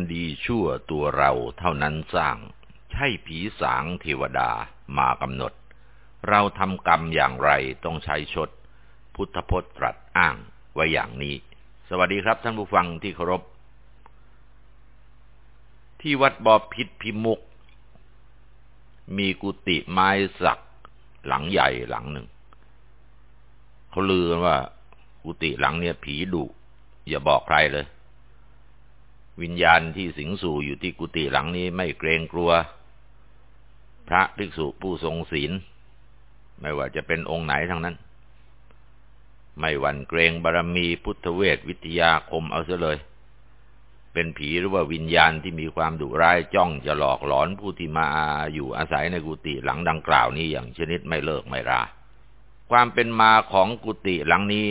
ันดีชั่วตัวเราเท่านั้นสร้าง ใช่ผีสางเทวดามากำหนด เราทำกรรมอย่างไรต้องใช้ชด พุทธพจน์ตรัสอ้างไว้อย่างนี้ สวัสดีครับท่านผู้ฟังที่เคารพ ที่วัดบอพิษพิมุก มีกุฏิไม้สักหลังใหญ่หลังหนึ่ง เขาลือกันว่า กุฏิหลังเนี่ยผีดุอย่าบอกใครเลย วิญญาณที่สิงสู่อยู่ที่กุฏิหลังนี้ไม่เกรงกลัว พระภิกษุผู้ทรงศีล ไม่ว่าจะเป็นองค์ไหนทั้งนั้น ไม่หวั่นเกรงบารมีพุทธเวทวิทยาคมเอาซะเลย เป็นผีหรือว่าวิญญาณที่มีความดุร้ายจ้องจะหลอกหลอนผู้ที่มาอยู่อาศัยในกุฏิหลังดังกล่าวนี้อย่างชนิดไม่เลิกไม่รา ความเป็นมาของกุฏิหลังนี้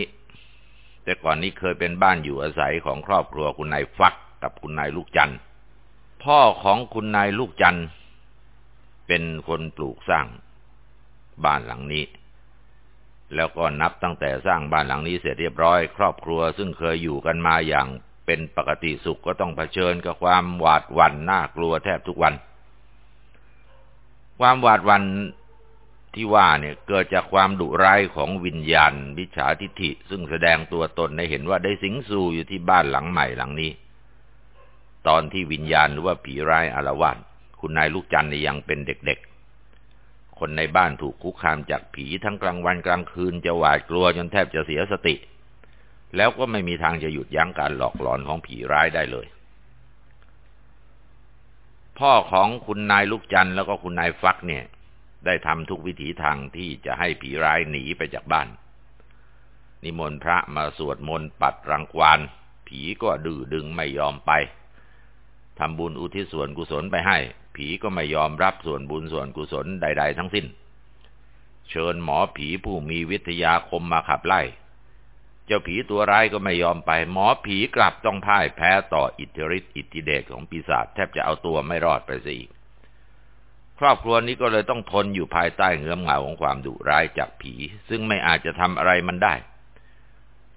แต่ก่อนนี้เคยเป็นบ้านอยู่อาศัยของครอบครัวคุณนายฟัก กับคุณนายลูกจันทร์พ่อของคุณนายลูกจันทร์เป็นคนปลูกสร้างบ้านหลังนี้ แล้วก็นับตั้งแต่สร้างบ้านหลังนี้เสร็จเรียบร้อย ครอบครัวซึ่งเคยอยู่กันมาอย่างเป็นปกติสุขก็ต้องเผชิญกับความหวาดหวั่นน่ากลัวแทบทุกวัน ความหวาดหวั่นที่ว่าเนี่ยเกิดจากความดุร้ายของวิญญาณวิชาทิฐิ ซึ่งแสดงตัวตนในเห็นว่าได้สิงสู่อยู่ที่บ้านหลังใหม่หลังนี้ ตอนที่วิญญาณหรือว่าผีร้ายอารวาสคุณนายลูกจันทร์ยังเป็นเด็กๆ คนในบ้านถูกคุกคามจากผีทั้งกลางวันกลางคืนจะหวาดกลัวจนแทบจะเสียสติ แล้วก็ไม่มีทางจะหยุดยั้งการหลอกหลอนของผีร้ายได้เลย พ่อของคุณนายลูกจันทร์แล้วก็คุณนายฟักเนี่ย ได้ทำทุกวิถีทางที่จะให้ผีร้ายหนีไปจากบ้าน นิมนต์พระมาสวดมนต์ปัดรังควานผีก็ดื้อดึงไม่ยอมไป ทำบุญอุทิศส่วนกุศลไปให้ ผีก็ไม่ยอมรับส่วนบุญส่วนกุศลใด ๆ ทั้งสิ้น เชิญหมอผีผู้มีวิทยาคมมาขับไล่ เจ้าผีตัวร้ายก็ไม่ยอมไป หมอผีกลับต้องพ่ายแพ้ต่ออิทธิฤทธิอิทธิเดชของปีศาจแทบจะเอาตัวไม่รอดไปซะอีกครอบครัวนี้ก็เลยต้องทนอยู่ภายใต้เงื้อมเงาของความดุร้ายจากผี ซึ่งไม่อาจจะทำอะไรมันได้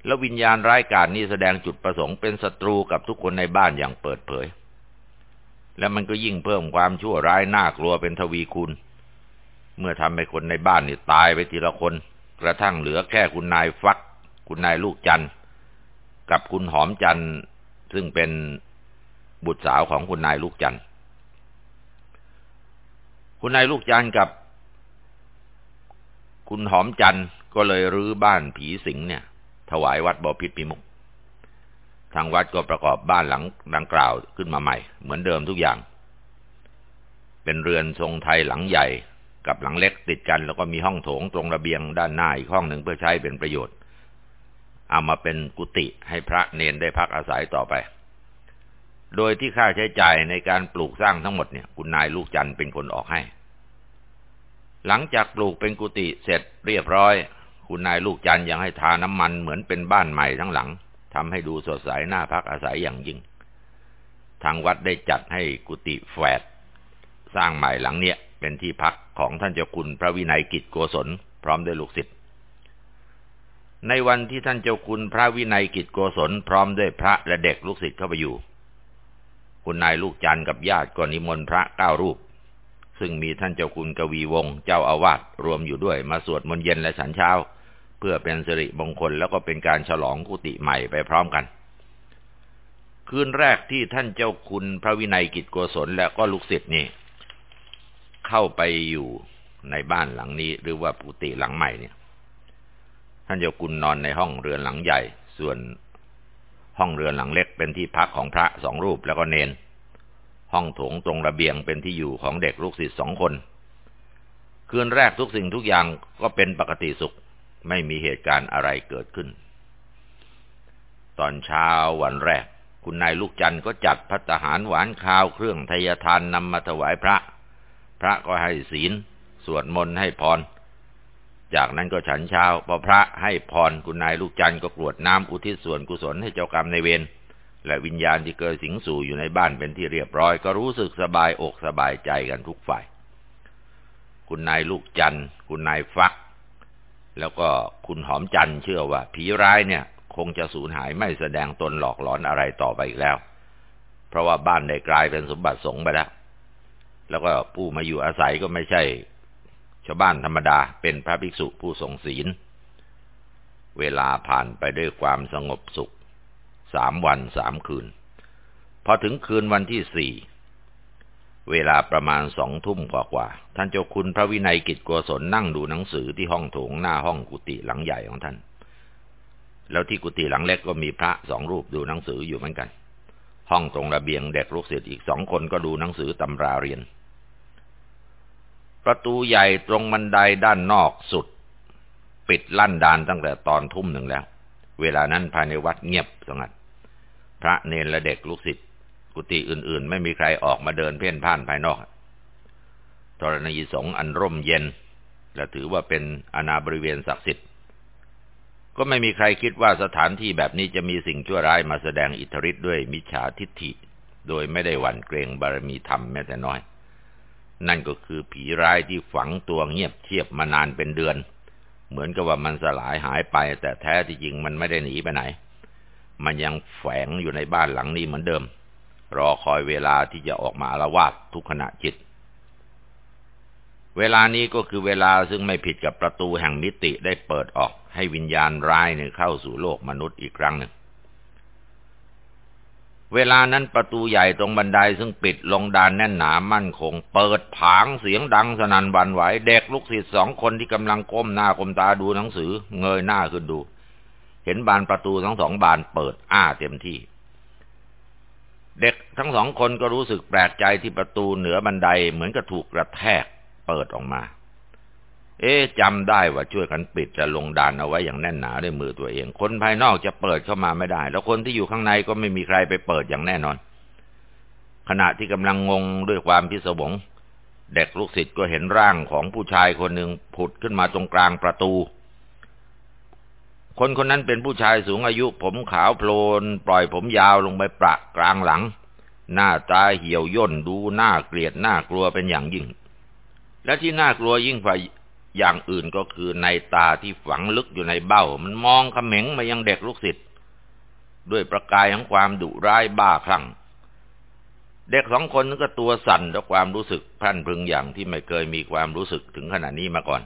แล้ววิญญาณร้ายกาจนี้แสดงจุดประสงค์เป็นศัตรูกับทุกคนในบ้านอย่างเปิดเผย และมันก็ยิ่งเพิ่มความชั่วร้ายน่ากลัวเป็นทวีคูณ เมื่อทำให้คนในบ้านนี่ตายไปทีละคน กระทั่งเหลือแค่คุณนายฟัก คุณนายลูกจันกับคุณหอมจันซึ่งเป็นบุตรสาวของคุณนายลูกจันทร์คุณนายลูกจันกับ คุณหอมจันก็เลยรื้อบ้านผีสิงเนี่ย ถวายวัดบ่อพิษพิมุก ทางวัดก็ประกอบบ้านหลังดังกล่าวขึ้นมาใหม่ เหมือนเดิมทุกอย่าง เป็นเรือนทรงไทยหลังใหญ่กับหลังเล็กติดกัน แล้วก็มีห้องโถงตรงระเบียงด้านหน้าอีกห้องหนึ่งเพื่อใช้เป็นประโยชน์ เอามาเป็นกุฏิให้พระเนนได้พักอาศัยต่อไป โดยที่ค่าใช้จ่ายในการปลูกสร้างทั้งหมดเนี่ย คุณนายลูกจันเป็นคนออกให้ หลังจากปลูกเป็นกุฏิเสร็จเรียบร้อย คุณนายลูกจันยังให้ทาน้ำมันเหมือนเป็นบ้านใหม่ทั้งหลัง ทำให้ดูสดใสน่าพักอาศัยอย่างยิ่ง ทางวัดได้จัดให้กุฏิแฝดสร้างใหม่หลังเนี้ยเป็นที่พักของท่านเจ้าคุณพระวินัยกิจโกศลพร้อมด้วยลูกศิษย์ในวันที่ท่านเจ้าคุณพระวินัยกิจโกศลพร้อมด้วยพระและเด็กลูกศิษย์เข้าไปอยู่ คุณนายลูกจันกับญาติก็นิมนต์พระเก้ารูป ซึ่งมีท่านเจ้าคุณกวีวงศ์เจ้าอาวาสรวมอยู่ด้วยมาสวดมนต์เย็นและฉันเช้า เพื่อเป็นสิริมงคลแล้วก็เป็นการฉลองกุฏิใหม่ไปพร้อมกัน คืนแรกที่ท่านเจ้าคุณพระวินัยกิจโกศลและก็ลูกศิษย์นี่ เข้าไปอยู่ในบ้านหลังนี้ หรือว่ากุฏิหลังใหม่เนี่ย ท่านเจ้าคุณนอนในห้องเรือนหลังใหญ่ ส่วนห้องเรือนหลังเล็กเป็นที่พักของพระสองรูปแล้วก็เนน ห้องโถงตรงระเบียงเป็นที่อยู่ของเด็กลูกศิษย์สองคน คืนแรกทุกสิ่งทุกอย่างก็เป็นปกติสุข ไม่มีเหตุการณ์อะไรเกิดขึ้น ตอนเช้าวันแรก คุณนายลูกจันก็จัดพัตหารหวานข้าวเครื่องทยทานนำมาถวายพระ พระก็ให้ศีล สวดมนต์ให้พร จากนั้นก็ฉันเช้าพอพระให้พรคุณนายลูกจันก็กรวดน้ำอุทิศส่วนกุศลให้เจ้ากรรมในเวรและวิญญาณที่เกิดสิงสู่อยู่ในบ้านเป็นที่เรียบร้อย ก็รู้สึกสบายอกสบายใจกันทุกฝ่าย คุณนายลูกจัน คุณนายฟัก แล้วก็คุณหอมจันเชื่อว่า ผีร้ายเนี่ย คงจะสูญหายไม่แสดงตนหลอกหลอนอะไรต่อไปอีกแล้ว เพราะว่าบ้านได้กลายเป็นสมบัติสงไปแล้ว แล้วก็ผู้มาอยู่อาศัยก็ไม่ใช่ ชาวบ้านธรรมดาเป็นพระภิกษุผู้ทรงศีล เวลาผ่านไปด้วยความสงบสุขสามวันสามคืน พอถึงคืนวันที่สี่ เวลาประมาณสองทุ่มกว่าๆท่านเจ้าคุณพระวินัยกิจโกศลนั่งดูหนังสือที่ห้องโถงหน้าห้องกุฏิหลังใหญ่ของท่าน แล้วที่กุฏิหลังเล็กก็มีพระสองรูปดูหนังสืออยู่เหมือนกัน ห้องตรงระเบียงเด็กลูกศิษย์อีกสองคนก็ดูหนังสือตำราเรียน ประตูใหญ่ตรงบันไดด้านนอกสุด ปิดลั่นดานตั้งแต่ตอนทุ่มหนึ่งแล้ว เวลานั้นภายในวัดเงียบสงัด พระเนรและเด็กลูกศิษย์ กุฏิอื่น ๆ ไม่มีใครออกมาเดินเพ่นพ่านภายนอกธรณีสงอันร่มเย็น และถือว่าเป็นอาณาบริเวณศักดิ์สิทธิ์ ก็ไม่มีใครคิดว่าสถานที่แบบนี้จะมีสิ่งชั่วร้ายมาแสดงอิทธิฤทธิ์ด้วยมิจฉาทิฏฐิ โดยไม่ได้หวั่นเกรงบารมีธรรมแม้แต่น้อย นั่นก็คือผีร้ายที่ฝังตัวเงียบเชียบมานานเป็นเดือน เหมือนกับว่ามันสลายหายไป แต่แท้ที่จริงมันไม่ได้หนีไปไหน มันยังแฝงอยู่ในบ้านหลังนี้เหมือนเดิม รอคอยเวลาที่จะออกมาอารวาสทุกขณะจิต เวลานี้ก็คือเวลาซึ่งไม่ผิดกับประตูแห่งมิติได้เปิดออกให้วิญญาณร้ายเนี่ยเข้าสู่โลกมนุษย์อีกครั้งหนึ่ง เวลานั้นประตูใหญ่ตรงบันไดซึ่งปิดลงดานแน่นหนามั่นคง เปิดผางเสียงดังสนั่นวันไหว เด็กลูกศิษย์สองคนที่กำลังก้มหน้าก้มตาดูหนังสือ เงยหน้าขึ้นดู เห็นบานประตูทั้งสองบานเปิดอ้าเต็มที่ เด็กทั้งสองคนก็รู้สึกแปลกใจที่ประตูเหนือบันไดเหมือนกับถูกกระแทกเปิดออกมา เอ๊จำได้ว่าช่วยกันปิดจะลงดานเอาไว้อย่างแน่นหนาด้วยมือตัวเอง คนภายนอกจะเปิดเข้ามาไม่ได้ แล้วคนที่อยู่ข้างในก็ไม่มีใครไปเปิดอย่างแน่นอน ขณะที่กำลังงงด้วยความพิศวงเด็กลูกศิษย์ก็เห็นร่างของผู้ชายคนหนึ่งผุดขึ้นมาตรงกลางประตู คนคนนั้นเป็นผู้ชายสูงอายุ ผมขาวโพลน ปล่อยผมยาวลงไปประกลางหลัง หน้าตาเหี่ยวย่นดูน่าเกลียดน่ากลัวเป็นอย่างยิ่ง และที่น่ากลัวยิ่งกว่าอย่างอื่นก็คือในตาที่ฝังลึกอยู่ในเบ้า มันมองเขม็งมายังเด็กลูกศิษย์ด้วยประกายของความดุร้ายบ้าคลั่ง เด็กสองคนนั้นก็ตัวสั่นด้วยความรู้สึกพรั่นพรึงอย่างที่ไม่เคยมีความรู้สึกถึงขนาดนี้มาก่อน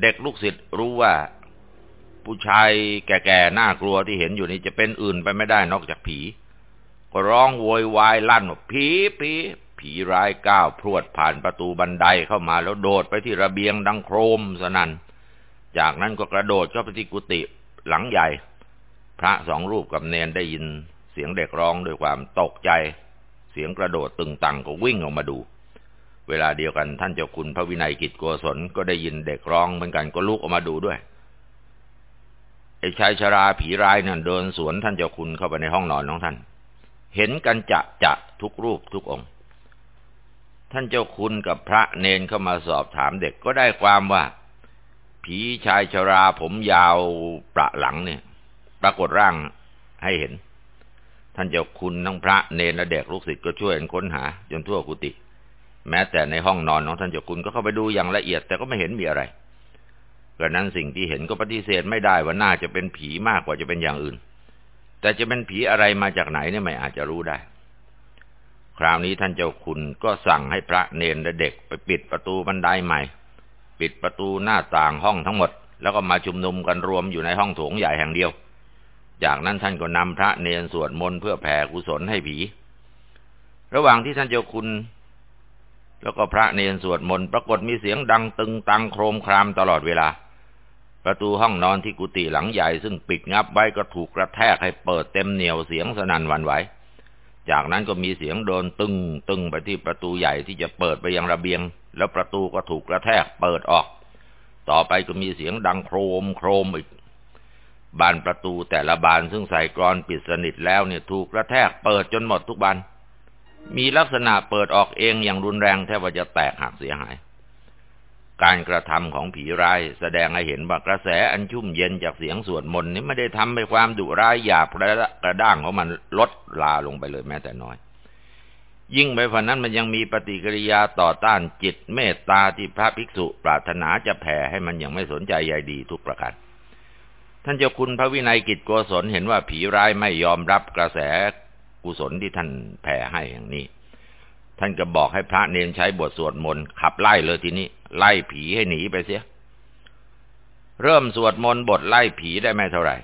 เด็กลูกศิษย์รู้ว่า ผู้ชายแก่ๆน่ากลัวที่เห็นอยู่นี้จะเป็นอื่นไปไม่ได้นอกจากผี ก็ร้องโวยวายลั่นว่าผีผีผีร้ายก้าวพรวดผ่านประตูบันไดเข้ามาแล้วโดดไปที่ระเบียงดังโครมสนัน่นจากนั้นก็กระโดดเข้าไปที่กุฏิหลังใหญ่ พระสองรูปกับเนนได้ยินเสียงเด็กร้องด้วยความตกใจ เสียงกระโดดตึงตังก็วิ่งออกมาดู เวลาเดียวกันท่านเจ้าคุณพระวินัยกิจโกศลก็ได้ยินเด็กร้องเหมือนกันก็ลุกออกมาดูด้วย ไอ้ชายชราผีร้ายนั่นเดินสวนท่านเจ้าคุณเข้าไปในห้องนอนของท่าน เห็นกันจะจะทุกรูปทุกองค์ ท่านเจ้าคุณกับพระเนนเข้ามาสอบถามเด็กก็ได้ความว่า ผีชายชราผมยาวประหลังเนี่ย ปรากฏร่างให้เห็น ท่านเจ้าคุณทั้งพระเนนและเด็กลูกศิษย์ก็ช่วยกันค้นหา จนทั่วกุฏิแม้แต่ในห้องนอนของท่านเจ้าคุณก็เข้าไปดูอย่างละเอียดแต่ก็ไม่เห็นมีอะไร กระนั้นสิ่งที่เห็นก็ปฏิเสธไม่ได้ว่าน่าจะเป็นผีมากกว่าจะเป็นอย่างอื่น แต่จะเป็นผีอะไรมาจากไหนเนี่ยไม่อาจจะรู้ได้ คราวนี้ท่านเจ้าคุณก็สั่งให้พระเนรและเด็กไปปิดประตูบันไดใหม่ ปิดประตูหน้าต่างห้องทั้งหมด แล้วก็มาชุมนุมกันรวมอยู่ในห้องโถงใหญ่แห่งเดียว จากนั้นท่านก็นำพระเนรสวดมนต์เพื่อแผ่กุศลให้ผี ระหว่างที่ท่านเจ้าคุณแล้วก็พระเนรสวดมนต์ปรากฏมีเสียงดังตึงตังโครมครามตลอดเวลา ประตูห้องนอนที่กุฏิหลังใหญ่ซึ่งปิดงับไว้ก็ถูกกระแทกให้เปิดเต็มเหนียวเสียงสนั่นวันไหว จากนั้นก็มีเสียงโดนตึงตึงไปที่ประตูใหญ่ที่จะเปิดไปยังระเบียง แล้วประตูก็ถูกกระแทกเปิดออก ต่อไปก็มีเสียงดังโครมโครมอีก บานประตูแต่ละบานซึ่งใส่กรอนปิดสนิทแล้วเนี่ยถูกกระแทกเปิดจนหมดทุกบาน มีลักษณะเปิดออกเองอย่างรุนแรงแทบว่าจะแตกหักเสียหาย การกระทำของผีร้าย แสดงให้เห็นว่ากระแสอันชุ่มเย็นจากเสียงสวดมนต์นี้ไม่ได้ทำให้ความดุร้ายหยาบกระด้างของมันลดลาลงไปเลยแม้แต่น้อย ยิ่งไปกว่านั้นมันยังมีปฏิกิริยาต่อต้านจิตเมตตาที่พระภิกษุปรารถนาจะแผ่ให้มันยังไม่สนใจใยดีทุกประการท่านเจ้าคุณพระวินัยกิจโกศลเห็นว่าผีร้ายไม่ยอมรับกระแสกุศลที่ท่านแผ่ให้อย่างนี้ ท่านก็บอกให้พระเนนใช้บทสวดมนต์ขับไล่เลยทีนี้ ไล่ผีให้หนีไปเสีย เริ่มสวดมนต์บทไล่ผีได้ไม่เท่าไหร่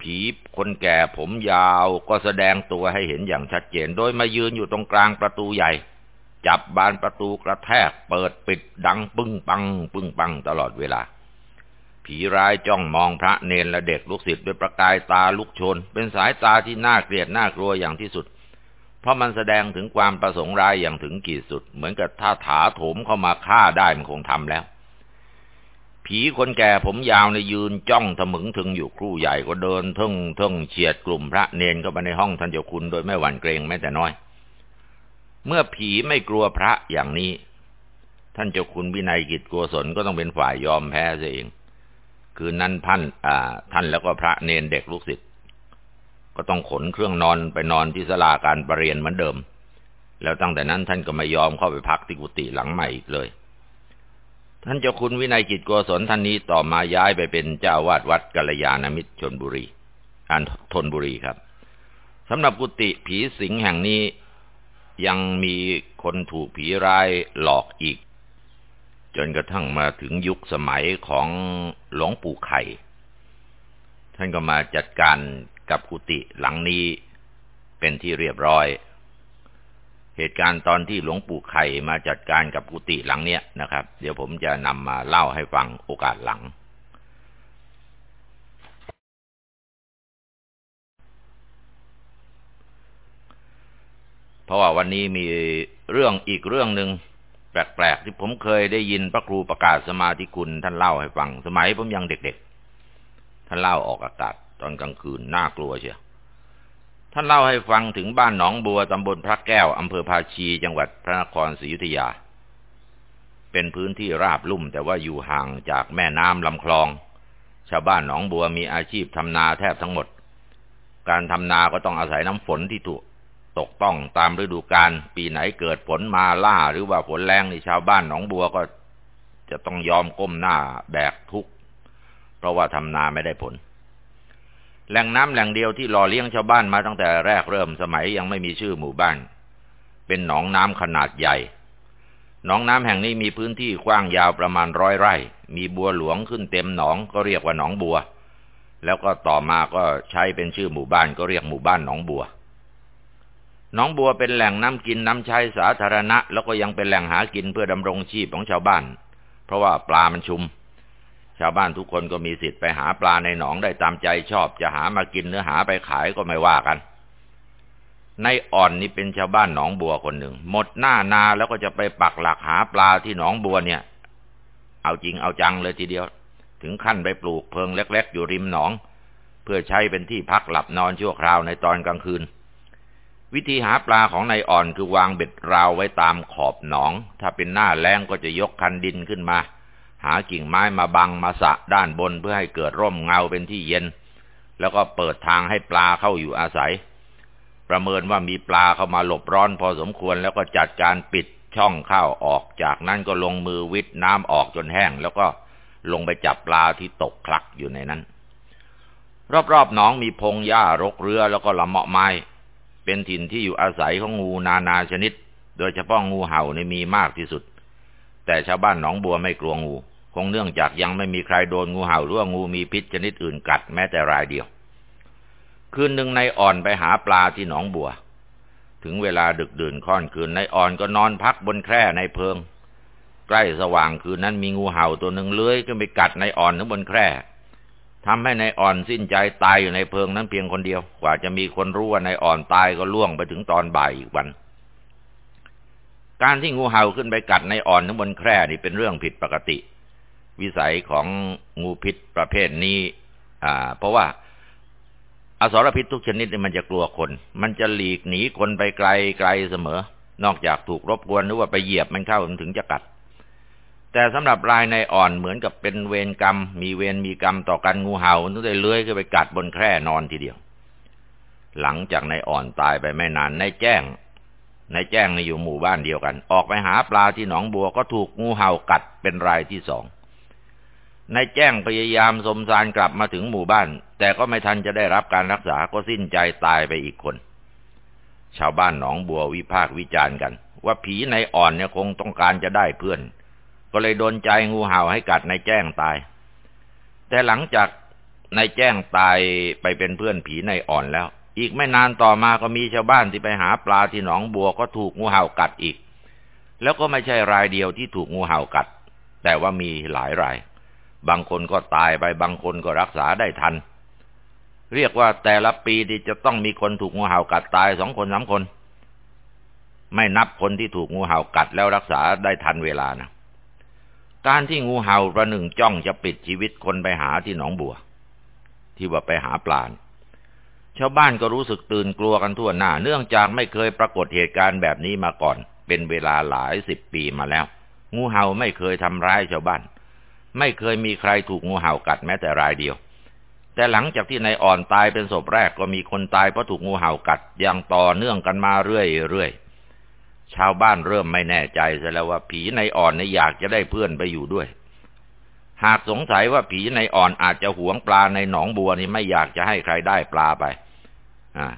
ผีคนแก่ผมยาวก็แสดงตัวให้เห็นอย่างชัดเจน โดยมายืนอยู่ตรงกลางประตูใหญ่ จับบานประตูกระแทก เปิดปิดดังปึ้งปัง ปึ้งปังตลอดเวลา ผีร้ายจ้องมองพระเนนและเด็กลูกศิษย์ด้วยประกายตาลุกชน เป็นสายตาที่น่าเกลียดน่ากลัวอย่างที่สุด เพราะมันแสดงถึงความประสงค์ร้ายอย่างถึงขีดสุด เหมือนกับถ้าถาโถมเข้ามาฆ่าได้มันคงทำแล้ว ผีคนแก่ผมยาวในยืนจ้องทะมึงถึงอยู่ครู่ใหญ่ก็เดินทึ่งทึ่งเฉียดกลุ่มพระเนนเข้าไปในห้องท่านเจ้าคุณโดยไม่หวั่นเกรงแม้แต่น้อย เมื่อผีไม่กลัวพระอย่างนี้ ท่านเจ้าคุณวินัยกิจกัวสนก็ต้องเป็นฝ่ายยอมแพ้เสเอง คืนนั้นท่านท่านแล้วก็พระเนนเด็กลูกศิษย์ ก็ต้องขนเครื่องนอนไปนอนที่ศาลาการประเรียนเหมือนเดิม แล้วตั้งแต่นั้นท่านก็ไม่ยอมเข้าไปพักที่กุฏิหลังใหม่อีกเลย ท่านเจ้าคุณวินัยกิจโกศลท่านนี้ต่อมาย้ายไปเป็นเจ้าวาดวัดกัลยาณมิตรชนบุรีอันทนบุรีครับสำหรับกุฏิผีสิงแห่งนี้ยังมีคนถูกผีร้ายหลอกอีก จนกระทั่งมาถึงยุคสมัยของหลวงปู่ไข่ ท่านก็มาจัดการ กับกุฏิหลังนี้เป็นที่เรียบร้อย เหตุการณ์ตอนที่หลวงปู่ไข่มาจัดการกับกุฏิหลังเนี้ยนะครับ เดี๋ยวผมจะนำมาเล่าให้ฟังโอกาสหลัง เพราะว่าวันนี้มีเรื่องอีกเรื่องหนึ่งแปลกๆที่ผมเคยได้ยินพระครูประกาศสมาธิคุณท่านเล่าให้ฟัง สมัยผมยังเด็กๆ ท่านเล่าออกอากาศ ตอนกลางคืนน่ากลัวเชียวท่านเล่าให้ฟังถึงบ้านหนองบัวตำบลพระแก้วอำเภอภาชีจังหวัดพระนครศรีอยุธยา เป็นพื้นที่ราบลุ่มแต่ว่าอยู่ห่างจากแม่น้ำลำคลอง ชาวบ้านหนองบัวมีอาชีพทำนาแทบทั้งหมด การทำนาก็ต้องอาศัยน้ำฝนที่ถูกตกต้องตามฤดูกาลปีไหนเกิดฝนมาล่าหรือว่าฝนแรงในชาวบ้านหนองบัวก็จะต้องยอมก้มหน้าแบกทุกข์เพราะว่าทำนาไม่ได้ผล แหล่งน้ำแหล่งเดียวที่หล่อเลี้ยงชาวบ้านมาตั้งแต่แรกเริ่มสมัยยังไม่มีชื่อหมู่บ้าน เป็นหนองน้ำขนาดใหญ่หนองน้ำแห่งนี้มีพื้นที่กว้างยาวประมาณร้อยไร่ มีบัวหลวงขึ้นเต็มหนองก็เรียกว่าหนองบัว แล้วก็ต่อมาก็ใช้เป็นชื่อหมู่บ้านก็เรียกหมู่บ้านหนองบัว หนองบัวเป็นแหล่งน้ำกินน้ำใช้สาธารณะ แล้วก็ยังเป็นแหล่งหากินเพื่อดำรงชีพของชาวบ้าน เพราะว่าปลามันชุม ชาวบ้านทุกคนก็มีสิทธิ์ไปหาปลาในหนองได้ตามใจชอบ จะหามากินหรือหาไปขายก็ไม่ว่ากันในอ่อนนี่เป็นชาวบ้านหนองบัวคนหนึ่ง หมดหน้านาแล้วก็จะไปปักหลักหาปลาที่หนองบัวเนี่ย เอาจริงเอาจังเลยทีเดียว ถึงขั้นไปปลูกเพิงเล็ก ๆ อยู่ริมหนอง เพื่อใช้เป็นที่พักหลับนอนชั่วคราวในตอนกลางคืน วิธีหาปลาของนายอ่อนคือวางเบ็ดราวไว้ตามขอบหนอง ถ้าเป็นหน้าแล้งก็จะยกคันดินขึ้นมา หากิ่งไม้มาบังมาสะด้านบนเพื่อให้เกิดร่มเงาเป็นที่เย็น แล้วก็เปิดทางให้ปลาเข้าอยู่อาศัย ประเมินว่ามีปลาเข้ามาหลบร้อนพอสมควรแล้วก็จัดการปิดช่องเข้าออกจากนั้นก็ลงมือวิทน้ำออกจนแห้ง แล้วก็ลงไปจับปลาที่ตกคลักอยู่ในนั้น รอบๆหนองมีพงหญ้ารกเรือแล้วก็ละเมาะไม้ เป็นถิ่นที่อยู่อาศัยของงูนานาชนิด โดยเฉพาะงูเห่าในมีมากที่สุด แต่ชาวบ้านหนองบัวไม่กลัวงู คงเนื่องจากยังไม่มีใครโดนงูเห่าหรือว่างูมีพิษชนิดอื่นกัดแม้แต่รายเดียว คืนหนึ่งในอ่อนไปหาปลาที่หนองบัว ถึงเวลาดึกดื่นค่อนคืนในอ่อนก็นอนพักบนแคร่ในเพิง ใกล้สว่างคืนนั้นมีงูเห่าตัวหนึ่งเลื้อยขึ้นไปกัดในอ่อนถึงบนแคร่ทำให้ในอ่อนสิ้นใจตายอยู่ในเพิงนั้นเพียงคนเดียว กว่าจะมีคนรู้ว่าในอ่อนตายก็ล่วงไปถึงตอนบ่ายอีกวัน การที่งูเห่าขึ้นไปกัดในอ่อนทั้งบนแคร่นี่เป็นเรื่องผิดปกติ วิสัยของงูพิษประเภทนี้ อ่า เพราะว่าอสรพิษทุกชนิดมันจะกลัวคน มันจะหลีกหนีคนไปไกลไกลเสมอ นอกจากถูกรบกวนหรือว่าไปเหยียบมันเข้ามันถึงจะกัด แต่สำหรับรายในอ่อนเหมือนกับเป็นเวรกรรม มีเวรมีกรรมต่อกันงูเห่าต้องได้เลื้อยขึ้นไปกัดบนแคร่นอนทีเดียว หลังจากในอ่อนตายไปไม่นานในแจ้งในแจ้งในอยู่หมู่บ้านเดียวกัน ออกไปหาปลาที่หนองบัวก็ถูกงูเห่ากัดเป็นรายที่สอง ในแจ้งพยายามสมสารกลับมาถึงหมู่บ้าน แต่ก็ไม่ทันจะได้รับการรักษาก็สิ้นใจตายไปอีกคน ชาวบ้านหนองบัววิพากวิจารณ์กัน ว่าผีในอ่อนเนี่ยคงต้องการจะได้เพื่อน ก็เลยโดนใจงูเห่าให้กัดในแจ้งตาย แต่หลังจากในแจ้งตายไปเป็นเพื่อนผีในอ่อนแล้ว อีกไม่นานต่อมาก็มีชาวบ้านที่ไปหาปลาที่หนองบัวก็ถูกงูเห่ากัดอีก แล้วก็ไม่ใช่รายเดียวที่ถูกงูเห่ากัด แต่ว่ามีหลายราย บางคนก็ตายไปบางคนก็รักษาได้ทัน เรียกว่าแต่ละปีที่จะต้องมีคนถูกงูเห่ากัดตายสองคนสามคน ไม่นับคนที่ถูกงูเห่ากัดแล้วรักษาได้ทันเวลานะการที่งูเห่าประหนึ่งจ้องจะปิดชีวิตคนไปหาที่หนองบัว ที่ว่าไปหาปลาชาวบ้านก็รู้สึกตื่นกลัวกันทั่วหน้า เนื่องจากไม่เคยปรากฏเหตุการณ์แบบนี้มาก่อน เป็นเวลาหลายสิบปีมาแล้ว งูเห่าไม่เคยทำร้ายชาวบ้าน ไม่เคยมีใครถูกงูเห่ากัดแม้แต่รายเดียว แต่หลังจากที่นายอ่อนตายเป็นศพแรกก็มีคนตายเพราะถูกงูเห่ากัดอย่างต่อเนื่องกันมาเรื่อยๆชาวบ้านเริ่มไม่แน่ใจซะแล้วว่าผีนายอ่อนในอยากจะได้เพื่อนไปอยู่ด้วย หากสงสัยว่าผีในอ่อนอาจจะหวงปลาในหนองบัวนี่ไม่อยากจะให้ใครได้ปลาไป อ่า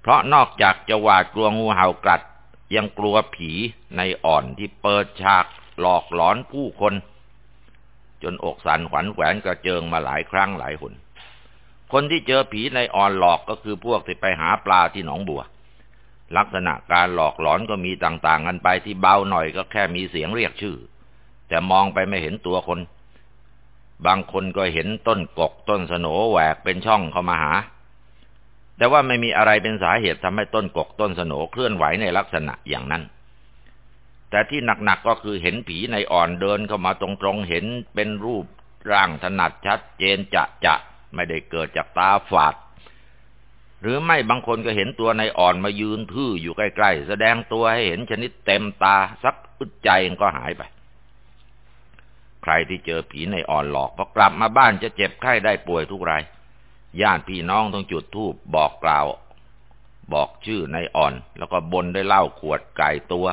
เพราะนอกจากจะหวาดกลัวงูเห่ากัดยังกลัวผีในอ่อนที่เปิดฉากหลอกหลอนผู้คน จนอกสันขวัญแขวนกระเจิงมาหลายครั้งหลายหนคนที่เจอผีในอ่อนหลอกก็คือพวกที่ไปหาปลาที่หนองบัว ลักษณะการหลอกหลอนก็มีต่างๆกันไปที่เบาหน่อยก็แค่มีเสียงเรียกชื่อ แต่มองไปไม่เห็นตัวคน บางคนก็เห็นต้นกกต้นสนแหวกเป็นช่องเข้ามาหา แต่ว่าไม่มีอะไรเป็นสาเหตุทำให้ต้นกกต้นสนเคลื่อนไหวในลักษณะอย่างนั้น แต่ที่หนักๆก็คือเห็นผีในอ่อนเดินเข้ามาตรงๆ เห็นเป็นรูปร่างถนัดชัดเจนจะจะไม่ได้เกิดจากตาฝาด หรือไม่บางคนก็เห็นตัวในอ่อนมายืนทื่ออยู่ใกล้ๆ แสดงตัวให้เห็นชนิดเต็มตาสักอึดใจก็หายไป ใครที่เจอผีในอ่อนหลอกพอกลับมาบ้านจะเจ็บไข้ได้ป่วยทุกรายญาติพี่น้องต้องจุดธูปบอกกล่าว บอกชื่อในอ่อน แล้วก็บนได้เหล้าขวดไก่ตัว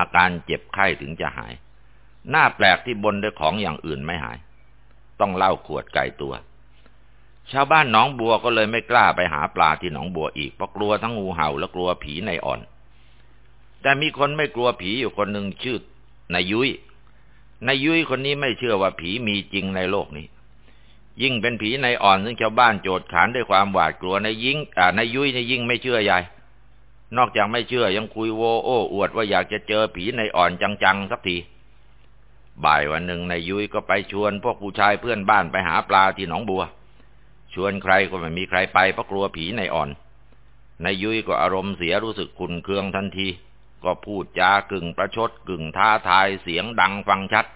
อาการเจ็บไข้ถึงจะหาย หน้าแปลกที่บนด้วยของอย่างอื่นไม่หาย ต้องเล้าขวดไก่ตัว ชาวบ้านหนองบัวก็เลยไม่กล้าไปหาปลาที่หนองบัวอีกเพราะกลัวทั้งงูเห่าและกลัวผีในอ่อน แต่มีคนไม่กลัวผีอยู่คนหนึ่งชื่อนายยุ้ยนายยุ้ยคนนี้ไม่เชื่อว่าผีมีจริงในโลกนี้ ยิ่งเป็นผีในอ่อนซึ่งชาวบ้านโจดขานด้วยความหวาดกลัวในยิ่งนายยุ้ยในยิ่งไม่เชื่อใหญ่ นอกจากไม่เชื่อยังคุยโวโอ้อวดว่าอยากจะเจอผีในอ่อนจังๆสักที บ่ายวันหนึ่งนายยุ้ยก็ไปชวนพวกผู้ชายเพื่อนบ้านไปหาปลาที่หนองบัว ชวนใครก็ไม่มีใครไปเพราะกลัวผีในอ่อนนายยุ้ยก็อารมณ์เสียรู้สึกขุนเคืองทันที ก็พูดจากึ่งประชดกึ่งท้าทายเสียงดังฟังชัด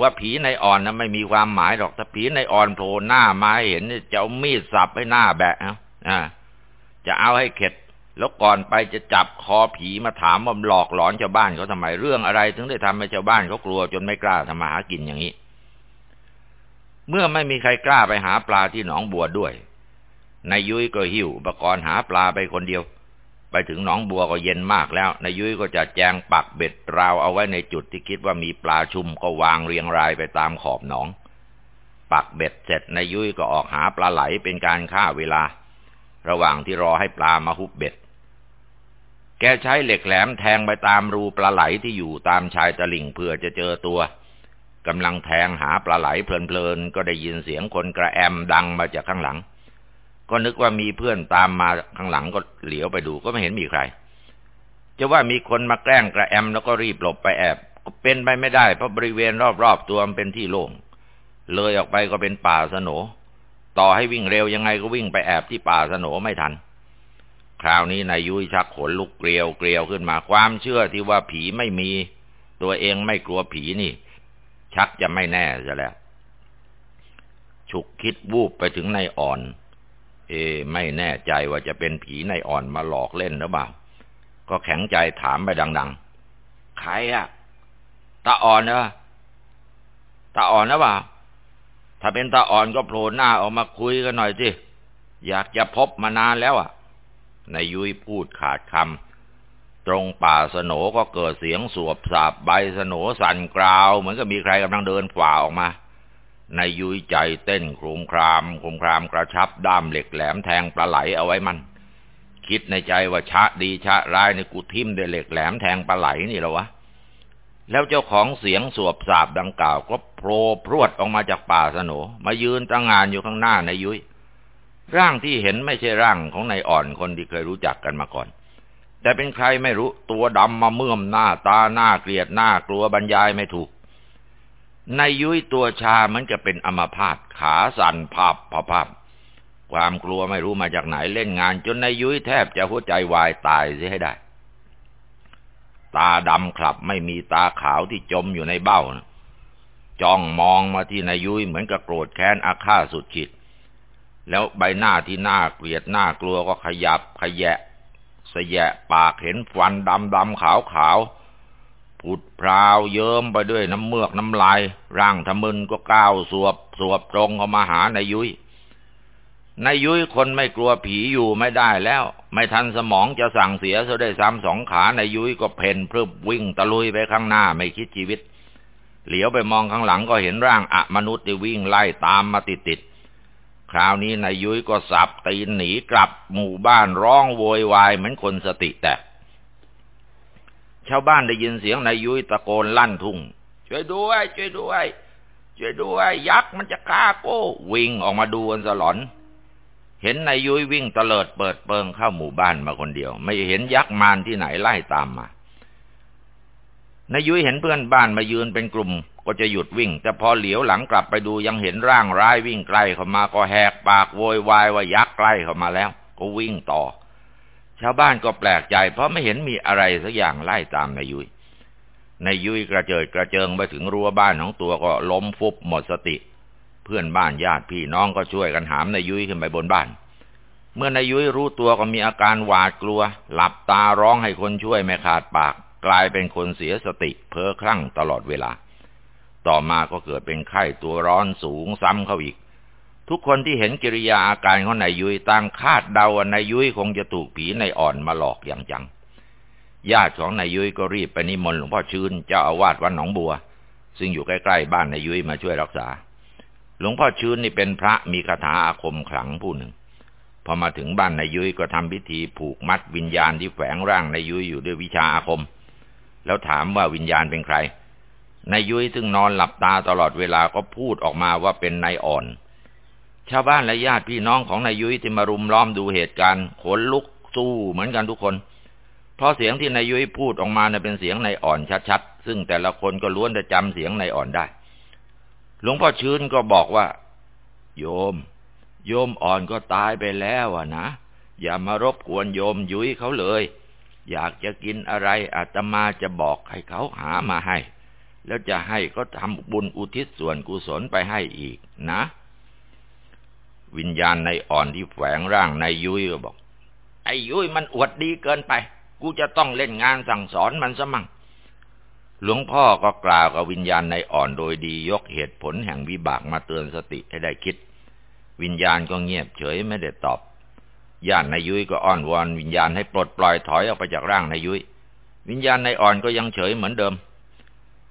ว่าผีในอ่อนนะไม่มีความหมายหรอกถ้าผีในอ่อนโผล่หน้ามาเห็นจะเอามีดสับให้หน้าแบะอ่าจะเอาให้เข็ด แล้วก่อนไปจะจับคอผีมาถามว่าหลอกหลอนชาวบ้านเขาทำไมเรื่องอะไร ถึงได้ทำให้ชาวบ้านเขากลัวจนไม่กล้าทำมาหากินอย่างนี้ เมื่อไม่มีใครกล้าไปหาปลาที่หนองบัวด้วยนายยุ้ยก็หิวอุปกรณ์หาปลาไปคนเดียว ไปถึงหนองบัวก็เย็นมากแล้วนายยุ้ยก็จะแจงปักเบ็ดราวเอาไว้ในจุดที่คิดว่ามีปลาชุมก็วางเรียงรายไปตามขอบหนอง ปักเบ็ดเสร็จนายยุ้ยก็ออกหาปลาไหลเป็นการฆ่าเวลา ระหว่างที่รอให้ปลามาฮุบเบ็ด แกใช้เหล็กแหลมแทงไปตามรูปลาไหลที่อยู่ตามชายตะลิ่งเพื่อจะเจอตัวกำลังแทงหาปลาไหลเพลินๆก็ได้ยินเสียงคนกระแอมดังมาจากข้างหลัง ก็นึกว่ามีเพื่อนตามมาข้างหลังก็เหลียวไปดูก็ไม่เห็นมีใคร จะว่ามีคนมาแกล้งกระแอมแล้วก็รีบหลบไปแอบก็เป็นไปไม่ได้เพราะบริเวณรอบๆตัวมันเป็นที่โล่งเลยออกไปก็เป็นป่าสนต่อให้วิ่งเร็วยังไงก็วิ่งไปแอบที่ป่าสนไม่ทัน คราวนี้นายยุ้ยชักขนลุกเกลียวเกลียวขึ้นมาความเชื่อที่ว่าผีไม่มี ตัวเองไม่กลัวผีนี่ ชักจะไม่แน่จะแล้ว ฉุกคิดวูบไปถึงนายอ่อน เอ ไม่แน่ใจว่าจะเป็นผีในอ่อนมาหลอกเล่นหรือเปล่า ก็แข็งใจถามไปดัง ๆ ใครอะตาอ่อนเนอะตาอ่อนนะเปล่าถ้าเป็นตาอ่อนก็โผล่หน้าออกมาคุยกันหน่อยสิอยากจะพบมานานแล้วอะ นายยุ้ยพูดขาดคำตรงป่าสนก็เกิดเสียงสวบสาบใบสนสั่นกราว เหมือนกับมีใครกำลังเดินฝ่าออกมานายยุ้ยใจเต้นโครมครามโครมครามกระชับด้ามเหล็กแหลมแทงปลาไหลเอาไว้มัน คิดในใจว่าชะดีชะร้ายในกูทิมด้วยเหล็กแหลมแทงปลาไหลนี่หรอวะแล้วเจ้าของเสียงสวบสาบดังกล่าว ก็โผล่พรวดออกมาจากป่าสนมายืนตั้งงานอยู่ข้างหน้านายยุ้ย ร่างที่เห็นไม่ใช่ร่างของนายอ่อนคนที่เคยรู้จักกันมาก่อน แต่เป็นใครไม่รู้ตัวดำมาเมื่อมหน้าตาหน้าเกลียดหน้ากลัวบรรยายไม่ถูกนายยุ้ยตัวชามันจะเป็นอมาพาตขาสั่นพภาพภาพความกลัวไม่รู้มาจากไหนเล่นงาน จนนายยุ้ยแทบจะหัวใจวายตายเสียให้ได้ ตาดำคลับไม่มีตาขาวที่จมอยู่ในเบ้านะจ้องมองมาที่นายยุ้ยเหมือนกับโกรธแค้นอาฆาตสุดขีด แล้วใบหน้าที่น่าเกลียดน่ากลัวก็ขยับขยะสยะปากเห็นฟันดำดำขาวขาวผุดพราวเยิ้มไปด้วยน้ำเมือกน้ำลาย ร่างทะมึนก็ก้าวสวบสวบตรงเข้ามาหานายยุย้ยนายยุ้ยคนไม่กลัวผีอยู่ไม่ได้แล้ว ไม่ทันสมองจะสั่งเสียซะได้ซ้ำสองขานายยุ้ยก็เพ่นพรึบวิ่งตะลุยไปข้างหน้าไม่คิดชีวิต เหลียวไปมองข้างหลังก็เห็นร่างอะมนุษย์ที่วิ่งไล่ตามมาติดติด คราวนี้นายยุ้ยก็สับตีนหนีกลับหมู่บ้านร้องโวยวายเหมือนคนสติแตกชาวบ้านได้ยินเสียงนายยุ้ยตะโกนลั่นทุ่ง ช่วยด้วย ช่วยด้วย ช่วยด้วย ยักษ์มันจะฆ่าก้วิ่งออกมาดูอันสลอน เห็นนายยุ้ยวิ่งเตลิดเปิดเปิงเข้าหมู่บ้านมาคนเดียว ไม่เห็นยักษ์มารที่ไหนไล่ตามมานายยุ้ยเห็นเพื่อนบ้านมายืนเป็นกลุ่ม ก็จะหยุดวิ่ง แต่พอเหลียวหลังกลับไปดูยังเห็นร่างร้ายวิ่งใกล้เข้ามาก็แหกปากโวยวายว่ายักษ์ใกล้เข้ามาแล้ว ก็วิ่งต่อ ชาวบ้านก็แปลกใจ เพราะไม่เห็นมีอะไรสักอย่างไล่ตามนายยุยนายยุยกระเจิดกระเจิงไปถึงรั้วบ้านของตัวก็ล้มฟุบหมดสติ เพื่อนบ้านญาติพี่น้องก็ช่วยกันหามนายยุยขึ้นไปบนบ้าน เมื่อนายยุยรู้ตัวก็มีอาการหวาดกลัว หลับตาร้องให้คนช่วยไม่ขาดปาก กลายเป็นคนเสียสติ เพ้อคลั่งตลอดเวลา ต่อมาก็เกิดเป็นไข้ตัวร้อนสูงซ้ำเข้าอีก ทุกคนที่เห็นกิริยาอาการของนายยุ้ยต่างคาดเดาว่านายยุ้ยคงจะถูกผีในอ่อนมาหลอกอย่างจังญาติของนายยุ้ยก็รีบไปนิมนต์หลวงพ่อชื่นเจ้าอาวาสวัดหนองบัว ซึ่งอยู่ใกล้ๆบ้านนายยุ้ยมาช่วยรักษา หลวงพ่อชื่นนี่เป็นพระมีคาถาอาคมขลังผู้หนึ่ง พอมาถึงบ้านนายยุ้ยก็ทำพิธีผูกมัดวิญญาณที่แฝงร่างนายยุ้ยอยู่ด้วยวิชาอาคม แล้วถามว่าวิญญาณเป็นใคร นายยุ้ยซึ่งนอนหลับตาตลอดเวลาก็พูดออกมาว่าเป็นนายอ่อน ชาวบ้านและญาติพี่น้องของนายยุ้ยที่มารุมล้อมดูเหตุการณ์ขนลุกสู้เหมือนกันทุกคน เพราะเสียงที่นายยุ้ยพูดออกมาเน่ยเป็นเสียงนายอ่อนชัดๆ ซึ่งแต่ละคนก็ล้วนจะจำเสียงนายอ่อนได้ หลวงพ่อชื้นก็บอกว่า โยม โยมอ่อนก็ตายไปแล้วอะนะ อย่ามารบกวนโยมยุ้ยเขาเลย อยากจะกินอะไรอาตมาจะบอกให้เขาหามาให้ แล้วจะให้ก็ทำบุญอุทิศส่วนกุศลไปให้อีกนะ วิญญาณในอ่อนที่แฝงร่างในยุ้ยก็บอก ไอ้ยุ้ยมันอวดดีเกินไป กูจะต้องเล่นงานสั่งสอนมันซะมั่งหลวงพ่อก็กล่าวกับวิญญาณในอ่อนโดยดียกเหตุผลแห่งวิบากมาเตือนสติให้ได้คิด วิญญาณก็เงียบเฉยไม่ได้ตอบญาตินายยุ้ยก็อ้อนวอนวิญญาณให้ปลดปล่อยถอยออกไปจากร่างนายยุ้ยวิญญาณในอ่อนก็ยังเฉยเหมือนเดิม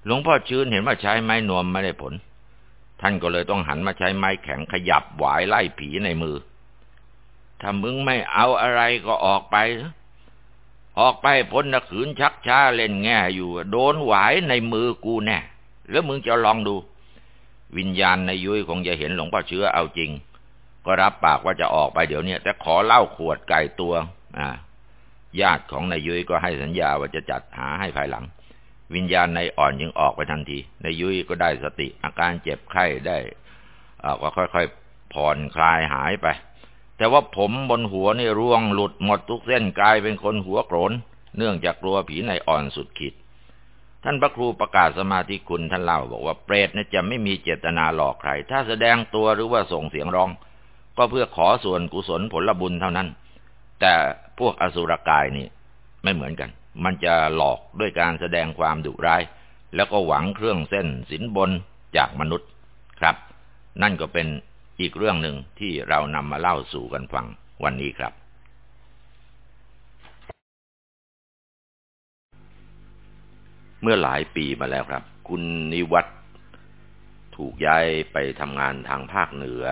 หลวงพ่อชื้นเห็นว่าใช้ไม้นวมไม่ได้ผล ท่านก็เลยต้องหันมาใช้ไม้แข็งขยับหวายไล่ผีในมือ ถ้ามึงไม่เอาอะไรก็ออกไป ออกไปพ้นนะขืนชักช้าเล่นแง่อยู่ โดนหวายในมือกูแน่ แล้วมึงจะลองดู วิญญาณในยุ้ยคงจะเห็นหลวงพ่อเชื้อเอาจริง ก็รับปากว่าจะออกไปเดี๋ยวนี้แต่ขอเล่าขวดไก่ตัว อ่าญาติของนายยุ้ยก็ให้สัญญาว่าจะจัดหาให้ภายหลัง วิญญาณในอ่อนยังออกไปทันที ในยุ้ยก็ได้สติ อาการเจ็บไข้ได้ก็ค่อยๆผ่อนคลายหายไป แต่ว่าผมบนหัวนี่ร่วงหลุดหมดทุกเส้นกลายเป็นคนหัวโกรนเนื่องจากกลัวผีในอ่อนสุดขีดท่านพระครูประกาศสมาธิคุณท่านเล่าบอกว่าเปรตนี่จะไม่มีเจตนาหลอกใคร ถ้าแสดงตัวหรือว่าส่งเสียงร้อง ก็เพื่อขอส่วนกุศลผลบุญเท่านั้น แต่พวกอสุรกายนี่ไม่เหมือนกัน มันจะหลอกด้วยการแสดงความดุร้าย แล้วก็หวังเครื่องเส้นสินบนจากมนุษย์ครับ นั่นก็เป็นอีกเรื่องหนึ่งที่เรานำมาเล่าสู่กันฟังวันนี้ครับ เมื่อหลายปีมาแล้วครับ คุณนิวัตถูกย้ายไปทำงานทางภาคเหนือ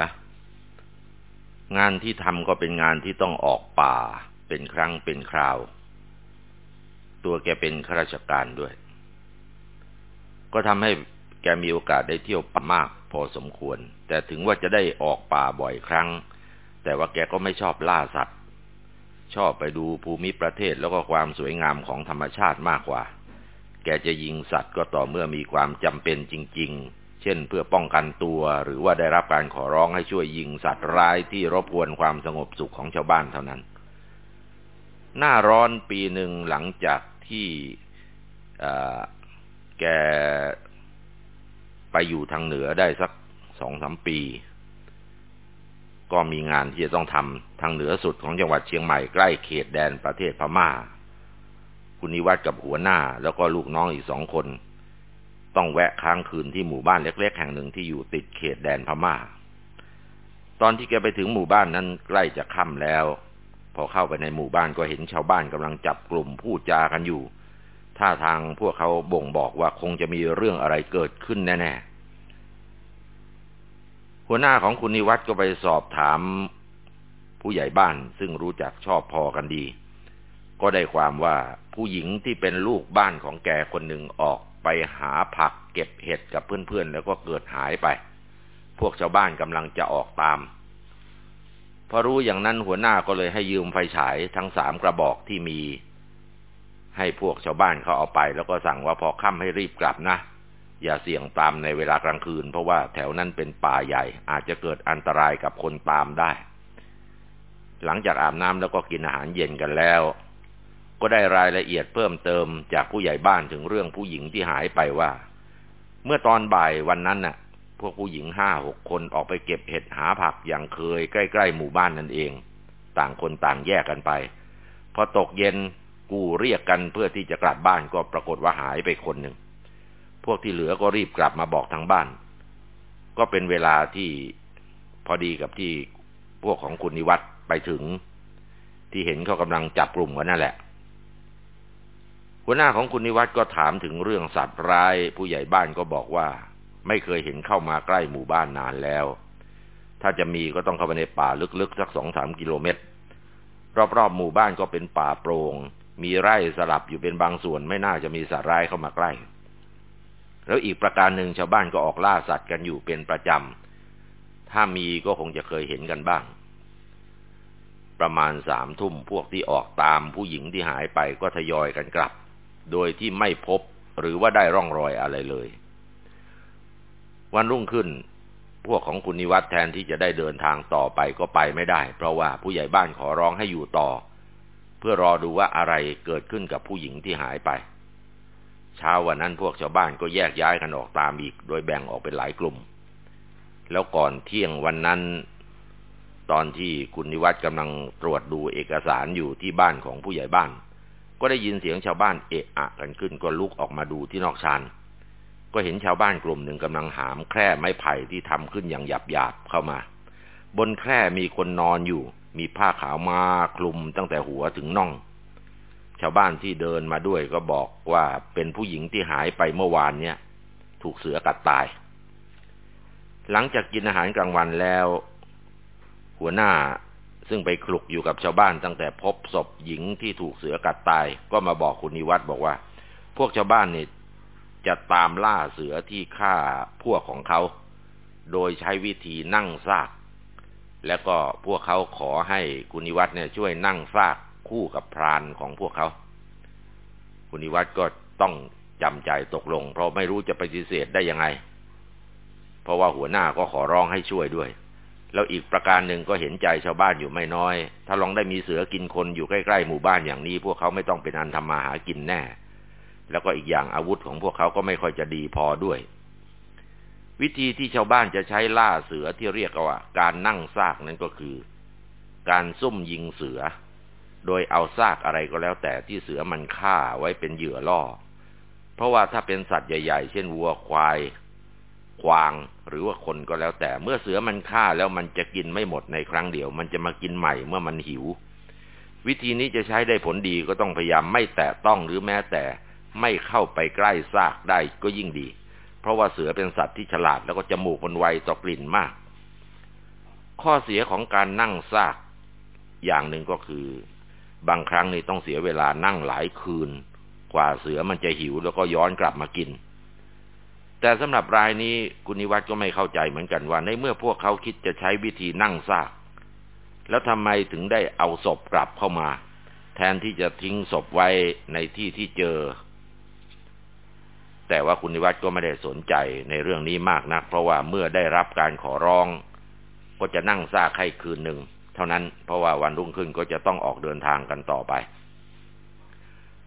งานที่ทำก็เป็นงานที่ต้องออกป่าเป็นครั้งเป็นคราว ตัวแกเป็นข้าราชการด้วย ก็ทำให้แกมีโอกาสได้เที่ยวป่ามากพอสมควร แต่ถึงว่าจะได้ออกป่าบ่อยครั้ง แต่ว่าแกก็ไม่ชอบล่าสัตว์ ชอบไปดูภูมิประเทศแล้วก็ความสวยงามของธรรมชาติมากกว่า แกจะยิงสัตว์ก็ต่อเมื่อมีความจำเป็นจริง ๆ เช่น เพื่อป้องกันตัวหรือว่าได้รับการขอร้องให้ช่วยยิงสัตว์ร้ายที่รบกวนความสงบสุขของชาวบ้านเท่านั้น หน้าร้อนปีหนึ่งหลังจาก ที่แกไปอยู่ทางเหนือได้สักสองสามปี ก็มีงานที่จะต้องทำทางเหนือสุดของจังหวัดเชียงใหม่ใกล้เขตแดนประเทศพมา่า คุณนิวัตกับหัวหน้า แล้วก็ลูกน้องอีกสองคน ต้องแวะค้างคืนที่หมู่บ้านเล็ก ๆ แห่งหนึ่งที่อยู่ติดเขตแดนพมา่า ตอนที่แกไปถึงหมู่บ้านนั้นใกล้จะค่ำแล้ว พอเข้าไปในหมู่บ้านก็เห็นชาวบ้านกำลังจับกลุ่มพูดจากันอยู่ ท่าทางพวกเขาบ่งบอกว่าคงจะมีเรื่องอะไรเกิดขึ้นแน่ๆ หัวหน้าของคุณนิวัตก็ไปสอบถามผู้ใหญ่บ้านซึ่งรู้จักชอบพอกันดี ก็ได้ความว่าผู้หญิงที่เป็นลูกบ้านของแกคนหนึ่งออกไปหาผักเก็บเห็ดกับเพื่อนๆ แล้วก็เกิดหายไป พวกชาวบ้านกำลังจะออกตาม อรู้อย่างนั้นหัวหน้าก็เลยให้ยืมไฟฉายทั้งสามกระบอกที่มี ให้พวกชาวบ้านเขาเอาไป แล้วก็สั่งว่าพอค่ำให้รีบกลับนะ อย่าเสี่ยงตามในเวลากลางคืน เพราะว่าแถวนั้นเป็นป่าใหญ่ อาจจะเกิดอันตรายกับคนตามได้ หลังจากอาบน้ำแล้วก็กินอาหารเย็นกันแล้ว ก็ได้รายละเอียดเพิ่มเติมจากผู้ใหญ่บ้านถึงเรื่องผู้หญิงที่หายไปว่า เมื่อตอนบ่ายวันนั้นน่ะ พวกผู้หญิงห้าหกคนออกไปเก็บเห็ดหาผักอย่างเคยใกล้ๆหมู่บ้านนั่นเอง ต่างคนต่างแยกกันไป พอตกเย็นกูเรียกกันเพื่อที่จะกลับบ้านก็ปรากฏว่าหายไปคนหนึ่ง พวกที่เหลือก็รีบกลับมาบอกทางบ้าน ก็เป็นเวลาที่พอดีกับที่พวกของคุณนิวัตไปถึง ที่เห็นเขากำลังจับกลุ่มกันนั่นแหละ หัวหน้าของคุณนิวัตก็ถามถึงเรื่องสัตว์ร้าย ผู้ใหญ่บ้านก็บอกว่า ไม่เคยเห็นเข้ามาใกล้หมู่บ้านนานแล้ว ถ้าจะมีก็ต้องเข้าไปในป่าลึกๆ สักสองสามกิโลเมตร รอบๆหมู่บ้านก็เป็นป่าโปรง่ง มีไร่สลับอยู่เป็นบางส่วนไม่น่าจะมีสัตว์ร้ายเข้ามาใกล้ แล้วอีกประการหนึ่งชาวบ้านก็ออกล่าสัตว์กันอยู่เป็นประจำ ถ้ามีก็คงจะเคยเห็นกันบ้าง ประมาณสามทุ่มพวกที่ออกตามผู้หญิงที่หายไปก็ทยอยกันกลับ โดยที่ไม่พบหรือว่าได้ร่องรอยอะไรเลย วันรุ่งขึ้น พวกของคุณนิวัตแทนที่จะได้เดินทางต่อไปก็ไปไม่ได้ เพราะว่าผู้ใหญ่บ้านขอร้องให้อยู่ต่อ เพื่อรอดูว่าอะไรเกิดขึ้นกับผู้หญิงที่หายไป เช้าวันนั้นพวกชาวบ้านก็แยกย้ายกันออกตามอีก โดยแบ่งออกเป็นหลายกลุ่ม แล้วก่อนเที่ยงวันนั้น ตอนที่คุณนิวัฒน์กำลังตรวจดูเอกสารอยู่ที่บ้านของผู้ใหญ่บ้าน ก็ได้ยินเสียงชาวบ้านเอะอะกันขึ้นก็ลุกออกมาดูที่นอกชาน ก็เห็นชาวบ้านกลุ่มหนึ่งกำลังหามแคร่ไม้ไผ่ที่ทำขึ้นอย่างหยาบหยาบเข้ามา บนแคร่มีคนนอนอยู่ มีผ้าขาวมาคลุมตั้งแต่หัวถึงน่อง ชาวบ้านที่เดินมาด้วยก็บอกว่าเป็นผู้หญิงที่หายไปเมื่อวานเนี่ยถูกเสือกัดตาย หลังจากกินอาหารกลางวันแล้ว หัวหน้าซึ่งไปคลุกอยู่กับชาวบ้านตั้งแต่พบศพหญิงที่ถูกเสือกัดตาย ก็มาบอกคุณนิวัตบอกว่า พวกชาวบ้านนี่ จะตามล่าเสือที่ฆ่าพวกของเขา โดยใช้วิธีนั่งซาก แล้วก็พวกเขาขอให้คุณนิวัตเนี่ยช่วยนั่งซากคู่กับพรานของพวกเขา คุณนิวัตก็ต้องจำใจตกลง เพราะไม่รู้จะปฏิเสธได้ยังไง เพราะว่าหัวหน้าก็ขอร้องให้ช่วยด้วย แล้วอีกประการหนึ่งก็เห็นใจชาวบ้านอยู่ไม่น้อย ถ้าลองได้มีเสือกินคนอยู่ใกล้ๆหมู่บ้านอย่างนี้ พวกเขาไม่ต้องเป็นอันทำมาหากินแน่ แล้วก็อีกอย่างอาวุธของพวกเขาก็ไม่ค่อยจะดีพอด้วย วิธีที่ชาวบ้านจะใช้ล่าเสือที่เรียกว่า การนั่งซากนั้นก็คือ การซุ่มยิงเสือ โดยเอาซากอะไรก็แล้วแต่ที่เสือมันฆ่าไว้เป็นเหยื่อล่อ เพราะว่าถ้าเป็นสัตว์ใหญ่ๆ เช่นวัวควายควางหรือว่าคนก็แล้วแต่เมื่อเสือมันฆ่าแล้วมันจะกินไม่หมดในครั้งเดียว มันจะมากินใหม่เมื่อมันหิว วิธีนี้จะใช้ได้ผลดีก็ต้องพยายามไม่แตะต้องหรือแม้แต่ ไม่เข้าไปใกล้ซากได้ก็ยิ่งดี เพราะว่าเสือเป็นสัตว์ที่ฉลาดแล้วก็จมูกมันไวต่อกลิ่นมาก ข้อเสียของการนั่งซาก อย่างหนึ่งก็คือ บางครั้งนี่ต้องเสียเวลานั่งหลายคืน กว่าเสือมันจะหิวแล้วก็ย้อนกลับมากิน แต่สำหรับรายนี้กุณนิวัตก็ไม่เข้าใจเหมือนกันว่า ในเมื่อพวกเขาคิดจะใช้วิธีนั่งซาก แล้วทำไมถึงได้เอาศพกลับเข้ามาแทนที่จะทิ้งศพไว้ในที่ที่เจอ แต่ว่าคุณนิวัตก็ไม่ได้สนใจในเรื่องนี้มากนัก เพราะว่าเมื่อได้รับการขอร้อง ก็จะนั่งซากให้คืนหนึ่งเท่านั้นเพราะว่าวันรุ่งขึ้นก็จะต้องออกเดินทางกันต่อไป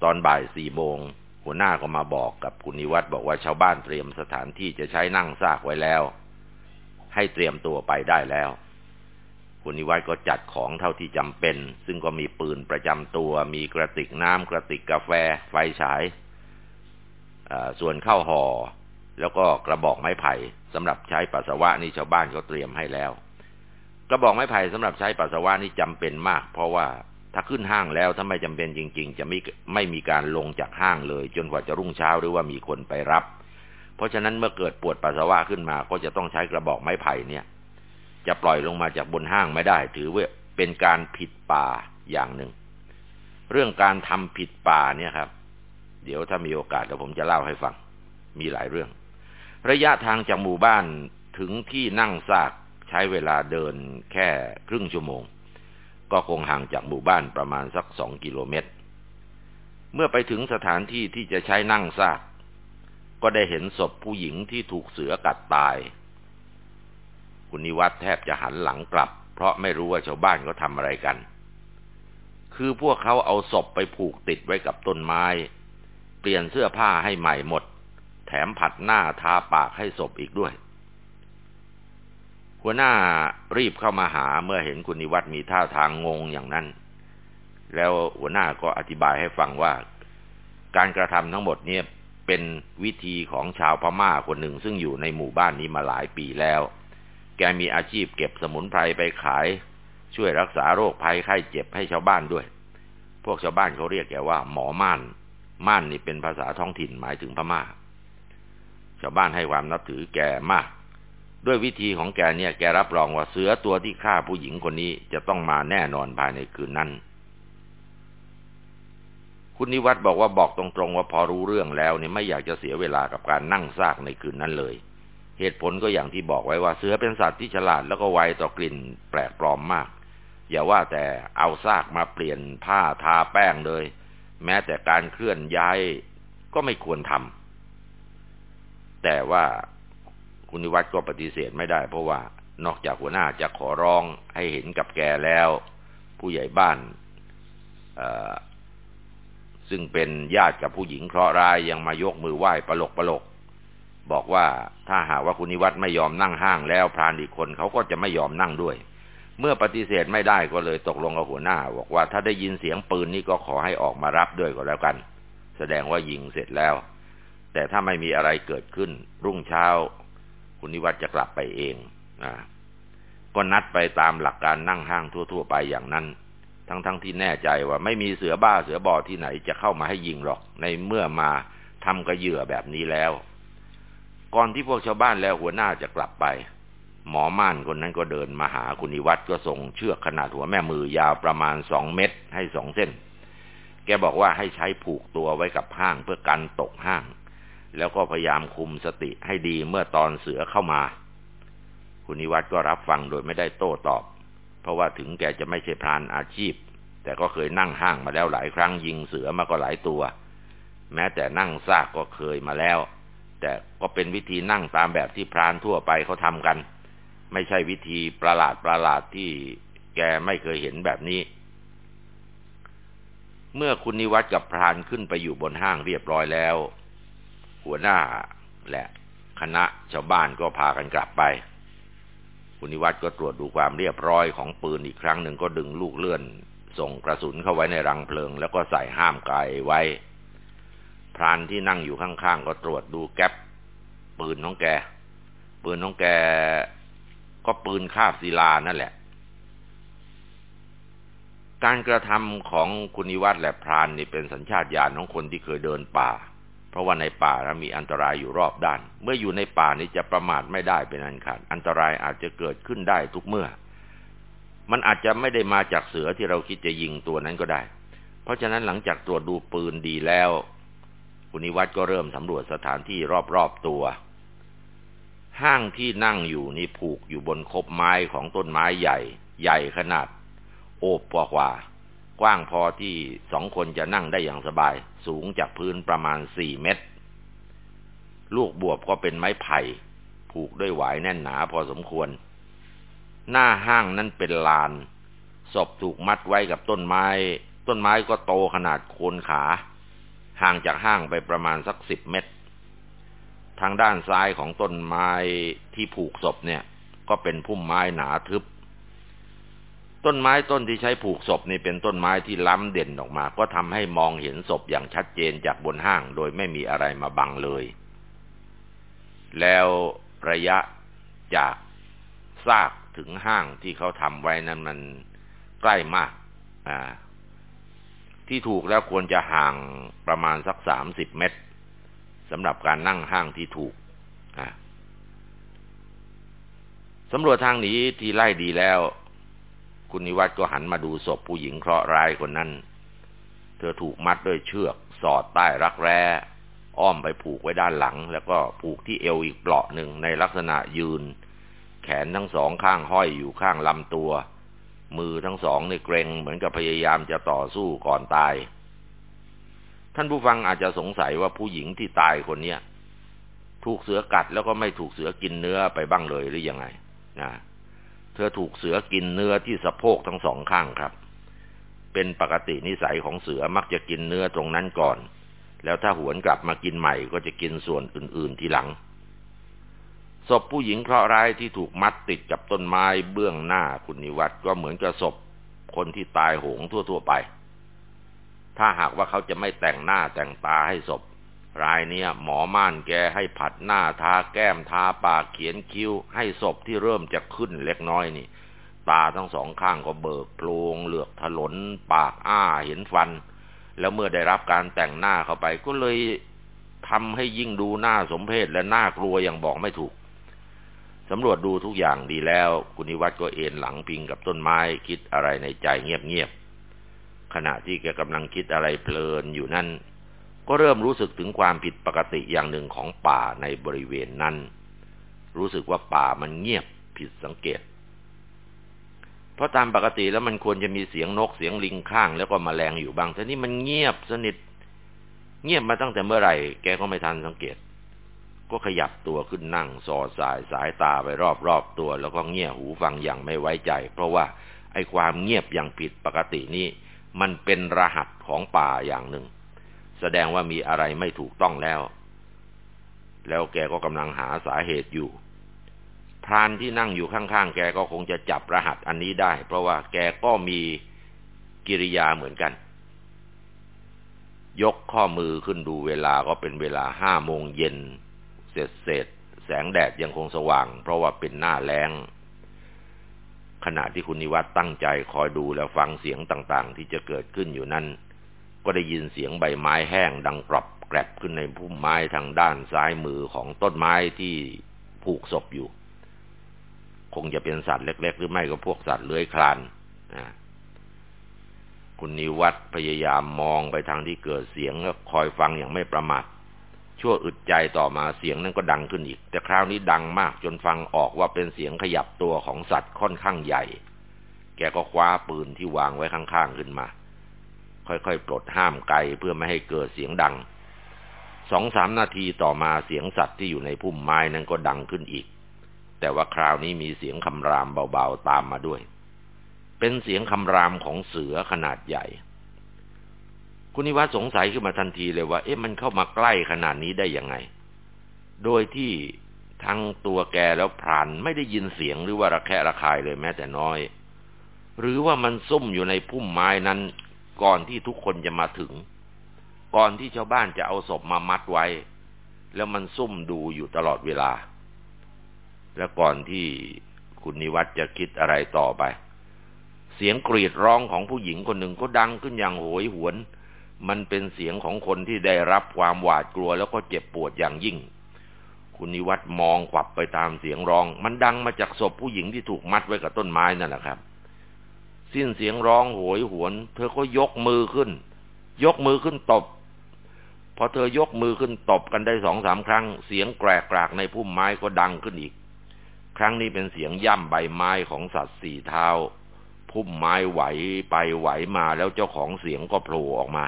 ตอนบ่ายสี่โมงหัวหน้าก็มาบอกกับคุณนิวัตบอกว่าชาวบ้านเตรียมสถานที่จะใช้นั่งซากไว้แล้ว ให้เตรียมตัวไปได้แล้วคุณนิวัตก็จัดของเท่าที่จำเป็น ซึ่งก็มีปืนประจำตัว มีกระติกน้ำกระติกกาแฟ ไฟฉาย ส่วนข้าวห่อแล้วก็กระบอกไม้ไผ่สำหรับใช้ปัสสาวะนี่ชาวบ้านเขาเตรียมให้แล้ว กระบอกไม้ไผ่สำหรับใช้ปัสสาวะนี่จำเป็นมาก เพราะว่าถ้าขึ้นห้างแล้วถ้าไม่จำเป็นจริง ๆ จะไม่ไม่มีการลงจากห้างเลย จนกว่าจะรุ่งเช้าหรือว่ามีคนไปรับ เพราะฉะนั้นเมื่อเกิดปวดปัสสาวะขึ้นมา ก็จะต้องใช้กระบอกไม้ไผ่เนี่ย จะปล่อยลงมาจากบนห้างไม่ได้ ถือว่าเป็นการผิดป่าอย่างหนึ่ง เรื่องการทำผิดป่าเนี่ยครับ เดี๋ยวถ้ามีโอกาสเดี๋ยวผมจะเล่าให้ฟัง มีหลายเรื่อง ระยะทางจากหมู่บ้านถึงที่นั่งซากใช้เวลาเดินแค่ครึ่งชั่วโมง ก็คงห่างจากหมู่บ้านประมาณสักสองกิโลเมตร เมื่อไปถึงสถานที่ที่จะใช้นั่งซาก ก็ได้เห็นศพผู้หญิงที่ถูกเสือกัดตาย คุณนิวัฒแทบจะหันหลังกลับ เพราะไม่รู้ว่าชาวบ้านเขาทำอะไรกัน คือพวกเขาเอาศพไปผูกติดไว้กับต้นไม้ ปลี่ยนเสื้อผ้าให้ใหม่หมด แถมผัดหน้าทาปากให้ศพอีกด้วย หัวหน้ารีบเข้ามาหาเมื่อเห็นคุณนิวัตมีท่าทางงงอย่างนั้น แล้วหัวหน้าก็อธิบายให้ฟังว่า การกระทำทั้งหมดเนี่ยเป็นวิธีของชาวพม่าคนหนึ่งซึ่งอยู่ในหมู่บ้านนี้มาหลายปีแล้ว แกมีอาชีพเก็บสมุนไพรไปขาย ช่วยรักษาโรคภัยไข้เจ็บให้ชาวบ้านด้วย พวกชาวบ้านเขาเรียกแกว่าหมอม่าน ม่านนี่เป็นภาษาท้องถิ่นหมายถึงพม่า ชาวบ้านให้ความนับถือแกมาก ด้วยวิธีของแกเนี่ยแกรับรองว่าเสือตัวที่ฆ่าผู้หญิงคนนี้จะต้องมาแน่นอนภายในคืนนั้น คุณนิวัตบอกว่าบอกตรงๆว่าพอรู้เรื่องแล้วเนี่ยไม่อยากจะเสียเวลากับการนั่งซากในคืนนั้นเลย เหตุผลก็อย่างที่บอกไว้ว่าเสือเป็นสัตว์ที่ฉลาดแล้วก็ไวต่อกลิ่นแปลกปลอมมาก อย่าว่าแต่เอาซากมาเปลี่ยนผ้าทาแป้งเลย แม้แต่การเคลื่อนย้ายก็ไม่ควรทำแต่ว่าคุณนิวัตก็ปฏิเสธไม่ได้ เพราะว่านอกจากหัวหน้าจะขอร้องให้เห็นกับแกแล้ว ผู้ใหญ่บ้านซึ่งเป็นญาติกับผู้หญิงเคราะห์ร้ายยังมายกมือไหว้ปลกปลกบอกว่าถ้าหากว่าคุณนิวัตไม่ยอมนั่งห้างแล้วพรานอีกคนเขาก็จะไม่ยอมนั่งด้วย เมื่อปฏิเสธไม่ได้ก็เลยตกลงกับหัวหน้า บอกว่าถ้าได้ยินเสียงปืนนี่ก็ขอให้ออกมารับด้วยก็แล้วกัน แสดงว่ายิงเสร็จแล้ว แต่ถ้าไม่มีอะไรเกิดขึ้น รุ่งเช้า คุณนิวัตจะกลับไปเองนะก็นัดไปตามหลักการนั่งห้างทั่ว ๆ ไปอย่างนั้น ทั้งๆทที่แน่ใจว่าไม่มีเสือบ้าเสือบอที่ไหนจะเข้ามาให้ยิงหรอก ในเมื่อมาทำกระเหยื่อแบบนี้แล้ว ก่อนที่พวกชาวบ้านแล้วหัวหน้าจะกลับไป หมอม่านคนนั้นก็เดินมาหาคุณนิวัตก็ส่งเชือกขนาดหัวแม่มือยาวประมาณสองเมตร ให้สองเส้น แกบอกว่าให้ใช้ผูกตัวไว้กับห้างเพื่อกันตกห้าง แล้วก็พยายามคุมสติให้ดีเมื่อตอนเสือเข้ามา คุณนิวัตก็รับฟังโดยไม่ได้โต้ตอบ เพราะว่าถึงแกจะไม่ใช่พรานอาชีพ แต่ก็เคยนั่งห้างมาแล้วหลายครั้งยิงเสือมาก็หลายตัว แม้แต่นั่งซากก็เคยมาแล้ว แต่ก็เป็นวิธีนั่งตามแบบที่พรานทั่วไปเขาทำกัน ไม่ใช่วิธีประหลาดประหลาดที่แกไม่เคยเห็นแบบนี้ เมื่อคุณนิวัตกับพรานขึ้นไปอยู่บนห้างเรียบร้อยแล้ว หัวหน้าและคณะชาวบ้านก็พากันกลับไป คุณนิวัตก็ตรวจดูความเรียบร้อยของปืนอีกครั้งหนึ่งก็ดึงลูกเลื่อน ส่งกระสุนเข้าไว้ในรังเพลิง แล้วก็ใส่ห้ามไกลไว้ พรานที่นั่งอยู่ข้างๆก็ตรวจดูแก๊ปปืนของแก ปืนของแก ก็ปืนคาบศิลานั่นแหละ การกระทำของคุณนิวัตและพรานนี่เป็นสัญชาตญาณของคนที่เคยเดินป่า เพราะว่าในป่ามีอันตรายอยู่รอบด้าน เมื่ออยู่ในป่านี้จะประมาทไม่ได้เป็นอันขาดอันตรายอาจจะเกิดขึ้นได้ทุกเมื่อ มันอาจจะไม่ได้มาจากเสือที่เราคิดจะยิงตัวนั้นก็ได้ เพราะฉะนั้นหลังจากตรวจดูปืนดีแล้วคุณนิวัตก็เริ่มสำรวจสถานที่รอบๆตัว ห้างที่นั่งอยู่นี่ผูกอยู่บนคบไม้ของต้นไม้ใหญ่ ใหญ่ขนาด โอบกว่ากว้างพอที่สองคนจะนั่งได้อย่างสบาย สูงจากพื้นประมาณสี่เมตร ลูกบวบก็เป็นไม้ไผ่ ผูกด้วยหวายแน่นหนาพอสมควร หน้าห้างนั้นเป็นลาน ศพถูกมัดไว้กับต้นไม้ ต้นไม้ก็โตขนาดโคนขา ห่างจากห้างไปประมาณสักสิบเมตร ทางด้านซ้ายของต้นไม้ที่ผูกศพเนี่ย ก็เป็นพุ่มไม้หนาทึบ ต้นไม้ต้นที่ใช้ผูกศพนี่เป็นต้นไม้ที่ล้ำเด่นออกมา ก็ทำให้มองเห็นศพอย่างชัดเจนจากบนห้าง โดยไม่มีอะไรมาบังเลย แล้วระยะจากซากถึงห้างที่เขาทำไว้นั้นมันใกล้มาก อ่า ที่ถูกแล้วควรจะห่างประมาณสักสามสิบเมตร สำหรับการนั่งห้างที่ถูกสำรวจทางหนีที่ไล่ดีแล้ว คุณนิวัตก็หันมาดูศพผู้หญิงเคราะห์ร้ายคนนั้น เธอถูกมัดด้วยเชือก สอดใต้รักแร้ อ้อมไปผูกไว้ด้านหลัง แล้วก็ผูกที่เอวอีกเปลาะหนึ่งในลักษณะยืน แขนทั้งสองข้างห้อยอยู่ข้างลำตัว มือทั้งสองในเกรงเหมือนกับพยายามจะต่อสู้ก่อนตาย ท่านผู้ฟังอาจจะสงสัยว่าผู้หญิงที่ตายคนเนี้ยถูกเสือกัดแล้วก็ไม่ถูกเสือกินเนื้อไปบ้างเลยหรือยังไงนะเธอถูกเสือกินเนื้อที่สะโพกทั้งสองข้างครับ เป็นปกตินิสัยของเสือมักจะกินเนื้อตรงนั้นก่อน แล้วถ้าหวนกลับมากินใหม่ก็จะกินส่วนอื่น ๆทีหลังศพผู้หญิงเคราะห์ร้ายที่ถูกมัดติดกับต้นไม้เบื้องหน้าคุณนิวัตก็เหมือนกับศพคนที่ตายโหงทั่ว ๆ ไป ถ้าหากว่าเขาจะไม่แต่งหน้าแต่งตาให้ศพ รายเนี้ยหมอม่านแกให้ผัดหน้าทาแก้มทาปากเขียนคิ้ว ให้ศพที่เริ่มจะขึ้นเล็กน้อยนี่ ตาทั้งสองข้างก็เบิกโพลงเหลือกถลน ปากอ้าเห็นฟัน แล้วเมื่อได้รับการแต่งหน้าเข้าไปก็เลยทำให้ยิ่งดูหน้าสมเพศและน่ากลัวอย่างบอกไม่ถูกสำรวจดูทุกอย่างดีแล้ว คุณนิวัตก็เอนหลังพิงกับต้นไม้คิดอะไรในใจเงียบ ขณะที่แกกำลังคิดอะไรเพลินอยู่นั่นก็เริ่มรู้สึกถึงความผิดปกติอย่างหนึ่งของป่าในบริเวณนั้น รู้สึกว่าป่ามันเงียบผิดสังเกต เพราะตามปกติแล้วมันควรจะมีเสียงนกเสียงลิงข้างแล้วก็มแมลงอยู่บ้างแต่นี่มันเงียบสนิท เงียบมาตั้งแต่เมื่อไหร่ แกก็ไม่ทันสังเกต ก็ขยับตัวขึ้นนั่งสอดสายสายตาไปรอบๆตัว แล้วก็เงี่ยหูฟังอย่างไม่ไว้ใจ เพราะว่าไอ้ความเงียบอย่างผิดปกตินี้ มันเป็นรหัสของป่าอย่างหนึ่ง แสดงว่ามีอะไรไม่ถูกต้องแล้ว แล้วแกก็กำลังหาสาเหตุอยู่พรานที่นั่งอยู่ข้างๆแกก็คงจะจับรหัสอันนี้ได้ เพราะว่าแกก็มีกิริยาเหมือนกัน ยกข้อมือขึ้นดูเวลาก็เป็นเวลาห้าโมงเย็นเศษเศษแสงแดดยังคงสว่าง เพราะว่าเป็นหน้าแล้ง ขณะที่คุณนิวัตตั้งใจคอยดูและฟังเสียงต่างๆ ที่จะเกิดขึ้นอยู่นั้น ก็ได้ยินเสียงใบไม้แห้งดังกรอบแกรบขึ้นในพุ่มไม้ทางด้านซ้ายมือของต้นไม้ที่ผูกศพอยู่ คงจะเป็นสัตว์เล็ก ๆ หรือไม่ก็พวกสัตว์เลื้อยคลานนะคุณนิวัตพยายามมองไปทางที่เกิดเสียงแล้วคอยฟังอย่างไม่ประมาท ชั่วอึดใจต่อมาเสียงนั้นก็ดังขึ้นอีก แต่คราวนี้ดังมากจนฟังออกว่าเป็นเสียงขยับตัวของสัตว์ค่อนข้างใหญ่ แกก็คว้าปืนที่วางไว้ข้างๆขึ้นมา ค่อยๆปลดห้ามไกลเพื่อไม่ให้เกิดเสียงดังสองสามนาทีต่อมาเสียงสัตว์ที่อยู่ในพุ่มไม้นั้นก็ดังขึ้นอีก แต่ว่าคราวนี้มีเสียงคำรามเบาๆตามมาด้วย เป็นเสียงคำรามของเสือขนาดใหญ่ คุณนิวัฒสงสัยขึ้นมาทันทีเลยว่า เอ๊ะมันเข้ามาใกล้ขนาดนี้ได้ยังไง โดยที่ทั้งตัวแกแล้วพรานไม่ได้ยินเสียงหรือว่าระแคะระคายเลยแม้แต่น้อย หรือว่ามันซุ่มอยู่ในพุ่มไม้นั้น ก่อนที่ทุกคนจะมาถึง ก่อนที่ชาวบ้านจะเอาศพมามัดไว้ แล้วมันซุ่มดูอยู่ตลอดเวลา และก่อนที่คุณนิวัฒจะคิดอะไรต่อไป เสียงกรีดร้องของผู้หญิงคนหนึ่งก็ดังขึ้นอย่างโหยหวน มันเป็นเสียงของคนที่ได้รับความหวาดกลัวแล้วก็เจ็บปวดอย่างยิ่ง คุณนิวัตมองขวับไปตามเสียงร้อง มันดังมาจากศพผู้หญิงที่ถูกมัดไว้กับต้นไม้นั่นแหละครับ สิ้นเสียงร้องโหยหวน เธอก็ยกมือขึ้น ยกมือขึ้นตบ พอเธอยกมือขึ้นตบกันได้สองสามครั้ง เสียงแกรกกรากในพุ่มไม้ก็ดังขึ้นอีก ครั้งนี้เป็นเสียงย่ำใบไม้ของสัตว์สี่เท้า พุ่มไม้ไหวไปไหวมาแล้วเจ้าของเสียงก็โผล่ออกมา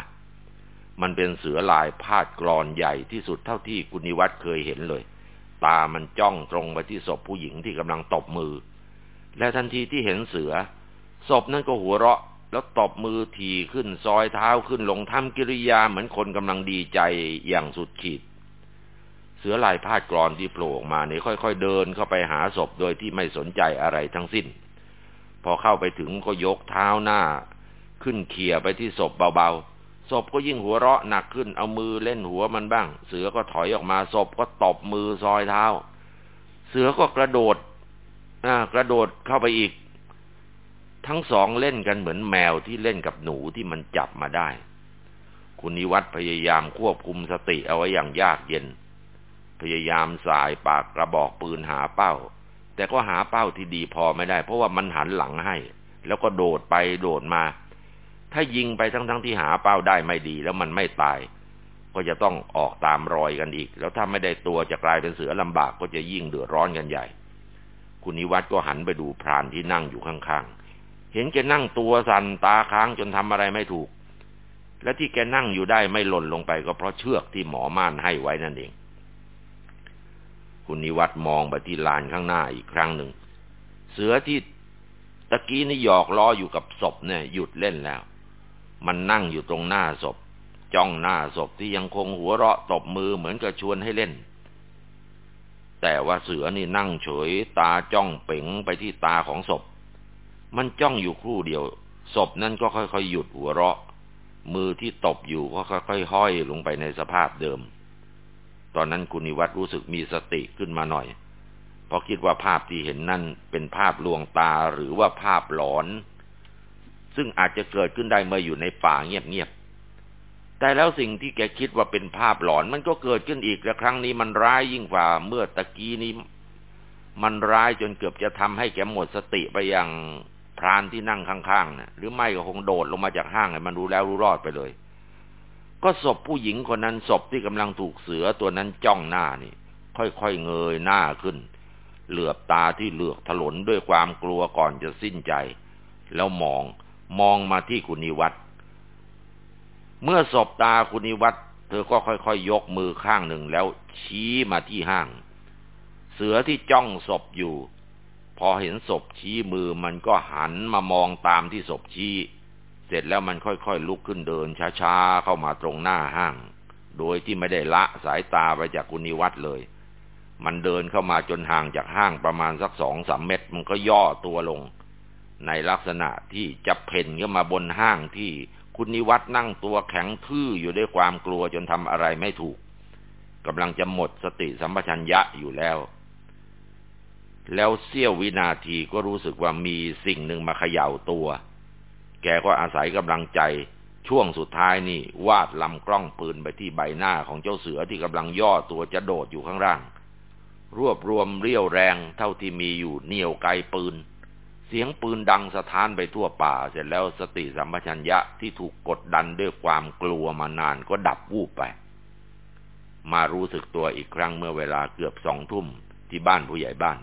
มันเป็นเสือลายพาดกรอนใหญ่ที่สุดเท่าที่กุณิวัตรเคยเห็นเลย ตามันจ้องตรงไปที่ศพผู้หญิงที่กำลังตบมือ และทันทีที่เห็นเสือ ศพนั้นก็หัวเราะ แล้วตบมือทีขึ้นซอยเท้าขึ้นลงทำกิริยาเหมือนคนกำลังดีใจอย่างสุดขีด เสือลายพาดกรอนที่โผล่ออกมาเนี่ยค่อย ๆ เดินเข้าไปหาศพโดยที่ไม่สนใจอะไรทั้งสิ้น พอเข้าไปถึงก็ยกเท้าหน้า ขึ้นเขี่ยไปที่ศพเบาๆ ศพก็ยิ่งหัวเราะหนักขึ้น เอามือเล่นหัวมันบ้าง เสือก็ถอยออกมา ศพก็ตบมือซอยเท้า เสือก็กระโดดกระโดดเข้าไปอีก ทั้งสองเล่นกันเหมือนแมวที่เล่นกับหนูที่มันจับมาได้ คุณนิวัตพยายามควบคุมสติเอาไว้อย่างยากเย็น พยายามสายปากกระบอกปืนหาเป้า แต่ก็หาเป้าที่ดีพอไม่ได้ เพราะว่ามันหันหลังให้ แล้วก็โดดไปโดดมา ถ้ายิงไปทั้งๆทที่หาเป้าได้ไม่ดี แล้วมันไม่ตาย ก็จะต้องออกตามรอยกันอีก แล้วถ้าไม่ได้ตัวจะกลายเป็นเสือลำบากก็จะยิ่งเดือดร้อนกันใหญ่ คุณนิวัตก็หันไปดูพรานที่นั่งอยู่ข้างๆ เห็นแกนั่งตัวสั่นตาค้างจนทำอะไรไม่ถูก และที่แกนั่งอยู่ได้ไม่หล่นลงไปก็เพราะเชือกที่หมอม่านให้ไว้นั่นเอง คุณนิวัตมองไปที่ลานข้างหน้าอีกครั้งหนึ่ง เสือที่ตะกี้นี่หยอกล้ออยู่กับศพเนี่ยหยุดเล่นแล้ว มันนั่งอยู่ตรงหน้าศพ จ้องหน้าศพที่ยังคงหัวเราะตบมือเหมือนกับชวนให้เล่น แต่ว่าเสือนี่นั่งเฉย ตาจ้องเป๋งไปที่ตาของศพ มันจ้องอยู่ครู่เดียว ศพนั่นก็ค่อยๆหยุดหัวเราะ มือที่ตบอยู่ก็ค่อยๆห้อยลงไปในสภาพเดิม ตอนนั้นคุณนิวัตรรู้สึกมีสติขึ้นมาหน่อย เพราะคิดว่าภาพที่เห็นนั่นเป็นภาพลวงตาหรือว่าภาพหลอน ซึ่งอาจจะเกิดขึ้นได้เมื่ออยู่ในป่าเงียบๆ แต่แล้วสิ่งที่แกคิดว่าเป็นภาพหลอนมันก็เกิดขึ้นอีกและครั้งนี้มันร้ายยิ่งกว่าเมื่อตะกี้นี้ มันร้ายจนเกือบจะทำให้แกหมดสติไปอย่างพรานที่นั่งข้างๆนี่ยหรือไม่ก็คงโดดลงมาจากห้างเลยมันรู้แล้วรู้รอดไปเลย ก็ศพผู้หญิงคนนั้นศพที่กำลังถูกเสือตัวนั้นจ้องหน้านี่ ค่อยๆเงยหน้าขึ้น เหลือบตาที่เหลือกถลนด้วยความกลัวก่อนจะสิ้นใจ แล้วมอง มองมาที่คุณนิวัตเมื่อศบตาคุณนิวัตเธอก็ค่อยๆยกมือข้างหนึ่งแล้วชี้มาที่ห้าง เสือที่จ้องศพอยู่ พอเห็นศพชี้มือมันก็หันมามองตามที่ศพชี้ เสร็จแล้วมันค่อยๆลุกขึ้นเดินช้าๆเข้ามาตรงหน้าห้าง โดยที่ไม่ได้ละสายตาไปจากกุณิวัตเลย มันเดินเข้ามาจนห่างจากห้างประมาณสักสองสามเมตร มันก็ย่อตัวลง ในลักษณะที่จะเพ่นขึ้นมาบนห้างที่คุณนิวัตนั่งตัวแข็งทื่ออยู่ด้วยความกลัวจนทำอะไรไม่ถูกกำลังจะหมดสติสัมปชัญญะอยู่แล้ว แล้วเสี้ยววินาทีก็รู้สึกว่ามีสิ่งหนึ่งมาเขย่าตัว แกก็อาศัยกำลังใจช่วงสุดท้ายนี่วาดลำกล้องปืนไปที่ใบหน้าของเจ้าเสือที่กำลังย่อตัวจะโดดอยู่ข้างล่าง รวบรวมเรี่ยวแรงเท่าที่มีอยู่เหนี่ยวไกปืน เสียงปืนดังสะท้านไปทั่วป่า เสร็จแล้วสติสัมปชัญญะที่ถูกกดดันด้วยความกลัวมานานก็ดับวูบไป มารู้สึกตัวอีกครั้งเมื่อเวลาเกือบสองทุ่มที่บ้านผู้ใหญ่บ้าน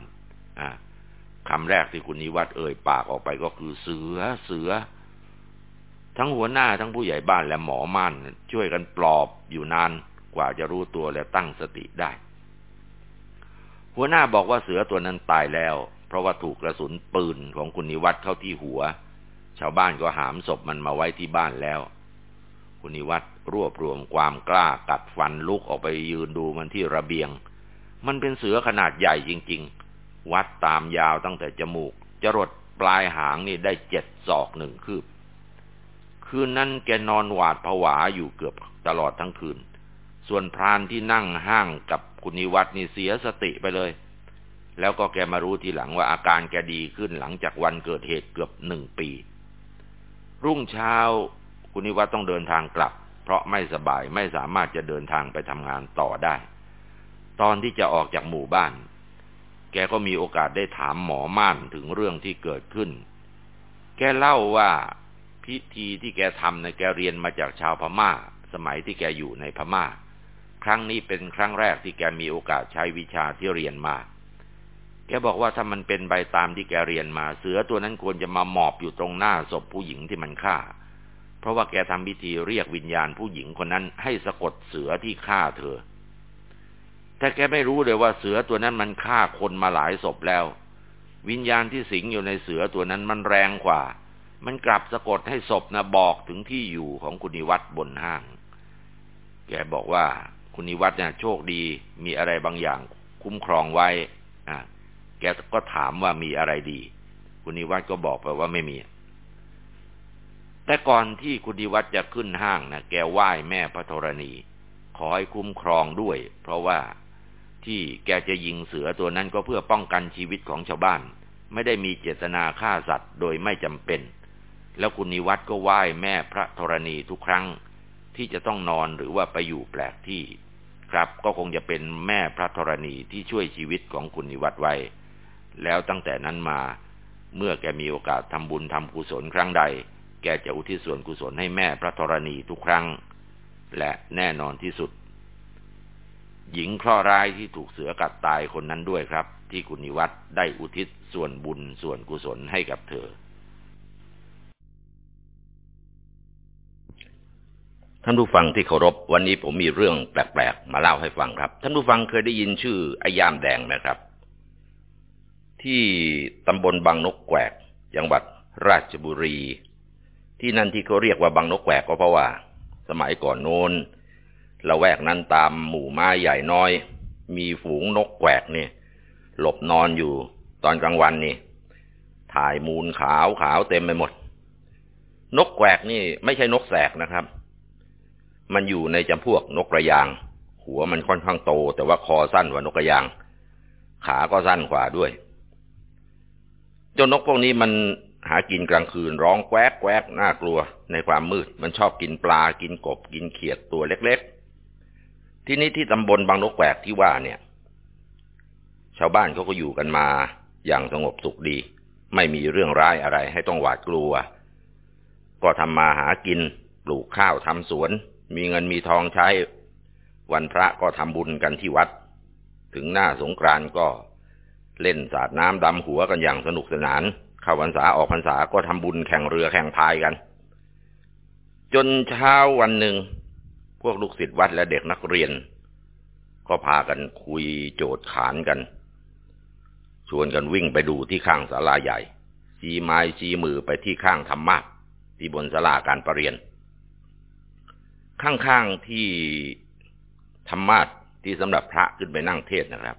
คำแรกที่คุณนิวัตเอ่ยปากออกไปก็คือเสือเสือ ทั้งหัวหน้าทั้งผู้ใหญ่บ้านและหมอม่านช่วยกันปลอบอยู่นานกว่าจะรู้ตัวและตั้งสติได้ หัวหน้าบอกว่าเสือตัวนั้นตายแล้ว เพราะว่าถูกกระสุนปืนของคุณนิวัตเข้าที่หัว ชาวบ้านก็หามศพมันมาไว้ที่บ้านแล้ว คุณนิวัตรวบรวมความกล้ากัดฟันลุกออกไปยืนดูมันที่ระเบียง มันเป็นเสือขนาดใหญ่จริง ๆ วัดตามยาวตั้งแต่จมูก จรดปลายหางนี่ได้เจ็ดศอกหนึ่งคืบ คืนนั้นแกนอนหวาดผวาอยู่เกือบตลอดทั้งคืน ส่วนพรานที่นั่งห้างกับคุณนิวัตนี่เสียสติไปเลย แล้วก็แกมารู้ทีหลังว่าอาการแกดีขึ้นหลังจากวันเกิดเหตุเกือบหนึ่งปี รุ่งเช้าคุณนิวัตต้องเดินทางกลับ เพราะไม่สบายไม่สามารถจะเดินทางไปทำงานต่อได้ ตอนที่จะออกจากหมู่บ้าน แกก็มีโอกาสได้ถามหมอม่านถึงเรื่องที่เกิดขึ้น แกเล่าว่าพิธีที่แกทำเนี่ยแกเรียนมาจากชาวพม่า สมัยที่แกอยู่ในพม่า ครั้งนี้เป็นครั้งแรกที่แกมีโอกาสใช้วิชาที่เรียนมา แกบอกว่าถ้ามันเป็นไปตามที่แกเรียนมา เสือตัวนั้นควรจะมาหมอบอยู่ตรงหน้าศพผู้หญิงที่มันฆ่า เพราะว่าแกทำพิธีเรียกวิญญาณผู้หญิงคนนั้นให้สะกดเสือที่ฆ่าเธอ แต่แกไม่รู้เลยว่าเสือตัวนั้นมันฆ่าคนมาหลายศพแล้ว วิญญาณที่สิงอยู่ในเสือตัวนั้นมันแรงกว่า มันกลับสะกดให้ศพนะบอกถึงที่อยู่ของคุณนิวัตบนห้าง แกบอกว่าคุณนิวัตเนี่ยโชคดีมีอะไรบางอย่างคุ้มครองไว้อะ แกก็ถามว่ามีอะไรดี คุณนิวัตก็บอกไปว่าไม่มี แต่ก่อนที่คุณนิวัตจะขึ้นห้างนะแกไหว้แม่พระธรณี ขอให้คุ้มครองด้วย เพราะว่าที่แกจะยิงเสือตัวนั้นก็เพื่อป้องกันชีวิตของชาวบ้าน ไม่ได้มีเจตนาฆ่าสัตว์โดยไม่จำเป็น แล้วคุณนิวัตก็ไหว้แม่พระธรณีทุกครั้งที่จะต้องนอนหรือว่าไปอยู่แปลกที่ ครับก็คงจะเป็นแม่พระธรณีที่ช่วยชีวิตของคุณนิวัตไว้ แล้วตั้งแต่นั้นมา เมื่อแกมีโอกาสทำบุญทำกุศลครั้งใด แกจะอุทิศส่วนกุศลให้แม่พระธรณีทุกครั้ง และแน่นอนที่สุด หญิงเคราะห์ร้ายที่ถูกเสือกัดตายคนนั้นด้วยครับ ที่คุณนิวัตได้อุทิศส่วนบุญส่วนกุศลให้กับเธอ ท่านผู้ฟังที่เคารพวันนี้ผมมีเรื่องแปลกๆ มาเล่าให้ฟังครับ ท่านผู้ฟังเคยได้ยินชื่อไอ้ยามแดงไหมครับ ที่ตำบลบางนกแกวกจังหวัดราชบุรี ที่นั่นที่เขาเรียกว่าบางนกแกวกก็เพราะว่า สมัยก่อนโน้นละแวกนั้นตามหมู่ไม้ใหญ่น้อย มีฝูงนกแกวกเนี่ย หลบนอนอยู่ตอนกลางวันนี่ ถ่ายมูลขาวขาวเต็มไปหมด นกแกวกนี่ไม่ใช่นกแสกนะครับ มันอยู่ในจำพวกนกกระยาง หัวมันค่อนข้างโต แต่ว่าคอสั้นกว่านกกระยาง ขาก็สั้นกว่าด้วย เจ้านกพวกนี้มันหากินกลางคืนร้องแควกแควกน่ากลัว ในความมืด มันชอบกินปลากินกบกินเขียดตัวเล็ก ๆ ที่นี้ที่ตำบลบางนกแควกที่ว่าเนี่ย ชาวบ้านเขาก็อยู่กันมาอย่างสงบสุขดี ไม่มีเรื่องร้ายอะไรให้ต้องหวาดกลัว ก็ทำมาหากินปลูกข้าวทำสวน มีเงินมีทองใช้ วันพระก็ทำบุญกันที่วัด ถึงหน้าสงกรานต์ก็ เล่นสาดน้ำดำหัวกันอย่างสนุกสนาน เข้าพรรษาออกพรรษาก็ทำบุญแข่งเรือแข่งพายกัน จนเช้าวันหนึ่ง พวกลูกศิษย์วัดและเด็กนักเรียน ก็พากันคุยโจทย์ขานกัน ชวนกันวิ่งไปดูที่ข้างศาลาใหญ่ชี้ไม้ชี้มือไปที่ข้างธรรมะที่บนศาลาการประเรียน ข้างๆที่ธรรมาทที่สำหรับพระขึ้นไปนั่งเทศนะครับ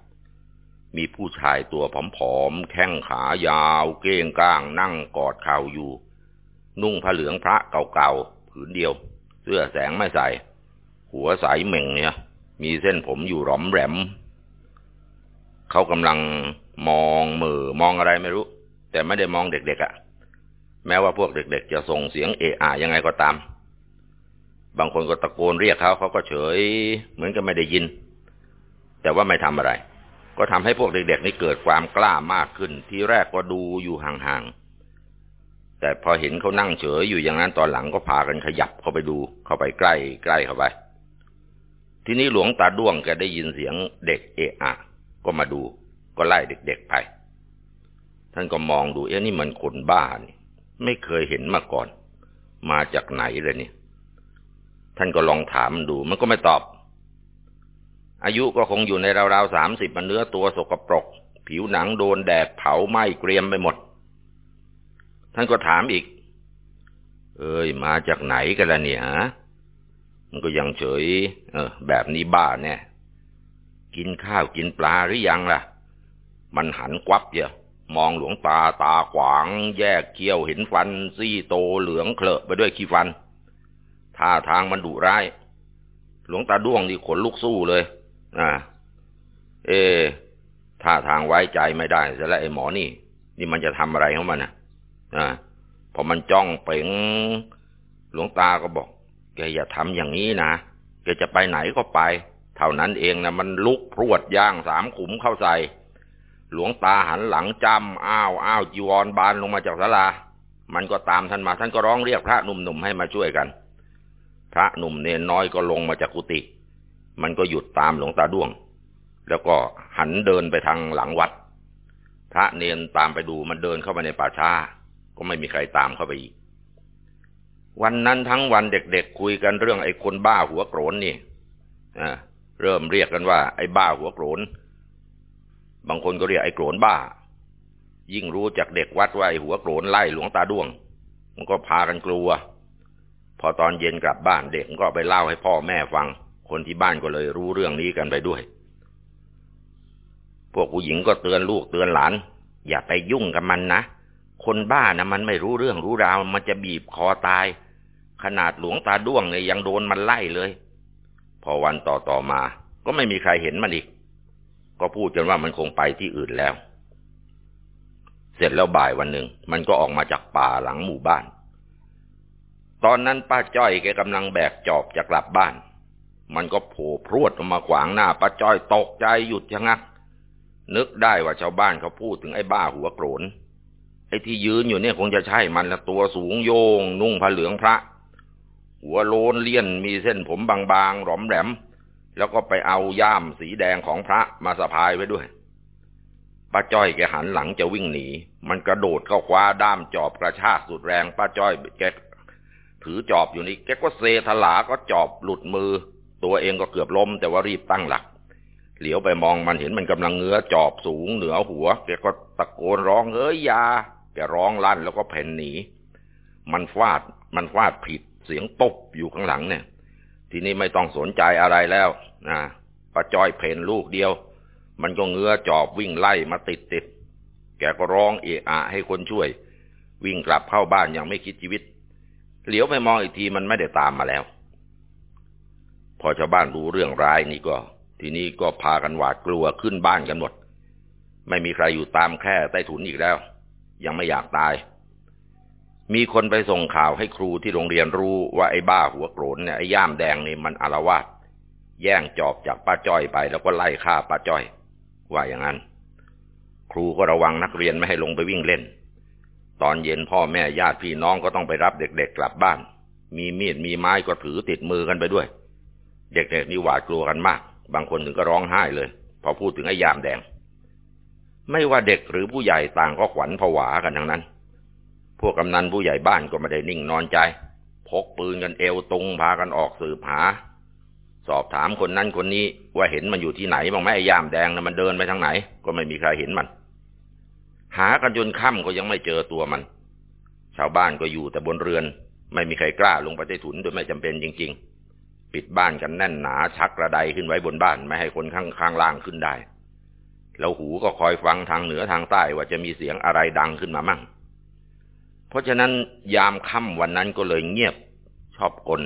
มีผู้ชายตัวผอมๆ แข้งขายาว เก้งก้าง นั่งกอดเข่าอยู่ นุ่งผ้าเหลืองพระเก่าๆ ผืนเดียว เสื้อแสงไม่ใส่ หัวใสเหม่งเนี่ย มีเส้นผมอยู่หลอมแหลม เขากำลังมองมือมองอะไรไม่รู้ แต่ไม่ได้มองเด็กๆอะ่ะ แม้ว่าพวกเด็กๆ จะส่งเสียงเอะอะยังไงก็ตาม บางคนก็ตะโกนเรียกเขาเขาก็เฉย เหมือนกับไม่ได้ยิน แต่ว่าไม่ทำอะไร ก็ทำให้พวกเด็กๆนี่เกิดความกล้ามากขึ้น ทีแรกก็ดูอยู่ห่างๆ แต่พอเห็นเขานั่งเฉยอยู่อย่างนั้นตอนหลังก็พากันขยับเข้าไปดู เข้าไปใกล้ใกล้เข้าไป ทีนี้หลวงตาด้วงแกได้ยินเสียงเด็กเอะอะ ก็มาดู ก็ไล่เด็กๆไป ท่านก็มองดูเอ๊ะนี่มันคนบ้านี่ ไม่เคยเห็นมาก่อน มาจากไหนเลยเนี่ย ท่านก็ลองถามดู มันก็ไม่ตอบ อายุก็คงอยู่ในราวๆสามสิบมันเนื้อตัวสกปรก ผิวหนังโดนแดดเผาไหม้เกรียมไปหมด ท่านก็ถามอีก เอ้ย มาจากไหนกันล่ะเนี่ยฮะมันก็ยังเฉย เออ แบบนี้บ้าแน่กินข้าวกินปลาหรือยังล่ะ มันหันกวับเยอะมองหลวงตาตาขวาง แยกเคี้ยวเห็นฟัน ซี่โตเหลืองเคลอะไปด้วยขี้ฟันท่าทางมันดุร้าย หลวงตาด้วงนี่ขนลุกสู้เลย อ่า เอท่าทางไว้ใจไม่ได้ซะแล้วไอ้หมอนี่ นี่มันจะทำอะไรของมันนะอ่าพอมันจ้องเป่งหลวงตาก็บอก แกอย่าทำอย่างนี้นะแกจะไปไหนก็ไป เท่านั้นเองนะมันลุกพรวดย่างสามขุมเข้าใส่หลวงตาหันหลังจำอ้าวอ้าวจีวรบานลงมาจากศาลา มันก็ตามท่านมาท่านก็ร้องเรียกพระหนุ่มๆให้มาช่วยกัน พระหนุ่มเนนน้อยก็ลงมาจากกุฏิ มันก็หยุดตามหลวงตาด้วง แล้วก็หันเดินไปทางหลังวัด พระเนนตามไปดูมันเดินเข้าไปในป่าช้า ก็ไม่มีใครตามเข้าไปอีก วันนั้นทั้งวันเด็กๆคุยกันเรื่องไอ้คนบ้าหัวโกรนนี่เริ่มเรียกกันว่า ไอ้บ้าหัวโกรน บางคนก็เรียกไอ้โกรนบ้า ยิ่งรู้จากเด็กวัดว่าไอ้หัวโกรนไล่หลวงตาด้วง มันก็พากันกลัว พอตอนเย็นกลับบ้านเด็กก็ไปเล่าให้พ่อแม่ฟัง คนที่บ้านก็เลยรู้เรื่องนี้กันไปด้วย พวกผู้หญิงก็เตือนลูกเตือนหลาน อย่าไปยุ่งกับมันนะ คนบ้านะมันไม่รู้เรื่องรู้ราว มันจะบีบคอตาย ขนาดหลวงตาด้วงเนี่ยยังโดนมันไล่เลย พอวันต่อต่อมา ก็ไม่มีใครเห็นมันอีก ก็พูดกันว่ามันคงไปที่อื่นแล้ว เสร็จแล้วบ่ายวันหนึ่ง มันก็ออกมาจากป่าหลังหมู่บ้านตอนนั้นป้าจ้อยแกกำลังแบกจอบจะกลับบ้าน มันก็โผล่พรวดออกมาขวางหน้าป้าจ้อยตกใจหยุดชะงัก นึกได้ว่าชาวบ้านเขาพูดถึงไอ้บ้าหัวโกรนไอ้ที่ยืนอยู่เนี่ยคงจะใช่มันละตัวสูงโยง นุ่งผ้าเหลืองพระ หัวโลนเลี่ยนมีเส้นผมบางๆหลอมแหลม แล้วก็ไปเอาย่ามสีแดงของพระมาสะพายไว้ด้วยป้าจ้อยแกหันหลังจะวิ่งหนี มันกระโดดเข้าคว้าด้ามจอบกระชากสุดแรงป้าจ้อยแกถือจอบอยู่นี่แกก็เซถลาก็จอบหลุดมือ ตัวเองก็เกือบล้ม แต่ว่ารีบตั้งหลัก เหลียวไปมองมันเห็นมันกำลังเงื้อจอบสูงเหนือหัวแกก็ตะโกนร้องเอ้ยยาแกร้องลั่นแล้วก็เพ่นหนี มันฟาดมันฟาดผิดเสียงตบอยู่ข้างหลังเนี่ย ทีนี้ไม่ต้องสนใจอะไรแล้วนะป้าจ้อยเพ่นลูกเดียว มันก็เงื้อจอบวิ่งไล่มาติดติดแกก็ร้องเอะอะให้คนช่วย วิ่งกลับเข้าบ้านอย่างไม่คิดชีวิต เหลียวไปมองอีกทีมันไม่ได้ตามมาแล้ว พอชาวบ้านรู้เรื่องร้ายนี่ก็ ทีนี้ก็พากันหวาดกลัวขึ้นบ้านกันหมด ไม่มีใครอยู่ตามแค่ใต้ถุนอีกแล้ว ยังไม่อยากตาย มีคนไปส่งข่าวให้ครูที่โรงเรียนรู้ว่าไอ้บ้าหัวโกรนเนี่ยไอ้ย่ามแดงนี่มันอารวาสแย่งจอบจากป้าจ้อยไป แล้วก็ไล่ฆ่าป้าจ้อย ว่าอย่างนั้น ครูก็ระวังนักเรียนไม่ให้ลงไปวิ่งเล่น ตอนเย็นพ่อแม่ญาติพี่น้องก็ต้องไปรับเด็กๆกลับบ้าน มีมีดมีไม้ก็ถือติดมือกันไปด้วย เด็กๆนี่หวาดกลัวกันมาก บางคนถึงก็ร้องไห้เลย พอพูดถึงไอ้ยามแดง ไม่ว่าเด็กหรือผู้ใหญ่ต่างก็ขวัญผวากันทั้งนั้น พวกกำนันผู้ใหญ่บ้านก็ไม่ได้นิ่งนอนใจ พกปืนกันเอวตุงพากันออกสืบหา สอบถามคนนั้นคนนี้ว่าเห็นมันอยู่ที่ไหนบ้างไหมไอ้ยามแดงนะมันเดินไปทางไหน ก็ไม่มีใครเห็นมัน หากันจนค่ำก็ยังไม่เจอตัวมัน ชาวบ้านก็อยู่แต่บนเรือน ไม่มีใครกล้าลงไปใต้ถุนโดยไม่จำเป็นจริง ๆ ปิดบ้านกันแน่นหนาชักกระไดขึ้นไว้บนบ้านไม่ให้คนข้างข้างล่างขึ้นได้ แล้วหูก็คอยฟังทางเหนือทางใต้ว่าจะมีเสียงอะไรดังขึ้นมามั่ง เพราะฉะนั้นยามค่ำวันนั้นก็เลยเงียบชอบกล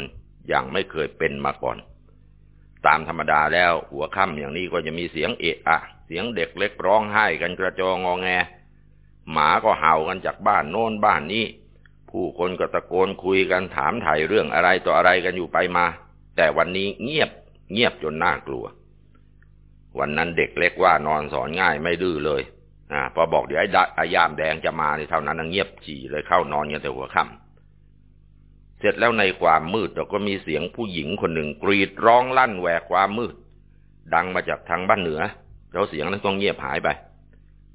อย่างไม่เคยเป็นมาก่อน ตามธรรมดาแล้วหัวค่ำอย่างนี้ก็จะมีเสียงเอะอะ เสียงเด็กเล็กร้องไห้กันกระจองงอแง หมาก็เห่ากันจากบ้านโน้นบ้านนี้ ผู้คนก็ตะโกนคุยกันถามไถ่เรื่องอะไรต่ออะไรกันอยู่ไปมา แต่วันนี้เงียบเงียบจนน่ากลัว วันนั้นเด็กเล็กว่านอนสอนง่ายไม่ดื้อเลยอ่าพอบอกเดี๋ยวไอ้ไอ้ยามแดงจะมาในเท่านั้นเงียบฉี่เลยเข้านอนกันแต่หัวค่ำเสร็จแล้วในความมืดเราก็มีเสียงผู้หญิงคนหนึ่งกรีดร้องลั่นแหวกความมืด ดังมาจากทางบ้านเหนือ แล้วเสียงนั้นก็เงียบหายไป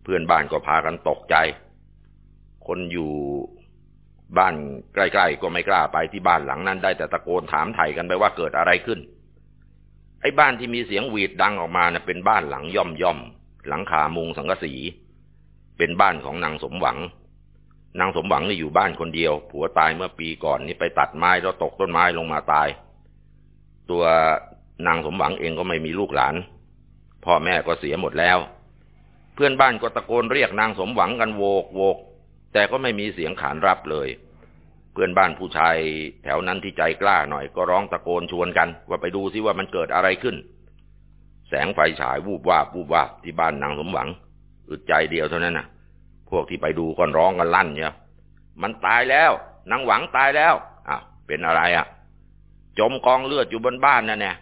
เพื่อนบ้านก็พากันตกใจ คนอยู่ บ้านใกล้ๆก็ไม่กล้าไปที่บ้านหลังนั้นได้แต่ตะโกนถามไถ่กันไปว่าเกิดอะไรขึ้น ไอ้บ้านที่มีเสียงหวีดดังออกมาเนะ่ะเป็นบ้านหลังย่อมย่อมหลังคามุงสังกะสี เป็นบ้านของนางสมหวัง นางสมหวังนี่อยู่บ้านคนเดียว ผัวตายเมื่อปีก่อนนี่ไปตัดไม้แล้วตกต้นไม้ลงมาตาย ตัวนางสมหวังเองก็ไม่มีลูกหลาน พ่อแม่ก็เสียหมดแล้ว เพื่อนบ้านก็ตะโกนเรียกนางสมหวังกันโวกโวก แต่ก็ไม่มีเสียงขานรับเลย เพื่อนบ้านผู้ชายแถวนั้นที่ใจกล้าหน่อยก็ร้องตะโกนชวนกัน ว่าไปดูซิว่ามันเกิดอะไรขึ้น แสงไฟฉายวูบวาบวูบวาบที่บ้านนางสมหวังอึดใจเดียวเท่านั้นน่ะ พวกที่ไปดูก็ร้องกันลั่นเนี่ยมันตายแล้วนางหวังตายแล้วอะเป็นอะไรอะ จมกองเลือดอยู่บนบ้านนั่นแน่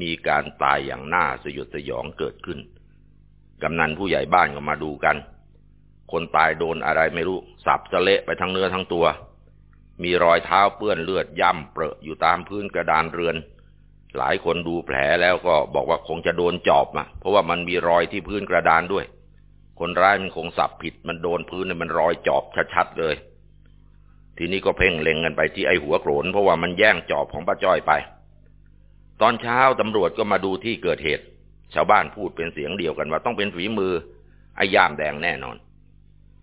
มีการตายอย่างน่าสยดสยองเกิดขึ้น กำนันผู้ใหญ่บ้านก็มาดูกัน คนตายโดนอะไรไม่รู้ สับจะเละไปทั้งเนื้อทั้งตัว มีรอยเท้าเปื้อนเลือดย่ำเปรอะอยู่ตามพื้นกระดานเรือน หลายคนดูแผลแล้วก็บอกว่าคงจะโดนจอบมาเพราะว่ามันมีรอยที่พื้นกระดานด้วย คนร้ายมันคงสับผิดมันโดนพื้นเนี่ยมันรอยจอบชัดๆเลยทีนี้ก็เพ่งเล็งกันไปที่ไอหัวโกรนเพราะว่ามันแย่งจอบของป้าจ้อยไป ตอนเช้าตำรวจก็มาดูที่เกิดเหตุ ชาวบ้านพูดเป็นเสียงเดียวกันว่าต้องเป็นฝีมือไอ้ย่ามแดงแน่นอน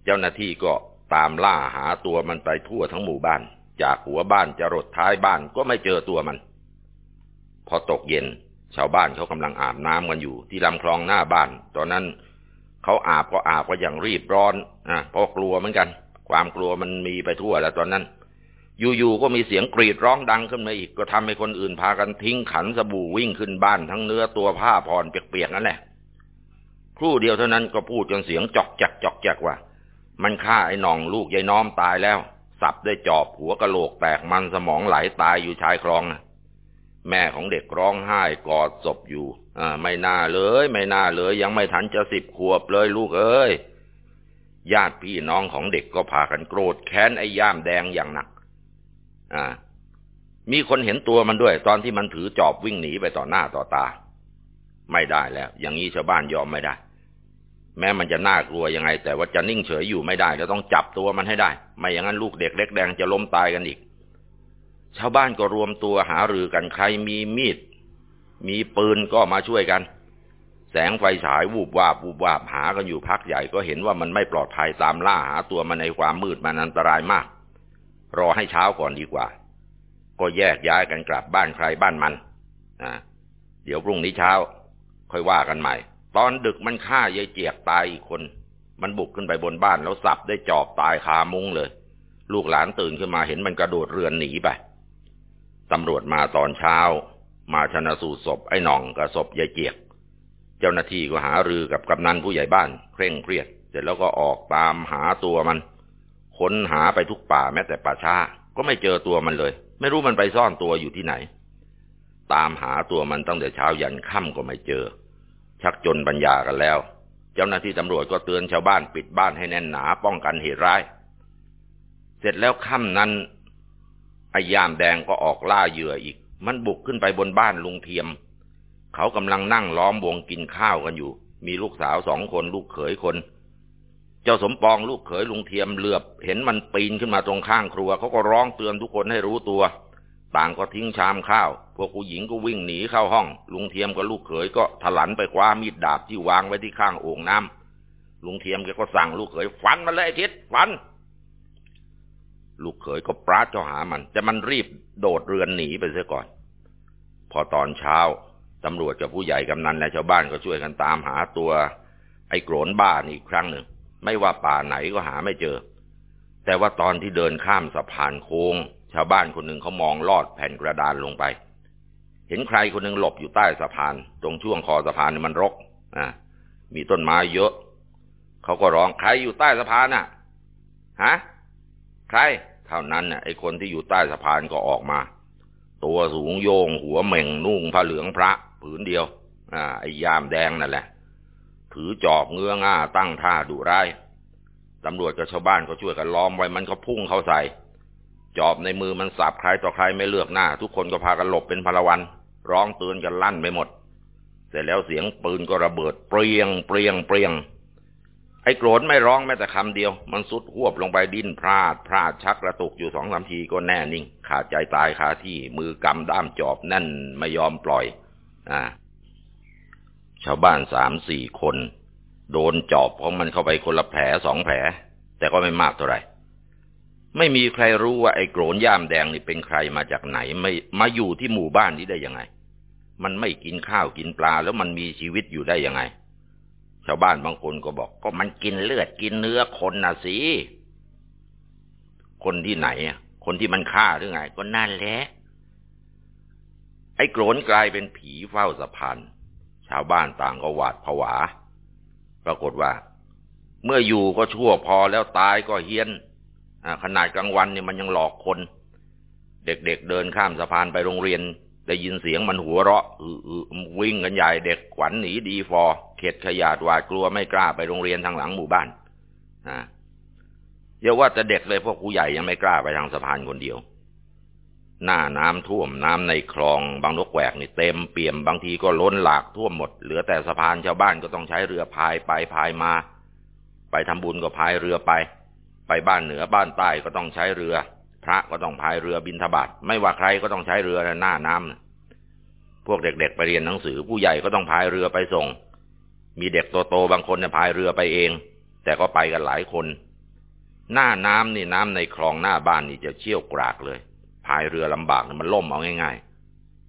เจ้าหน้าที่ก็ตามล่าหาตัวมันไปทั่วทั้งหมู่บ้าน จากหัวบ้านจะรดท้ายบ้านก็ไม่เจอตัวมัน พอตกเย็น ชาวบ้านเขากำลังอาบน้ำกันอยู่ ที่ลำคลองหน้าบ้าน ตอนนั้นเขาอาบก็อาบก็อย่างรีบร้อนอะเพราะกลัวเหมือนกัน ความกลัวมันมีไปทั่วแล้วตอนนั้นอยู่ๆก็มีเสียงกรีดร้องดังขึ้นมาอีก ก็ทำให้คนอื่นพากันทิ้งขันสบู่วิ่งขึ้นบ้านทั้งเนื้อตัวผ้าผ่อนเปียกๆนั่นแหละ ครู่เดียวเท่านั้นก็พูดจนเสียงจอกจักจอกจักว่า มันฆ่าไอ้น่องลูกยายน้อมตายแล้ว สับได้จอบหัวกะโหลกแตกมันสมองไหลตายอยู่ชายคลองนะแม่ของเด็กร้องไห้กอดศพอยู่อ่าไม่น่าเลย ไม่น่าเลย ยังไม่ทันจะสิบขวบเลยลูกเอ้ยญาติพี่น้องของเด็กก็พากันโกรธแค้นไอ้ย่ามแดงอย่างหนัก อ่า มีคนเห็นตัวมันด้วย ตอนที่มันถือจอบวิ่งหนีไปต่อหน้าต่อตา ไม่ได้แล้ว อย่างนี้ชาวบ้านยอมไม่ได้ แม้มันจะน่ากลัวยังไง แต่ว่าจะนิ่งเฉยอยู่ไม่ได้เราต้องจับตัวมันให้ได้ ไม่อย่างนั้นลูกเด็กเล็กแดงจะล้มตายกันอีก ชาวบ้านก็รวมตัวหารือกันใครมีมีด มีปืนก็มาช่วยกัน แสงไฟฉายวูบวาบวูบวาบหากันอยู่พักใหญ่ก็เห็นว่ามันไม่ปลอดภัยตามล่าหาตัวมันในความมืดมันอันตรายมาก รอให้เช้าก่อนดีกว่า ก็แยกย้ายกันกลับบ้านใครบ้านมันอ่าเดี๋ยวพรุ่งนี้เช้า ค่อยว่ากันใหม่ ตอนดึกมันฆ่ายายเจียกตายอีกคน มันบุกขึ้นไปบนบ้านแล้วสับได้จอบตายคามุ้งเลย ลูกหลานตื่นขึ้นมาเห็นมันกระโดดเรือนหนีไปตำรวจมาตอนเช้า มาชนะสูตรศพไอ้หน่องกับศพยายเจียก เจ้าหน้าที่ก็หารือกับกำนันผู้ใหญ่บ้าน เคร่งเครียด เสร็จแล้วก็ออกตามหาตัวมัน ค้นหาไปทุกป่าแม้แต่ป่าช้าก็ไม่เจอตัวมันเลย ไม่รู้มันไปซ่อนตัวอยู่ที่ไหน ตามหาตัวมันตั้งแต่เช้ายันค่ำก็ไม่เจอ ชักจนปัญญากันแล้ว เจ้าหน้าที่ตำรวจก็เตือนชาวบ้านปิดบ้านให้แน่นหนาป้องกันเหตุร้าย เสร็จแล้วค่ำนั้นไอ้ยามแดงก็ออกล่าเหยื่ออีก มันบุกขึ้นไปบนบ้านลุงเทียม เขากำลังนั่งล้อมวงกินข้าวกันอยู่ มีลูกสาวสองคนลูกเขยคน เจ้าสมปองลูกเขยลุงเทียมเหลือบ เห็นมันปีนขึ้นมาตรงข้างครัวเขาก็ร้องเตือนทุกคนให้รู้ตัว ต่างก็ทิ้งชามข้าว พวกผู้หญิงก็วิ่งหนีเข้าห้อง ลุงเทียมกับลูกเขยก็ถลันไปคว้ามีดดาบที่วางไว้ที่ข้างโอ่งน้ำลุงเทียมแกก็สั่งลูกเขยฟันมันเลยทิศฟัน ลูกเขยก็ปราดเจ้าหามัน แต่มันรีบโดดเรือนหนีไปเสียก่อน พอตอนเช้าตำรวจกับผู้ใหญ่กำนันและชาวบ้านก็ช่วยกันตามหาตัว ไอ้โกรนบ้านอีกครั้งหนึ่ง ไม่ว่าป่าไหนก็หาไม่เจอ แต่ว่าตอนที่เดินข้ามสะพานโค้ง ชาวบ้านคนหนึ่งเขามองลอดแผ่นกระดานลงไป เห็นใครคนหนึ่งหลบอยู่ใต้สะพาน ตรงช่วงคอสะพานมันรกอ่ามีต้นไม้เยอะ เขาก็ร้องใครอยู่ใต้สะพานน่ะ ฮะ ใคร เท่านั้นน่ะไอ้คนที่อยู่ใต้สะพานก็ออกมา ตัวสูงโยง หัวเหม่งนุ่งผ้าเหลืองพระ ผืนเดียว อ่า ไอ้ยามแดงนั่นแหละ ถือจอบเงื้อง่าตั้งท่าดุร้ายตำรวจกับชาวบ้านก็ช่วยกันล้อมไว้มันก็พุ่งเข้าใส่ จอบในมือมันสับใครต่อใครไม่เลือกหน้า ทุกคนก็พากันหลบเป็นพลวัน ร้องเตือนกันลั่นไปหมด เสร็จแล้วเสียงปืนก็ระเบิด เปรียง เปรียง เปรียง ไอ้โกรนไม่ร้องแม้แต่คำเดียว มันสุดหวบลงไปดิ้นพลาดพลาดชักกระตุกอยู่สองสามทีก็แน่นิ่ง ขาดใจตายคาที่มือกำด้ามจอบแน่นไม่ยอมปล่อย อ่า ชาวบ้านสามสี่คน โดนจอบของมันเข้าไปคนละแผลสองแผล แต่ก็ไม่มากเท่าไหร่ ไม่มีใครรู้ว่าไอ้โกรนย่ามแดงนี่เป็นใครมาจากไหน ไม่มาอยู่ที่หมู่บ้านนี้ได้ยังไง มันไม่กินข้าวกินปลาแล้วมันมีชีวิตอยู่ได้ยังไง ชาวบ้านบางคนก็บอก ก็มันกินเลือดกินเนื้อคนน่ะสิคนที่ไหนอะคนที่มันฆ่าหรือไง ก็นั่นแหละไอ้โกรนกลายเป็นผีเฝ้าสะพานชาวบ้านต่างก็หวาดผวา ปรากฏว่า เมื่ออยู่ก็ชั่วพอแล้วตายก็เฮี้ยน ขนาดกลางวันเนี่ยมันยังหลอกคน เด็กๆเเดินข้ามสะพานไปโรงเรียน ได้ยินเสียงมันหัวเราะวิ่งกันใหญ่เด็กขวัญหนีดีฟอเข็ดขยาดหวาดกลัวไม่กล้าไปโรงเรียนทางหลังหมู่บ้านนะเยาว่าจะเด็กเลยพวกผู้ใหญ่ยังไม่กล้าไปทางสะพานคนเดียว หน้าน้ำท่วมน้ำในคลอง บางนกแหวกนี่เต็มเปี่ยมบางทีก็ล้นหลากท่วมหมด เหลือแต่สะพานชาวบ้านก็ต้องใช้เรือพายไปพายมา ไปทำบุญก็พายเรือไป ไปบ้านเหนือบ้านใต้ก็ต้องใช้เรือ พระก็ต้องพายเรือบินทบาทไม่ว่าใครก็ต้องใช้เรือหน้าน้ำพวกเด็กๆไปเรียนหนังสือผู้ใหญ่ก็ต้องพายเรือไปส่ง มีเด็กโตๆบางคนเนี่ยพายเรือไปเอง แต่ก็ไปกันหลายคน หน้าน้ำนี่น้ำในคลองหน้าบ้านนี่จะเชี่ยวกรากเลยพายเรือลำบากมันล่มเอาง่าย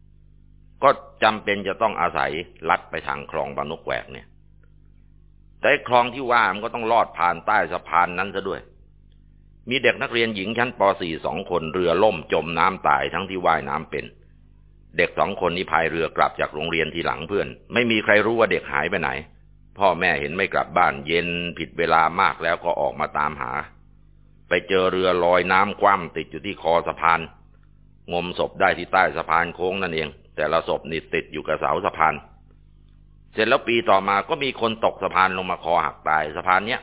ๆ ก็จำเป็นจะต้องอาศัยลัดไปทางคลองบางนกแหวกเนี่ย แต่คลองที่ว่ามันก็ต้องลอดผ่านใต้สะพานนั้นซะด้วย มีเด็กนักเรียนหญิงชั้นป .4 สองคนเรือล่มจมน้ำตายทั้งที่ว่ายน้ำเป็น เด็กสองคนนี้พายเรือกลับจากโรงเรียนทีหลังเพื่อน ไม่มีใครรู้ว่าเด็กหายไปไหน พ่อแม่เห็นไม่กลับบ้านเย็นผิดเวลามากแล้วก็ออกมาตามหา ไปเจอเรือลอยน้ำคว่ำติดอยู่ที่คอสะพาน งมศพได้ที่ใต้สะพานโค้งนั่นเอง แต่ละศพนี่ติดอยู่กับเสาสะพาน เสร็จแล้วปีต่อมาก็มีคนตกสะพานลงมาคอหักตายสะพานเนี้ย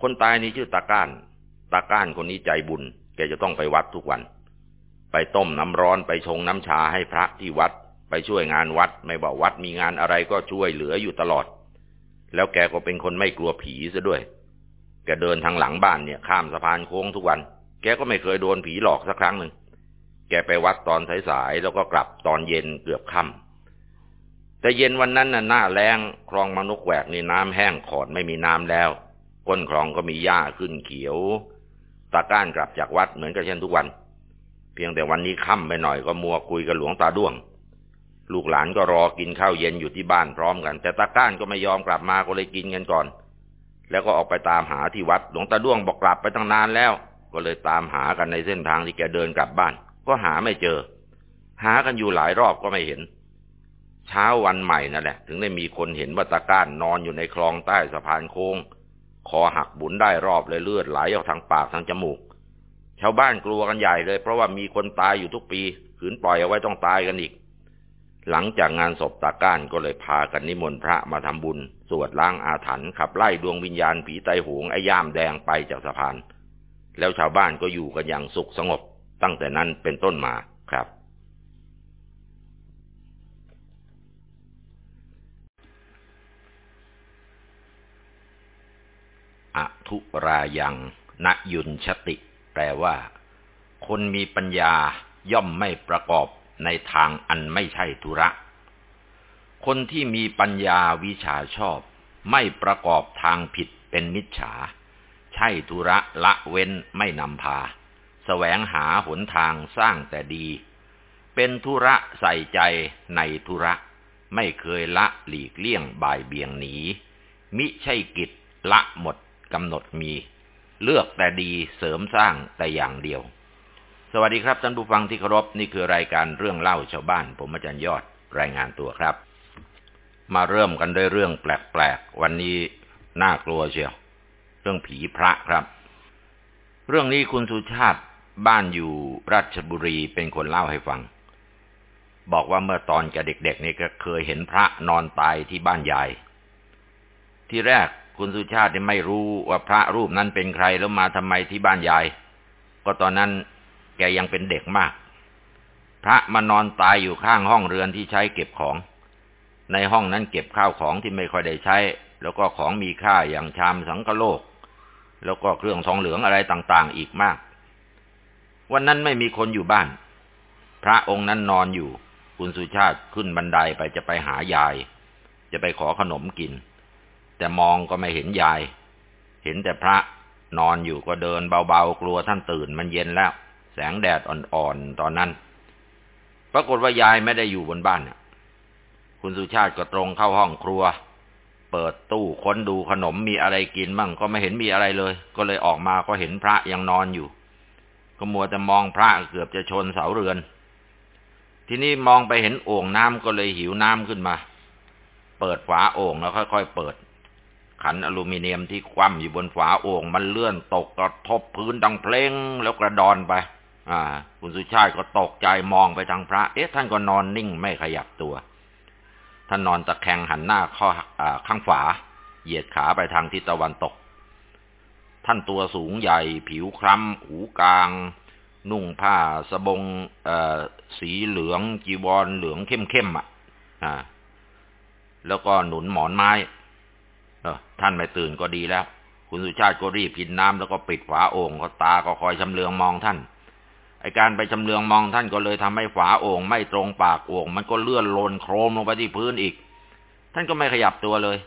คนตายนี่ชื่อตาก้าน ตาก้านคนนี้ใจบุญ แกจะต้องไปวัดทุกวัน ไปต้มน้ำร้อนไปชงน้ำชาให้พระที่วัด ไปช่วยงานวัด ไม่บอกวัดมีงานอะไรก็ช่วยเหลืออยู่ตลอด แล้วแกก็เป็นคนไม่กลัวผีซะด้วย แกเดินทางหลังบ้านเนี่ย ข้ามสะพานโค้งทุกวัน แกก็ไม่เคยโดนผีหลอกสักครั้งหนึ่งแกไปวัดตอนสายๆแล้วก็กลับตอนเย็นเกือบค่ำแต่เย็นวันนั้นน่ะหน้าแรงคลองมนุกแหวกนี่น้ำแห้งขอดไม่มีน้ำแล้ว ก้นคลองก็มีหญ้าขึ้นเขียว ตาก้านกลับจากวัดเหมือนกับเช่นทุกวัน เพียงแต่วันนี้ค่ำไปหน่อยก็มัวคุยกับหลวงตาด้วง ลูกหลานก็รอกินข้าวเย็นอยู่ที่บ้านพร้อมกัน แต่ตาก้านก็ไม่ยอมกลับมาก็เลยกินกันก่อน แล้วก็ออกไปตามหาที่วัด หลวงตาด้วงบอกกลับไปตั้งนานแล้ว ก็เลยตามหากันในเส้นทางที่แกเดินกลับบ้าน ก็หาไม่เจอ หากันอยู่หลายรอบก็ไม่เห็นเช้าวันใหม่นั่นแหละ ถึงได้มีคนเห็นว่าตาก้านนอนอยู่ในคลองใต้สะพานโค้ง คอหักบุนได้รอบเลยเลือดไหลออกทางปากทางจมูก ชาวบ้านกลัวกันใหญ่เลย เพราะว่ามีคนตายอยู่ทุกปีขืนปล่อยเอาไว้ต้องตายกันอีก หลังจากงานศพตาก้านก็เลยพากันนิมนต์พระมาทำบุญ สวดล้างอาถรรพ์ขับไล่ดวงวิญญาณผีไตหงไอ้ย่ามแดงไปจากสะพาน แล้วชาวบ้านก็อยู่กันอย่างสุขสงบตั้งแต่นั้นเป็นต้นมาครับ อทุรายังนยุนชติ แปลว่า คนมีปัญญาย่อมไม่ประกอบในทางอันไม่ใช่ธุระ คนที่มีปัญญาวิชาชอบ ไม่ประกอบทางผิดเป็นมิจฉา ใช่ธุระละเว้นไม่นำพาสแสวงหาหนทางสร้างแต่ดี เป็นธุระใส่ใจในธุระ ไม่เคยละหลีกเลี่ยงบ่ายเบี่ยงหนีมิใช่กิจละหมด กำหนดมี เลือกแต่ดีเสริมสร้างแต่อย่างเดียว สวัสดีครับท่านผู้ฟังที่เคารพนี่คือรายการเรื่องเล่าชาวบ้าน ผมอาจารย์ยอดรายงานตัวครับ มาเริ่มกันด้วยเรื่องแปลกๆ วันนี้น่ากลัวเชียว เรื่องผีพระครับ เรื่องนี้คุณสุชาติบ้านอยู่ราชบุรีเป็นคนเล่าให้ฟัง บอกว่าเมื่อตอนแกเด็กๆนี่ก็เคยเห็นพระนอนตายที่บ้านยายที่แรก คุณสุชาติไม่รู้ว่าพระรูปนั้นเป็นใครแล้วมาทำไมที่บ้านยาย ก็ตอนนั้นแกยังเป็นเด็กมาก พระมานอนตายอยู่ข้างห้องเรือนที่ใช้เก็บของ ในห้องนั้นเก็บข้าวของที่ไม่ค่อยได้ใช้ แล้วก็ของมีค่าอย่างชามสังกโลก แล้วก็เครื่องทองเหลืองอะไรต่างๆ อีกมาก วันนั้นไม่มีคนอยู่บ้าน พระองค์นั้นนอนอยู่ คุณสุชาติขึ้นบันไดไปจะไปหายาย จะไปขอขนมกิน แต่มองก็ไม่เห็นยาย เห็นแต่พระนอนอยู่ก็เดินเบาๆกลัวท่านตื่นมันเย็นแล้ว แสงแดดอ่อนๆตอนนั้น ปรากฏว่ายายไม่ได้อยู่บนบ้านคุณสุชาติก็ตรงเข้าห้องครัว เปิดตู้ค้นดูขนมมีอะไรกินมั่งก็ไม่เห็นมีอะไรเลย ก็เลยออกมาก็เห็นพระยังนอนอยู่ ก็มัวแต่มองพระเกือบจะชนเสาเรือน ทีนี้มองไปเห็นโอ่งน้ำก็เลยหิวน้ำขึ้นมา เปิดฝาโอ่งแล้วค่อยๆเปิด ขันอลูมิเนียมที่คว่ำอยู่บนฝาโอ่งมันเลื่อนตกกระทบพื้นดังเพลงแล้วกระดอนไป อ่า คุณสุชาติก็ตกใจมองไปทางพระ เอ๊ะ ท่านก็นอนนิ่งไม่ขยับตัว ท่านนอนตะแคงหันหน้าข้ออข้างฝา เหยียดขาไปทางทิศตะวันตก ท่านตัวสูงใหญ่ ผิวคล้ำหูกลาง นุ่งผ้าสบงสีเหลืองจีวรเหลืองเข้มๆอะ อ่า แล้วก็หนุนหมอนไม้ เออท่านไม่ตื่นก็ดีแล้ว คุณสุชาติก็รีบกินน้ำแล้วก็ปิดฝาโอ่งก็ตาก็คอยชำเลืองมองท่านไอการไปชำเลืองมองท่านก็เลยทำให้ฝาโอ่งไม่ตรงปากโอ่งมันก็เลื่อนโลนโครมลงไปที่พื้นอีก ท่านก็ไม่ขยับตัวเลย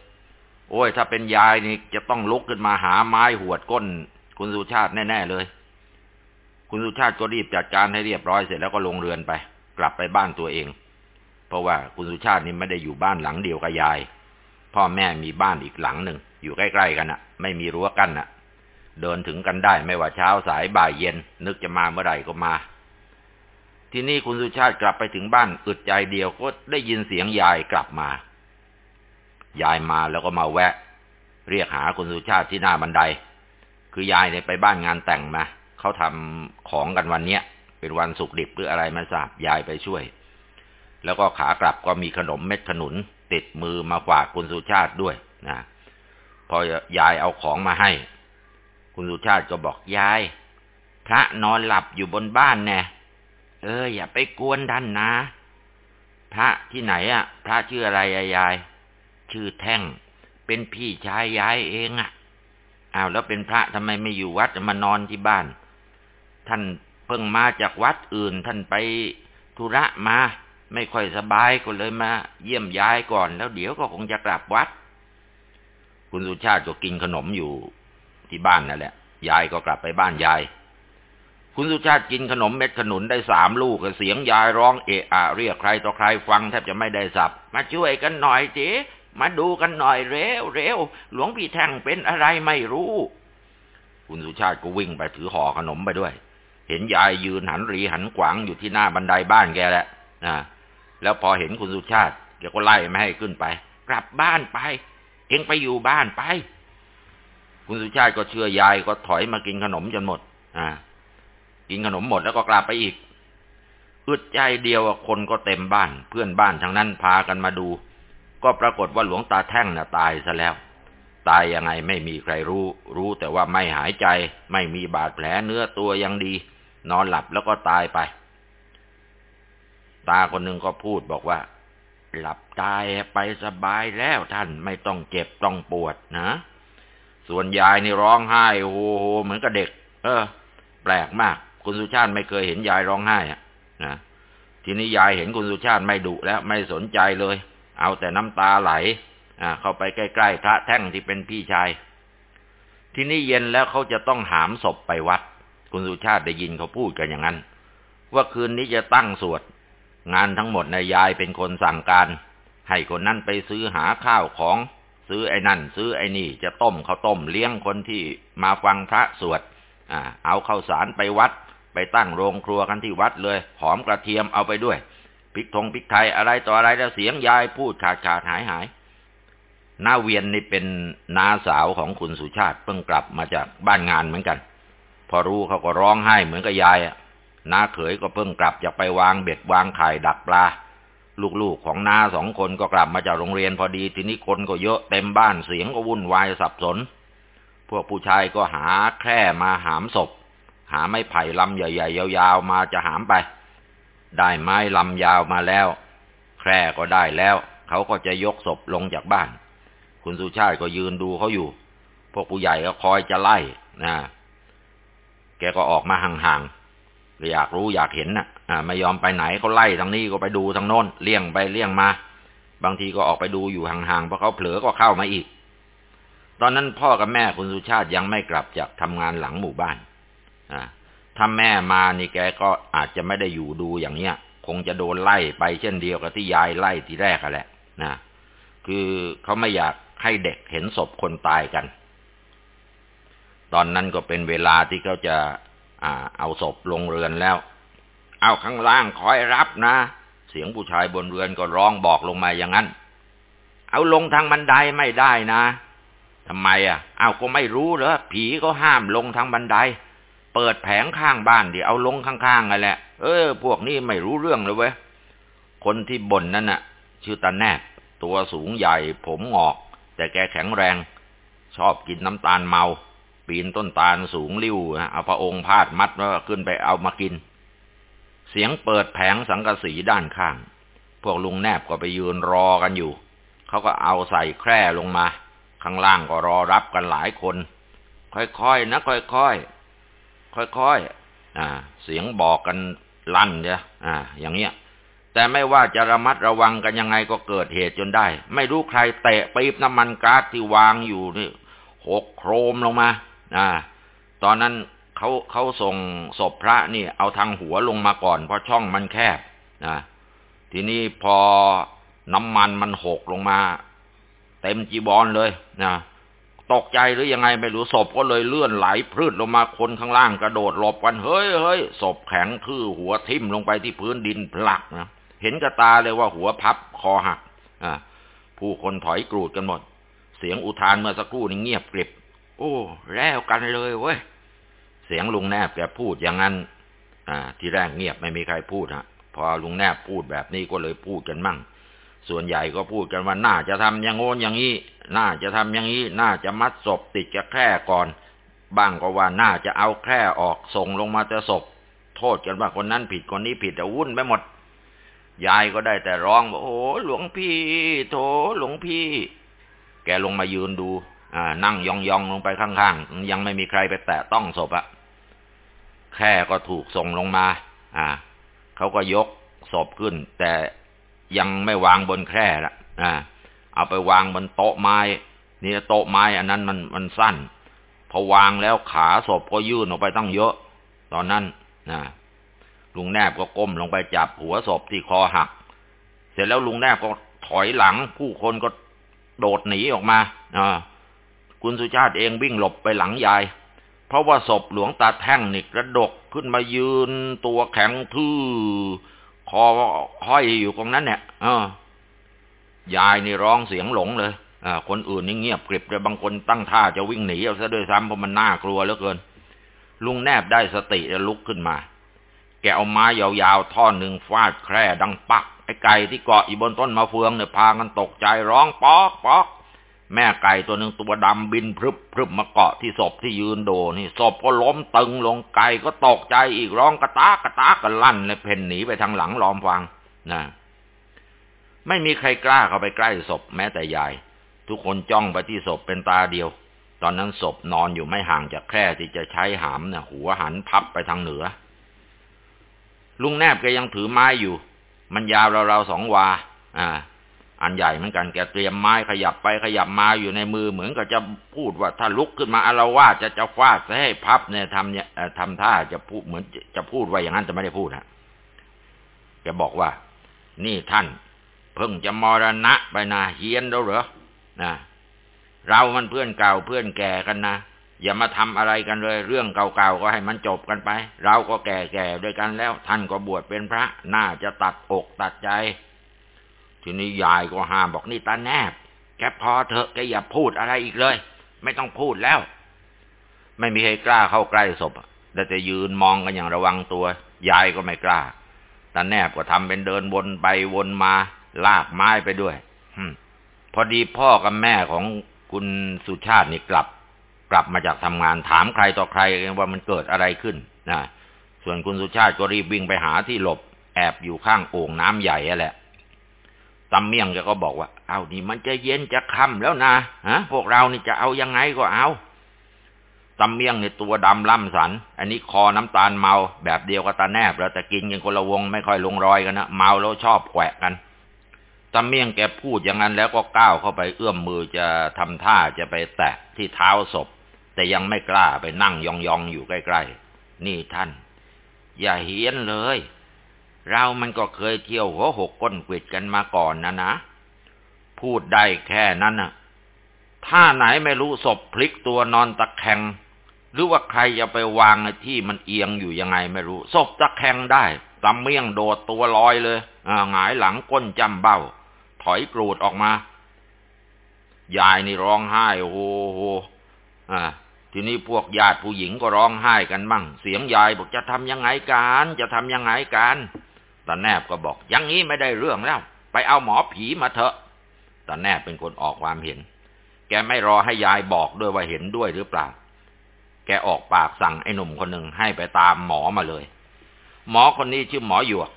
โอ้ย ถ้าเป็นยายนี่จะต้องลุกขึ้นมาหาไม้หวดก้น คุณสุชาติแน่ ๆเลย คุณสุชาติก็รีบจัดการให้เรียบร้อยเสร็จแล้วก็ลงเรือนไป กลับไปบ้านตัวเอง เพราะว่าคุณสุชาตินี่ไม่ได้อยู่บ้านหลังเดียวกับยาย พ่อแม่มีบ้านอีกหลังหนึ่ง อยู่ใกล้ๆกันอะไม่มีรั้วกั้นอะเดินถึงกันได้ไม่ว่าเช้าสายบ่ายเย็น นึกจะมาเมื่อไหร่ก็มา ที่นี่คุณสุชาติกลับไปถึงบ้านอึดใจเดียวก็ได้ยินเสียงยายกลับมา ยายมาแล้วก็มาแวะ เรียกหาคุณสุชาติที่หน้าบันได คือยายเนี่ยไปบ้านงานแต่งมาเขาทำของกันวันเนี้ยเป็นวันสุกดิบหรืออะไรมาทราบยายไปช่วย แล้วก็ขากลับก็มีขนมเม็ดขนุน ติดมือมาฝากคุณสุชาติด้วยนะพอยายเอาของมาให้ คุณสุชาติก็บอกยาย พระนอนหลับอยู่บนบ้านแน่เออ อย่าไปกวนท่านนะ พระที่ไหนอะ่ะ พระชื่ออะไรยาย ชื่อแท่ง เป็นพี่ชายยายเองอะ่ะอ้าวแล้วเป็นพระทำไมไม่อยู่วัดมานอนที่บ้าน ท่านเพิ่งมาจากวัดอื่น ท่านไปธุระมา ไม่ค่อยสบายก็เลยมา เยี่ยมยายก่อน แล้วเดี๋ยวก็คงจะกลับวัด คุณสุชาติก็กินขนมอยู่ที่บ้านนั่นแหละ ยายก็กลับไปบ้านยาย คุณสุชาติกินขนมเม็ดขนุนได้สามลูกเสียงยายร้องเอะอะเรียกใครต่อใครฟังแทบจะไม่ได้สับ มาช่วยกันหน่อยเจ๊มาดูกันหน่อยเร็วเร็วหลวงพี่แท่งเป็นอะไรไม่รู้ คุณสุชาติก็วิ่งไปถือห่อขนมไปด้วย เห็นยายยืนหันรีหันขวางอยู่ที่หน้าบันไดบ้านแกแหละนะ แล้วพอเห็นคุณสุชาติแกก็ไล่ไม่ให้ขึ้นไป กลับบ้านไป เอ็งไปอยู่บ้านไป คุณสุชาติก็เชื่อยายก็ถอยมากินขนมจนหมด อ่า กินขนมหมดแล้วก็กลับไปอีกอึดใจเดียวคนก็เต็มบ้าน เพื่อนบ้านทั้งนั้นพากันมาดู ก็ปรากฏว่าหลวงตาแท่งน่ะตายซะแล้ว ตายยังไงไม่มีใครรู้ รู้แต่ว่าไม่หายใจ ไม่มีบาดแผลเนื้อตัวยังดี นอนหลับแล้วก็ตายไป ตาคนหนึ่งก็พูดบอกว่า หลับตายไปสบายแล้วท่านไม่ต้องเจ็บต้องปวดนะ ส่วนยายนี่ร้องไห้โอ้โหเหมือนกับเด็ก เออ แปลกมาก คุณสุชาติไม่เคยเห็นยายร้องไห้อะนะทีนี้ยายเห็นคุณสุชาติไม่ดุแล้วไม่สนใจเลย เอาแต่น้ำตาไหล อ่า เข้าไปใกล้ๆพระแท่งที่เป็นพี่ชาย ทีนี้เย็นแล้วเขาจะต้องหามศพไปวัด คุณสุชาติได้ยินเขาพูดกันอย่างนั้น ว่าคืนนี้จะตั้งสวด งานทั้งหมดนายยายเป็นคนสั่งการ ให้คนนั้นไปซื้อหาข้าวของ ซื้อไอ้นั่น ซื้อไอ้นี่ จะต้มข้าวต้มเลี้ยงคนที่มาฟังพระสวดอ่าเอาข้าวสารไปวัด ไปตั้งโรงครัวกันที่วัดเลยหอมกระเทียมเอาไปด้วยพริกทงพริกไทยอะไรต่ออะไรแล้วเสียงยายพูดขาดขาดหายหายนาเวียนนี่เป็นน้าสาวของคุณสุชาติเพิ่งกลับมาจากบ้านงานเหมือนกัน พอรู้เขาก็ร้องไห้เหมือนกับยายอะ น้าเขยก็เพิ่งกลับจากไปวางเบ็ดวางไข่ดักปลา ลูกๆของน้าสองคนก็กลับมาจากโรงเรียนพอดี ทีนี้คนก็เยอะเต็มบ้านเสียงก็วุ่นวายสับสน พวกผู้ชายก็หาแคร่มาหามศพ หาไม้ไผ่ลำใหญ่ๆยาวๆมาจะหามไป ได้ไม้ลำยาวมาแล้ว แคร่ก็ได้แล้ว เขาก็จะยกศพลงจากบ้าน คุณสุชาติก็ยืนดูเขาอยู่ พวกผู้ใหญ่ก็คอยจะไล่นะแกก็ออกมาห่างๆ อยากรู้อยากเห็นน่ะอ่าไม่ยอมไปไหนเขาไล่ทางนี้ก็ไปดูทางโน้นเลี่ยงไปเลี่ยงมา บางทีก็ออกไปดูอยู่ห่างๆพอเขาเผลอก็เข้ามาอีก ตอนนั้นพ่อกับแม่คุณสุชาติยังไม่กลับจากทำงานหลังหมู่บ้านอ่าถ้าแม่มานี่แกก็อาจจะไม่ได้อยู่ดูอย่างเนี้ย คงจะโดนไล่ไปเช่นเดียวกับที่ยายไล่ทีแรกแหละนะคือเขาไม่อยากให้เด็กเห็นศพคนตายกัน ตอนนั้นก็เป็นเวลาที่เขาจะ อ่า เอาศพลงเรือนแล้ว เอาข้างล่างคอยรับนะ เสียงผู้ชายบนเรือนก็ร้องบอกลงมาอย่างนั้น เอาลงทางบันไดไม่ได้นะทำไมอะ เอาก็ไม่รู้เหรอผีก็ห้ามลงทางบันได เปิดแผงข้างบ้านดี๋ยวเอาลงข้างๆกันแหละ เออ พวกนี้ไม่รู้เรื่องเลยเว้ยคนที่บ่นนั่นน่ะ ชื่อตาแนบตัวสูงใหญ่ ผมงอก แต่แกแข็งแรง ชอบกินน้ำตาลเมา ปีนต้นตาลสูงลิ้วเอาพระองค์พาดมัดแล้วขึ้นไปเอามากิน เสียงเปิดแผงสังกะสีด้านข้าง พวกลุงแนบก็ไปยืนรอกันอยู่ เขาก็เอาใส่แคร่ลงมา ข้างล่างก็รอรับกันหลายคน ค่อยๆนะ ค่อยๆค่อยๆอ่า เสียงบอกกันลั่นเนี่ยอ่า อย่างเงี้ย แต่ไม่ว่าจะระมัดระวังกันยังไงก็เกิดเหตุจนได้ ไม่รู้ใครเตะปี๊บน้ำมันก๊าซที่วางอยู่นี่หกโครมลงมา อ่า ตอนนั้นเขาเขาส่งศพพระนี่เอาทางหัวลงมาก่อน เพราะช่องมันแคบนะทีนี้พอน้ำมันมันหกลงมา เต็มจีบอลเลยนะตกใจหรือยังไงไม่รู้ศพก็เลยเลื่อนไหลพืดลงมาคนข้างล่างกระโดดหลบกันเฮ้ยเฮ้ยศพแข็งทื่อหัวทิ่มลงไปที่พื้นดินพลักนะเห็นกระตาเลยว่าหัวพับคอหักอ่าผู้คนถอยกรูดกันหมด เสียงอุทานเมื่อสักครู่นี้เงียบกริบ โอ้ แล้วกันเลยเว้ย เสียงลุงแนบแกพูดอย่างนั้น อ่า ที่แรกเงียบไม่มีใครพูดฮะ พอลุงแนบพูดแบบนี้ก็เลยพูดกันมั่ง ส่วนใหญ่ก็พูดกันว่าน่าจะทำอย่างโน้นอย่างนี้ น่าจะทำอย่างนี้ น่าจะมัดศพติดกับแคร่ก่อน บ้างก็ว่าน่าจะเอาแคร่ออกส่งลงมาจะศพ โทษกันว่าคนนั้นผิดคนนี้ผิดแต่วุ่นไปหมด ยายก็ได้แต่ร้องว่าโอ้หลวงพี่ โถหลวงพี่ แกลงมายืนดู นั่งยองๆลงไปข้างๆ ยังไม่มีใครไปแตะต้องศพอะแค่ก็ถูกส่งลงมา อ่าเขาก็ยกศพขึ้น แต่ยังไม่วางบนแคร่ละอ่า เอาไปวางบนโต๊ะไม้นี่โต๊ะไม้ อันนั้นมันมันสั้น พอวางแล้วขาศพก็ยื่นออกไปตั้งเยอะ ตอนนั้นนะลุงแนบก็ก้มลงไปจับหัวศพที่คอหัก เสร็จแล้วลุงแนบก็ถอยหลัง ผู้คนก็โดดหนีออกมาอ่า คุณสุชาติเองวิ่งหลบไปหลังยาย เพราะว่าศพหลวงตาแท่งนี่กระดกขึ้นมายืนตัวแข็งทื่อคอห้อยอยู่ตรงนั้นเนี่ยเออยายนี่ร้องเสียงหลงเลยอ่าคนอื่นนี่เงียบกริบเลยบางคนตั้งท่าจะวิ่งหนีเอาซะด้วยซ้ำเพราะมันน่ากลัวเหลือเกิน ลุงแนบได้สติแล้วลุกขึ้นมา แกเอาไม้ยาวๆท่อนหนึ่งฟาดแคร่ดังปัก ไอ้ไก่ที่เกาะอยู่บนต้นมะเฟืองเนี่ยพากันตกใจร้องป๊อกป๊อก แม่ไก่ตัวหนึ่งตัวดำบินพรึบพรึบมาเกาะที่ศพที่ยืนโดนี่ศพก็ล้มตึงลงไก่ก็ตกใจอีกร้องกระตากกระตากกันลั่นเลยเพ่นหนีไปทางหลังล้อมฟังนะไม่มีใครกล้าเข้าไปใกล้ศพแม้แต่ยาย ทุกคนจ้องไปที่ศพเป็นตาเดียว ตอนนั้นศพนอนอยู่ไม่ห่างจากแคร่ที่จะใช้หามนี่ยหัวหันพับไปทางเหนือ ลุงแนบแกยังถือไม้อยู่ มันยาวราวๆสองวา อ่า อันใหญ่เหมือนกันแกเตรียมไม้ขยับไปขยับมาอยู่ในมือเหมือนกับจะพูดว่าถ้าลุกขึ้นมาอารวาจะจะฟาดให้พับเนี่ยทำเนี่ยทำท่าจะพูดเหมือนจะพูดว่าอย่างนั้นแต่ไม่ได้พูดฮะแกบอกว่า นี่ท่าน เพิ่งจะมรณะไปนะเฮียนแล้วเหรอนะเรามันเพื่อนเก่าเพื่อนแก่กันนะอย่ามาทำอะไรกันเลย เรื่องเก่าๆก็ให้มันจบกันไป เราก็แก่ๆด้วยกันแล้ว ท่านก็บวชเป็นพระ น่าจะตัดอกตัดใจ ทีนี้ยายก็ห้ามบอกนี่ตาแนบ แกพอเถอะแกอย่าพูดอะไรอีกเลย ไม่ต้องพูดแล้ว ไม่มีใครกล้าเข้าใกล้ศพแต่จะยืนมองกันอย่างระวังตัวยายก็ไม่กล้าตาแนบก็ทำเป็นเดินวนไปวนมา ลากไม้ไปด้วยพอดีพ่อกับแม่ของคุณสุชาตินี่กลับ กลับมาจากทำงานถามใครต่อใครว่ามันเกิดอะไรขึ้นนะส่วนคุณสุชาติก็รีบวิ่งไปหาที่หลบ แอบอยู่ข้างโอ่งน้ำใหญ่แหละ ตำเมี่ยงแกก็บอกว่า เอานี่มันจะเย็นจะค่ำแล้วนะฮะพวกเรานี่จะเอายังไงก็เอาตำเมี่ยงในตัวดำล่ำสัน อันนี้คอน้ำตาลเมาแบบเดียวกับตาแนบแล้วแต่กินกันคนละวงไม่ค่อยลงรอยกันนะเมาแล้วชอบแขวะกันตาเมี่ยงแกพูดอย่างนั้นแล้วก็ก้าวเข้าไปเอื้อมมือจะทำท่าจะไปแตะที่เท้าศพ แต่ยังไม่กล้าไปนั่งยองๆอยู่ใกล้ๆนี่ท่าน อย่าเฮี้ยนเลย เรามันก็เคยเที่ยวหัวหกก้นกิดกันมาก่อนนะนะ พูดได้แค่นั้นน่ะถ้าไหนไม่รู้ศพพลิกตัวนอนตะแคง หรือว่าใครจะไปวางที่มันเอียงอยู่ยังไงไม่รู้ศพตะแคงได้ตำเมี่ยงโดดตัวลอยเลยอ่าหงายหลังก้นจำเบ้า ถอยกรูดออกมา ยายนี่ร้องไห้โอ้โหอ่าทีนี้พวกญาติผู้หญิงก็ร้องไห้กันบ้างเสียงยายบอกจะทำยังไงกัน จะทำยังไงกัน ตาแนบก็บอกอย่างนี้ไม่ได้เรื่องแล้ว ไปเอาหมอผีมาเถอะตาแนบเป็นคนออกความเห็น แกไม่รอให้ยายบอกด้วยว่าเห็นด้วยหรือเปล่า แกออกปากสั่งไอ้หนุ่มคนหนึ่งให้ไปตามหมอมาเลย หมอคนนี้ชื่อหมอหยวก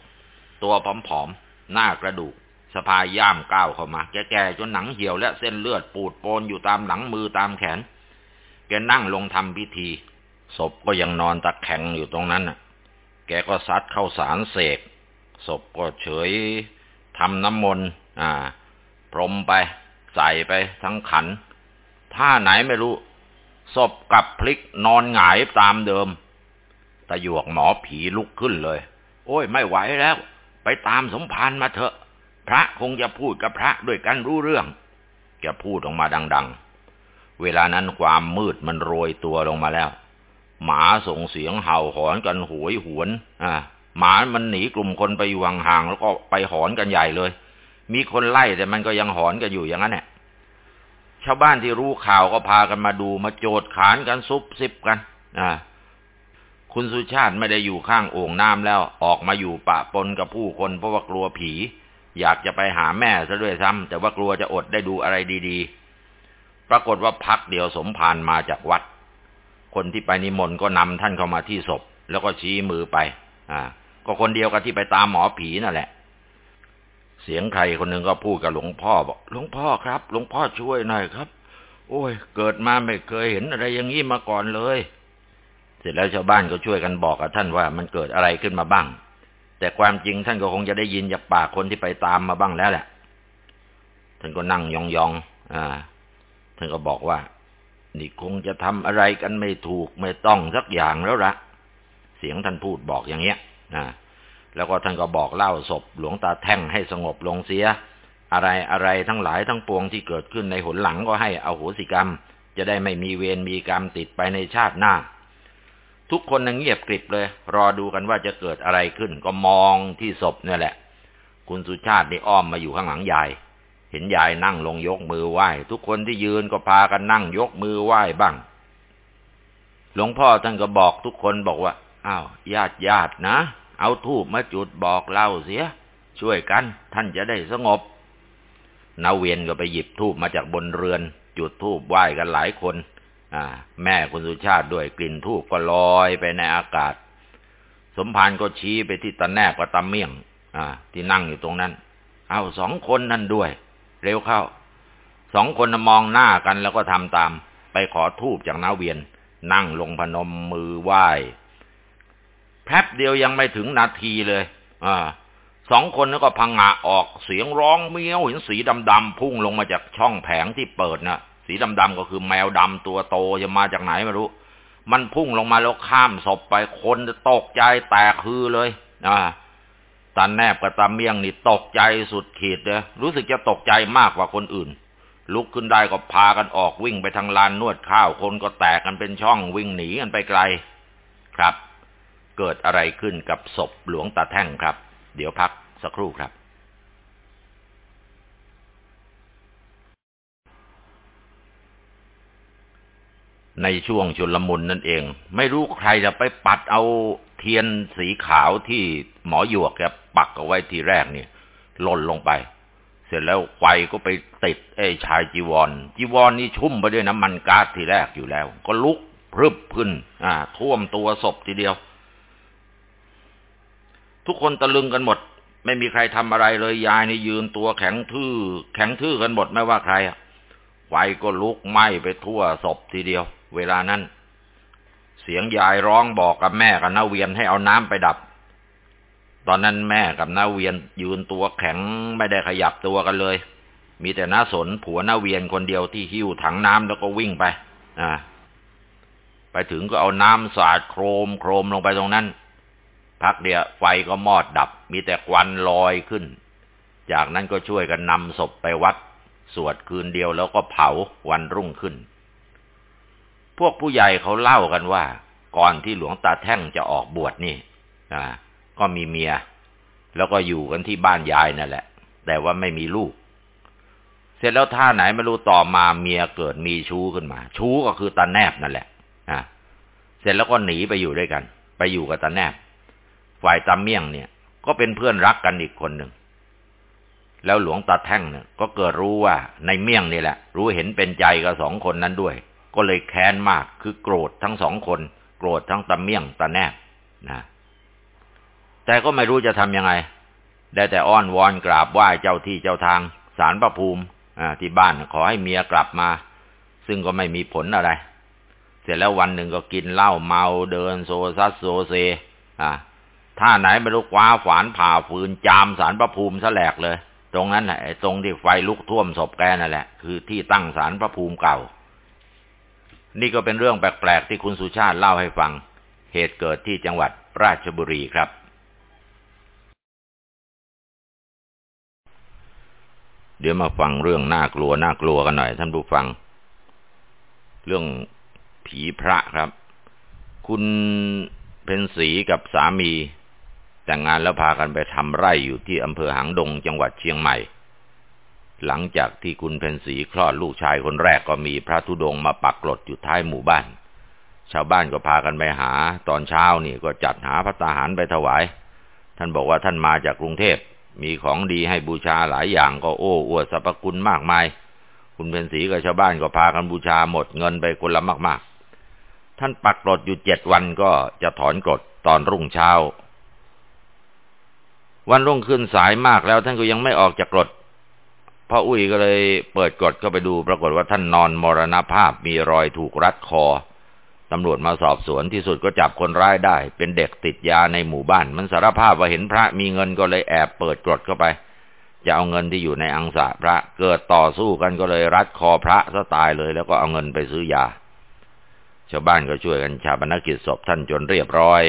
ตัวผอมๆหน้ากระดูกสะพายย่ามก้าวเข้ามา แก่ๆจนหนังเหี่ยวและเส้นเลือดปูดโปนอยู่ตามหลังมือตามแขน แกนั่งลงทำพิธี ศพก็ยังนอนตะแคงอยู่ตรงนั้นน่ะ แกก็ซัดเข้าสารเสก ศพก็เฉยทำน้ำมนต์อ่า พรมไป ใส่ไปทั้งขัน ท่าไหนไม่รู้ ศพกับพลิกนอนหงายตามเดิม ตะหยวกหมอผีลุกขึ้นเลย โอ้ยไม่ไหวแล้ว ไปตามสมภารมาเถอะ พระคงจะพูดกับพระด้วยกันรู้เรื่องแกพูดออกมาดัง ๆ เวลานั้นความมืดมันโรยตัวลงมาแล้ว หมาส่งเสียงเห่าหอนกันหวยหวน อ่า หมามันหนีกลุ่มคนไปอยู่ห่างๆแล้วก็ไปหอนกันใหญ่เลย มีคนไล่แต่มันก็ยังหอนกันอยู่อย่างนั้นแหละชาวบ้านที่รู้ข่าวก็พากันมาดูมาโจดขานกันซุบซิบกันอ่าคุณสุชาติไม่ได้อยู่ข้างโอ่งน้ำแล้วออกมาอยู่ปะปนกับผู้คนเพราะว่ากลัวผี อยากจะไปหาแม่ซะด้วยซ้ำแต่ว่ากลัวจะอดได้ดูอะไรดีๆ ปรากฏว่าพักเดียวสมภารมาจากวัด คนที่ไปนิมนต์ก็นำท่านเข้ามาที่ศพ แล้วก็ชี้มือไป อ่า ก็คนเดียวกับที่ไปตามหมอผีนั่นแหละ เสียงใครคนหนึ่งก็พูดกับหลวงพ่อบอกหลวงพ่อครับ หลวงพ่อช่วยหน่อยครับ โอ้ย เกิดมาไม่เคยเห็นอะไรอย่างนี้มาก่อนเลย เสร็จแล้วชาวบ้านก็ช่วยกันบอกกับท่านว่ามันเกิดอะไรขึ้นมาบ้าง แต่ความจริงท่านก็คงจะได้ยินจากปากคนที่ไปตามมาบ้างแล้วแหละ ท่านก็นั่งยองๆอ่า ท่านก็บอกว่านี่คงจะทำอะไรกันไม่ถูกไม่ต้องสักอย่างแล้วละเสียงท่านพูดบอกอย่างเงี้ย อ่าแล้วก็ท่านก็บอกเล่าศพหลวงตาแท่งให้สงบลงเสีย อะไรอะไรทั้งหลายทั้งปวงที่เกิดขึ้นในหนหลังก็ให้เอาโหสิกรรม จะได้ไม่มีเวรมีกรรมติดไปในชาติหน้า ทุกคนนั่งเงียบกริบเลย รอดูกันว่าจะเกิดอะไรขึ้น ก็มองที่ศพนี่แหละ คุณสุชาตินี่อ้อมมาอยู่ข้างหลังยายเห็นยายนั่งลงยกมือไหว้ ทุกคนที่ยืนก็พากันนั่งยกมือไหว้บ้าง หลวงพ่อท่านก็บอกทุกคนบอกว่า อ้าวญาติญาตินะ เอาทูบมาจุดบอกเล่าเสีย ช่วยกัน ท่านจะได้สงบนาเวียนก็ไปหยิบทูบมาจากบนเรือน จุดทูบไหว้กันหลายคนแม่คุณสุชาติด้วยกลิ่นทูบก็ลอยไปในอากาศ สมภารก็ชี้ไปที่ตาแนบกับตาเมี่ยงที่นั่งอยู่ตรงนั้น เอาสองคนนั่นด้วย เร็วเข้า สองคนมองหน้ากันแล้วก็ทำตาม ไปขอทูบจากนาเวียน นั่งลงพนมมือไหว้ แป๊บเดียวยังไม่ถึงนาทีเลยอสองคนนั้นก็พังงะออกเสียงร้องเมี้ยวเห็นสีดำๆพุ่งลงมาจากช่องแผงที่เปิดนะสีดำๆก็คือแมวดำตัวโตจะมาจากไหนไม่รู้ มันพุ่งลงมาแล้วข้ามศพไปคนตกใจแตกฮือเลยอ่าตาแนบกับตาเมียงนี่ตกใจสุดขีดเลยรู้สึกจะตกใจมากกว่าคนอื่น ลุกขึ้นได้ก็พากันออกวิ่งไปทางลานนวดข้าวคนก็แตกกันเป็นช่องวิ่งหนีกันไปไกล ครับ เกิดอะไรขึ้นกับศพหลวงตาแท่งครับ เดี๋ยวพักสักครู่ครับ ในช่วงชุลมุนนั่นเอง ไม่รู้ใครจะไปปัดเอาเทียนสีขาวที่หมอหยวกแกปักเอาไว้ทีแรกเนี่ยหล่นลงไป เสร็จแล้วไฟก็ไปติดไอ้ชายจีวร จีวรนนี่ชุ่มไปด้วยน้ำมันก๊าซทีแรกอยู่แล้ว ก็ลุกพรึบขึ้น อ่า ท่วมตัวศพทีเดียว ทุกคนตะลึงกันหมด ไม่มีใครทำอะไรเลยยายนี่ยืนตัวแข็งทื่อ แข็งทื่อกันหมดไม่ว่าใครไฟก็ลุกไหม้ไปทั่วศพทีเดียว เวลานั้น เสียงยายร้องบอกกับแม่กับนาเวียนให้เอาน้ำไปดับ ตอนนั้นแม่กับนาเวียนยืนตัวแข็งไม่ได้ขยับตัวกันเลย มีแต่น้าสนผัวนาเวียนคนเดียวที่หิ้วถังน้ำแล้วก็วิ่งไป อ่า ไปถึงก็เอาน้ำสาดโครมโครมลงไปตรงนั้น พักเดียวไฟก็มอดดับ มีแต่ควันลอยขึ้น จากนั้นก็ช่วยกันนำศพไปวัด สวดคืนเดียวแล้วก็เผาวันรุ่งขึ้น พวกผู้ใหญ่เขาเล่ากันว่า ก่อนที่หลวงตาแท่งจะออกบวชนี่อ่าก็มีเมีย แล้วก็อยู่กันที่บ้านยายนั่นแหละ แต่ว่าไม่มีลูก เสร็จแล้วท่าไหนไม่รู้ต่อมาเมียเกิดมีชู้ขึ้นมา ชู้ก็คือตาแนบนั่นแหละอ่าเสร็จแล้วก็หนีไปอยู่ด้วยกัน ไปอยู่กับตาแนบ ฝ่ายตาเมี่ยงเนี่ย ก็เป็นเพื่อนรักกันอีกคนหนึ่ง แล้วหลวงตาแท่งเนี่ย ก็เกิดรู้ว่าในเมี่ยงนี่แหละ รู้เห็นเป็นใจกับสองคนนั้นด้วย ก็เลยแค้นมากคือโกรธทั้งสองคน โกรธทั้งตะเมี่ยงตะแนบนะแต่ก็ไม่รู้จะทำยังไง ได้แต่อ้อนวอนกราบไหว้เจ้าที่เจ้าทางสารพระภูมิที่บ้านขอให้เมียกลับมา ซึ่งก็ไม่มีผลอะไร เสร็จแล้ววันหนึ่งก็กินเหล้าเมาเดินโซซัสโซเซ อ่า ถ้าไหนไม่รู้คว้าฝานผ่าฟืนจามสารพระภูมิซะแลกเลย ตรงนั้นแหละตรงที่ไฟลุกท่วมศพแกนั่นแหละ คือที่ตั้งสารพระภูมิเก่า นี่ก็เป็นเรื่องแปลกๆที่คุณสุชาติเล่าให้ฟัง เหตุเกิดที่จังหวัดราชบุรีครับ เดี๋ยวมาฟังเรื่องน่ากลัวน่ากลัวกันหน่อยท่านผู้ฟัง เรื่องผีพระครับ คุณเป็นสีกับสามี แต่งงานแล้วพากันไปทำไร่อยู่ที่อำเภอหางดงจังหวัดเชียงใหม่ หลังจากที่คุณเพนสีคลอดลูกชายคนแรกก็มีพระธุดงมาปักกลดอยู่ท้ายหมู่บ้าน ชาวบ้านก็พากันไปหา ตอนเช้านี่ก็จัดหาพระตาหารไปถวาย ท่านบอกว่าท่านมาจากกรุงเทพ มีของดีให้บูชาหลายอย่างก็โอ้อวดสรรพคุณมากมาย คุณเพนสีกับชาวบ้านก็พากันบูชาหมดเงินไปคนละมาก ๆ ท่านปักกลดอยู่เจ็ดวันก็จะถอนกฎตอนรุ่งเช้า วันรุ่งขึ้นสายมากแล้วท่านก็ยังไม่ออกจากกรดพ่ออุ้ยก็เลยเปิดกรดเข้าไปดูปรากฏว่าท่านนอนมรณภาพมีรอยถูกรัดคอตำรวจมาสอบสวนที่สุดก็จับคนร้ายได้ เป็นเด็กติดยาในหมู่บ้าน มันสารภาพว่าเห็นพระมีเงินก็เลยแอบเปิดกรดเข้าไป จะเอาเงินที่อยู่ในอังสะพระเกิดต่อสู้กันก็เลยรัดคอพระซะตายเลย แล้วก็เอาเงินไปซื้อยา ชาวบ้านก็ช่วยกันชาปนกิจศพท่านจนเรียบร้อย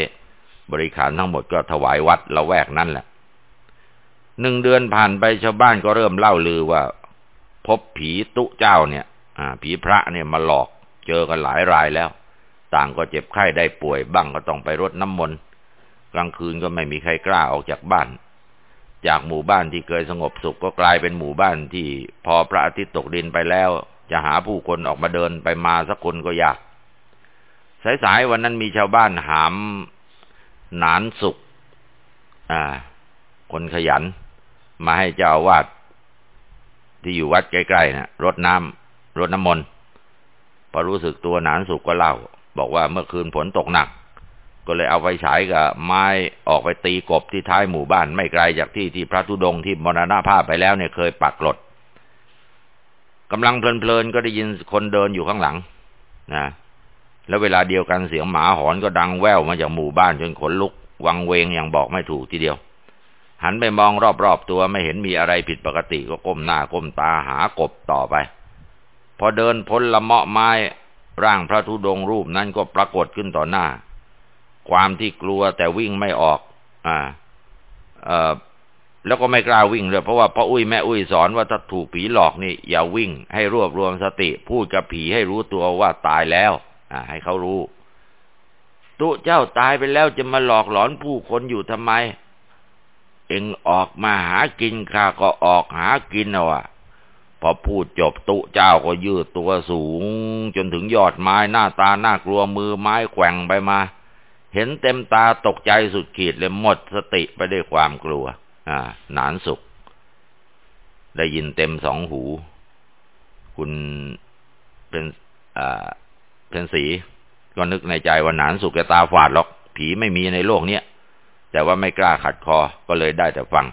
บริขารทั้งหมดก็ถวายวัดละแวกนั่นแหละ หนึ่งเดือนผ่านไปชาวบ้านก็เริ่มเล่าลือว่า พบผีตุเจ้าเนี่ยผีพระเนี่ยมาหลอกเจอกันหลายรายแล้ว ต่างก็เจ็บไข้ได้ป่วยบ้างก็ต้องไปรดน้ำมนต์กลางคืนก็ไม่มีใครกล้าออกจากบ้าน จากหมู่บ้านที่เคยสงบสุขก็กลายเป็นหมู่บ้านที่พอพระอาทิตย์ตกดินไปแล้ว จะหาผู้คนออกมาเดินไปมาสักคนก็ยากสายๆวันนั้นมีชาวบ้านหามหนานสุข อ่า คนขยัน มาให้เจ้าอาวาดที่อยู่วัดใกล้ๆนะรดน้ำรดน้ำมนต์พอรู้สึกตัวหนานสุกก็เล่า บอกว่าเมื่อคืนฝนตกหนัก ก็เลยเอาไฟฉายกับไม้ออกไปตีกบที่ท้ายหมู่บ้าน ไม่ไกลจากที่ที่พระธุดงที่มรณาภาพไปแล้วเนี่ยเคยปักกลดกำลังเพลินๆก็ได้ยินคนเดินอยู่ข้างหลังนะแล้วเวลาเดียวกันเสียงหมาหอนก็ดังแว่วมาจากหมู่บ้านจนขนลุกวังเวงอย่างบอกไม่ถูกทีเดียว หันไปมองรอบๆตัวไม่เห็นมีอะไรผิดปกติก็ก้มหน้าก้มตาหากบต่อไป พอเดินพ้นละเมาะไม้ร่างพระธุดงรูปนั้นก็ปรากฏขึ้นต่อหน้า ความที่กลัวแต่วิ่งไม่ออก อ่า เอ่อแล้วก็ไม่กล้าวิ่งเลยเพราะว่าพ่ออุ้ยแม่อุ้ยสอนว่าถ้าถูกผีหลอกนี่ อย่าวิ่ง ให้รวบรวมสติ พูดกับผีให้รู้ตัวว่าตายแล้ว อ่า ให้เขารู้ ตุเจ้าตายไปแล้วจะมาหลอกหลอนผู้คนอยู่ทำไม เองออกมาหากินข้าก็ออกหากินเอาอะพอพูดจบตุเจ้าก็ยืดตัวสูง จนถึงยอดไม้หน้าตาน้ากลัวมือไม้แกว่งไปมา เห็นเต็มตาตกใจสุดขีดเลยหมดสติไปด้วยความกลัว อ่า หนานสุข ได้ยินเต็มสองหู คุณเป็นอ่าเป็นสีก็นึกในใจว่าหนานสุขแกตาฝาดหรอก ผีไม่มีในโลกเนี้ย แต่ว่าไม่กล้าขัดคอก็เลยได้แต่ฟัง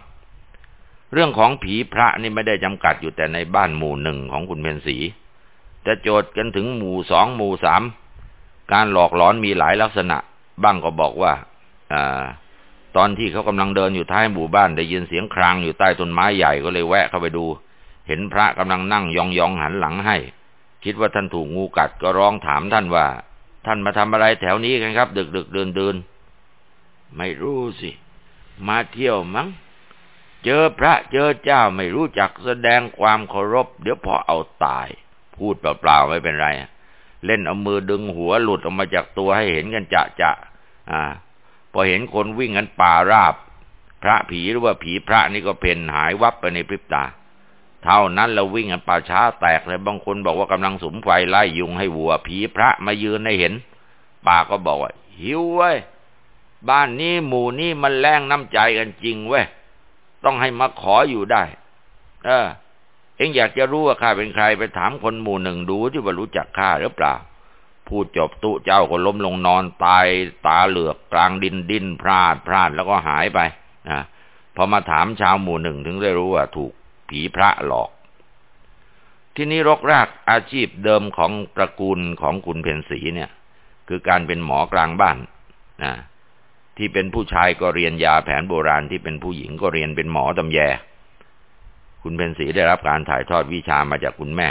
เรื่องของผีพระนี่ไม่ได้จำกัดอยู่แต่ในบ้านหมู่หนึ่งของคุณเพนสีแต่โจทย์กันถึงหมู่สองหมู่สามการหลอกหลอนมีหลายลักษณะ บ้างก็บอกว่าอตอนที่เขากำลังเดินอยู่ท้ายหมู่บ้านได้ยินเสียงครางอยู่ใต้ต้นไม้ใหญ่ก็เลยแวะเข้าไปดู เห็นพระกำลังนั่งยองๆหันหลังให้ คิดว่าท่านถูกงูกัดก็ร้องถามท่านว่า ท่านมาทำอะไรแถวนี้กันครับ ดึกดึกเดินเดิน ไม่รู้สิ มาเที่ยวมั้ง เจอพระเจอเจ้าไม่รู้จักแสดงความเคารพ เดี๋ยวพอเอาตาย พูดเปล่าๆไม่เป็นไร เล่นเอามือดึงหัวหลุดออกมาจากตัวให้เห็นกันจะจะอ่า พอเห็นคนวิ่งกันป่าราบ พระผีหรือว่าผีพระนี่ก็เพ่นหายวับไปในพริบตา เท่านั้นเราวิ่งกันป่าช้าแตกเลยบางคนบอกว่ากำลังสุมไฟไล่ยุงให้วัวผีพระมายืนให้เห็นป่าก็บอกว่าหิวเว้ย บ้านนี้หมู่นี้มันแรงน้ำใจกันจริงเว้ยต้องให้มาขออยู่ได้ เออ เอ็งอยากจะรู้ว่าข้าเป็นใครไปถามคนหมู่หนึ่งดูที่ว่ารู้จักข้าหรือเปล่า พูดจบตุเจ้าก็ล้มลงนอนตายตาเหลือกกลางดินดินพลาดพลาดแล้วก็หายไปนะพอมาถามชาวหมู่หนึ่งถึงได้รู้ว่าถูกผีพระหลอก ที่นี้รกรากอาชีพเดิมของตระกูลของคุณเพนสีเนี่ย คือการเป็นหมอกลางบ้านนะ ที่เป็นผู้ชายก็เรียนยาแผนโบราณที่เป็นผู้หญิงก็เรียนเป็นหมอตำแย คุณเพนสีได้รับการถ่ายทอดวิชามาจากคุณแม่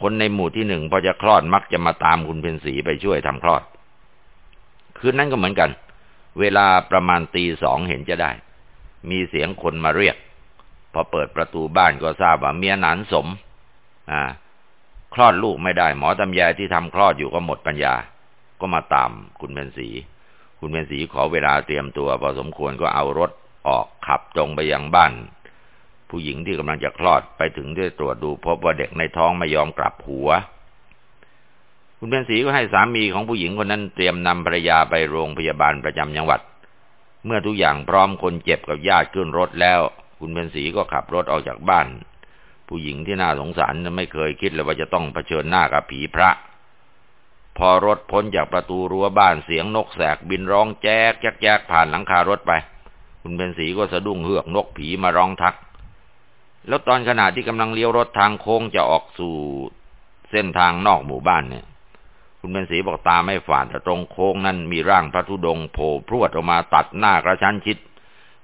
คนในหมู่ที่หนึ่งพอจะคลอดมักจะมาตามคุณเพนสีไปช่วยทำคลอด คืนนั้นก็เหมือนกัน เวลาประมาณตีสองเห็นจะได้ มีเสียงคนมาเรียก พอเปิดประตูบ้านก็ทราบว่าเมียหนานสม อ่า คลอดลูกไม่ได้ หมอตำแยที่ทำคลอดอยู่ก็หมดปัญญา ก็มาตามคุณเพนสี คุณเป็นสีขอเวลาเตรียมตัวพอสมควรก็เอารถออกขับตรงไปยังบ้าน ผู้หญิงที่กำลังจะคลอดไปถึงได้ตรวจดูพบว่าเด็กในท้องไม่ยอมกลับหัว คุณเป็นสีก็ให้สามีของผู้หญิงคนนั้นเตรียมนำภรรยาไปโรงพยาบาลประจำจังหวัด เมื่อทุกอย่างพร้อมคนเจ็บกับญาติขึ้นรถแล้ว คุณเป็นสีก็ขับรถออกจากบ้าน ผู้หญิงที่น่าสงสารไม่เคยคิดเลยว่าจะต้องเผชิญหน้ากับผีพระ พอรถพ้นจากประตูรั้วบ้านเสียงนกแสกบินร้องแจ๊กแจ๊กผ่านหลังคารถไป คุณเบนสีก็สะดุ้งเหือกนกผีมาร้องทัก แล้วตอนขณะที่กำลังเลี้ยวรถทางโค้งจะออกสู่เส้นทางนอกหมู่บ้านเนี่ย คุณเบนสีบอกตาไม่ฝาดแต่ตรงโค้งนั้นมีร่างพระธุดงโผล่พรวดออกมาตัดหน้ากระชั้นชิด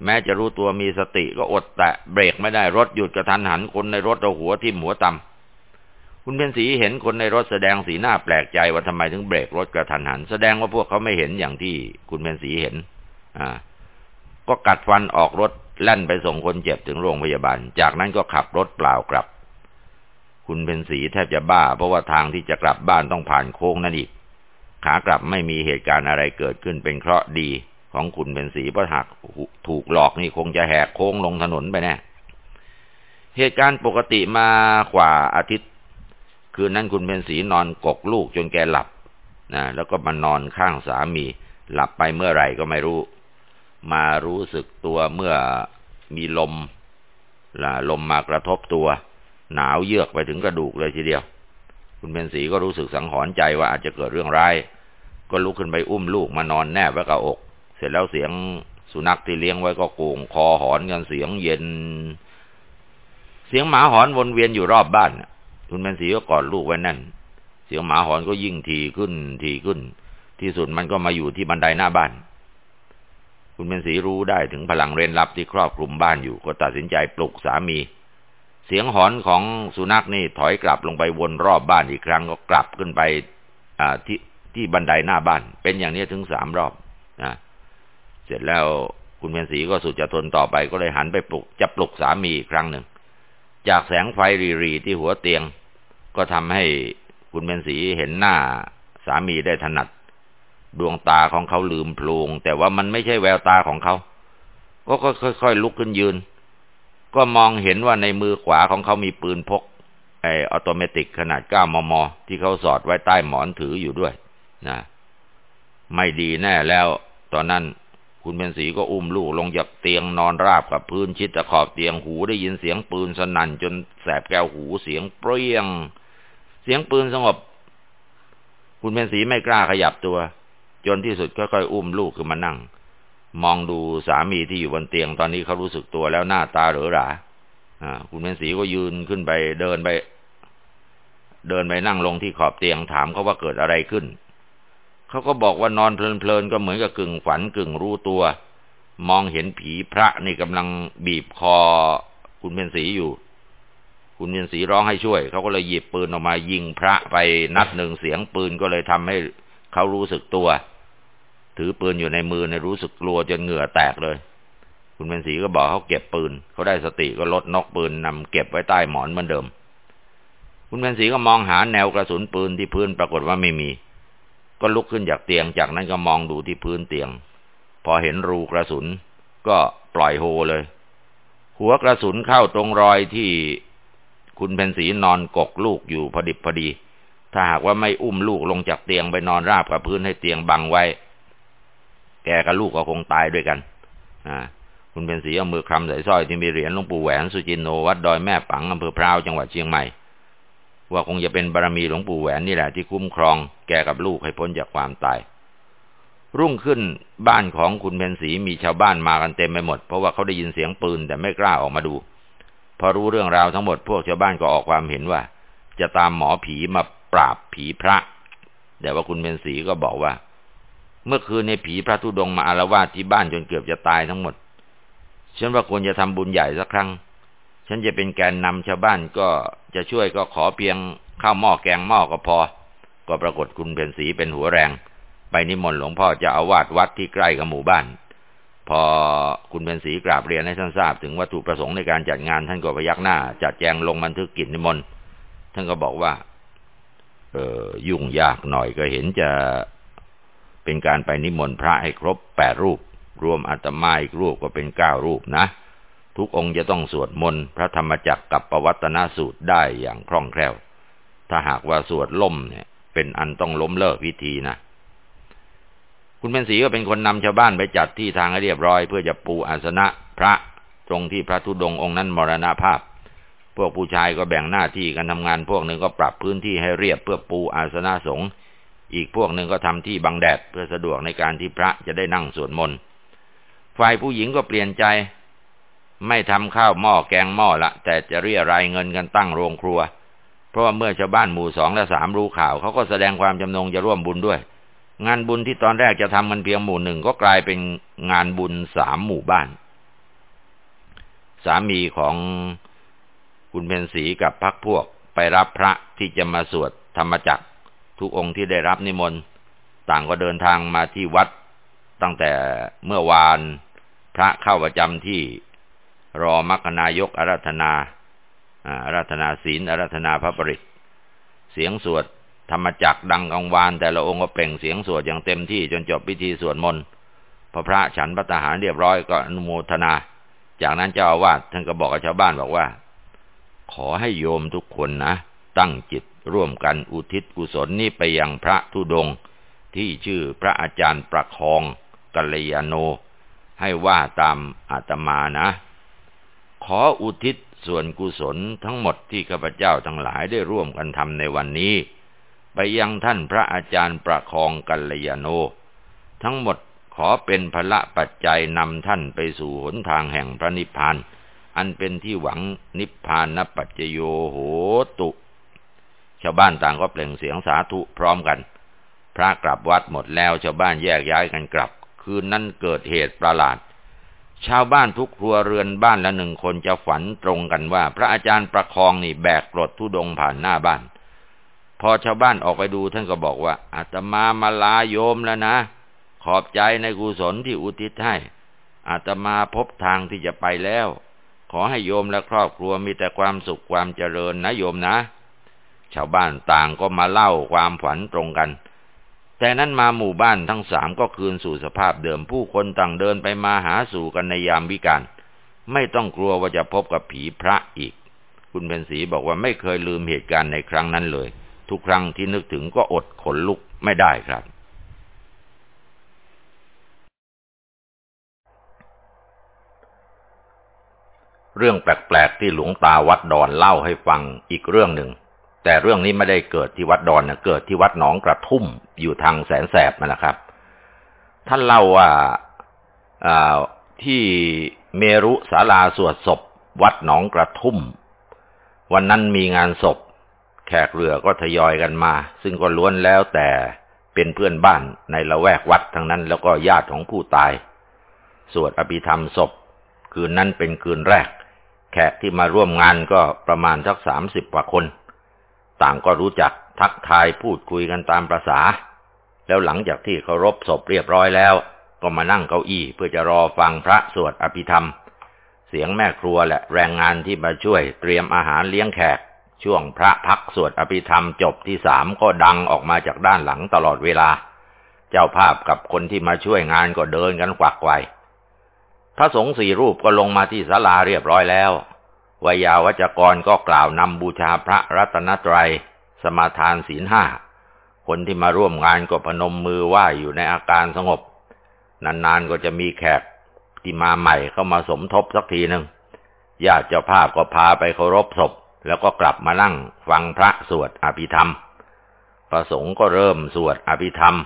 แม้จะรู้ตัวมีสติก็อดแตะเบรกไม่ได้รถหยุดกระทันหันคนในรถเอาหัวทิ่มหัวตำ คุณเป็นสีเห็นคนในรถแสดงสีหน้าแปลกใจว่าทำไมถึงเบรกรถกระทันหัน แสดงว่าพวกเขาไม่เห็นอย่างที่คุณเป็นสีเห็น อ่า ก็กัดฟันออกรถแล่นไปส่งคนเจ็บถึงโรงพยาบาล จากนั้นก็ขับรถเปล่ากลับ คุณเป็นสีแทบจะบ้า เพราะว่าทางที่จะกลับบ้านต้องผ่านโค้งนั่นอีก ขากลับไม่มีเหตุการณ์อะไรเกิดขึ้นเป็นเคราะห์ดีของคุณเป็นสีเพราะหากถูกหลอกนี่คงจะแหกโค้งลงถนนไปแน่ เหตุการณ์ปกติมากว่าอาทิตย์ คืนนั้นคุณเป็นสีนอนกกลูกจนแกหลับนะแล้วก็มานอนข้างสามี หลับไปเมื่อไหร่ก็ไม่รู้ มารู้สึกตัวเมื่อมีลมล่ะลมมากระทบตัว หนาวเยือกไปถึงกระดูกเลยทีเดียว คุณเป็นสีก็รู้สึกสังหรณ์ใจว่าอาจจะเกิดเรื่องร้าย ก็ลุกขึ้นไปอุ้มลูกมานอนแนบไว้กับอก เสร็จแล้วเสียงสุนัขที่เลี้ยงไว้ก็โกงคอหอนกันเสียงเย็น เสียงหมาหอนวนเวียนอยู่รอบบ้าน คุณแมนสีก็กอดลูกไว้แน่น เสียงหมาหอนก็ยิ่งทีขึ้นทีขึ้น ที่สุดมันก็มาอยู่ที่บันไดหน้าบ้าน คุณแมนสีรู้ได้ถึงพลังเร้นลับที่ครอบคลุมบ้านอยู่ก็ตัดสินใจปลุกสามี เสียงหอนของสุนัขนี่ถอยกลับลงไปวนรอบบ้านอีกครั้งก็กลับขึ้นไปที่ที่บันไดหน้าบ้าน เป็นอย่างนี้ถึงสามรอบนะเสร็จแล้วคุณเพ็ญศรีก็สุดจะทนต่อไปก็เลยหันไปปลุกจะปลุกสามีอีกครั้งหนึ่ง จากแสงไฟรีๆที่หัวเตียง ก็ทำให้คุณเบนสีเห็นหน้าสามีได้ถนัด ดวงตาของเขาลืมโพลงแต่ว่ามันไม่ใช่แววตาของเขา ก็ค่อยๆลุกขึ้นยืน ก็มองเห็นว่าในมือขวาของเขามีปืนพกไอ automatic ขนาด 9 มม ที่เขาสอดไว้ใต้หมอนถืออยู่ด้วยนะไม่ดีแน่แล้ว ตอนนั้นคุณเพ็ญศรีก็อุ้มลูกลงจากเตียงนอนราบกับพื้นชิดกับขอบเตียงหูได้ยินเสียงปืนสนั่นจนแสบแก้วหูเสียงเปรี้ยง เสียงปืนสงบ คุณเป็นสีไม่กล้าขยับตัว จนที่สุดค่อยๆอุ้มลูกขึ้นมานั่ง มองดูสามีที่อยู่บนเตียงตอนนี้เขารู้สึกตัวแล้วหน้าตาเหลือหราอ่าคุณเป็นสีก็ยืนขึ้นไปเดินไป เดินไปนั่งลงที่ขอบเตียงถามเขาว่าเกิดอะไรขึ้นเขาก็บอกว่านอนเพลินๆก็เหมือนกับกึ่งฝันกึ่งรู้ตัว มองเห็นผีพระนี่กำลังบีบคอคุณเพ็ญศรีอยู่ คุณเพ็ญศรีร้องให้ช่วย เขาก็เลยหยิบปืนออกมายิงพระไปนัดหนึ่งเสียงปืนก็เลยทำให้เขารู้สึกตัว ถือปืนอยู่ในมือในรู้สึกกลัวจนเหงื่อแตกเลย คุณเพ็ญศรีก็บอกเขาเก็บปืน เขาได้สติก็ลดนกปืนนำเก็บไว้ใต้หมอนเหมือนเดิม คุณเพ็ญศรีก็มองหาแนวกระสุนปืนที่พื้นปรากฏว่าไม่มี ก็ลุกขึ้นจากเตียงจากนั้นก็มองดูที่พื้นเตียง พอเห็นรูกระสุน ก็ปล่อยโฮเลย หัวกระสุนเข้าตรงรอยที่ คุณเพนสีนอนกกลูกอยู่พอดิบพอดี ถ้าหากว่าไม่อุ้มลูกลงจากเตียงไปนอนราบกับพื้นให้เตียงบังไว้ แกกับลูกก็คงตายด้วยกัน อ่า คุณเป็นสีเอามือคลำใส่สร้อยที่มีเหรียญหลวงปู่แหวนสุจินโนวัดดอยแม่ปังอำเภอพร้าวจังหวัดเชียงใหม่ ว่าคงจะเป็นบารมีหลวงปู่แหวนนี่แหละที่คุ้มครอง แกกับลูกให้พ้นจากความตายรุ่งขึ้นบ้านของคุณเพนสีมีชาวบ้านมากันเต็มไปหมด เพราะว่าเขาได้ยินเสียงปืนแต่ไม่กล้าออกมาดู อรู้เรื่องราวทั้งหมดพวกชาวบ้านก็ออกความเห็นว่า จะตามหมอผีมาปราบผีพระ แต่ว่าคุณเพนสีก็บอกว่า เมื่อคืนในผีพระธุดงมาอารวาสที่บ้านจนเกือบจะตายทั้งหมด ฉันว่าควรจะทำบุญใหญ่สักครั้ง ฉันจะเป็นแกนนำชาวบ้านก็จะช่วยก็ขอเพียงข้าวหม้อแกงหม้อก็พอ ก็ปรากฏคุณเป็นสีเป็นหัวแรง ไปนิมนต์หลวงพ่อจะอาวาสวัดที่ใกล้กับหมู่บ้าน พอคุณเป็นสีกราบเรียนให้ท่านทราบถึงวัตถุประสงค์ในการจัดงาน ท่านก็พยักหน้า จัดแจงลงบันทึกกิจนิมนต์ท่านก็บอกว่า เออยุ่งยากหน่อยก็เห็นจะเป็นการไปนิมนต์พระให้ครบแปดรูป รวมอาตมาอีกรูปก็เป็นเก้ารูปนะ ทุกองค์จะต้องสวดมนต์พระธรรมจักรกับปวัตนสูตรได้อย่างคล่องแคล่ว ถ้าหากว่าสวดล่มเนี่ย เป็นอันต้องล้มเลิกพิธีนะ คุณเป็นสีก็เป็นคนนำชาวบ้านไปจัดที่ทางให้เรียบร้อย เพื่อจะปูอาสนะพระตรงที่พระธุดงค์องค์นั้นมรณภาพ พวกผู้ชายก็แบ่งหน้าที่กันทำงาน พวกหนึ่งก็ปรับพื้นที่ให้เรียบเพื่อปูอาสนะสงฆ์อีกพวกหนึ่งก็ทำที่บังแดดเพื่อสะดวกในการที่พระจะได้นั่งสวดมนต์ฝ่ายผู้หญิงก็เปลี่ยนใจ ไม่ทำข้าวหม้อแกงหม้อละแต่จะเรียรายเงินกันตั้งโรงครัว เพราะว่าเมื่อชาวบ้านหมู่สองและสามรู้ข่าวเขาก็แสดงความจำนงจะร่วมบุญด้วย งานบุญที่ตอนแรกจะทำมันเพียงหมู่หนึ่งก็กลายเป็นงานบุญสามหมู่บ้าน สามีของคุณเพนสีกับพักพวกไปรับพระที่จะมาสวดธรรมจักร ทุกองค์ที่ได้รับนิมนต์ ต่างก็เดินทางมาที่วัด ตั้งแต่เมื่อวานพระเข้าประจำที่รอมัคนายกอารัธนาอารัธนาศีลอารัธนาพระปริตเสียงสวด ธรรมจักดังกังวาน แต่ละองค์ก็เปล่งเสียงสวดอย่างเต็มที่จนจบพิธีสวดมนต์พอพระฉันพระทหารเรียบร้อยก็อนุโมทนา จากนั้นเจ้าอาวาสท่านก็บอกกับชาวบ้านบอกว่า ขอให้โยมทุกคนนะ ตั้งจิตร่วมกันอุทิศกุศลนี้ไปยังพระธุดงที่ชื่อพระอาจารย์ประคองกัลยาโน ให้ว่าตามอาตมานะ ขออุทิศส่วนกุศลทั้งหมดที่ข้าพเจ้าทั้งหลายได้ร่วมกันทำในวันนี้ ไปยังท่านพระอาจารย์ประคองกัลยาโน ทั้งหมดขอเป็นพละปัจจัยนำท่านไปสู่หนทางแห่งพระนิพพาน อันเป็นที่หวังนิพพานนปัจจโยโหตุ ชาวบ้านต่างก็เปล่งเสียงสาธุพร้อมกัน พระกลับวัดหมดแล้วชาวบ้านแยกย้ายกันกลับ คืนนั้นเกิดเหตุประหลาด ชาวบ้านทุกครัวเรือนบ้านละหนึ่งคนจะฝันตรงกันว่า พระอาจารย์ประคองนี่แบกกรดทุดงผ่านหน้าบ้าน พอชาวบ้านออกไปดูท่านก็บอกว่าอาตมามาลาโยมแล้วนะ ขอบใจในกุศลที่อุทิศให้อาตมาพบทางที่จะไปแล้ว ขอให้โยมและครอบครัวมีแต่ความสุขความเจริญนะโยมนะ ชาวบ้านต่างก็มาเล่าความฝันตรงกัน แต่นั้นมาหมู่บ้านทั้งสามก็คืนสู่สภาพเดิมผู้คนต่างเดินไปมาหาสู่กันในยามวิกาลไม่ต้องกลัวว่าจะพบกับผีพระอีก คุณเพนสีบอกว่าไม่เคยลืมเหตุการณ์ในครั้งนั้นเลย ทุกครั้งที่นึกถึงก็อดขนลุกไม่ได้ครับ เรื่องแปลกๆที่หลวงตาวัดดอนเล่าให้ฟังอีกเรื่องหนึ่ง แต่เรื่องนี้ไม่ได้เกิดที่วัดดอนนะเกิดที่วัดหนองกระทุ่มอยู่ทางแสนแสบนั่นแหละครับ ท่านเล่าว่าที่เมรุศาลาสวดศพ วัดหนองกระทุ่ม วันนั้นมีงานศพ แขกเรือก็ทยอยกันมา ซึ่งก็ล้วนแล้วแต่เป็นเพื่อนบ้านในละแวกวัดทั้งนั้นแล้วก็ญาติของผู้ตาย สวดอภิธรรมศพ คืนนั้นเป็นคืนแรก แขกที่มาร่วมงานก็ประมาณสักสามสิบกว่าคน ต่างก็รู้จักทักทายพูดคุยกันตามประษา แล้วหลังจากที่เคารพศพเรียบร้อยแล้ว ก็มานั่งเก้าอี้เพื่อจะรอฟังพระสวดอภิธรรม เสียงแม่ครัวและแรงงานที่มาช่วยเตรียมอาหารเลี้ยงแขก ช่วงพระพักสวดอภิธรรมจบที่สามก็ดังออกมาจากด้านหลังตลอดเวลา เจ้าภาพกับคนที่มาช่วยงานก็เดินกันกวักไกวพระสงฆ์สี่รูปก็ลงมาที่ศาลาเรียบร้อยแล้ววายาวัจกรก็กล่าวนำบูชาพระรัตนตรัย สมาทานศีลห้า คนที่มาร่วมงานก็พนมมือไหว้อยู่ในอาการสงบ นานๆก็จะมีแขกที่มาใหม่เข้ามาสมทบสักทีหนึ่งญาติเจ้าภาพก็พาไปเคารพศพ แล้วก็กลับมานั่งฟังพระสวดอภิธรรม ประสงค์ก็เริ่มสวดอภิธรรม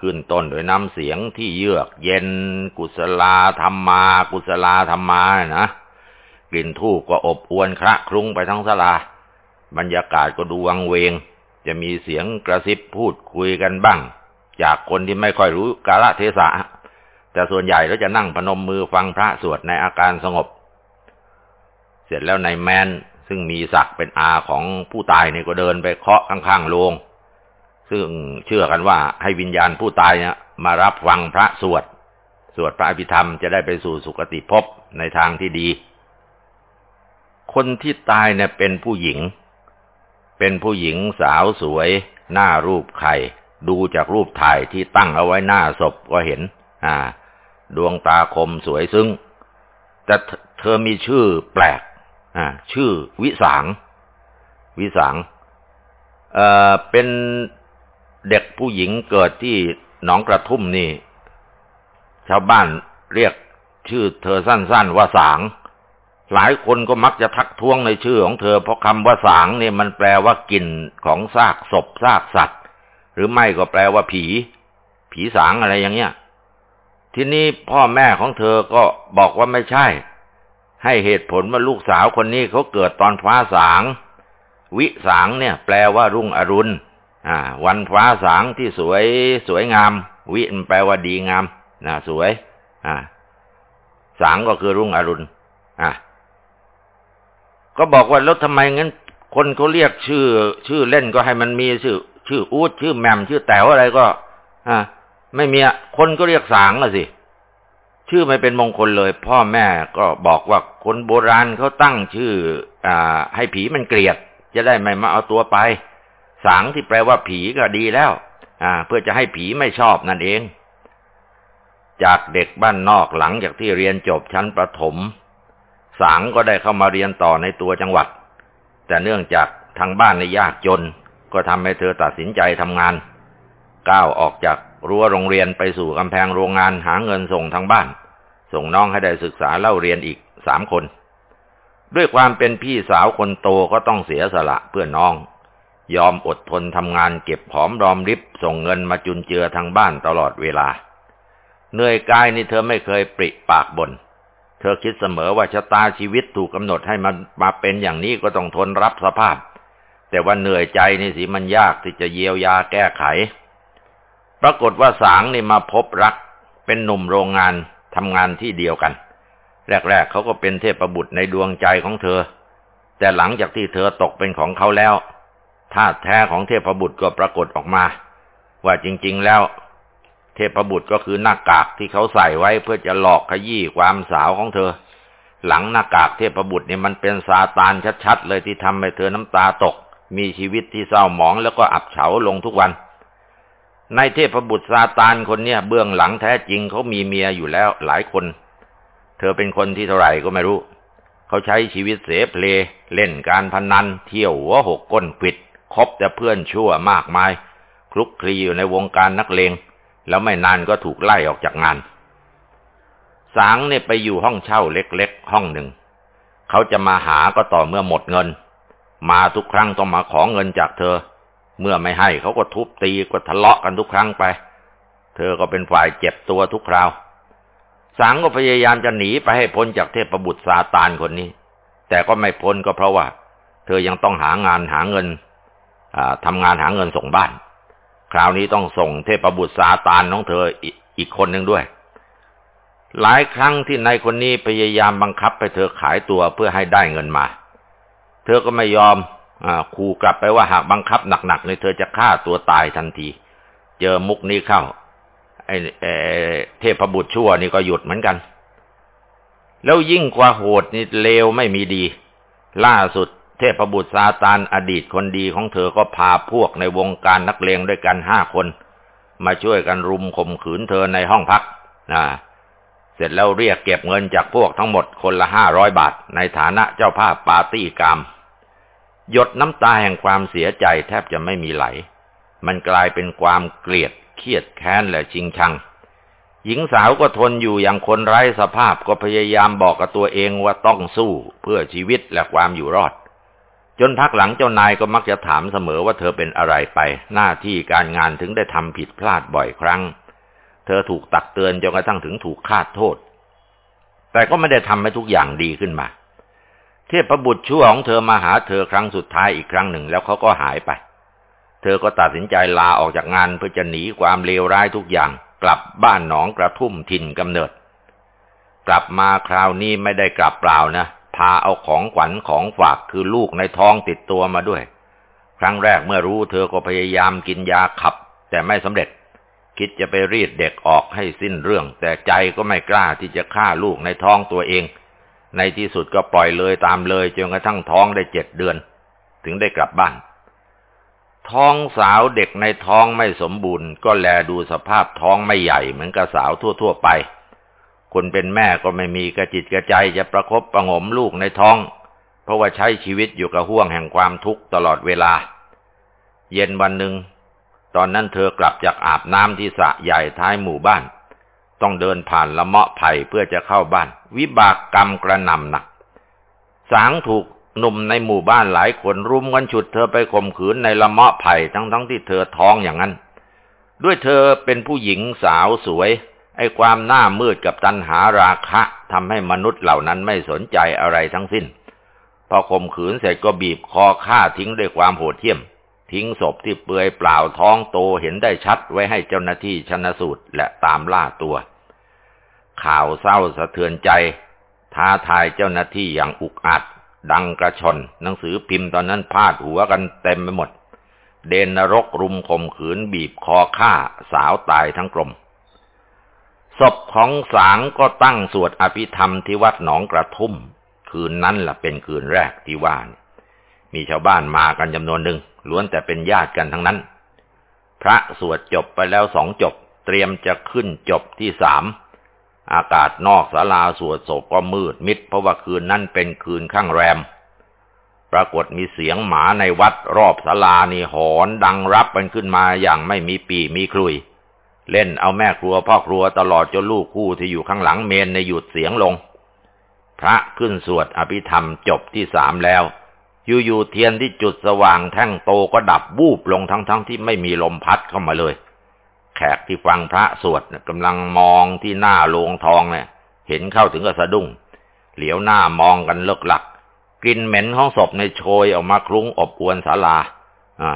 ขึ้นต้นด้วยน้ำเสียงที่เยือกเย็น กุศลาธรรมา กุศลาธรรมานะกลิ่นทูบก็อบอวนคระคลุ้งไปทั้งสลา บรรยากาศก็ดูวังเวง จะมีเสียงกระซิบพูดคุยกันบ้าง จากคนที่ไม่ค่อยรู้กาลเทศะ แต่ส่วนใหญ่เราจะนั่งพนมมือฟังพระสวดในอาการสงบ เสร็จแล้วนายแมน ซึ่งมีศักดิ์เป็นอาของผู้ตายเนี่ยก็เดินไปเคาะข้างๆโรงซึ่งเชื่อกันว่าให้วิญญาณผู้ตายเนี่ยมารับฟังพระสวด สวดพระอภิธรรมจะได้ไปสู่สุคติภพในทางที่ดี คนที่ตายเนี่ยเป็นผู้หญิง เป็นผู้หญิงสาวสวย หน้ารูปไข่ ดูจากรูปถ่ายที่ตั้งเอาไว้หน้าศพก็เห็น อ่า ดวงตาคมสวยซึ่งแต่เธอมีชื่อแปลก อ่าชื่อวิสางวิสางเอ่อเป็นเด็กผู้หญิงเกิดที่หนองกระทุ่มนี่ ชาวบ้านเรียกชื่อเธอสั้นๆว่าสาง หลายคนก็มักจะทักท้วงในชื่อของเธอ เพราะคำว่าสางเนี่ยมันแปลว่ากลิ่นของซากศพซากสัตว์ หรือไม่ก็แปลว่าผี ผีสางอะไรอย่างเงี้ย ทีนี้พ่อแม่ของเธอก็บอกว่าไม่ใช่ ให้เหตุผลว่าลูกสาวคนนี้เขาเกิดตอนฟ้าสาง วิสางเนี่ย แปลว่ารุ่งอรุณอ่า วันฟ้าสางที่สวยสวยงาม วิแปลว่าดีงามนะสวย อ่า สางก็คือรุ่งอรุณอ่าก็บอกว่าแล้วทำไมงั้น คนเขาเรียกชื่อ ชื่อเล่นก็ให้มันมีชื่อ ชื่ออูดชื่อแมมชื่อแต๋วอะไรก็ อ่าไม่มีอะคนก็เรียกสางละสิ ชื่อไม่เป็นมงคลเลย พ่อแม่ก็บอกว่าคนโบราณเขาตั้งชื่อ อ่า ให้ผีมันเกลียด จะได้ไม่มาเอาตัวไปสางที่แปลว่าผีก็ดีแล้ว อ่า เพื่อจะให้ผีไม่ชอบนั่นเอง จากเด็กบ้านนอกหลังจากที่เรียนจบชั้นประถมสางก็ได้เข้ามาเรียนต่อในตัวจังหวัด แต่เนื่องจากทางบ้านในยากจน ก็ทำให้เธอตัดสินใจทำงาน ก้าวออกจาก รั้วโรงเรียนไปสู่กำแพงโรงงานหาเงินส่งทางบ้าน ส่งน้องให้ได้ศึกษาเล่าเรียนอีกสามคน ด้วยความเป็นพี่สาวคนโตก็ต้องเสียสละเพื่อน้อง ยอมอดทนทำงานเก็บหอมรอมริบส่งเงินมาจุนเจือทางบ้านตลอดเวลา เหนื่อยกายนี่เธอไม่เคยปริปากบน่นเธอคิดเสมอว่าชะตาชีวิตถูกกำหนดให้มันมาเป็นอย่างนี้ก็ต้องทนรับสภาพ แต่ว่าเหนื่อยใจนี่สิมันยากที่จะเยียวยาแก้ไข ปรากฏว่าสางนี่มาพบรัก เป็นหนุ่มโรงงานทำงานที่เดียวกัน แรกๆเขาก็เป็นเทพบุตรในดวงใจของเธอ แต่หลังจากที่เธอตกเป็นของเขาแล้วธาตุแท้ของเทพบุตรก็ปรากฏออกมา ว่าจริง ๆ แล้ว เทพบุตรก็คือหน้ากากที่เขาใส่ไว้เพื่อจะหลอกขยี้ความสาวของเธอ หลังหน้ากากเทพบุตรเนี่ยมันเป็นซาตานชัดๆเลยที่ทำให้เธอน้ำตาตก มีชีวิตที่เศร้าหมองแล้วก็อับเฉาลงทุกวัน ในเทพบุตรซาตานคนเนี้ยเบื้องหลังแท้จริงเขามีเมียอยู่แล้วหลายคน เธอเป็นคนที่เท่าไหร่ก็ไม่รู้ เขาใช้ชีวิตเสเพลเล่นการพนัน เที่ยวหัวหกก้นปิด คบแต่เพื่อนชั่วมากมาย คลุกคลีอยู่ในวงการนักเลง แล้วไม่นานก็ถูกไล่ออกจากงาน สางเนี่ยไปอยู่ห้องเช่าเล็กๆ ห้องหนึ่ง เขาจะมาหาก็ต่อเมื่อหมดเงิน มาทุกครั้งต้องมาขอเงินจากเธอ เมื่อไม่ให้เขาก็ทุบตีก็ทะเลาะกันทุกครั้งไป เธอก็เป็นฝ่ายเจ็บตัวทุกคราวสางก็พยายามจะหนีไปให้พ้นจากเทพบุตรซาตานคนนี้ แต่ก็ไม่พ้นก็เพราะว่า เธอยังต้องหางานหาเงินทำงานหาเงินส่งบ้าน คราวนี้ต้องส่งเทพบุตรซาตานน้องเธออีกคนหนึ่งด้วย หลายครั้งที่นายคนนี้พยายามบังคับไปเธอขายตัวเพื่อให้ได้เงินมา เธอก็ไม่ยอม ขู่กลับไปว่าหากบังคับหนักๆเลยเธอจะฆ่าตัวตายทันที เจอมุกนี้เข้าไอ้เทพบุตรชั่วนี่ก็หยุดเหมือนกัน แล้วยิ่งกว่าโหดนี่เลวไม่มีดี ล่าสุดเทพบุตรซาตานอดีตคนดีของเธอก็พาพวกในวงการนักเลงด้วยกันห้าคน มาช่วยกันรุมข่มขืนเธอในห้องพักนะเสร็จแล้วเรียกเก็บเงินจากพวกทั้งหมดคนละห้าร้อยบาท ในฐานะเจ้าภาพปาร์ตี้กรรม หยดน้ำตาแห่งความเสียใจแทบจะไม่มีไหล มันกลายเป็นความเกลียดเครียดแค้นและชิงชัง หญิงสาวก็ทนอยู่อย่างคนไร้สภาพก็พยายามบอกกับตัวเองว่าต้องสู้เพื่อชีวิตและความอยู่รอด จนพักหลังเจ้านายก็มักจะถามเสมอว่าเธอเป็นอะไรไป หน้าที่การงานถึงได้ทำผิดพลาดบ่อยครั้ง เธอถูกตักเตือนจนกระทั่งถึงถูกคาดโทษ แต่ก็ไม่ได้ทำให้ทุกอย่างดีขึ้นมา เทพบุตรชั่วของเธอมาหาเธอครั้งสุดท้ายอีกครั้งหนึ่ง แล้วเขาก็หายไป เธอก็ตัดสินใจลาออกจากงานเพื่อจะหนีความเลวร้ายทุกอย่าง กลับบ้านหนองกระทุ่มถิ่นกำเนิด กลับมาคราวนี้ไม่ได้กลับเปล่านะ พาเอาของขวัญของฝากคือลูกในท้องติดตัวมาด้วย ครั้งแรกเมื่อรู้เธอก็พยายามกินยาขับ แต่ไม่สำเร็จ คิดจะไปรีดเด็กออกให้สิ้นเรื่อง แต่ใจก็ไม่กล้าที่จะฆ่าลูกในท้องตัวเอง ในที่สุดก็ปล่อยเลยตามเลยจนกระทั่งท้องได้เจ็ดเดือน ถึงได้กลับบ้าน ท้องสาวเด็กในท้องไม่สมบูรณ์ ก็แลดูสภาพท้องไม่ใหญ่เหมือนกับสาวทั่ว ๆ ไป คนเป็นแม่ก็ไม่มีกระจิตกระใจจะประครบประงมลูกในท้อง เพราะว่าใช้ชีวิตอยู่กับห่วงแห่งความทุกข์ตลอดเวลา เย็นวันหนึ่งตอนนั้นเธอกลับจากอาบน้ำที่สระใหญ่ท้ายหมู่บ้าน ต้องเดินผ่านละเมาะไผ่เพื่อจะเข้าบ้าน วิบากกรรมกระนำหนัก สางถูกหนุ่มในหมู่บ้านหลายคนรุมกันฉุดเธอไปข่มขืนในละเมาะไผ่ทั้งทั้งที่เธอท้องอย่างนั้น ด้วยเธอเป็นผู้หญิงสาวสวย ไอ้ความหน้ามืดกับตัณหาราคะทำให้มนุษย์เหล่านั้นไม่สนใจอะไรทั้งสิ้น พอข่มขืนเสร็จก็บีบคอฆ่าทิ้งด้วยความโหดเหี้ยม ทิ้งศพที่เปื่อยเปล่าท้องโตเห็นได้ชัดไว้ให้เจ้าหน้าที่ชนสูตรและตามล่าตัว ข่าวเศร้าสะเทือนใจ ท้าทายเจ้าหน้าที่อย่างอุกอาจดังกระชอนหนังสือพิมพ์ตอนนั้นพาดหัวกันเต็มไปหมด เดนนรกรุมข่มขืนบีบคอฆ่าสาวตายทั้งกลมศพของสางก็ตั้งสวดอภิธรรมที่วัดหนองกระทุ่ม คืนนั้นล่ะเป็นคืนแรกที่ว่าน มีชาวบ้านมากันจำนวนหนึ่งล้วนแต่เป็นญาติกันทั้งนั้น พระสวดจบไปแล้วสองจบ เตรียมจะขึ้นจบที่สามอากาศนอกศาลาสวดศพก็มืดมิดเพราะว่าคืนนั้นเป็นคืนข้างแรม ปรากฏมีเสียงหมาในวัดรอบศาลานี่หอนดังรับมันขึ้นมาอย่างไม่มีปีมีคลุย เล่นเอาแม่ครัวพ่อครัวตลอดจนลูกคู่ที่อยู่ข้างหลังเมนในหยุดเสียงลง พระขึ้นสวดอภิธรรมจบที่สามแล้ว อยู่ๆเทียนที่จุดสว่างแท่งโตก็ดับบูบลงทั้งๆทที่ไม่มีลมพัดเข้ามาเลย แขกที่ฟังพระสวดกำลังมองที่หน้าโลงทองเนี่ย เห็นเข้าถึงก็สะดุ้ง เหลียวหน้ามองกันเลิกหลักกลิ่นเหม็นของศพในโชยออกมาคลุ้งอบอวนศาลา อ่า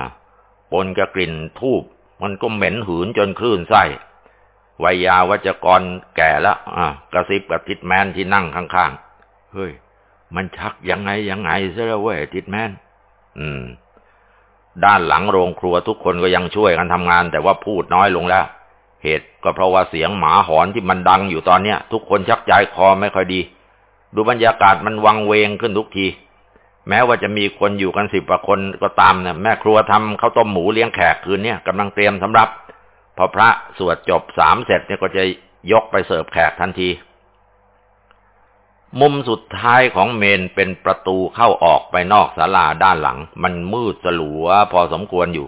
ปนกับกลิ่นทูบมันก็เหม็นหืนจนคลื่นไส้วัยยาวัจกรแก่แล้วอ่ากระซิบกับทิดแมนที่นั่งข้างๆ เฮ้ย มันชักยังไงยังไงซะแล้วเว้ยทิดแมนอืม ด้านหลังโรงครัวทุกคนก็ยังช่วยกันทำงาน แต่ว่าพูดน้อยลงแล้ว เหตุก็เพราะว่าเสียงหมาหอนที่มันดังอยู่ตอนเนี้ย ทุกคนชักใจคอไม่ค่อยดี ดูบรรยากาศมันวังเวงขึ้นทุกที แม้ว่าจะมีคนอยู่กันสิบกว่าคนก็ตามเนี่ยแม่ครัวทำข้าวต้มหมูเลี้ยงแขกคืนเนี้ยกำลังเตรียมสำรับพอพระสวดจบสามเสร็จเนี่ยก็จะยกไปเสิร์ฟแขกทันที มุมสุดท้ายของเมนเป็นประตูเข้าออกไปนอกศาลาด้านหลัง มันมืดสลัวพอสมควรอยู่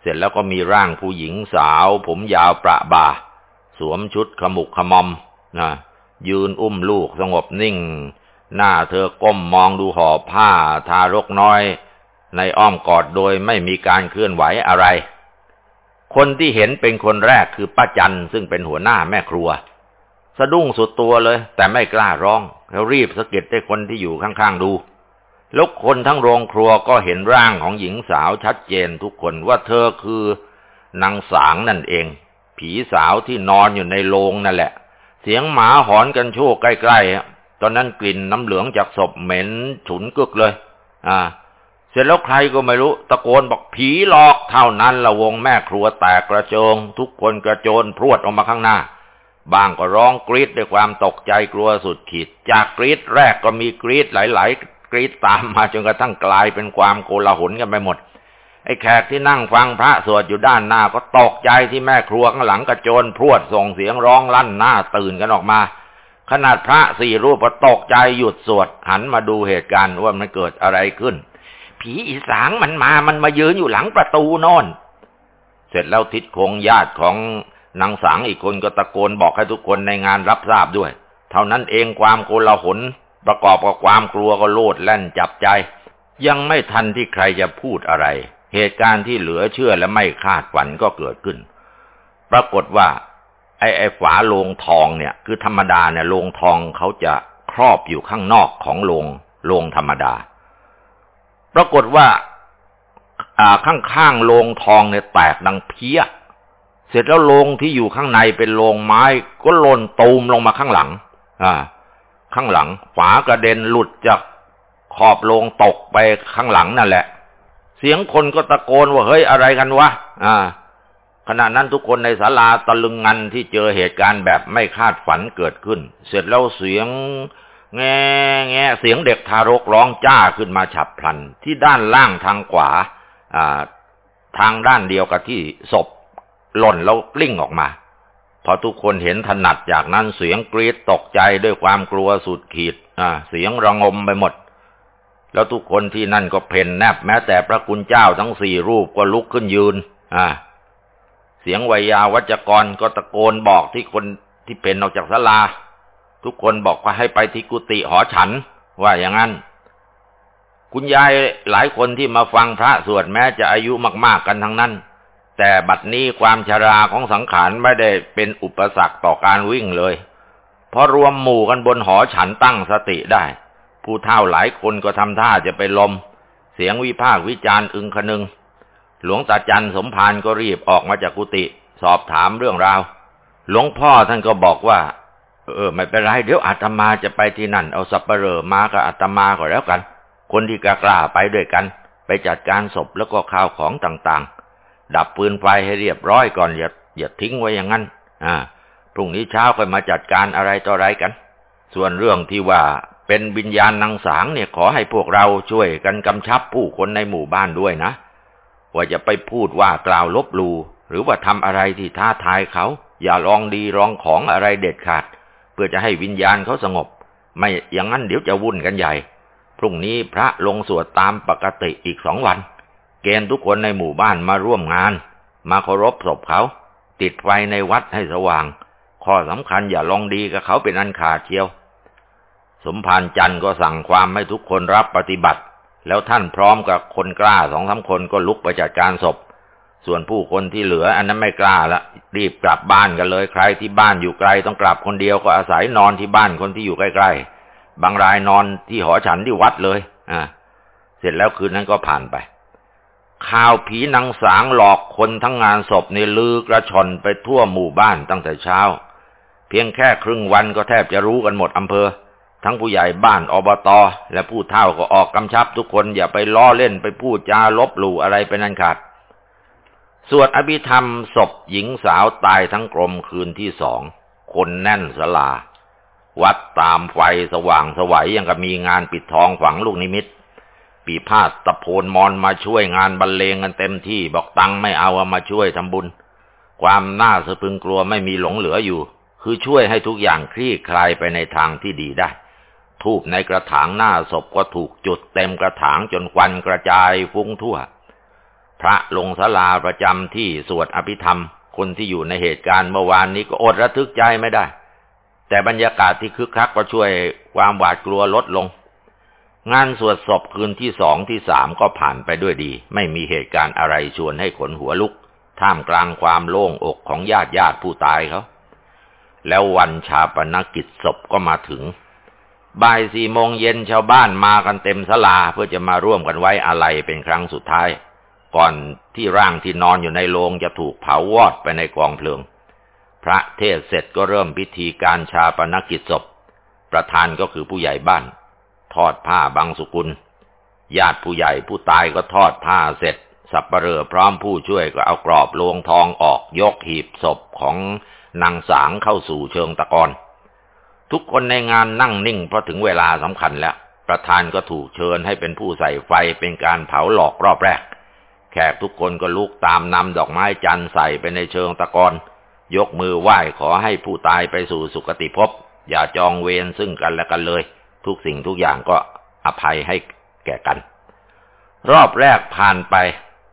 เสร็จแล้วก็มีร่างผู้หญิงสาว ผมยาวประบาสวมชุดขมุกขมอมนะยืนอุ้มลูกสงบนิ่ง หน้าเธอก้มมองดูห่อผ้าทารกน้อย ในอ้อมกอดโดยไม่มีการเคลื่อนไหวอะไร คนที่เห็นเป็นคนแรกคือป้าจันซึ่งเป็นหัวหน้าแม่ครัว สะดุ้งสุดตัวเลย แต่ไม่กล้าร้อง แล้วรีบสะกิดให้คนที่อยู่ข้างๆดูแล้วคนทั้งโรงครัวก็เห็นร่างของหญิงสาวชัดเจนทุกคนว่าเธอคือนางสางนั่นเอง ผีสาวที่นอนอยู่ในโรงนั่นแหละ เสียงหมาหอนกันโชกใกล้ๆตอนนั้นกลิ่นน้ำเหลืองจากศพเหม็นฉุนกึกเลย อ่า เสร็จแล้วใครก็ไม่รู้ ตะโกนบอกผีหลอกเท่านั้นละวงแม่ครัวแตกกระโจงทุกคนกระโจนพรวดออกมาข้างหน้า บางก็ร้องกรีดด้วยความตกใจกลัวสุดขีด จากกรีดแรกก็มีกรีดหลาย ๆ กรีดตามมาจนกระทั่งกลายเป็นความโกลาหลกันไปหมด ไอ้แขกที่นั่งฟังพระสวดอยู่ด้านหน้าก็ตกใจที่แม่ครัวข้างหลังกระโจนพรวดส่งเสียงร้องลั่นหน้าตื่นกันออกมา ขนาดพระสี่รูปก็ตกใจหยุดสวดหันมาดูเหตุการณ์ว่ามันเกิดอะไรขึ้น ผีอีสางมันมามันมายืนอยู่หลังประตูนอน เสร็จแล้วทิศคงญาติของ นางสางอีกคนก็ตะโกนบอกให้ทุกคนในงานรับทราบด้วย เท่านั้นเองความโกลาหลประกอบกับความกลัวก็โลดแล่นจับใจ ยังไม่ทันที่ใครจะพูดอะไร เหตุการณ์ที่เหลือเชื่อและไม่คาดฝันก็เกิดขึ้น ปรากฏว่า ไอ้ไอ้ฝาโลงทองเนี่ย คือธรรมดาเนี่ยโลงทองเขาจะครอบอยู่ข้างนอกของโลงโลงธรรมดา ปรากฏว่าข้างๆโลงทองเนี่ยแตกดังเพี้ย เสร็จแล้วโลงที่อยู่ข้างในเป็นโลงไม้ ก็หล่นตูมลงมาข้างหลัง อ่า ข้างหลัง ฝากระเด็นหลุดจากขอบโลงตกไปข้างหลังนั่นแหละ เสียงคนก็ตะโกนว่าเฮ้ยอะไรกันวะ อ่า ขณะนั้นทุกคนในศาลาตะลึงงันที่เจอเหตุการณ์แบบไม่คาดฝันเกิดขึ้น เสร็จแล้วเสียงแง่แง่เสียงเด็กทารกร้องจ้าขึ้นมาฉับพลัน ที่ด้านล่างทางขวาทางด้านเดียวกับที่ศพ หล่นแล้วกลิ้งออกมาพอทุกคนเห็นถนัดจากนั้นเสียงกรีดตกใจด้วยความกลัวสุดขีดเสียงระงมไปหมด แล้วทุกคนที่นั่นก็เพ่นแนบแม้แต่พระคุณเจ้าทั้งสี่รูปก็ลุกขึ้นยืนเสียงวิยาวัจกรก็ตะโกนบอกที่คนที่เพ่นออกจากศาลา ทุกคนบอกว่าให้ไปที่กุฏิหอฉัน ว่าอย่างนั้นคุณยายหลายคนที่มาฟังพระสวดแม้จะอายุมาก ๆ กันทั้งนั้น แต่บัดนี้ความชราของสังขารไม่ได้เป็นอุปสรรคต่อการวิ่งเลย เพราะรวมหมู่กันบนหอฉันตั้งสติได้ ผู้เฒ่าหลายคนก็ทำท่าจะไปลม เสียงวิพากวิจารณ์อึงคนึง หลวงตาจันสมภารก็รีบออกมาจากกุฏิสอบถามเรื่องราว หลวงพ่อท่านก็บอกว่า เออ ไม่เป็นไร เดี๋ยวอาตมาจะไปที่นั่น เอาสับปเหร่อมากับอาตมาก็แล้วกัน คนที่กล้าไปด้วยกัน ไปจัดการศพแล้วก็ข้าวของต่างๆ ดับปืนไฟให้เรียบร้อยก่อนอย่าอย่าทิ้งไว้อย่างนั้น อ่า พรุ่งนี้เช้าค่อยมาจัดการอะไรต่ออะไรกัน ส่วนเรื่องที่ว่าเป็นวิญญาณนางสางเนี่ยขอให้พวกเราช่วยกันกำชับผู้คนในหมู่บ้านด้วยนะ ว่าจะไปพูดว่ากล่าวลบลูหรือว่าทำอะไรที่ท้าทายเขา อย่าลองดีลองของอะไรเด็ดขาด เพื่อจะให้วิญญาณเขาสงบ ไม่อย่างนั้นเดี๋ยวจะวุ่นกันใหญ่ พรุ่งนี้พระลงสวดตามปกติอีกสองวัน เกณฑ์ทุกคนในหมู่บ้านมาร่วมงาน มาเคารพศพเขา ติดไฟในวัดให้สว่าง ข้อสำคัญอย่าลองดีกับเขาเป็นอันขาดเชียว สมภารจันทร์ก็สั่งความให้ทุกคนรับปฏิบัติ แล้วท่านพร้อมกับคนกล้าสองสาคนก็ลุกไปจัดการศพ ส่วนผู้คนที่เหลืออันนั้นไม่กล้าละรีบกลับบ้านกันเลยใครที่บ้านอยู่ไกลต้องกลับคนเดียวก็อาศัยนอนที่บ้านคนที่อยู่ใกล้ๆบางรายนอนที่หอฉันที่วัดเลย อ่า เสร็จแล้วคืนนั้นก็ผ่านไป ข่าวผีนางสางหลอกคนทั้งงานศพในลือกระชอนไปทั่วหมู่บ้านตั้งแต่เช้า เพียงแค่ครึ่งวันก็แทบจะรู้กันหมดอำเภอ ทั้งผู้ใหญ่บ้านอบตอและผู้เฒ่าก็ออกกำชับทุกคนอย่าไปล้อเล่นไปพูดจาลบหลู่อะไรเป็นอันขาดสวดอภิธรรมศพหญิงสาวตายทั้งกรมคืนที่สอง คนแน่นสลา วัดตามไฟสว่างสวัยยังกับมีงานปิดทองฝังลูกนิมิต ปีพาดตะโพนมอนมาช่วยงานบรรเลงกันเต็มที่บอกตังไม่เอามาช่วยทำบุญ ความน่าสะพึงกลัวไม่มีหลงเหลืออยู่ คือช่วยให้ทุกอย่างคลี่คลายไปในทางที่ดีได้ทูบในกระถางหน้าศพก็ถูกจุดเต็มกระถางจนควันกระจายฟุ้งทั่ว พระลงศาลาประจำที่สวดอภิธรรม คนที่อยู่ในเหตุการณ์เมื่อวานนี้ก็อดระทึกใจไม่ได้ แต่บรรยากาศที่คึกคักก็ช่วยความหวาดกลัวลดลง งานสวดศพคืนที่สองที่สามก็ผ่านไปด้วยดี ไม่มีเหตุการณ์อะไรชวนให้ขนหัวลุก ท่ามกลางความโล่งอกของญาติญาติผู้ตายเขา แล้ววันชาปนกิจศพก็มาถึง บ่ายสี่โมงเย็นชาวบ้านมากันเต็มสลาเพื่อจะมาร่วมกันไว้อะไรเป็นครั้งสุดท้าย ก่อนที่ร่างที่นอนอยู่ในโรงจะถูกเผาวอดไปในกองเพลิง พระเทศเสร็จก็เริ่มพิธีการชาปนกิจศพ ประธานก็คือผู้ใหญ่บ้าน ทอดผ้าบางสุกุล ญาติผู้ใหญ่ผู้ตายก็ทอดผ้าเสร็จ สับปเปลือพร้อมผู้ช่วยก็เอากรอบลวงทองออกยกหีบศพของนางสางเข้าสู่เชิงตะกอนทุกคนในงานนั่งนิ่งเพราะถึงเวลาสำคัญแล้ว ประธานก็ถูกเชิญให้เป็นผู้ใส่ไฟเป็นการเผาหลอกรอบแรก แขกทุกคนก็ลุกตามนำดอกไม้จันทร์ใส่ไปในเชิงตะกอนยกมือไหว้ขอให้ผู้ตายไปสู่สุคติภพอย่าจองเวรซึ่งกันและกันเลย ทุกสิ่งทุกอย่างก็อภัยให้แก่กัน รอบแรกผ่านไป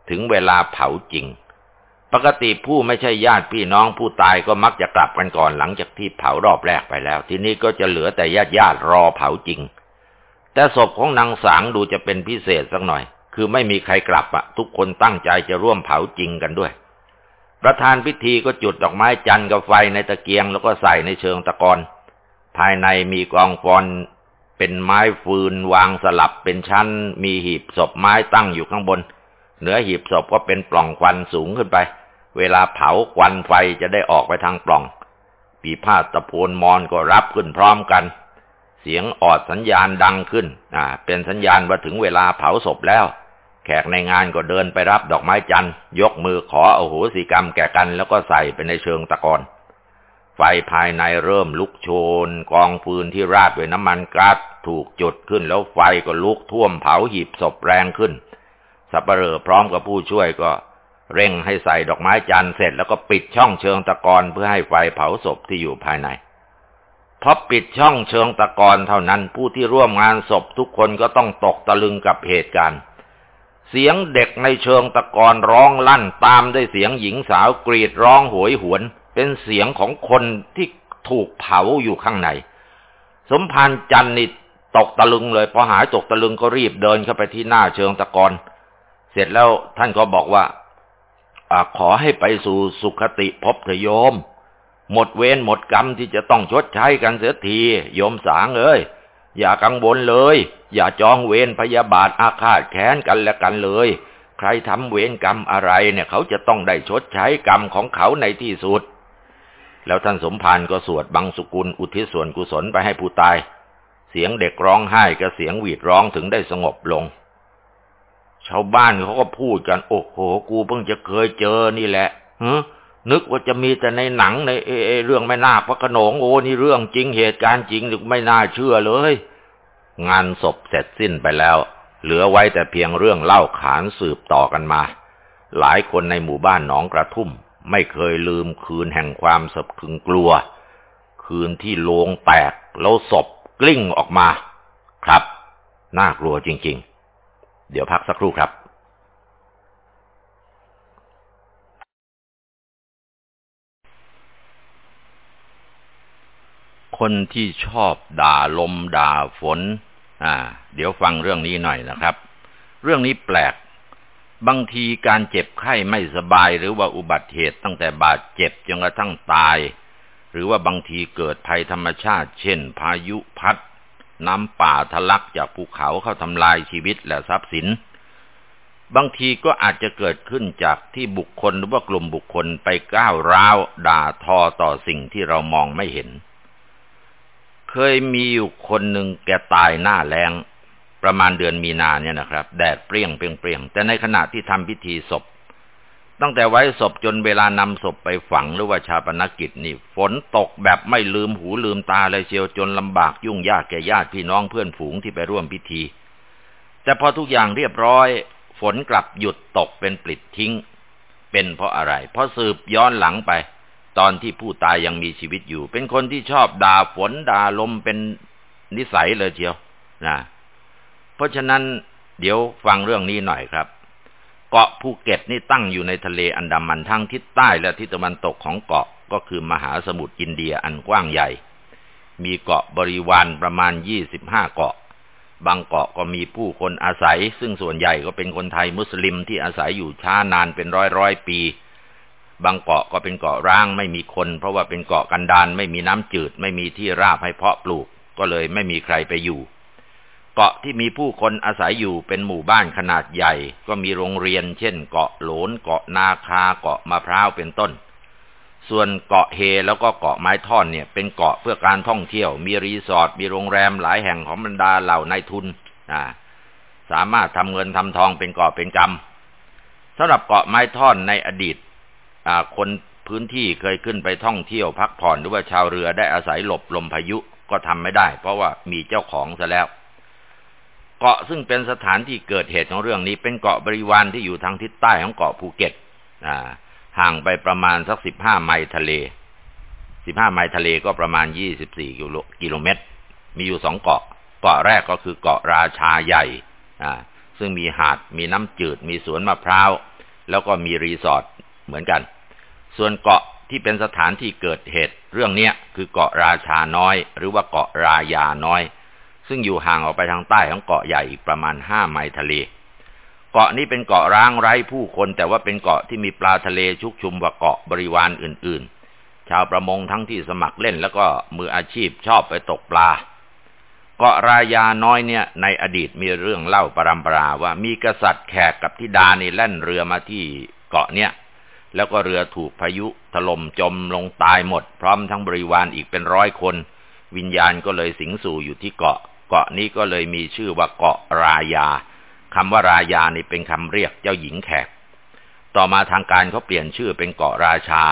ถึงเวลาเผาจริง ปกติผู้ไม่ใช่ญาติพี่น้องผู้ตายก็มักจะกลับกันก่อนหลังจากที่เผารอบแรกไปแล้ว ทีนี้ก็จะเหลือแต่ญาติญาติรอเผาจริง แต่ศพของนางสางดูจะเป็นพิเศษสักหน่อย คือไม่มีใครกลับอะทุกคนตั้งใจจะร่วมเผาจริงกันด้วยประธานพิธีก็จุดดอกไม้จันทร์กับไฟในตะเกียงแล้วก็ใส่ในเชิงตะกอน ภายในมีกองฟอน เป็นไม้ฟืนวางสลับเป็นชั้น มีหีบศพไม้ตั้งอยู่ข้างบน เหนือหีบศพก็เป็นปล่องควันสูงขึ้นไป เวลาเผาควันไฟจะได้ออกไปทางปล่อง ปีพาตะโพนมอนก็รับขึ้นพร้อมกัน เสียงออดสัญญาณดังขึ้น อ่า เป็นสัญญาณว่าถึงเวลาเผาศพแล้ว แขกในงานก็เดินไปรับดอกไม้จันทร์ยกมือขออโหสิกรรมแก่กัน แล้วก็ใส่ไปในเชิงตะกอน ไฟภายในเริ่มลุกโชน กองฟืนที่ราดด้วยน้ำมันก๊าซถูกจุดขึ้นแล้วไฟก็ลุกท่วมเผาหีบศพแรงขึ้น สับเปลอพร้อมกับผู้ช่วยก็เร่งให้ใส่ดอกไม้จันเสร็จแล้วก็ปิดช่องเชิงตะกอนเพื่อให้ไฟเผาศพที่อยู่ภายในพอปิดช่องเชิงตะกอนเท่านั้นผู้ที่ร่วมงานศพทุกคนก็ต้องตกตะลึงกับเหตุการณ์ เสียงเด็กในเชิงตะกอนร้องลั่นตามด้วยเสียงหญิงสาวกรีดร้องโหยหวน เป็นเสียงของคนที่ถูกเผาอยู่ข้างใน สมภารจันนิตกตะลึงเลยพอหายตกตะลึงก็รีบเดินเข้าไปที่หน้าเชิงตะกอนเสร็จแล้วท่านก็บอกว่าอขอให้ไปสู่สุขติพบเถโยม หมดเวรหมดกรรมที่จะต้องชดใช้กันเสียทีโยมสางเอ้ยอย่ากังวลเลย อย่าจองเวรพยาบาทอาฆาตแค้นกันและกันเลย ใครทำเวรกรรมอะไรเนี่ย เขาจะต้องได้ชดใช้กรรมของเขาในที่สุด แล้วท่านสมภารก็สวดบังสุกุลอุทิศส่วนกุศลไปให้ผู้ตาย เสียงเด็กร้องไห้กับเสียงหวีดร้องถึงได้สงบลง ชาวบ้านเขาก็พูดกัน โอ้โห กูเพิ่งจะเคยเจอนี่แหละฮะนึกว่าจะมีแต่ในหนังในเอเรื่องไม่น่าพระขนงโอ้นี่เรื่องจริงเหตุการณ์จริงหรือไม่น่าเชื่อเลย งานศพเสร็จสิ้นไปแล้ว เหลือไว้แต่เพียงเรื่องเล่าขานสืบต่อกันมา หลายคนในหมู่บ้านหนองกระทุ่ม ไม่เคยลืมคืนแห่งความสะพรึงกลัว คืนที่โลงแตกแล้วศพกลิ้งออกมา ครับ น่ากลัวจริง ๆ เดี๋ยวพักสักครู่ครับคนที่ชอบด่าลมด่าฝน อ่า เดี๋ยวฟังเรื่องนี้หน่อยนะครับ เรื่องนี้แปลก บางทีการเจ็บไข้ไม่สบายหรือว่าอุบัติเหตุตั้งแต่บาดเจ็บจนกระทั่งตาย หรือว่าบางทีเกิดภัยธรรมชาติ เช่น พายุพัด น้ำป่าทะลักจากภูเขาเข้าทำลายชีวิตและทรัพย์สิน บางทีก็อาจจะเกิดขึ้นจากที่บุคคลหรือว่ากลุ่มบุคคลไปก้าวร้าวด่าทอต่อสิ่งที่เรามองไม่เห็น เคยมีอยู่คนหนึ่งแกตายหน้าแรง ประมาณเดือนมีนาเนี่ยนะครับ แดดเปรี้ยงเปรี้ยงแต่ในขณะที่ทำพิธีศพ ตั้งแต่ไว้ศพจนเวลานำศพไปฝังหรือว่าชาปนกิจนี่ ฝนตกแบบไม่ลืมหูลืมตาเลยเชียวจนลำบากยุ่งยากแก่ญาติพี่น้องเพื่อนฝูงที่ไปร่วมพิธี แต่พอทุกอย่างเรียบร้อย ฝนกลับหยุดตกเป็นปลิดทิ้ง เป็นเพราะอะไร เพราะสืบย้อนหลังไป ตอนที่ผู้ตายยังมีชีวิตอยู่ เป็นคนที่ชอบด่าฝนด่าลมเป็นนิสัยเลยเชียวนะ เพราะฉะนั้นเดี๋ยวฟังเรื่องนี้หน่อยครับ เกาะภูเก็ตนี่ตั้งอยู่ในทะเลอันดามันทั้งทิศใต้และทิศตะวันตกของเกาะก็คือมหาสมุทรอินเดียอันกว้างใหญ่ มีเกาะบริวารประมาณยี่สิบห้าเกาะ บางเกาะก็มีผู้คนอาศัย ซึ่งส่วนใหญ่ก็เป็นคนไทยมุสลิมที่อาศัยอยู่ช้านานเป็นร้อยร้อยปี บางเกาะก็เป็นเกาะร้างไม่มีคน เพราะว่าเป็นเกาะกันดานไม่มีน้ำจืด ไม่มีที่ราบให้เพาะปลูก ก็เลยไม่มีใครไปอยู่ เกาะที่มีผู้คนอาศัยอยู่เป็นหมู่บ้านขนาดใหญ่ ก็มีโรงเรียน เช่น เกาะโหลนเกาะนาคาเกาะมะพร้าวเป็นต้น ส่วนเกาะเฮแล้วก็เกาะไม้ท่อนเนี่ยเป็นเกาะเพื่อการท่องเที่ยว มีรีสอร์ทมีโรงแรมหลายแห่งของบรรดาเหล่านายทุนสามารถทำเงินทำทองเป็นเกาะเป็นกำสำหรับเกาะไม้ท่อนในอดีตคนพื้นที่เคยขึ้นไปท่องเที่ยวพักผ่อนหรือว่าชาวเรือได้อาศัยหลบลมพายุก็ทำไม่ได้ เพราะว่ามีเจ้าของซะแล้ว เกาะซึ่งเป็นสถานที่เกิดเหตุของเรื่องนี้ เป็นเกาะบริวารที่อยู่ทางทิศใต้ของเกาะภูเก็ตห่างไปประมาณสักสิบห้าไมล์ทะเลสิบห้าไมล์ทะเลก็ประมาณยี่สิบสี่กิโลเมตร มีอยู่สองเกาะ เกาะแรกก็คือเกาะราชาใหญ่ซึ่งมีหาด มีน้ำจืด มีสวนมะพร้าว แล้วก็มีรีสอร์ทเหมือนกัน ส่วนเกาะที่เป็นสถานที่เกิดเหตุเรื่องนี้คือเกาะราชาน้อย หรือว่าเกาะรายาน้อย ซึ่งอยู่ห่างออกไปทางใต้ของเกาะใหญ่อีกประมาณห้าไมล์ทะเล เกาะนี้เป็นเกาะร้างไร้ผู้คนแต่ว่าเป็นเกาะที่มีปลาทะเลชุกชุมกว่าเกาะบริวารอื่น ๆ ชาวประมงทั้งที่สมัครเล่นแล้วก็มืออาชีพชอบไปตกปลา เกาะรายาน้อยเนี่ยในอดีตมีเรื่องเล่าปรำปราว่ามีกษัตริย์แขกกับทิดานี่แล่นเรือมาที่เกาะเนี่ยแล้วก็เรือถูกพายุถล่มจมลงตายหมด พร้อมทั้งบริวารอีกเป็นร้อยคน วิญญาณก็เลยสิงสู่อยู่ที่เกาะ เกาะนี้ก็เลยมีชื่อว่าเกาะรายาคำว่ารายานี่เป็นคำเรียกเจ้าหญิงแขก ต่อมาทางการเขาเปลี่ยนชื่อเป็นเกาะราชา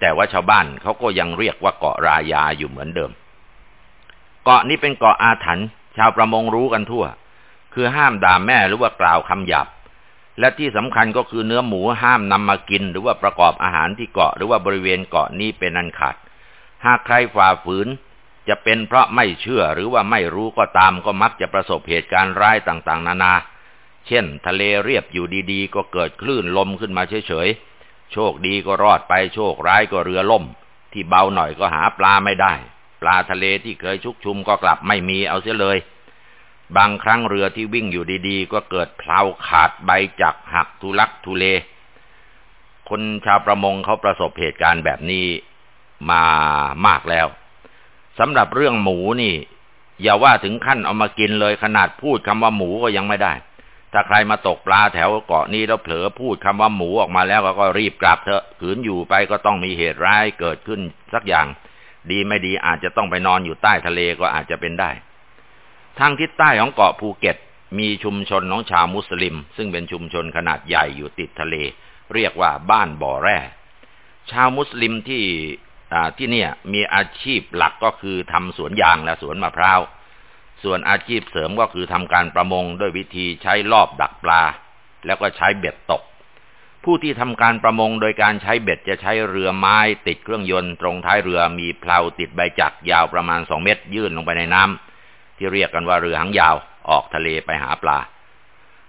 แต่ว่าชาวบ้านเขาก็ยังเรียกว่าเกาะรายาอยู่เหมือนเดิม เกาะนี้เป็นเกาะอาถรรพ์ชาวประมงรู้กันทั่ว คือห้ามด่าแม่หรือว่ากล่าวคำหยาบและที่สำคัญก็คือเนื้อหมูห้ามนำมากิน หรือว่าประกอบอาหารที่เกาะหรือว่าบริเวณเกาะนี้เป็นอันขาด หากใครฝ่าฝืน จะเป็นเพราะไม่เชื่อหรือว่าไม่รู้ก็ตามก็มักจะประสบเหตุการณ์ร้ายต่างๆ นานา เช่น ทะเลเรียบอยู่ดีๆ ก็เกิดคลื่นลมขึ้นมาเฉยๆ โชคดีก็รอดไปโชคร้ายก็เรือล่ม ที่เบาหน่อยก็หาปลาไม่ได้ ปลาทะเลที่เคยชุกชุมก็กลับไม่มีเอาเสียเลย บางครั้งเรือที่วิ่งอยู่ดีๆ ก็เกิดเพลาขาดใบจักหักทุลักทุเล คนชาวประมงเขาประสบเหตุการณ์แบบนี้มามากแล้ว สำหรับเรื่องหมูนี่ อย่าว่าถึงขั้นเอามากินเลยขนาดพูดคำว่าหมูก็ยังไม่ได้ ถ้าใครมาตกปลาแถวเกาะนี้แล้วเผลอพูดคำว่าหมูออกมาแล้วก็รีบกลับเถอะขืนอยู่ไปก็ต้องมีเหตุร้ายเกิดขึ้นสักอย่าง ดีไม่ดีอาจจะต้องไปนอนอยู่ใต้ทะเลก็อาจจะเป็นได้ ทางทิศใต้ของเกาะภูเก็ต มีชุมชนของชาวมุสลิม ซึ่งเป็นชุมชนขนาดใหญ่อยู่ติดทะเล เรียกว่าบ้านบ่อแร่ชาวมุสลิมที่ ที่เนี่ย มีอาชีพหลักก็คือทำสวนยางและสวนมะพร้าว ส่วนอาชีพเสริมก็คือทำการประมงด้วยวิธีใช้รอบดักปลา แล้วก็ใช้เบ็ดตก ผู้ที่ทำการประมงโดยการใช้เบ็ดจะใช้เรือไม้ติดเครื่องยนต์ตรงท้ายเรือมีเพลาติดใบจักยาวประมาณสองเมตร ยื่นลงไปในน้ำที่เรียกกันว่าเรือหางยาวออกทะเลไปหาปลา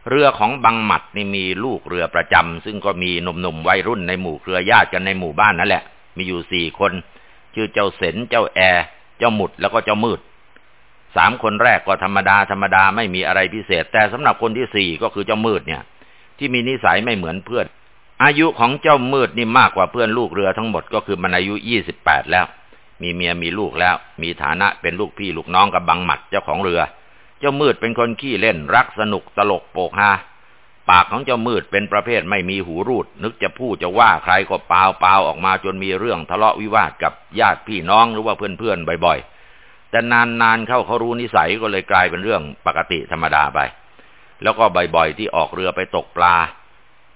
เรือของบังหมัดนี่มีลูกเรือประจำซึ่งก็มีหนุ่มๆวัยรุ่นในหมู่เครือญาติกันในหมู่บ้านนั่นแหละ มีอยู่สี่คน ชื่อเจ้าเสนเจ้าแอร์เจ้าหมุดแล้วก็เจ้ามืดสามคนแรกก็ธรรมดาธรรมดาไม่มีอะไรพิเศษ แต่สำหรับคนที่สี่ก็คือเจ้ามืดเนี่ย ที่มีนิสัยไม่เหมือนเพื่อน อายุของเจ้ามืดนี่มากกว่าเพื่อนลูกเรือทั้งหมดก็คือมันอายุยี่สิบแปดแล้ว มีเมียมีลูกแล้ว มีฐานะเป็นลูกพี่ลูกน้องกับบังหมัดเจ้าของเรือ เจ้ามืดเป็นคนขี้เล่นรักสนุกตลกโปกฮา ปากของเจ้ามืดเป็นประเภทไม่มีหูรูด นึกจะพูดจะว่าใครก็เปล่าเปล่าออกมาจนมีเรื่องทะเลาะวิวาทกับญาติพี่น้องหรือว่าเพื่อนๆบ่อยๆ แต่นานๆเข้าเขารู้นิสัยก็เลยกลายเป็นเรื่องปกติธรรมดาไป แล้วก็บ่อยๆที่ออกเรือไปตกปลา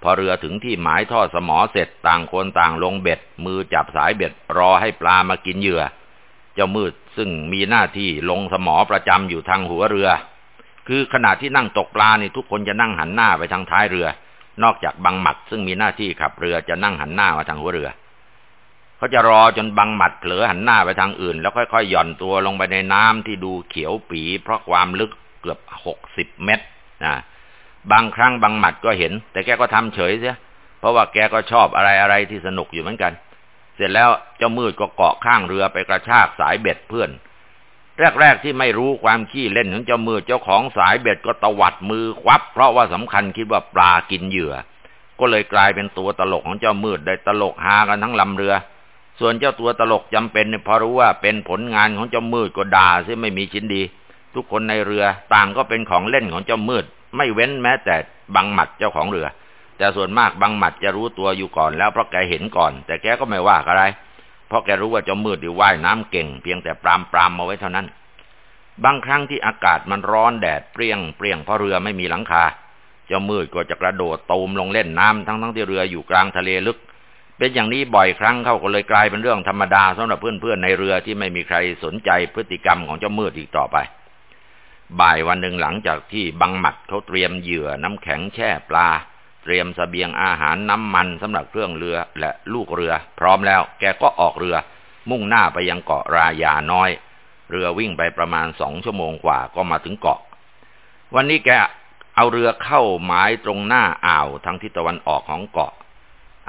พอเรือถึงที่หมายทอดสมอเสร็จต่างคนต่างลงเบ็ด มือจับสายเบ็ดรอให้ปลามากินเหยื่อ เจ้ามืดซึ่งมีหน้าที่ลงสมอประจำอยู่ทางหัวเรือ คือขณะที่นั่งตกปลานี่ทุกคนจะนั่งหันหน้าไปทางท้ายเรือ นอกจากบังหมัดซึ่งมีหน้าที่ขับเรือจะนั่งหันหน้ามาทางหัวเรือเขาจะรอจนบังหมัดเผลอหันหน้าไปทางอื่น แล้วค่อยๆหย่อนตัวลงไปในน้ำที่ดูเขียวปีเพราะความลึกเกือบหกสิบเมตรนะบางครั้งบางหมัดก็เห็น แต่แกก็ทำเฉยเสียเพราะว่าแกก็ชอบอะไรอะไรที่สนุกอยู่เหมือนกัน เสร็จแล้วเจ้ามืดก็เกาะข้างเรือไปกระชากสายเบ็ดเพื่อน แรกๆที่ไม่รู้ความขี้เล่นของเจ้ามืดเจ้าของสายเบ็ดก็ตวัดมือควับ เพราะว่าสำคัญคิดว่าปลากินเหยื่อ ก็เลยกลายเป็นตัวตลกของเจ้ามืดได้ตลกฮากันทั้งลำเรือ ส่วนเจ้าตัวตลกจำเป็นพอรู้ว่าเป็นผลงานของเจ้ามืดก็ด่าซิไม่มีชิ้นดี ทุกคนในเรือต่างก็เป็นของเล่นของเจ้ามืด ไม่เว้นแม้แต่บังหมัดเจ้าของเรือ แต่ส่วนมากบังหมัดจะรู้ตัวอยู่ก่อนแล้วเพราะแกเห็นก่อน แต่แกก็ไม่ว่าอะไร เพราะแกรู้ว่าเจ้ามืดอยู่ว่ายน้ำเก่ง เพียงแต่ปรามปรามมาไว้เท่านั้น บางครั้งที่อากาศมันร้อนแดดเปรี้ยงเปรี้ยงเพราะเรือไม่มีหลังคา เจ้ามืดก็จะกระโดดตูมลงเล่นน้ำทั้งทั้งที่เรืออยู่กลางทะเลลึก เป็นอย่างนี้บ่อยครั้งเขาก็เลยกลายเป็นเรื่องธรรมดาสำหรับเพื่อนๆในเรือที่ไม่มีใครสนใจพฤติกรรมของเจ้ามืดอีกต่อไปบ่ายวันหนึ่งหลังจากที่บังหมัดเขาเตรียมเหยื่อน้ำแข็งแช่ปลา เตรียมสเสบียงอาหารน้ำมันสำหรับเครื่องเรือและลูกเรือ พร้อมแล้วแกก็ออกเรือ มุ่งหน้าไปยังเกาะรายาน้อย เรือวิ่งไปประมาณสองชั่วโมงกว่าก็มาถึงเกาะ วันนี้แกเอาเรือเข้าหมายตรงหน้าอ่าวทางทิศตะวันออกของเกาะ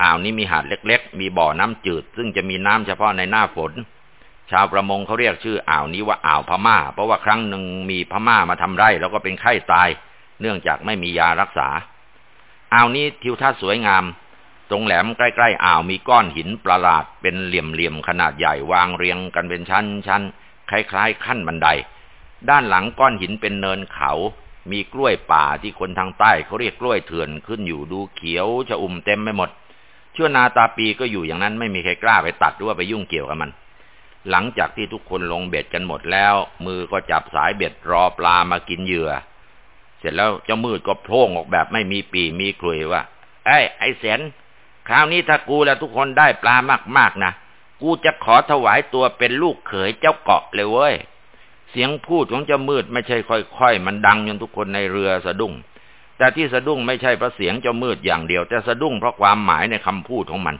อ่าวนี้มีหาดเล็กๆ มีบ่อน้ำจืด ซึ่งจะมีน้ำเฉพาะในหน้าฝน ชาวประมงเขาเรียกชื่ออ่าวนี้ว่าอ่าวพม่า เพราะว่าครั้งหนึ่งมีพม่ามาทำไร่แล้วก็เป็นไข้ตาย เนื่องจากไม่มียารักษา อ่าวนี้ทิวทัศน์สวยงาม ตรงแหลมใกล้ๆอ่าวมีก้อนหินประหลาดเป็นเหลี่ยมๆขนาดใหญ่วางเรียงกันเป็นชั้นๆคล้ายๆ ขั้นบันได ด้านหลังก้อนหินเป็นเนินเขา มีกล้วยป่าที่คนทางใต้เขาเรียกกล้วยเถื่อนขึ้นอยู่ดูเขียวจะอุ่มเต็มไปหมดชั่วนาตาปีก็อยู่อย่างนั้นไม่มีใครกล้าไปตัดหรือว่าไปยุ่งเกี่ยวกับมันหลังจากที่ทุกคนลงเบ็ดกันหมดแล้ว มือก็จับสายเบ็ดรอปลามากินเหยื่อ เสร็จแล้วเจ้ามืดก็โพล่งออกแบบไม่มีปีมีคลุยว่าไอ้ไอ้แสนคราวนี้ถ้ากูและทุกคนได้ปลามากๆนะกูจะขอถวายตัวเป็นลูกเขยเจ้าเกาะเลยเว้ย เสียงพูดของเจ้ามืดไม่ใช่ค่อยๆ มันดังจนทุกคนในเรือสะดุ้ง แต่ที่สะดุ้งไม่ใช่เพราะเสียงเจ้ามืดอย่างเดียว แต่สะดุ้งเพราะความหมายในคำพูดของมัน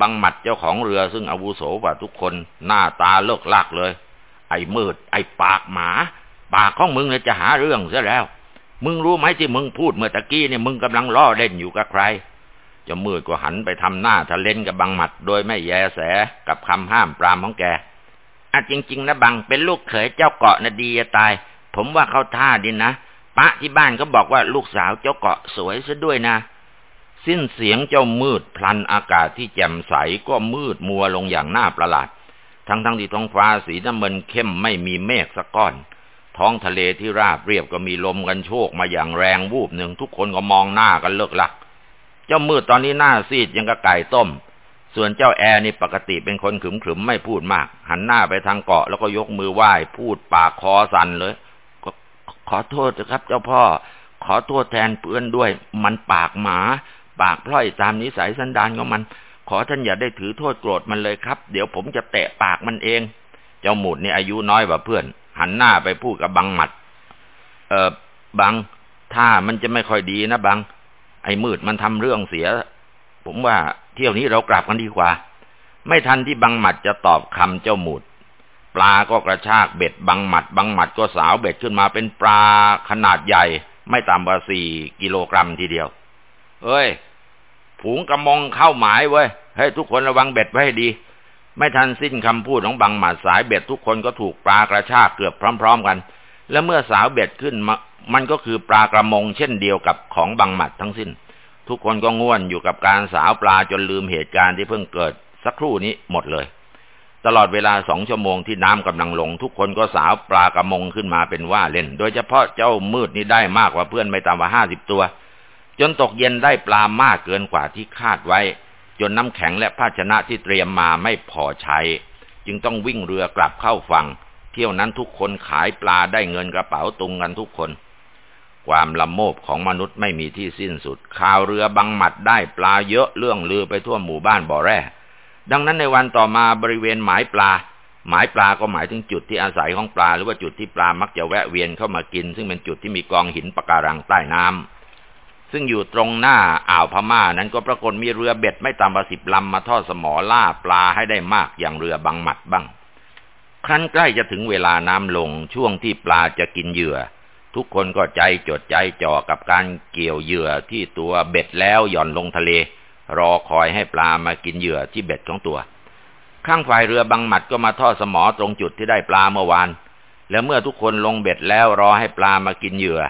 บังหมัดเจ้าของเรือซึ่งอาวุโสกว่าทุกคน หน้าตาเลิกลากเลย ไอ้มืด ไอ้ปากหมา ปากของมึงเนี่ยจะหาเรื่องซะแล้ว มึงรู้ไหมที่มึงพูดเมื่อตะกี้เนี่ยมึงกำลังล้อเล่นอยู่กับใครจ้ามืดก็หันไปทำหน้าทะเลนกับบังหมัด โดยไม่แยแสกับคำห้ามปรามของแกอะจริง ๆนะบังเป็นลูกเขยเจ้าเกาะนะดีจะตาย ผมว่าเขาท่าดีนนะปะที่บ้านก็บอกว่าลูกสาวเจ้าเกาะสวยซะด้วยนะ สิ้นเสียงเจ้ามืดพลันอากาศที่แจ่มใสก็มืดมัวลงอย่างน่าประหลาด ทั้งทั้งที่ท้องฟ้าสีน้ำเงินเข้มไม่มีเมฆสักก้อน ท้องทะเลที่ราบเรียบก็มีลมกันโชกมาอย่างแรงวูบหนึ่งทุกคนก็มองหน้ากันเลิกลักเจ้ามืดตอนนี้หน้าซีดยังกระไก่ต้ม ส่วนเจ้าแอร์นี่ปกติเป็นคนขึมๆไม่พูดมาก หันหน้าไปทางเกาะแล้วก็ยกมือไหว้ พูดปากคอสั่นเลยขอโทษนะครับ เจ้าพ่อ ขอโทษแทนเพื่อนด้วย มันปากหมา ปากพล่อยตามนิสัยสันดานของมัน ขอท่านอย่าได้ถือโทษโกรธมันเลยครับ เดี๋ยวผมจะเตะปากมันเอง เจ้าหมุดนี่อายุน้อยกว่าเพื่อน หันหน้าไปพูดกับบังหมัด เออบังถ้ามันจะไม่ค่อยดีนะบัง ไอ้มืดมันทำเรื่องเสีย ผมว่าเที่ยวนี้เรากลับกันดีกว่า ไม่ทันที่บังหมัดจะตอบคำเจ้าหมุด ปลาก็กระชากเบ็ดบังหมัด บังหมัดก็สาวเบ็ดขึ้นมาเป็นปลาขนาดใหญ่ ไม่ต่ำกว่าสี่กิโลกรัมทีเดียว เอ้ย ผูงกระมองเข้าหมายเว้ย ให้ทุกคนระวังเบ็ดไว้ให้ดี ไม่ทันสิ้นคำพูดของบังหมัดสายเบ็ดทุกคนก็ถูกปลากระชากเกือบพร้อม ๆ กัน และเมื่อสาวเบ็ดขึ้นม,มันก็คือปลากระมงเช่นเดียวกับของบังหมัดทั้งสิ้น ทุกคนก็ง่วนอยู่กับการสาวปลาจนลืมเหตุการณ์ที่เพิ่งเกิดสักครู่นี้หมดเลย ตลอดเวลาสองชั่วโมงที่น้ำกำลังลง ทุกคนก็สาวปลากระมงขึ้นมาเป็นว่าเล่น โดยเฉพาะเจ้ามืดนี่ได้มากกว่าเพื่อนไม่ต่ำกว่าห้าสิบตัว จนตกเย็นได้ปลามากเกินกว่าที่คาดไว้ จนน้ำแข็งและภาชนะที่เตรียมมาไม่พอใช้ จึงต้องวิ่งเรือกลับเข้าฝั่ง เที่ยวนั้นทุกคนขายปลาได้เงินกระเป๋าตุงกันทุกคน ความละโมบของมนุษย์ไม่มีที่สิ้นสุด ข่าวเรือบังหมัดได้ปลาเยอะเรื่องลือไปทั่วหมู่บ้านบ่อแร่ดังนั้นในวันต่อมาบริเวณหมายปลา หมายปลาก็หมายถึงจุดที่อาศัยของปลา หรือว่าจุดที่ปลามักจะแวะเวียนเข้ามากิน ซึ่งเป็นจุดที่มีกองหินปะการังใต้น้ำ ซึ่งอยู่ตรงหน้าอ่าวพม่านั้นก็ปรากฏมีเรือเบ็ดไม่ต่ำกว่าสิบลำมาทอดสมอล่าปลาให้ได้มากอย่างเรือบังหมัดบ้าง ครั้นใกล้จะถึงเวลาน้ำลงช่วงที่ปลาจะกินเหยื่อ ทุกคนก็ใจจดใจจ่อกับการเกี่ยวเหยื่อที่ตัวเบ็ดแล้วหย่อนลงทะเล รอคอยให้ปลามากินเหยื่อที่เบ็ดของตัว ข้างฝ่ายเรือบังหมัดก็มาทอดสมอตรงจุดที่ได้ปลาเมื่อวาน แล้วเมื่อทุกคนลงเบ็ดแล้วรอให้ปลามากินเหยื่อ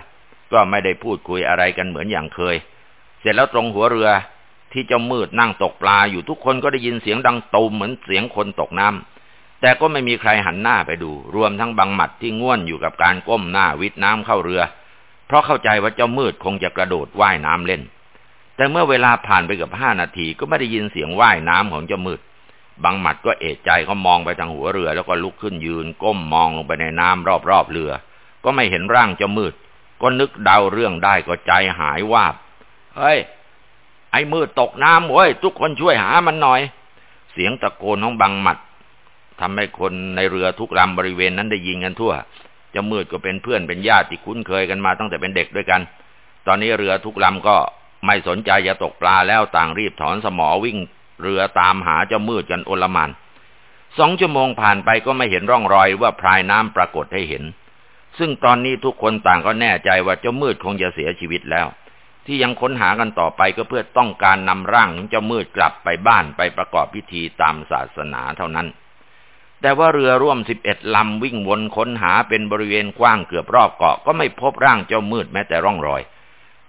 ก็ไม่ได้พูดคุยอะไรกันเหมือนอย่างเคย เสร็จแล้วตรงหัวเรือที่เจ้ามืดนั่งตกปลาอยู่ทุกคนก็ได้ยินเสียงดังตูมเหมือนเสียงคนตกน้ำแต่ก็ไม่มีใครหันหน้าไปดู รวมทั้งบังหมัดที่ง่วนอยู่กับการก้มหน้าวิดน้ำเข้าเรือ เพราะเข้าใจว่าเจ้ามืดคงจะกระโดดว่ายน้ำเล่น แต่เมื่อเวลาผ่านไปเกือบห้านาทีก็ไม่ได้ยินเสียงว่ายน้ำของเจ้ามืดบางหมัดก็เอะใจเขามองไปทางหัวเรือ แล้วก็ลุกขึ้นยืนก้มมองลงไปในน้ำรอบๆเรือ ก็ไม่เห็นร่างเจ้ามืด ก็นึกเดาเรื่องได้ก็ใจหายวาบ เฮ้ย ไอ้มืดตกน้ำเว้ย ทุกคนช่วยหามันหน่อย เสียงตะโกนของบางหมัดทำให้คนในเรือทุกลำบริเวณนั้นได้ยินกันทั่วเจ้ามืดก็เป็นเพื่อนเป็นญาติที่คุ้นเคยกันมาตั้งแต่เป็นเด็กด้วยกัน ตอนนี้เรือทุกลำก็ไม่สนใจจะตกปลาแล้วต่างรีบถอนสมอวิ่ง เรือตามหาเจ้ามืดกันโอลมันสองชั่วโมงผ่านไปก็ไม่เห็นร่องรอยว่าพรายน้ำปรากฏให้เห็น ซึ่งตอนนี้ทุกคนต่างก็แน่ใจว่าเจ้ามืดคงจะเสียชีวิตแล้ว ที่ยังค้นหากันต่อไปก็เพื่อต้องการนำร่างของเจ้ามืดกลับไปบ้านไปประกอบพิธีตามศาสนาเท่านั้น แต่ว่าเรือร่วมสิบเอ็ดลำวิ่งวนค้นหาเป็นบริเวณกว้างเกือบรอบเกาะก็ไม่พบร่างเจ้ามืดแม้แต่ร่องรอย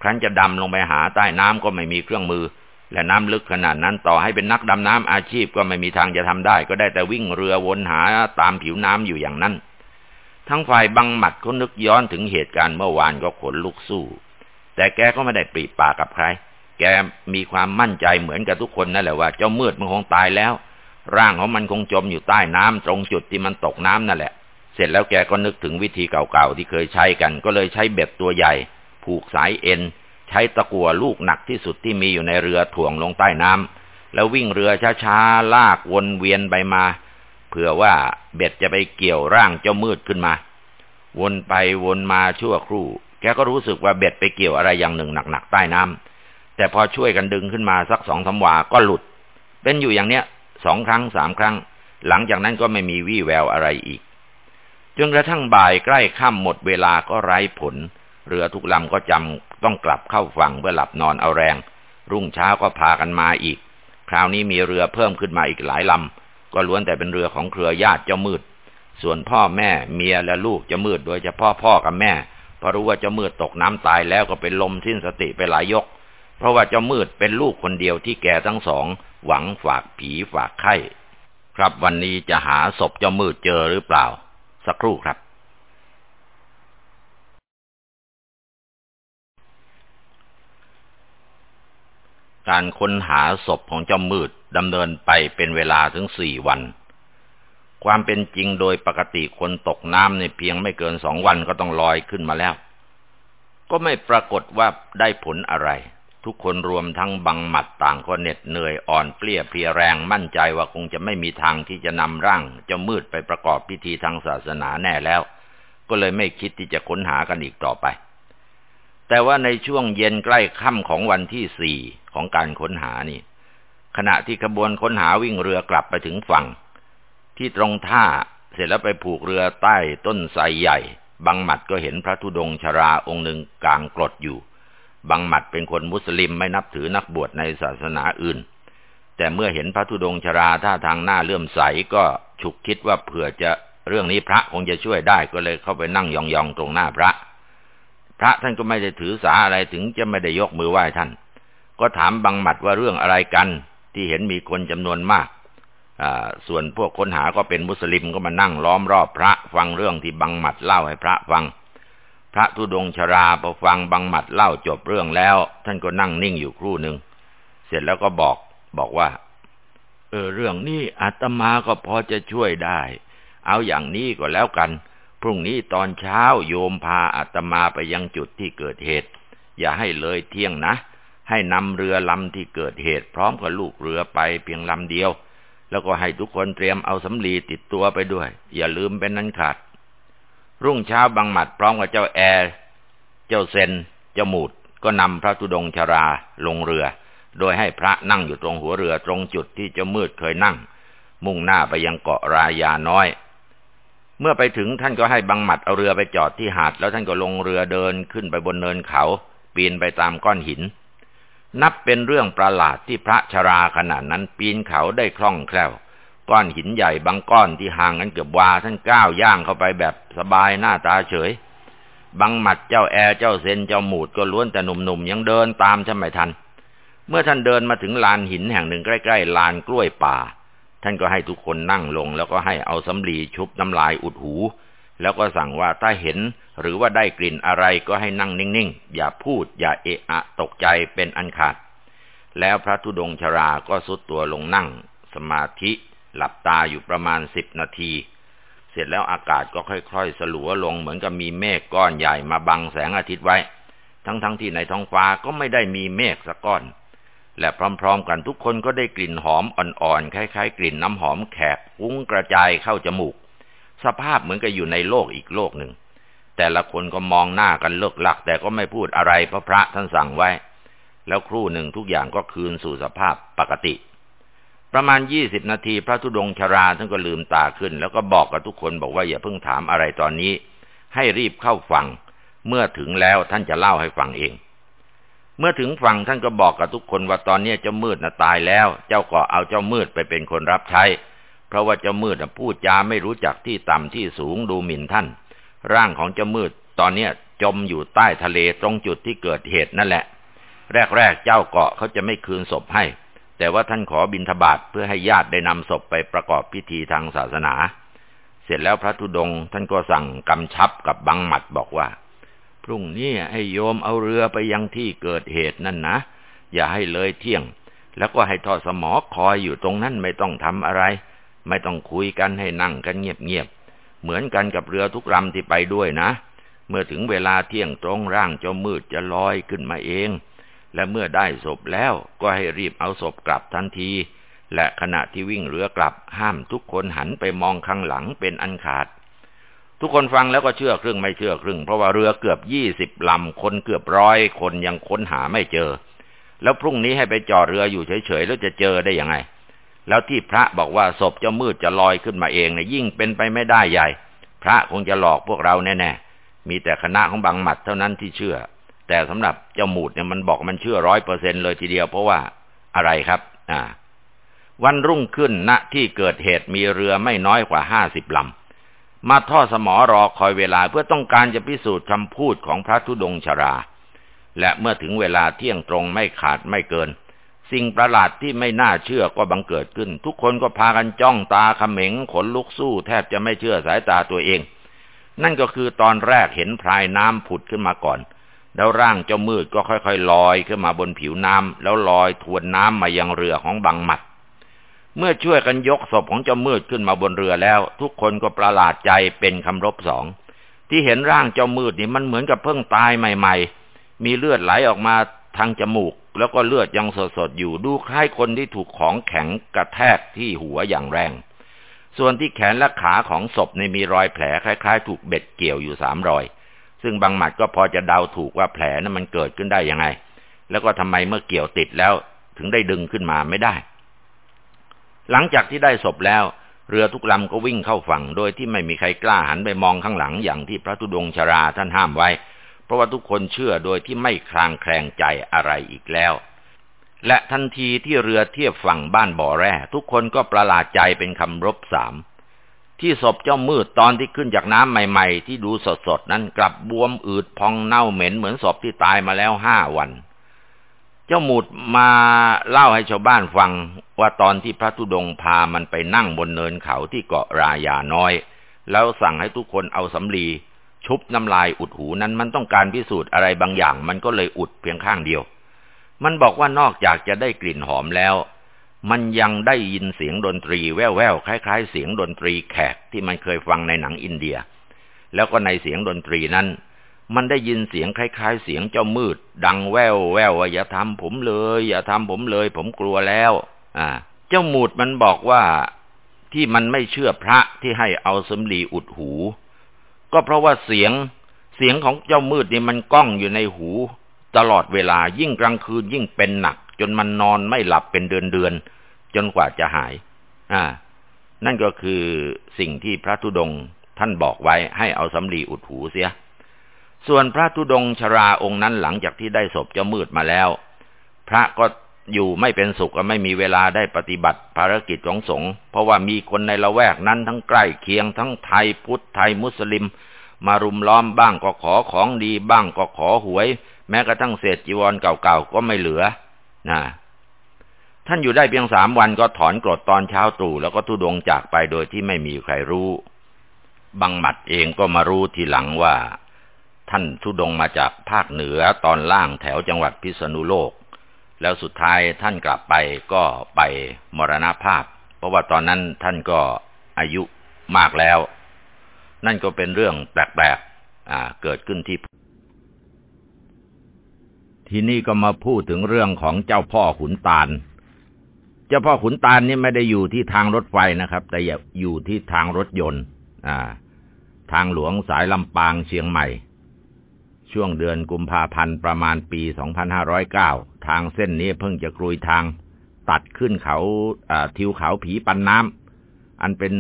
ครั้นจะดำลงไปหาใต้น้ำก็ไม่มีเครื่องมือ และน้ำลึกขนาดนั้นต่อให้เป็นนักดำน้ำอาชีพก็ไม่มีทางจะทำได้ ก็ได้แต่วิ่งเรือวนหาตามผิวน้ำอยู่อย่างนั้น ทั้งฝ่ายบังหมัดก็นึกย้อนถึงเหตุการณ์เมื่อวานก็ขนลุกสู้ แต่แกก็ไม่ได้ปรีปากกับใคร แกมีความมั่นใจเหมือนกับทุกคนนั่นแหละว่าเจ้ามืดมันคงตายแล้ว ร่างของมันคงจมอยู่ใต้น้ำตรงจุดที่มันตกน้ำนั่นแหละ เสร็จแล้วแกก็นึกถึงวิธีเก่าๆที่เคยใช้กัน ก็เลยใช้เบ็ดตัวใหญ่ ผูกสายเอ็น ใช้ตะกั่วลูกหนักที่สุดที่มีอยู่ในเรือถ่วงลงใต้น้ำแล้ววิ่งเรือช้าๆลากวนเวียนไปมา เพื่อว่าเบ็ดจะไปเกี่ยวร่างเจ้ามืดขึ้นมา วนไปวนมาชั่วครู่ แกก็รู้สึกว่าเบ็ดไปเกี่ยวอะไรอย่างหนึ่งหนักๆใต้น้ำแต่พอช่วยกันดึงขึ้นมาสักสองสาวาก็หลุด เป็นอยู่อย่างเนี้ยสองครั้งสามครั้ง หลังจากนั้นก็ไม่มีวี่แววอะไรอีกจนกระทั่งบ่ายใกล้ค่ำหมดเวลาก็ไร้ผล เรือทุกลำก็จำต้องกลับเข้าฝั่งเพื่อหลับนอนเอาแรง รุ่งเช้าก็พากันมาอีก คราวนี้มีเรือเพิ่มขึ้นมาอีกหลายลำ ก็ล้วนแต่เป็นเรือของเครือญาติเจ้ามืด ส่วนพ่อแม่เมียและลูกจะมืดโดยเฉพาะพ่อกับแม่พอรู้ว่าเจ้ามืดตกน้ำตายแล้วก็เป็นลมสิ้นสติไปหลายยก เพราะว่าเจ้ามืดเป็นลูกคนเดียวที่แกทั้งสอง หวังฝากผีฝากไข้ ครับวันนี้จะหาศพเจ้ามืดเจอหรือเปล่า สักครู่ครับ การค้นหาศพของเจ้ามืด ดำเนินไปเป็นเวลาถึงสี่วัน ความเป็นจริงโดยปกติคนตกน้ำในเพียงไม่เกินสองวันก็ต้องลอยขึ้นมาแล้ว ก็ไม่ปรากฏว่าได้ผลอะไร ทุกคนรวมทั้งบังหมัดต่างก็เหน็ดเหนื่อยอ่อนเปลี้ยเพียแรงมั่นใจว่าคงจะไม่มีทางที่จะนำร่างเจ้ามืดไปประกอบพิธีทางศาสนาแน่แล้ว ก็เลยไม่คิดที่จะค้นหากันอีกต่อไปแต่ว่าในช่วงเย็นใกล้ค่ำของวันที่สี่ของการค้นหานี่ ขณะที่ขบวนค้นหาวิ่งเรือกลับไปถึงฝั่ง ที่ตรงท่าเสร็จแล้วไปผูกเรือใต้ต้นไทรใหญ่ บังหมัดก็เห็นพระธุดงชราองค์หนึ่งกลางกรดอยู่ บังหมัดเป็นคนมุสลิมไม่นับถือนักบวชในศาสนาอื่น แต่เมื่อเห็นพระธุดงชราท่าทางหน้าเลื่อมใสก็ฉุกคิดว่าเผื่อจะเรื่องนี้พระคงจะช่วยได้ก็เลยเข้าไปนั่งยองๆตรงหน้าพระ พระท่านก็ไม่ได้ถือสาอะไรถึงจะไม่ได้ยกมือไหว้ท่าน ก็ถามบังหมัดว่าเรื่องอะไรกัน ที่เห็นมีคนจำนวนมากส่วนพวกค้นหาก็เป็นมุสลิมก็มานั่งล้อมรอบพระฟังเรื่องที่บังหมัดเล่าให้พระฟัง พระธุดงชราพอฟังบังหมัดเล่าจบเรื่องแล้ว ท่านก็นั่งนิ่งอยู่ครู่หนึ่งเสร็จแล้วก็บอกบอกว่า เออเรื่องนี้อาตมาก็พอจะช่วยได้ เอาอย่างนี้ก็แล้วกัน พรุ่งนี้ตอนเช้าโยมพาอาตมาไปยังจุดที่เกิดเหตุ อย่าให้เลยเที่ยงนะ ให้นำเรือลำที่เกิดเหตุพร้อมกับลูกเรือไปเพียงลำเดียว แล้วก็ให้ทุกคนเตรียมเอาสำลีติดตัวไปด้วย อย่าลืมเป็นนั้นขาด รุ่งเช้าบางหมัดพร้อมกับเจ้าแอร์เจ้าเซนเจ้าหมูดก็นำพระธุดงชราลงเรือ โดยให้พระนั่งอยู่ตรงหัวเรือตรงจุดที่เจ้ามืดเคยนั่ง มุ่งหน้าไปยังเกาะรายาน้อย เมื่อไปถึงท่านก็ให้บังหมัดเอาเรือไปจอดที่หาด แล้วท่านก็ลงเรือเดินขึ้นไปบนเนินเขา ปีนไปตามก้อนหิน นับเป็นเรื่องประหลาดที่พระชราขนาดนั้นปีนเขาได้คล่องแคล่ว ก้อนหินใหญ่บางก้อนที่ห่างกันเกือบวาท่านก้าวย่างเข้าไปแบบสบายหน้าตาเฉยบังหมัดเจ้าแอร์เจ้าเซนเจ้าหมูดก็ล้วนแต่หนุ่มๆยังเดินตามช่ไม่ทัน เมื่อท่านเดินมาถึงลานหินแห่งหนึ่งใกล้ๆลานกล้วยป่า ท่านก็ให้ทุกคนนั่งลง แล้วก็ให้เอาสำลีชุบน้ำลายอุดหู แล้วก็สั่งว่าถ้าเห็น หรือว่าได้กลิ่นอะไรก็ให้นั่งนิ่งๆ อย่าพูด อย่าเอะอะตกใจเป็นอันขาด แล้วพระธุดงชราก็สุดตัวลงนั่ง สมาธิหลับตาอยู่ประมาณสิบนาที เสร็จแล้วอากาศก็ค่อยๆ สลัวลงเหมือนกับมีเมฆก้อนใหญ่มาบังแสงอาทิตย์ไว้ ทั้งๆทที่ในท้องฟ้าก็ไม่ได้มีเมฆสักก้อน และพร้อมๆ กันทุกคนก็ได้กลิ่นหอมอ่อนๆ คล้ายๆ กลิ่นน้ำหอมแขกฟุ้งกระจายเข้าจมูก สภาพเหมือนกับอยู่ในโลกอีกโลกหนึ่ง แต่ละคนก็มองหน้ากันเลิกหลัก แต่ก็ไม่พูดอะไรเพราะพระท่านสั่งไว้ แล้วครู่หนึ่งทุกอย่างก็คืนสู่สภาพปกติ ประมาณยี่สิบนาทีพระธุดงชราท่านก็ลืมตาขึ้น แล้วก็บอกกับทุกคนบอกว่าอย่าเพิ่งถามอะไรตอนนี้ ให้รีบเข้าฟัง เมื่อถึงแล้วท่านจะเล่าให้ฟังเอง เมื่อถึงฝั่งท่านก็บอกกับทุกคนว่าตอนนี้เจ้ามืดน่ะตายแล้ว เจ้าก็เอาเจ้ามืดไปเป็นคนรับใช้ เพราะว่าเจ้ามืดพูดจาไม่รู้จักที่ต่ำที่สูงดูหมิ่นท่าน ร่างของเจ้ามืดตอนเนี้จมอยู่ใต้ทะเลตรงจุดที่เกิดเหตุนั่นแหละ แรกๆเจ้าเกาะเขาจะไม่คืนศพให้ แต่ว่าท่านขอบิณฑบาตเพื่อให้ญาติได้นำศพไปประกอบพิธีทางศาสนา เสร็จแล้วพระธุดงค์ท่านก็สั่งกำชับกับบังหมัดบอกว่า พรุ่งนี้ให้โยมเอาเรือไปยังที่เกิดเหตุนั่นนะ อย่าให้เลยเที่ยง แล้วก็ให้ทอดสมอคอยอยู่ตรงนั้นไม่ต้องทำอะไร ไม่ต้องคุยกันให้นั่งกันเงียบๆ เหมือนกันกับเรือทุกลำที่ไปด้วยนะ เมื่อถึงเวลาเที่ยงตรงร่างเจ้ามืดจะลอยขึ้นมาเอง และเมื่อได้ศพแล้วก็ให้รีบเอาศพกลับทันที และขณะที่วิ่งเรือกลับห้ามทุกคนหันไปมองข้างหลังเป็นอันขาด ทุกคนฟังแล้วก็เชื่อครึ่งไม่เชื่อครึ่ง เพราะว่าเรือเกือบยี่สิบลำคนเกือบร้อยคนยังค้นหาไม่เจอ แล้วพรุ่งนี้ให้ไปจอดเรืออยู่เฉยๆแล้วจะเจอได้ยังไง แล้วที่พระบอกว่าศพเจ้ามืดจะลอยขึ้นมาเองเนี่ยยิ่งเป็นไปไม่ได้ใหญ่ พระคงจะหลอกพวกเราแน่ๆมีแต่คณะของบางหมัดเท่านั้นที่เชื่อ แต่สำหรับเจ้าหมูดเนี่ยมันบอกมันเชื่อร้อยเปอร์เซ็นเลยทีเดียวเพราะว่าอะไรครับ อ่า วันรุ่งขึ้นณที่เกิดเหตุมีเรือไม่น้อยกว่าห้าสิบลำมาท่อสมอรอคอยเวลาเพื่อต้องการจะพิสูจน์คำพูดของพระธุดงชรา และเมื่อถึงเวลาเที่ยงตรงไม่ขาดไม่เกิน สิ่งประหลาดที่ไม่น่าเชื่อก็บังเกิดขึ้น ทุกคนก็พากันจ้องตาเขม็งขนลุกสู้ แทบจะไม่เชื่อสายตาตัวเอง นั่นก็คือตอนแรกเห็นพรายน้ำผุดขึ้นมาก่อน แล้วร่างเจ้ามืดก็ค่อยๆลอยขึ้นมาบนผิวน้ำแล้วลอยทวนน้ำมายังเรือของบังหมัด เมื่อช่วยกันยกศพของเจ้ามืดขึ้นมาบนเรือแล้ว ทุกคนก็ประหลาดใจเป็นคำรบสองที่เห็นร่างเจ้ามืดนี่มันเหมือนกับเพิ่งตายใหม่ ๆ มีเลือดไหลออกมา ทางจมูก แล้วก็เลือดยังสดๆอยู่ดูคล้ายคนที่ถูกของแข็งกระแทกที่หัวอย่างแรง ส่วนที่แขนและขาของศพในมีรอยแผลคล้าย ๆ ถูกเบ็ดเกี่ยวอยู่สามรอย ซึ่งบางหมัดก็พอจะเดาถูกว่าแผลนั้นมันเกิดขึ้นได้ยังไง แล้วก็ทำไมเมื่อเกี่ยวติดแล้ว ถึงได้ดึงขึ้นมาไม่ได้ หลังจากที่ได้ศพแล้วเรือทุกลำก็วิ่งเข้าฝั่ง โดยที่ไม่มีใครกล้าหันไปมองข้างหลังอย่างที่พระธุดงชราท่านห้ามไว้ ราะว่าทุกคนเชื่อโดยที่ไม่คลางแคลงใจอะไรอีกแล้ว และทันทีที่เรือเทียบฝั่งบ้านบ่อแร่ ทุกคนก็ประหลาดใจเป็นคำรบสามที่ศพเจ้ามืดตอนที่ขึ้นจากน้ำใหม่ ๆ ที่ดูสดๆนั้นกลับบวมอืดพองเน่าเหม็นเหมือนศพที่ตายมาแล้วห้าวัน เจ้าหมุดมาเล่าให้ชาวบ้านฟังว่าตอนที่พระธุดงพามันไปนั่งบนเนินเขาที่เกาะรายาน้อย แล้วสั่งให้ทุกคนเอาสำลี ชุบน้ำลายอุดหูนั้นมันต้องการพิสูจน์อะไรบางอย่าง มันก็เลยอุดเพียงข้างเดียว มันบอกว่านอกจากจะได้กลิ่นหอมแล้ว มันยังได้ยินเสียงดนตรีแว่วๆคล้าย ๆ เสียงดนตรีแขกที่มันเคยฟังในหนังอินเดีย แล้วก็ในเสียงดนตรีนั้น มันได้ยินเสียงคล้ายๆ เสียงเจ้ามืด ดังแววแววว่าอย่าทำผมเลย อย่าทำผมเลย ผมกลัวแล้ว อ่า เจ้ามูดมันบอกว่าที่มันไม่เชื่อพระที่ให้เอาสมลีอุดหู ก็เพราะว่าเสียง เสียงของเจ้ามืดนี่มันก้องอยู่ในหู ตลอดเวลายิ่งกลางคืนยิ่งเป็นหนัก จนมันนอนไม่หลับเป็นเดือนเดือนจนกว่าจะหาย อ่า นั่นก็คือสิ่งที่พระธุดงท่านบอกไว้ให้เอาสำลีอุดหูเสีย ส่วนพระธุดงชราองค์นั้นหลังจากที่ได้ศพเจ้ามืดมาแล้ว พระก็ อยู่ไม่เป็นสุขก็ไม่มีเวลาได้ปฏิบัติภารกิจของสงฆ์เพราะว่ามีคนในละแวกนั้นทั้งใกล้เคียงทั้งไทยพุทธไทยมุสลิม มารุมล้อมบ้างก็ขอของดีบ้างก็ขอหวย แม้กระทั่งเศษจีวรเก่าๆก็ไม่เหลือนะท่านอยู่ได้เพียงสามวันก็ถอนกรดตอนเช้าตรู่แล้วก็ทุดงจากไปโดยที่ไม่มีใครรู้ บังหมัดเองก็มารู้ทีหลังว่า ท่านทุดงมาจากภาคเหนือตอนล่างแถวจังหวัดพิษณุโลก แล้วสุดท้ายท่านกลับไปก็ไปมรณภาพ เพราะว่าตอนนั้นท่านก็อายุมากแล้ว นั่นก็เป็นเรื่องแปลกๆเกิดขึ้นที่ ที่นี้ก็มาพูดถึงเรื่องของเจ้าพ่อขุนตาล เจ้าพ่อขุนตาลนี่ไม่ได้อยู่ที่ทางรถไฟนะครับ แต่อยู่ที่ทางรถยนต์ทางหลวงสายลำปางเชียงใหม่ ช่วงเดือนกุมภาพันธ์ประมาณปี 2509 ทางเส้นนี้เพิ่งจะกรุยทาง ตัดขึ้นเขาทิวเขาผีปันน้ำอันเป็น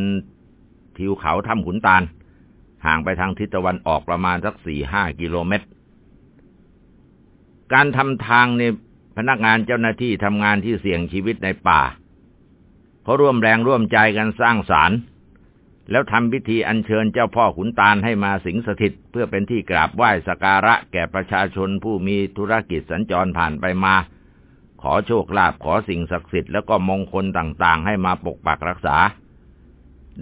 ทิวเขาถ้ำขุนตาล ห่างไปทางทิศตะวันออกประมาณสักสี่ห้ากิโลเมตร การทำทางในพนักงานเจ้าหน้าที่ทำงานที่เสี่ยงชีวิตในป่าเขาร่วมแรงร่วมใจกันสร้างศาล แล้วทำพิธีอัญเชิญเจ้าพ่อขุนตาลให้มาสิงสถิต เพื่อเป็นที่กราบไหว้สักการะแก่ประชาชนผู้มีธุรกิจสัญจรผ่านไปมา ขอโชคลาภขอสิ่งศักดิ์สิทธิ์แล้วก็มงคลต่างๆ ให้มาปกปักรักษา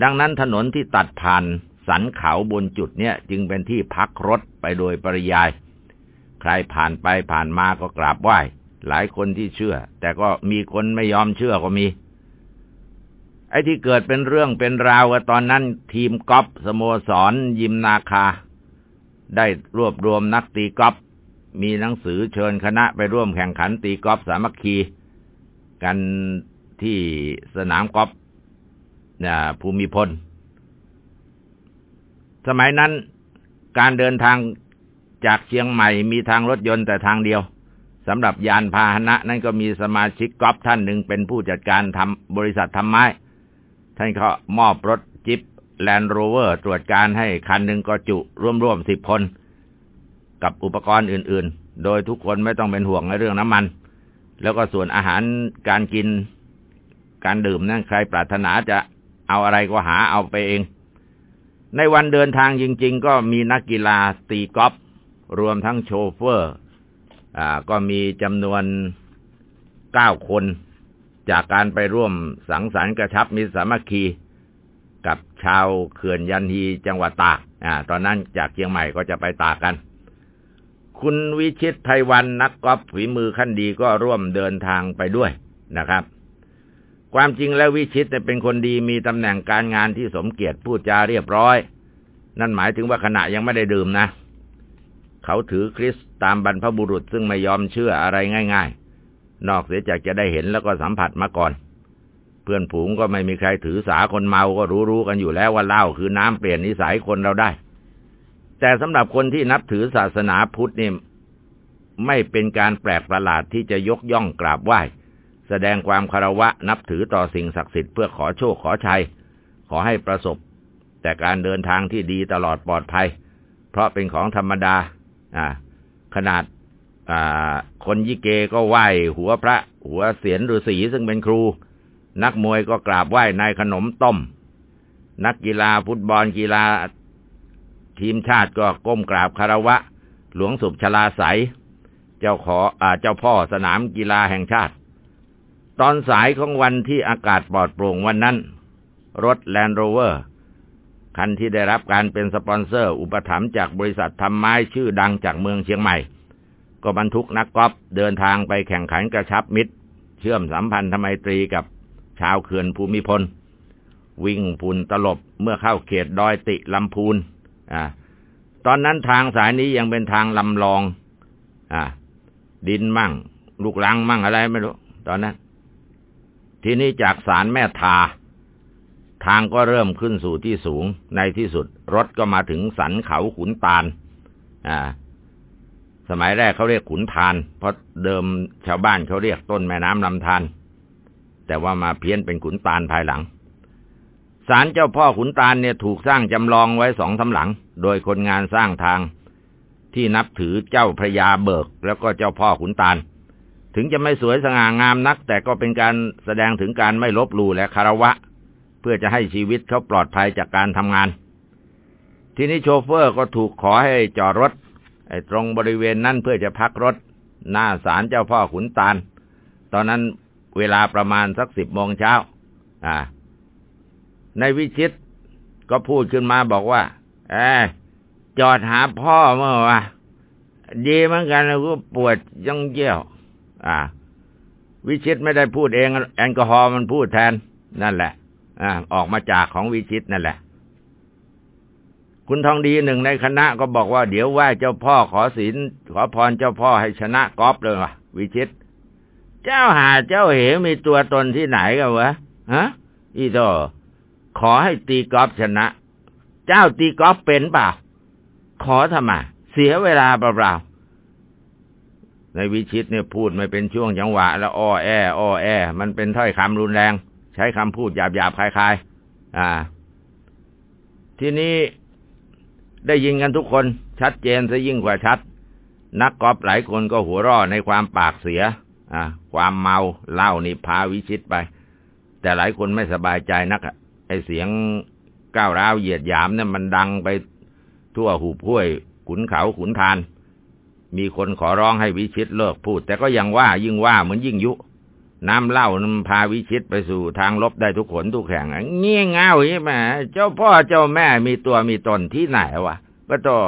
ดังนั้นถนนที่ตัดผ่านสันเขาบนจุดเนี้ยจึงเป็นที่พักรถไปโดยปริยาย ใครผ่านไปผ่านมาก็กราบไหว้ หลายคนที่เชื่อ แต่ก็มีคนไม่ยอมเชื่อก็มี ไอ้ที่เกิดเป็นเรื่องเป็นราวตอนนั้น ทีมกอล์ฟสโมสร ยิมนาคา ได้รวบรวมนักตีกอล์ฟมีหนังสือเชิญคณะไปร่วมแข่งขันตีกอล์ฟสามัคคี กันที่สนามกอล์ฟภูมิพล สมัยนั้นการเดินทางจากเชียงใหม่มีทางรถยนต์แต่ทางเดียวสำหรับยานพาหนะ นั้นก็มีสมาชิกกอล์ฟท่านหนึ่งเป็นผู้จัดการทำบริษัททำไม้ ท่านเขามอบรถจี๊ปแลนด์โรเวอร์ตรวจการให้คันหนึ่งก็จุร่วมๆสิบคน กับอุปกรณ์อื่นๆ โดยทุกคนไม่ต้องเป็นห่วงในเรื่องน้ำมัน แล้วก็ส่วนอาหารการกิน การดื่มนั่นใครปรารถนาจะเอาอะไรก็หาเอาไปเอง ในวันเดินทางจริง ๆ ก็มีนักกีฬาตีกอล์ฟรวมทั้งโชเฟอร์ อ่า ก็มีจำนวนเก้าคน จากการไปร่วมสังสรรค์กระชับมิตรสามัคคี กับชาวเขื่อนยันฮีจังหวัดตากอ่า ตอนนั้นจากเชียงใหม่ก็จะไปตากกัน คุณวิชิตไพวันนักกอล์ฟฝีมือขั้นดีก็ร่วมเดินทางไปด้วยนะครับ ความจริงแล้ววิชิตเป็นคนดีมีตำแหน่งการงานที่สมเกียรติพูดจาเรียบร้อย นั่นหมายถึงว่าขณะยังไม่ได้ดื่มนะ เขาถือคริสตามบรรพบุรุษซึ่งไม่ยอมเชื่ออะไรง่าย นอกเสียจากจะได้เห็นแล้วก็สัมผัสมาก่อน เพื่อนผูงก็ไม่มีใครถือสาคนเมาก็รู้ๆกันอยู่แล้วว่าเหล้าคือน้ำเปลี่ยนนิสัยคนเราได้ แต่สำหรับคนที่นับถือศาสนาพุทธนี่ไม่เป็นการแปลกประหลาดที่จะยกย่องกราบไหว้ แสดงความคารวะนับถือต่อสิ่งศักดิ์สิทธิ์เพื่อขอโชคขอชัย ขอให้ประสบ แต่การเดินทางที่ดีตลอดปลอดภัย เพราะเป็นของธรรมดา อ่า ขนาด คนยิเกก็ไหว้หัวพระ หัวเสียนฤาษีซึ่งเป็นครู นักมวยก็กราบไหว้นายขนมต้ม นักกีฬาฟุตบอลกีฬา ทีมชาติก็ก้มกราบคารวะ หลวงศุภชลาศัยเจ้าขออเจ้าพ่อสนามกีฬาแห่งชาติ ตอนสายของวันที่อากาศปลอดโปร่งวันนั้น รถแลนด์โรเวอร์คันที่ได้รับการเป็นสปอนเซอร์ อุปถัมภ์จากบริษัททำไม้ชื่อดังจากเมืองเชียงใหม่ ก็บรรทุกนักกอล์ฟเดินทางไปแข่งขันกระชับมิตร เชื่อมสัมพันธไมตรีกับชาวเขื่อนภูมิพล วิ่งพุนตลบเมื่อเข้าเขตดอยติลำพูนอ่าตอนนั้นทางสายนี้ยังเป็นทางลำลอง อ่า ดินมั่ง ลูกลังมั่งอะไรไม่รู้ ตอนนั้น ทีนี้จากสารแม่ทา ทางก็เริ่มขึ้นสู่ที่สูง ในที่สุดรถก็มาถึงสันเขาขุนตาล อ่า สมัยแรกเขาเรียกขุนทาน เพราะเดิมชาวบ้านเขาเรียกต้นแม่น้ำลำธารแต่ว่ามาเพี้ยนเป็นขุนตาลภายหลังศาลเจ้าพ่อขุนตาลเนี่ยถูกสร้างจำลองไว้สองสาหลัง โดยคนงานสร้างทาง ที่นับถือเจ้าพระยาเบิก แล้วก็เจ้าพ่อขุนตาล ถึงจะไม่สวยสง่างามนัก แต่ก็เป็นการแสดงถึงการไม่ลบหลู่และคารวะ เพื่อจะให้ชีวิตเขาปลอดภัยจากการทำงาน ทีนี้โชเฟอร์ก็ถูกขอให้จอดรถ ตรงบริเวณนั้นเพื่อจะพักรถ หน้าศาลเจ้าพ่อขุนตาล ตอนนั้นเวลาประมาณสักสิบโมงเช้า อ่า ในวิชิตก็พูดขึ้นมาบอกว่า เอจอดหาพ่อเมื่อวะดีเหมือนกันก็ปวดยังเยี่ยว อ่า วิชิตไม่ได้พูดเอง แอลกอฮอล์มันพูดแทน นั่นแหละ อ่า ออกมาจากของวิชิตนั่นแหละ คุณทองดีหนึ่งในคณะก็บอกว่าเดี๋ยวไหว้เจ้าพ่อขอศีลขอพรเจ้าพ่อให้ชนะกอล์ฟเลยว่ะ วิชิต เจ้าหาเจ้าเหมีตัวตนที่ไหนกันวะฮะอีโตขอให้ตีกอล์ฟชนะ เจ้าตีกอล์ฟเป็นเปล่าขอทำไมเสียเวลาเปล่าในวิชิตเนี่ยพูดไม่เป็นช่วงจังหวะ แล้วอ้อแออ้อแอ มันเป็นถ้อยคำรุนแรง ใช้คำพูดหยาบหยาบคลายๆอ่า ทีนี้ ได้ยินกันทุกคนชัดเจนซะยิ่งกว่าชัด นักกอล์ฟหลายคนก็หัวร่อในความปากเสีย อ่าความเมาเหล้านี่พาวิชิตไป แต่หลายคนไม่สบายใจนักไอเสียงก้าวร้าวเหยียดหยามเนี่ยมันดังไปทั่วหูพ้วย ขุนเขาขุนทาน มีคนขอร้องให้วิชิตเลิกพูด แต่ก็ยังว่ายิ่งว่าเหมือนยิ่งยุ น้ำเหล้านั้นพาวิชิตไปสู่ทางลบได้ทุกขนทุกแห่งเงี้ยเงาใช่ไหมเจ้าพ่อเจ้าแม่มีตัวมีตนที่ไหนวะก็ต่อ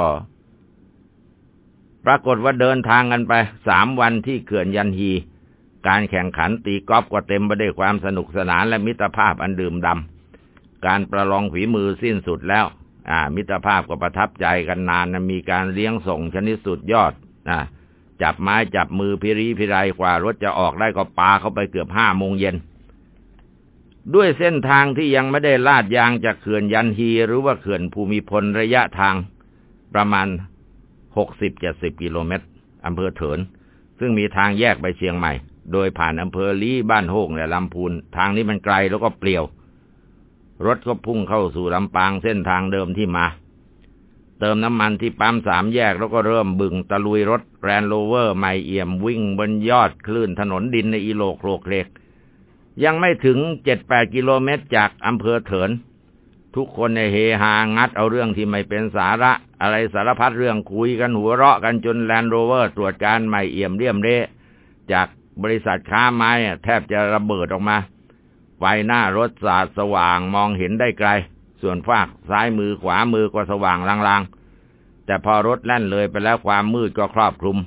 ปรากฏว่าเดินทางกันไปสามวันที่เขื่อนยันฮี การแข่งขันตีกอล์ฟก็เต็มไปด้วยความสนุกสนานและมิตรภาพอันดื่มดำการประลองฝีมือสิ้นสุดแล้ว อ่า มิตรภาพก็ประทับใจกันนานนะมีการเลี้ยงส่งชนิดสุดยอดอ่า จับไม้จับมือพิรีพิไรกว่ารถจะออกได้ก็ปาเข้าไปเกือบห้าโมงเย็น ด้วยเส้นทางที่ยังไม่ได้ลาดยางจากเขื่อนยันฮีหรือว่าเขื่อนภูมิพลระยะทางประมาณหกสิบเจ็ดสิบกิโลเมตรอำเภอเถิน ซึ่งมีทางแยกไปเชียงใหม่ โดยผ่านอำเภอลี้บ้านโฮ่งและลำพูน ทางนี้มันไกลแล้วก็เปลี่ยว รถก็พุ่งเข้าสู่ลำปางเส้นทางเดิมที่มา เติมน้ำมันที่ปั๊มสามแยกแล้วก็เริ่มบึ่งตะลุยรถ Land Rover ใหม่เอี่ยมวิ่งบนยอดคลื่นถนนดินในอีโลโครกเล็ก ยังไม่ถึงเจ็ดแปดกิโลเมตรจากอำเภอเถิน ทุกคนในเฮฮางัดเอาเรื่องที่ไม่เป็นสาระ อะไรสารพัดเรื่องคุยกันหัวเราะกันจนแลนด์โรเวอร์ตรวจการใหม่เอี่ยมเรียมเร่จากบริษัทค้าไม้แทบจะระเบิดออกมา ไฟหน้ารถสาดสว่างมองเห็นได้ไกล ส่วนฝากซ้ายมือขวามือก็สว่างลางๆ แต่พอรถแล่นเลยไปแล้วความมืดก็ครอบคลุม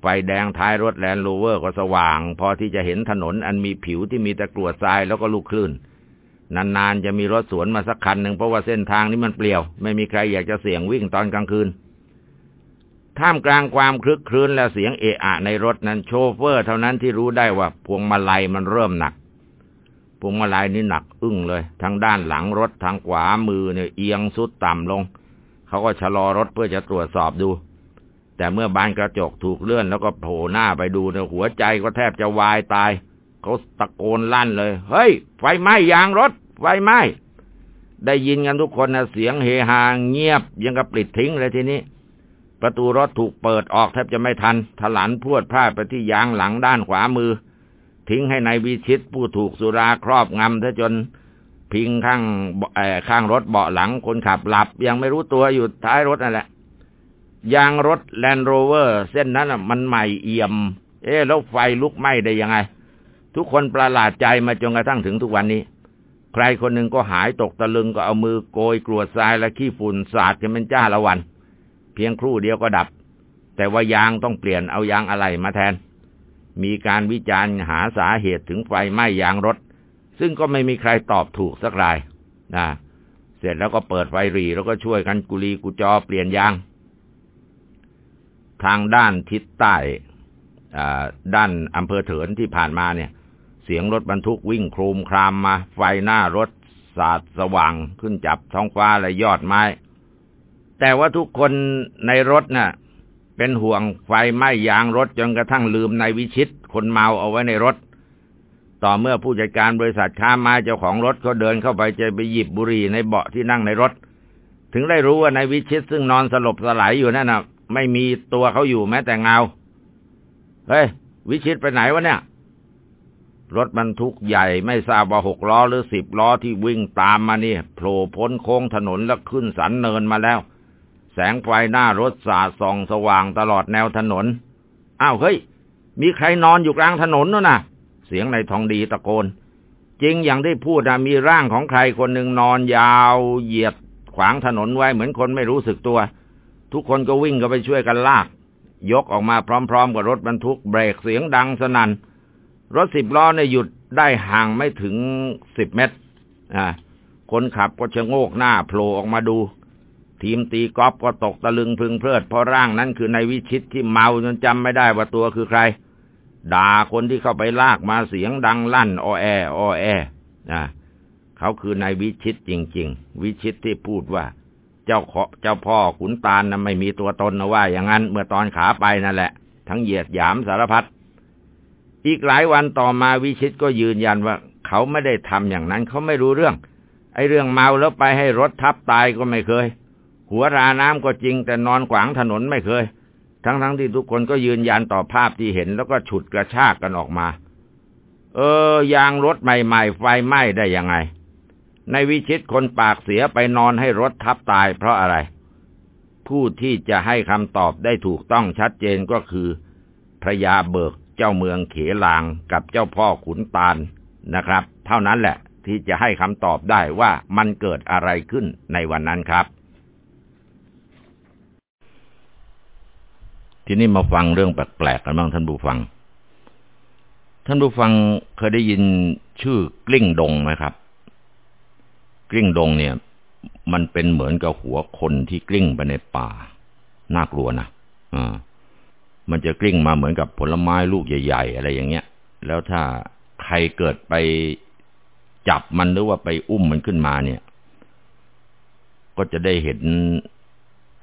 ไฟแดงท้ายรถ Land Rover ก็สว่าง พอที่จะเห็นถนนอันมีผิวที่มีแต่กรวดทรายแล้วก็ลูกคลื่น นานๆจะมีรถสวนมาสักคันหนึ่งเพราะว่าเส้นทางนี้มันเปลี่ยว ไม่มีใครอยากจะเสี่ยงวิ่งตอนกลางคืนท่ามกลางความครึกครื้นและเสียงเอะอะในรถนั้นโชเฟอร์เท่านั้นที่รู้ได้ว่าพวงมาลัยมันเริ่มหนัก พวงมาลัยนี่หนักอึ้งเลย ทั้งด้านหลังรถทางขวามือเนี่ยเอียงทรุดต่ำลง เขาก็ชะลอรถเพื่อจะตรวจสอบดู แต่เมื่อบานกระจกถูกเลื่อนแล้วก็โผล่หน้าไปดูเนี่ยหัวใจก็แทบจะวายตาย เขาตะโกนลั่นเลย เฮ้ย ไฟไหม้ยางรถ ไฟไหม้ได้ยินกันทุกคนนะเสียงเฮฮาเงียบยังกับปลิดทิ้งเลยทีนี้ ประตูรถถูกเปิดออกแทบจะไม่ทันถลันพวดพลาดไปที่ยางหลังด้านขวามือ ทิ้งให้ในายวิชิตผู้ถูกสุราครอบงำถ้าจนพิงข้างข้างรถเบาะหลังคนขับหลับ ยังไม่รู้ตัวอยู่ท้ายรถนั่นแหละยางรถแลนด์โรเวอร์ เส้นนั้นมันใหม่เอี่ยม เอ๊แล้วไฟลุกไหม้ได้ยังไง ทุกคนประหลาดใจมาจนกระทั่งถึงทุกวันนี้ ใครคนหนึ่งก็หายตกตะลึงก็เอามือโกยกรวดทรายและขี้ฝุ่นสาดกันเป็นจ้าละวัน เพียงครู่เดียวก็ดับ แต่ว่ายางต้องเปลี่ยนเอายางอะไรมาแทน มีการวิจารณ์หาสาเหตุถึงไฟไหม้ยางรถ ซึ่งก็ไม่มีใครตอบถูกสักรายนะเสร็จแล้วก็เปิดไฟรีแล้วก็ช่วยกันกุลีกุจอเปลี่ยนยาง ทางด้านทิศใต้ด้านอำเภอเถินที่ผ่านมาเนี่ย เสียงรถบรรทุกวิ่งโครมครามมา ไฟหน้ารถสาดสว่างขึ้นจับท้องฟ้าและยอดไม้ แต่ว่าทุกคนในรถน่ะ เป็นห่วงไฟไหม้ยางรถจนกระทั่งลืมในวิชิต คนเมาเอาไว้ในรถ ต่อเมื่อผู้จัดการบริษัทค้าไม้เจ้าของรถเขาเดินเข้าไปจะไปหยิบบุหรี่ในเบาะที่นั่งในรถ ถึงได้รู้ว่าในวิชิตซึ่งนอนสลบสลายอยู่นั่นนะไม่มีตัวเขาอยู่แม้แต่เงา เฮ้ย วิชิตไปไหนวะเนี่ย รถบรรทุกใหญ่ไม่ทราบว่าหกล้อหรือสิบล้อที่วิ่งตามมานี่โผล่พ้นโค้งถนนแล้วขึ้นสันเนินมาแล้ว แสงไฟหน้ารถสาดส่องสว่างตลอดแนวถนน อ้าวเฮ้ย มีใครนอนอยู่กลางถนนนู่นน่ะ เสียงในทองดีตะโกน จริงอย่างที่พูดนะมีร่างของใครคนหนึ่งนอนยาวเหยียดขวางถนนไว้เหมือนคนไม่รู้สึกตัว ทุกคนก็วิ่งก็ไปช่วยกันลาก ยกออกมาพร้อมๆกับรถบรรทุกเบรกเสียงดังสนัน่น รถสิบล้อเนี่ยหยุดได้ห่างไม่ถึงสิบเมตร อ่า คนขับก็ชะโงกหน้าโผล่ออกมาดู ทีมตีกอล์ฟก็ตกตะลึงพึงเพลิด เพราะร่างนั้นคือนายวิชิตที่เมาจนจำไม่ได้ว่าตัวคือใคร ด่าคนที่เข้าไปลากมาเสียงดังลั่นออแอออแออ่าเขาคือนายวิชิตจริง ๆ วิชิตที่พูดว่า เจ้าขอเจ้าพ่อขุนตาลนะไม่มีตัวตนนะว่า อย่างนั้นเมื่อตอนขาไปนั่นแหละ ทั้งเหยียดหยามสารพัดอีกหลายวันต่อมาวิชิตก็ยืนยันว่า เขาไม่ได้ทำอย่างนั้นเขาไม่รู้เรื่อง ไอ้เรื่องเมาแล้วไปให้รถทับตายก็ไม่เคย หัวราน้ำก็จริง แต่นอนขวางถนนไม่เคย ทั้งๆทที่ทุกคนก็ยืนยันต่อภาพที่เห็นแล้วก็ฉุดกระชากกันออกมา เออยางรถใหม่ๆ ไฟไหม้ได้ยังไง ในวิชิตคนปากเสียไปนอนให้รถทับตายเพราะอะไร ผู้ที่จะให้คำตอบได้ถูกต้องชัดเจนก็คือพระยาเบิกเจ้าเมืองเขลางกับเจ้าพ่อขุนตาลนะครับ เท่านั้นแหละที่จะให้คำตอบได้ว่ามันเกิดอะไรขึ้นในวันนั้นครับ ทีนี้มาฟังเรื่องแปลกๆกันบ้างท่านผู้ฟัง ท่านผู้ฟังเคยได้ยินชื่อกลิ้งดงไหมครับ กลิ้งดงเนี่ย มันเป็นเหมือนกับหัวคนที่กลิ้งไปในป่า น่ากลัวนะอ่ามันจะกลิ้งมาเหมือนกับผลไม้ลูกใหญ่ๆ อะไรอย่างเงี้ย แล้วถ้าใครเกิดไปจับมันหรือว่าไปอุ้มมันขึ้นมาเนี่ย ก็จะได้เห็น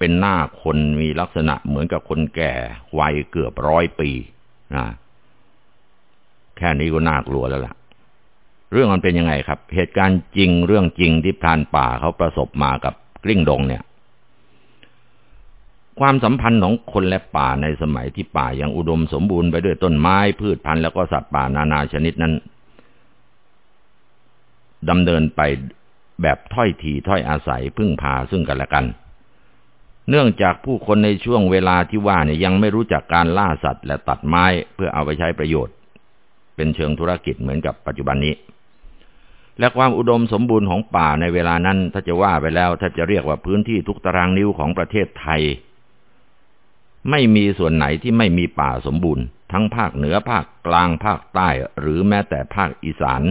เป็นหน้าคนมีลักษณะเหมือนกับคนแก่วัยเกือบร้อยปีนะแค่นี้ก็น่ากลัวแล้วล่ะ เรื่องมันเป็นยังไงครับ เหตุการณ์จริงเรื่องจริงที่พรานป่าเขาประสบมากับกลิ้งดงเนี่ย ความสัมพันธ์ของคนและป่าในสมัยที่ป่ายังอุดมสมบูรณ์ไปด้วยต้นไม้พืชพันธุ์แล้วก็สัตว์ป่านานาชนิดนั้นดำเนินไปแบบถ้อยทีถ้อยอาศัยพึ่งพาซึ่งกันและกัน เนื่องจากผู้คนในช่วงเวลาที่ว่าเนี่ยยังไม่รู้จักการล่าสัตว์และตัดไม้เพื่อเอาไปใช้ประโยชน์ เป็นเชิงธุรกิจเหมือนกับปัจจุบันนี้ และความอุดมสมบูรณ์ของป่าในเวลานั้น ถ้าจะว่าไปแล้วถ้าจะเรียกว่าพื้นที่ทุกตารางนิ้วของประเทศไทย ไม่มีส่วนไหนที่ไม่มีป่าสมบูรณ์ ทั้งภาคเหนือภาคกลางภาคใต้ หรือแม้แต่ภาคอีสาน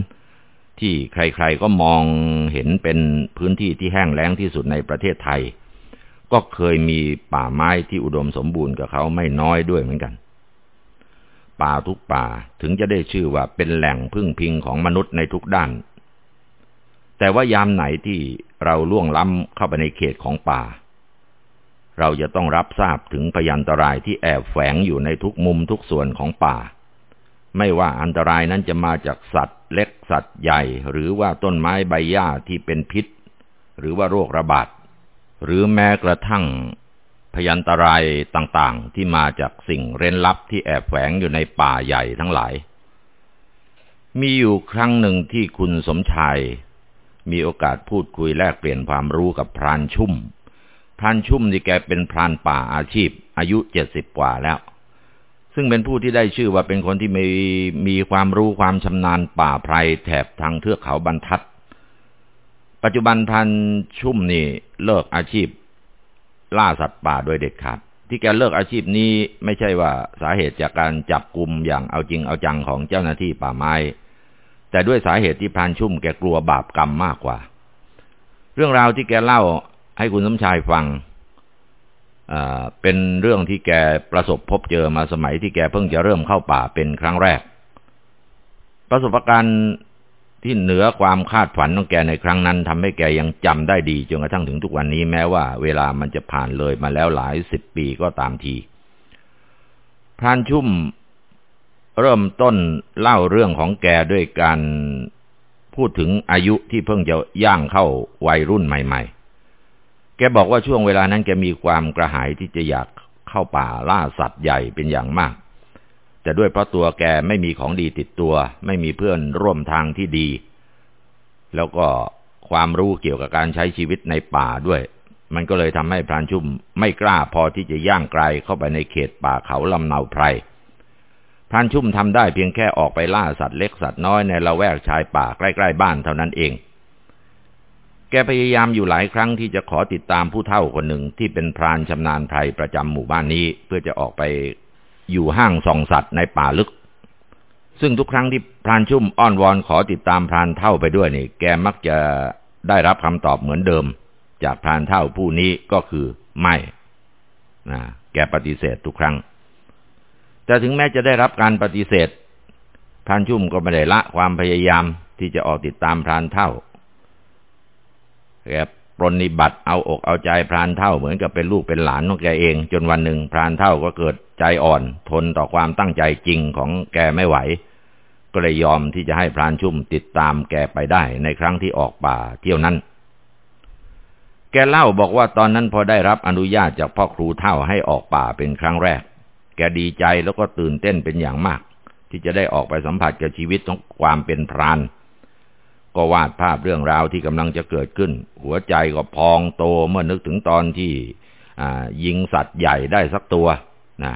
ที่ใครๆก็มองเห็นเป็นพื้นที่ที่แห้งแล้งที่สุดในประเทศไทย ก็เคยมีป่าไม้ที่อุดมสมบูรณ์กับเขาไม่น้อยด้วยเหมือนกัน ป่าทุกป่าถึงจะได้ชื่อว่าเป็นแหล่งพึ่งพิงของมนุษย์ในทุกด้าน แต่ว่ายามไหนที่เราล่วงล้ำเข้าไปในเขตของป่า เราจะต้องรับทราบถึงพยันตรายที่แอบแฝงอยู่ในทุกมุมทุกส่วนของป่า ไม่ว่าอันตรายนั้นจะมาจากสัตว์ เล็กสัตว์ใหญ่ หรือว่าต้นไม้ใบหญ้าที่เป็นพิษ หรือว่าโรคระบาด หรือแม้กระทั่งพยันตรายต่างๆ ที่มาจากสิ่งเร้นลับที่แอบแฝงอยู่ในป่าใหญ่ทั้งหลาย มีอยู่ครั้งหนึ่งที่คุณสมชาย มีโอกาสพูดคุยแลกเปลี่ยนความรู้กับพรานชุ่ม พรานชุ่มนี่แกเป็นพรานป่าอาชีพ อายุเจ็ดสิบกว่าแล้ว ซึ่งเป็นผู้ที่ได้ชื่อว่าเป็นคนที่มีมีความรู้ความชำนาญป่าไพรแถบทางเทือกเขาบรรทัด ปัจจุบันพันชุ่มนี่เลิกอาชีพ ล่าสัตว์ป่าโดยเด็ดขาดที่แกเลิกอาชีพนี้ไม่ใช่ว่าสาเหตุจากการจับกลุ่มอย่างเอาจริงเอาจังของเจ้าหน้าที่ป่าไม้ แต่ด้วยสาเหตุที่พันชุ่มแกกลัวบาปกรรมมากกว่า เรื่องราวที่แกเล่าให้คุณสมชายฟังเป็นเรื่องที่แกประสบพบเจอมาสมัยที่แกเพิ่งจะเริ่มเข้าป่าเป็นครั้งแรก ประสบการณ์ ที่เหนือความคาดฝันของแกในครั้งนั้นทำให้แกยังจำได้ดีจนกระทั่งถึงทุกวันนี้แม้ว่าเวลามันจะผ่านเลยมาแล้วหลายสิบปีก็ตามที พรานชุ่มเริ่มต้นเล่าเรื่องของแกด้วยการพูดถึงอายุที่เพิ่งจะย่างเข้าวัยรุ่นใหม่ ๆ แกบอกว่าช่วงเวลานั้นแกมีความกระหายที่จะอยากเข้าป่าล่าสัตว์ใหญ่เป็นอย่างมาก แต่ด้วยเพราะตัวแกไม่มีของดีติดตัว ไม่มีเพื่อนร่วมทางที่ดี แล้วก็ความรู้เกี่ยวกับการใช้ชีวิตในป่าด้วย มันก็เลยทำให้พรานชุ่มไม่กล้าพอที่จะย่างไกลเข้าไปในเขตป่าเขาลำเนาไพรพรานชุ่มทำได้เพียงแค่ออกไปล่าสัตว์เล็กสัตว์น้อยในละแวกชายป่าใกล้ๆบ้านเท่านั้นเอง แกพยายามอยู่หลายครั้งที่จะขอติดตามผู้เฒ่าคนหนึ่งที่เป็นพรานชำนาญไพรประจำหมู่บ้านนี้ เพื่อจะออกไป อยู่ห้างส่องสัตว์ในป่าลึก ซึ่งทุกครั้งที่พรานชุ่มอ้อนวอนขอติดตามพรานเท่าไปด้วยนี่ แกมักจะได้รับคำตอบเหมือนเดิม จากพรานเท่าผู้นี้ก็คือไม่นะแกปฏิเสธทุกครั้ง แต่ถึงแม้จะได้รับการปฏิเสธ พรานชุ่มก็ไม่ได้ละความพยายามที่จะออกติดตามพรานเท่าแก ปรนิบัติเอาอกเอาใจพรานเท่าเหมือนกับเป็นลูกเป็นหลานของแกเอง จนวันหนึ่งพรานเท่าก็เกิดใจอ่อน ทนต่อความตั้งใจจริงของแกไม่ไหว ก็เลยยอมที่จะให้พรานชุ่มติดตามแกไปได้ในครั้งที่ออกป่าเที่ยวนั้น แกเล่าบอกว่าตอนนั้นพอได้รับอนุญาตจากพ่อครูเท่าให้ออกป่าเป็นครั้งแรก แกดีใจแล้วก็ตื่นเต้นเป็นอย่างมาก ที่จะได้ออกไปสัมผัสกับชีวิตของความเป็นพราน ก็วาดภาพเรื่องราวที่กำลังจะเกิดขึ้น หัวใจก็พองโตเมื่อนึกถึงตอนที่ยิงสัตว์ใหญ่ได้สักตัวนะ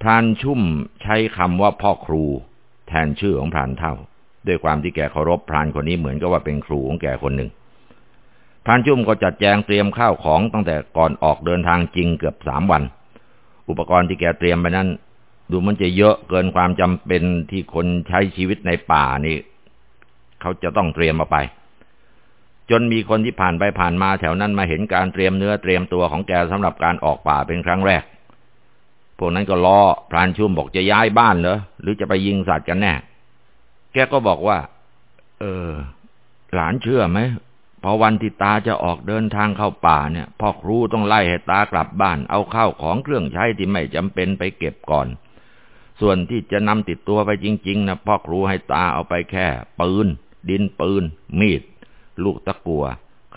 พรานชุ่มใช้คำว่าพ่อครู แทนชื่อของพรานเท่า ด้วยความที่แกเคารพพรานคนนี้เหมือนกับว่าเป็นครูของแกคนหนึ่งพรานชุ่มก็จัดแจงเตรียมข้าวของตั้งแต่ก่อนออกเดินทางจริงเกือบสามวัน อุปกรณ์ที่แกเตรียมไปนั้น ดูมันจะเยอะเกินความจำเป็นที่คนใช้ชีวิตในป่านี่ เขาจะต้องเตรียมมาไป จนมีคนที่ผ่านไปผ่านมาแถวนั้นมาเห็นการเตรียมเนื้อเตรียมตัวของแกสำหรับการออกป่าเป็นครั้งแรก พวกนั้นก็ล้อพรานชุ่มบอกจะย้ายบ้านเหรอหรือจะไปยิงสัตว์กันแน่ แกก็บอกว่า เออ หลานเชื่อไหมพอวันที่ตาจะออกเดินทางเข้าป่าเนี่ยพ่อครูต้องไล่ให้ตากลับบ้าน เอาข้าวของเครื่องใช้ที่ไม่จำเป็นไปเก็บก่อน ส่วนที่จะนำติดตัวไปจริง ๆนะพ่อครูให้ตาเอาไปแค่ปืน ดินปืน มีด ลูกตะกัว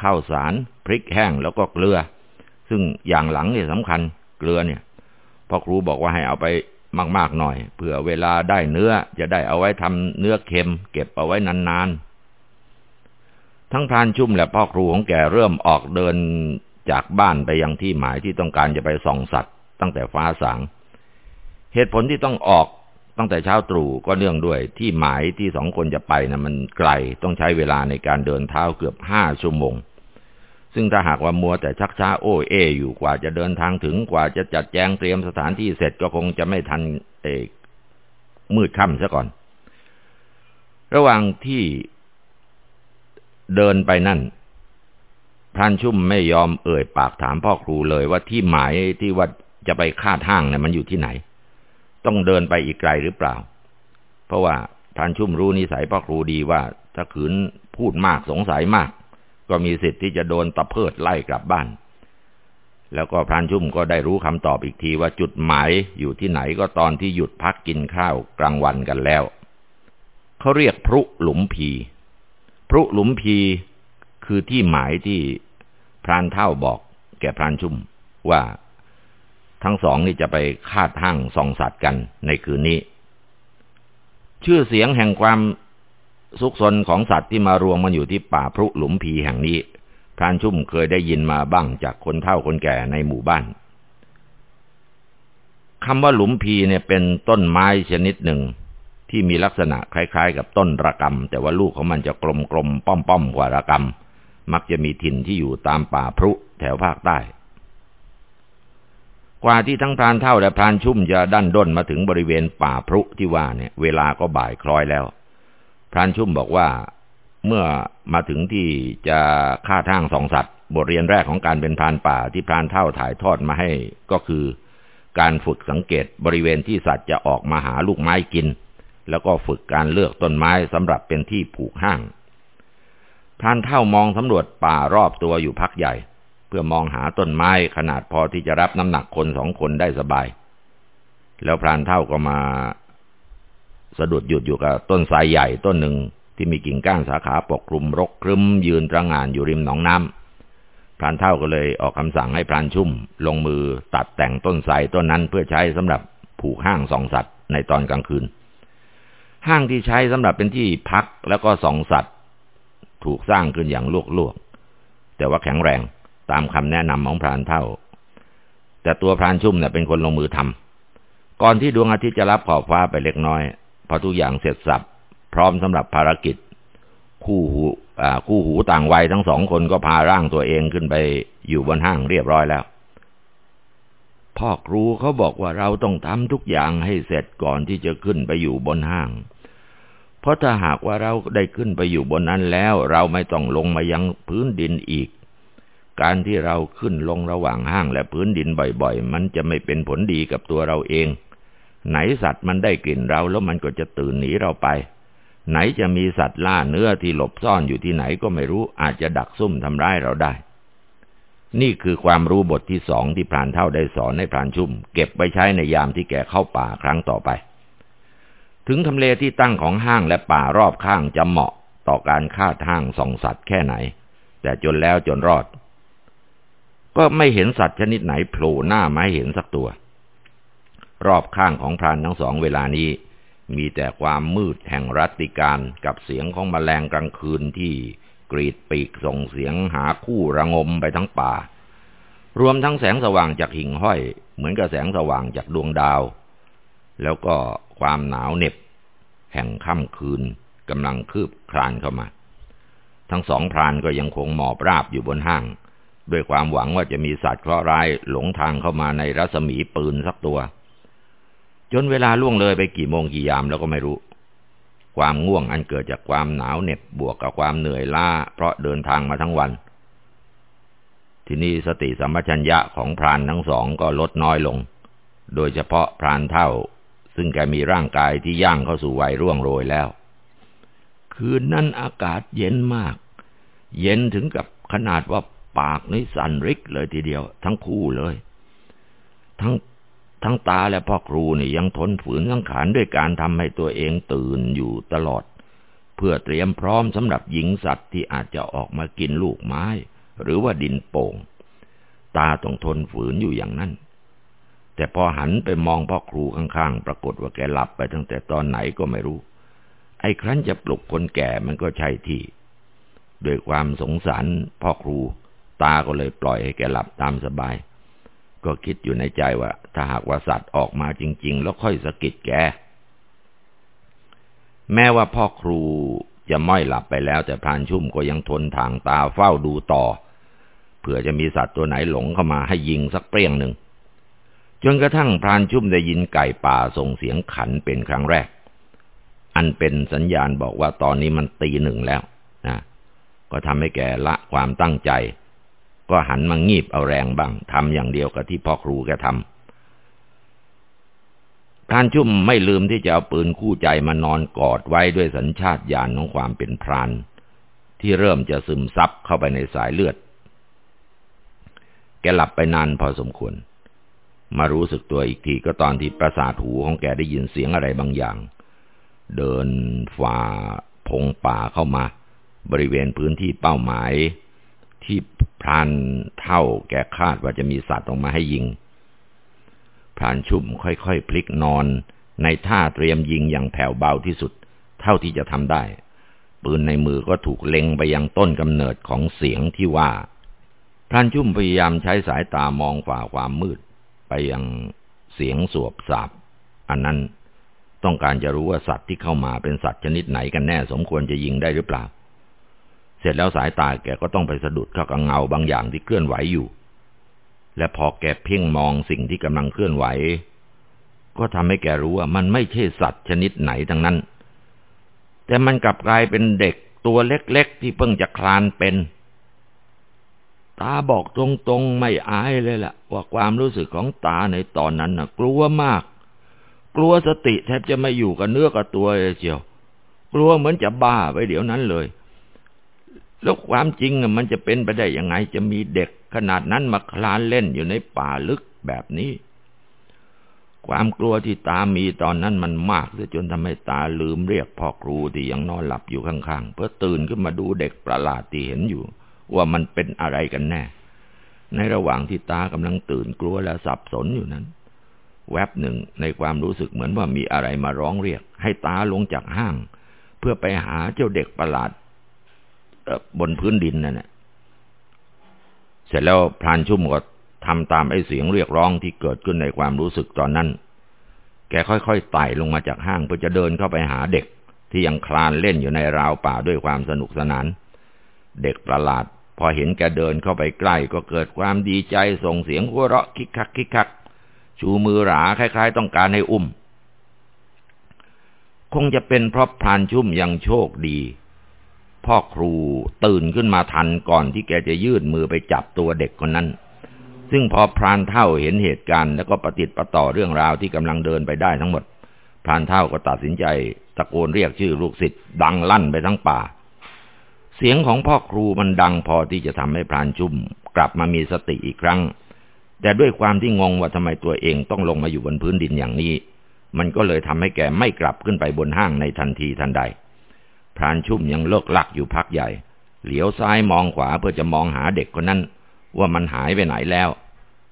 ข้าวสาร พริกแห้งแล้วก็เกลือ ซึ่งอย่างหลังเนี่ยสำคัญเกลือเนี่ยพ่อครูบอกว่าให้เอาไปมากๆหน่อยเผื่อเวลาได้เนื้อจะได้เอาไว้ทำเนื้อเค็ม เก็บเอาไว้นานๆ ทั้งพรานชุ่มและพ่อครูของแกเริ่มออกเดินจากบ้านไปยังที่หมายที่ต้องการจะไปส่องสัตว์ ตั้งแต่ฟ้าสาง เหตุผลที่ต้องออก ตั้งแต่เช้าตรู่ก็เนื่องด้วย ที่หมายที่สองคนจะไปนะมันไกลต้องใช้เวลาในการเดินเท้าเกือบห้าชั่วโมง ซึ่งถ้าหากว่ามัวแต่ชักช้าโอ้เอ อยู่กว่าจะเดินทางถึงกว่าจะจัดแจงเตรียมสถานที่เสร็จก็คงจะไม่ทันเอกมืดค่ำซะก่อน ระหว่างที่เดินไปนั่นพรานชุ่มไม่ยอมเอ่ยปากถามพ่อครูเลยว่าที่หมายที่ว่าจะไปคาดห้างเนี่ยมันอยู่ที่ไหน ต้องเดินไปอีกไกลหรือเปล่า เพราะว่าพรานชุ่มรู้นิสัยพ่อครูดีว่าถ้าขืนพูดมากสงสัยมาก ก็มีสิทธิ์ที่จะโดนตะเพิดไล่กลับบ้าน แล้วก็พรานชุ่มก็ได้รู้คำตอบอีกทีว่าจุดหมายอยู่ที่ไหนก็ตอนที่หยุดพักกินข้าวกลางวันกันแล้วเขาเรียกพรุหลุมพีพรุหลุมพีคือที่หมายที่พรานเท่าบอกแก่พรานชุ่มว่า ทั้งสองนี่จะไปคาดห้างส่องสัตว์กันในคืนนี้ ชื่อเสียงแห่งความสุกสนของสัตว์ที่มารวมมันอยู่ที่ป่าพรุหลุมพีแห่งนี้พรานชุ่มเคยได้ยินมาบ้างจากคนเฒ่าคนแก่ในหมู่บ้านคำว่าหลุมพีเนี่ยเป็นต้นไม้ชนิดหนึ่ง ที่มีลักษณะคล้ายๆ กับต้นระกำแต่ว่าลูกของมันจะกลมๆป้อมๆกว่าระกำมักจะมีถิ่นที่อยู่ตามป่าพรุแถวภาคใต้ กว่าที่ทั้งพรานเท่าและพรานชุ่มจะดันด้นมาถึงบริเวณป่าพรุที่ว่าเนี่ย เวลาก็บ่ายคล้อยแล้ว พรานชุ่มบอกว่าเมื่อมาถึงที่จะฆ่าทางสองสัตว์ บทเรียนแรกของการเป็นพรานป่าที่พรานเท่าถ่ายทอดมาให้ก็คือ การฝึกสังเกตบริเวณที่สัตว์จะออกมาหาลูกไม้กิน แล้วก็ฝึกการเลือกต้นไม้สำหรับเป็นที่ผูกห้างพรานเท่ามองสำรวจป่ารอบตัวอยู่พักใหญ่ เพื่อมองหาต้นไม้ขนาดพอที่จะรับน้ำหนักคนสองคนได้สบาย แล้วพรานเท่าก็มา สะดุดหยุดอยู่กับต้นไทรใหญ่ต้นหนึ่งที่มีกิ่งก้านสาขาปกคลุมรกครึ้มยืนระงานอยู่ริมหนองน้ำพรานเท่าก็เลยออกคำสั่งให้พรานชุ่ม ลงมือตัดแต่งต้นไทรต้นนั้นเพื่อใช้สำหรับผูกห้างสองสัตว์ในตอนกลางคืน ห้างที่ใช้สำหรับเป็นที่พักแล้วก็สองสัตว์ ถูกสร้างขึ้นอย่างลวกๆแต่ว่าแข็งแรง ตามคำแนะนำของพรานเท่า แต่ตัวพรานชุ่มเนี่ยเป็นคนลงมือทำก่อนที่ดวงอาทิตย์จะรับขอบฟ้าไปเล็กน้อย พอทุกอย่างเสร็จสับ พร้อมสำหรับภารกิจ คู่หูคู่หูต่างวัยทั้งสองคนก็พาร่างตัวเองขึ้นไปอยู่บนห้างเรียบร้อยแล้ว พ่อครูเขาบอกว่าเราต้องทำทุกอย่างให้เสร็จก่อนที่จะขึ้นไปอยู่บนห้างเพราะถ้าหากว่าเราได้ขึ้นไปอยู่บนนั้นแล้ว เราไม่ต้องลงมายังพื้นดินอีก การที่เราขึ้นลงระหว่างห้างและพื้นดินบ่อยๆ มันจะไม่เป็นผลดีกับตัวเราเอง ไหนสัตว์มันได้กลิ่นเราแล้วมันก็จะตื่นหนีเราไป ไหนจะมีสัตว์ล่าเนื้อที่หลบซ่อนอยู่ที่ไหนก็ไม่รู้อาจจะดักซุ่มทำร้ายเราได้ นี่คือความรู้บทที่สองที่พรานเท่าได้สอนให้พรานชุ่ม เก็บไปใช้ในยามที่แกเข้าป่าครั้งต่อไป ถึงทำเลที่ตั้งของห้างและป่ารอบข้างจะเหมาะต่อการฆ่าทางส่องสัตว์แค่ไหน แต่จนแล้วจนรอด ก็ไม่เห็นสัตว์ชนิดไหนโผล่หน้ามาให้เห็นสักตัว รอบข้างของพรานทั้งสองเวลานี้ มีแต่ความมืดแห่งรัตติการกับเสียงของมแมลงกลางคืนที่กรีดปีกส่งเสียงหาคู่ระงมไปทั้งป่า รวมทั้งแสงสว่างจากหิ่งห้อย เหมือนกับแสงสว่างจากดวงดาว แล้วก็ความหนาวเหน็บ แห่งค่ำคืนกำลังคืบคลานเข้ามา ทั้งสองพรานก็ยังคงหมอบราบอยู่บนห้าง ด้วยความหวังว่าจะมีสัตว์เคราะห์ร้ายหลงทางเข้ามาในรัศมีปืนสักตัว จนเวลาล่วงเลยไปกี่โมงกี่ยามแล้วก็ไม่รู้ ความง่วงอันเกิดจากความหนาวเหน็บบวกกับความเหนื่อยล้าเพราะเดินทางมาทั้งวัน ที่นี้สติสัมปชัญญะของพรานทั้งสองก็ลดน้อยลง โดยเฉพาะพรานเท่า ซึ่งแกมีร่างกายที่ย่างเข้าสู่วัยร่วงโรยแล้ว คืนนั้นอากาศเย็นมาก เย็นถึงกับขนาดว่า ปากนี่สั่นริกเลยทีเดียว ทั้งคู่เลย ทั้งทั้งตาและพ่อครูนี่ยังทนฝืนสังขารด้วยการทำให้ตัวเองตื่นอยู่ตลอด เพื่อเตรียมพร้อมสำหรับหญิงสัตว์ที่อาจจะออกมากินลูกไม้ หรือว่าดินโป่ง ตาต้องทนฝืนอยู่อย่างนั้น แต่พอหันไปมองพ่อครูข้างๆ ปรากฏว่าแกหลับไปตั้งแต่ตอนไหนก็ไม่รู้ ไอ้ครั้นจะปลุกคนแก่มันก็ใช่ที่ ด้วยความสงสารพ่อครู ตาก็เลยปล่อยให้แกหลับตามสบาย ก็คิดอยู่ในใจว่า ถ้าหากว่าสัตว์ออกมาจริง ๆ แล้วค่อยสะกิดแก แม้ว่าพ่อครูจะม้อยหลับไปแล้วแต่พรานชุ่มก็ยังทนทางตาเฝ้าดูต่อ เผื่อจะมีสัตว์ตัวไหนหลงเข้ามาให้ยิงสักเปรี้ยงหนึ่งจนกระทั่งพรานชุ่มได้ยินไก่ป่าส่งเสียงขันเป็นครั้งแรก อันเป็นสัญญาณบอกว่าตอนนี้มันตีหนึ่งแล้วนะก็ทำให้แกละความตั้งใจ ก็หันมางีบเอาแรงบ้างทำอย่างเดียวกับที่พ่อครูแกทำพรานชุ่มไม่ลืมที่จะเอาปืนคู่ใจมานอนกอดไว้ด้วยสัญชาตญาณของความเป็นพราน ที่เริ่มจะซึมซับเข้าไปในสายเลือด แกหลับไปนานพอสมควร มารู้สึกตัวอีกทีก็ตอนที่ประสาทหูของแกได้ยินเสียงอะไรบางอย่าง เดินฝ่าพงป่าเข้ามา บริเวณพื้นที่เป้าหมาย ที่พรานเท่าแกคาดว่าจะมีสัตว์ออกมาให้ยิง พรานชุ่มค่อยๆพลิกนอนในท่าเตรียมยิงอย่างแผ่วเบาที่สุด เท่าที่จะทำได้ ปืนในมือก็ถูกเล็งไปยังต้นกำเนิดของเสียงที่ว่า พรานชุ่มพยายามใช้สายตามองฝ่าความมืด ไปยังเสียงสวบสาบอันนั้นต้องการจะรู้ว่าสัตว์ที่เข้ามาเป็นสัตว์ชนิดไหนกันแน่สมควรจะยิงได้หรือเปล่า เสร็จแล้วสายตาแกก็ต้องไปสะดุดเข้ากับเงาบางอย่างที่เคลื่อนไหวอยู่ และพอแกเพ่งมองสิ่งที่กำลังเคลื่อนไหว ก็ทำให้แกรู้ว่ามันไม่ใช่สัตว์ชนิดไหนทั้งนั้น แต่มันกลับกลายเป็นเด็กตัวเล็กๆ ที่เพิ่งจะคลานเป็น ตาบอกตรงๆไม่อายเลยล่ะ ว่าความรู้สึกของตาในตอนนั้นน่ะ กลัวมาก กลัวสติแทบจะไม่อยู่กับเนื้อกับตัวเลยเจียว กลัวเหมือนจะบ้าไปเดี๋ยวนั้นเลย แล้วความจริงมันจะเป็นไปได้ยังไง จะมีเด็กขนาดนั้นมาคลานเล่นอยู่ในป่าลึกแบบนี้ ความกลัวที่ตามีตอนนั้นมันมากเลยจนทำให้ตาลืมเรียกพ่อครูที่ยังนอนหลับอยู่ข้างๆ เพื่อตื่นขึ้นมาดูเด็กประหลาดที่เห็นอยู่ ว่ามันเป็นอะไรกันแน่ ในระหว่างที่ตากำลังตื่นกลัวและสับสนอยู่นั้น แวบหนึ่งในความรู้สึกเหมือนว่ามีอะไรมาร้องเรียก ให้ตาลงจากห้าง เพื่อไปหาเจ้าเด็กประหลาด บนพื้นดินนั่นแหละเสร็จแล้วพรานชุ่มก็ทำตามไอ้เสียงเรียกร้องที่เกิดขึ้นในความรู้สึกตอนนั้น แกค่อยๆไต่ลงมาจากห้างเพื่อจะเดินเข้าไปหาเด็ก ที่ยังคลานเล่นอยู่ในราวป่าด้วยความสนุกสนาน เด็กประหลาด พอเห็นแกเดินเข้าไปใกล้ก็เกิดความดีใจส่งเสียงหัวเราะคิกคักคิกคัก ชูมือหราคล้าย ๆ ต้องการให้อุ้ม คงจะเป็นเพราะพรานชุ่มยังโชคดี พ่อครูตื่นขึ้นมาทันก่อนที่แกจะยื่นมือไปจับตัวเด็กคนนั้น ซึ่งพอพรานเท่าเห็นเหตุการณ์แล้วก็ประติดประต่อเรื่องราวที่กำลังเดินไปได้ทั้งหมด พรานเท่าก็ตัดสินใจตะโกนเรียกชื่อลูกศิษย์ดังลั่นไปทั้งป่า เสียงของพ่อครูมันดังพอที่จะทำให้พรานชุ่ม กลับมามีสติอีกครั้ง แต่ด้วยความที่งงว่าทำไมตัวเองต้องลงมาอยู่บนพื้นดินอย่างนี้ มันก็เลยทำให้แกไม่กลับขึ้นไปบนห้างในทันทีทันใด พรานชุ่มยังเลิกลักอยู่พักใหญ่ เหลียวซ้ายมองขวาเพื่อจะมองหาเด็กคนนั้น ว่ามันหายไปไหนแล้ว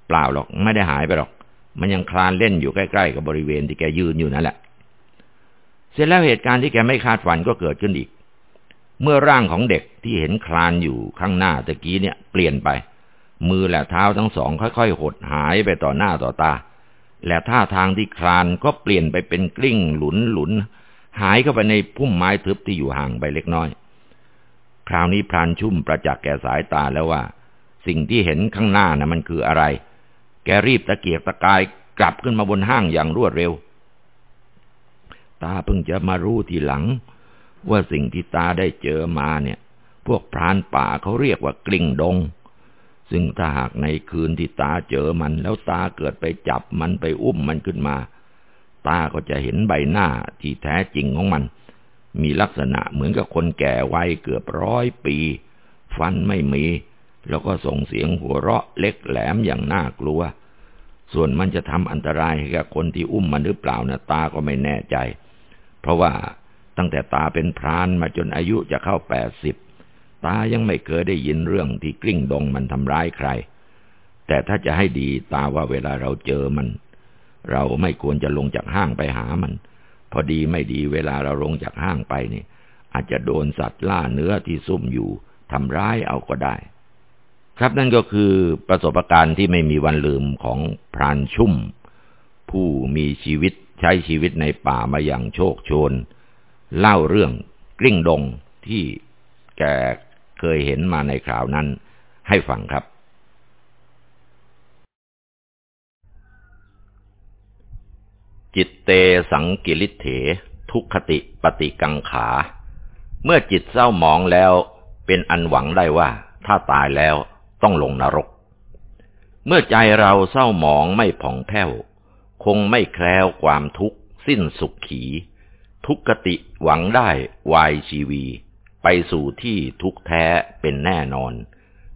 เปล่าหรอกไม่ได้หายไปหรอก มันยังคลานเล่นอยู่ใกล้ๆกับบริเวณที่แกยืนอยู่นั่นแหละ เสร็จแล้วเหตุการณ์ที่แกไม่คาดฝันก็เกิดขึ้นอีก เมื่อร่างของเด็กที่เห็นคลานอยู่ข้างหน้าตะกี้เนี่ยเปลี่ยนไป มือและเท้าทั้งสองค่อยๆหดหายไปต่อหน้าต่อตาและท่าทางที่คลานก็เปลี่ยนไปเป็นกลิ้งหลุนหลุน หายเข้าไปในพุ่มไม้ทึบที่อยู่ห่างไปเล็กน้อย คราวนี้พรานชุ่มประจักษ์แก่สายตาแล้วว่า สิ่งที่เห็นข้างหน้านะ่ะมันคืออะไร แกรีบตะเกียกตะกายกลับขึ้นมาบนห้างอย่างรวดเร็ว ตาเพิ่งจะมารู้ทีหลัง ว่าสิ่งที่ตาได้เจอมาเนี่ย พวกพรานป่าเขาเรียกว่ากลิ่งดง ซึ่งถ้าหากในคืนที่ตาเจอมัน แล้วตาเกิดไปจับมันไปอุ้มมันขึ้นมา ตาก็จะเห็นใบหน้าที่แท้จริงของมัน มีลักษณะเหมือนกับคนแก่วัยเกือบร้อยปี ฟันไม่มี แล้วก็ส่งเสียงหัวเราะเล็กแหลมอย่างน่ากลัว ส่วนมันจะทำอันตรายให้กับคนที่อุ้มมันหรือเปล่านะตาก็ไม่แน่ใจ เพราะว่าตั้งแต่ตาเป็นพรานมาจนอายุจะเข้าแปดสิบตายังไม่เคยได้ยินเรื่องที่กลิ้งดงมันทำร้ายใคร แต่ถ้าจะให้ดีตาว่าเวลาเราเจอมัน เราไม่ควรจะลงจากห้างไปหามัน พอดีไม่ดีเวลาเราลงจากห้างไปนี่ อาจจะโดนสัตว์ล่าเนื้อที่ซุ่มอยู่ทำร้ายเอาก็ได้ ครับนั่นก็คือประสบการณ์ที่ไม่มีวันลืมของพรานชุ่ม ผู้มีชีวิตใช้ชีวิตในป่ามาอย่างโชคโชน เล่าเรื่องกลิ้งดงที่แกเคยเห็นมาในคราวนั้นให้ฟังครับ จิตเตสังกิริเถ ทุกขติปฏิกังขา เมื่อจิตเศร้าหมองแล้ว เป็นอันหวังได้ว่าถ้าตายแล้วต้องลงนรก เมื่อใจเราเศร้าหมองไม่ผ่องแผ้ว คงไม่แคล้วความทุกข์สิ้นสุขขี ทุกขติหวังได้วายชีวี ไปสู่ที่ทุกแท้เป็นแน่นอน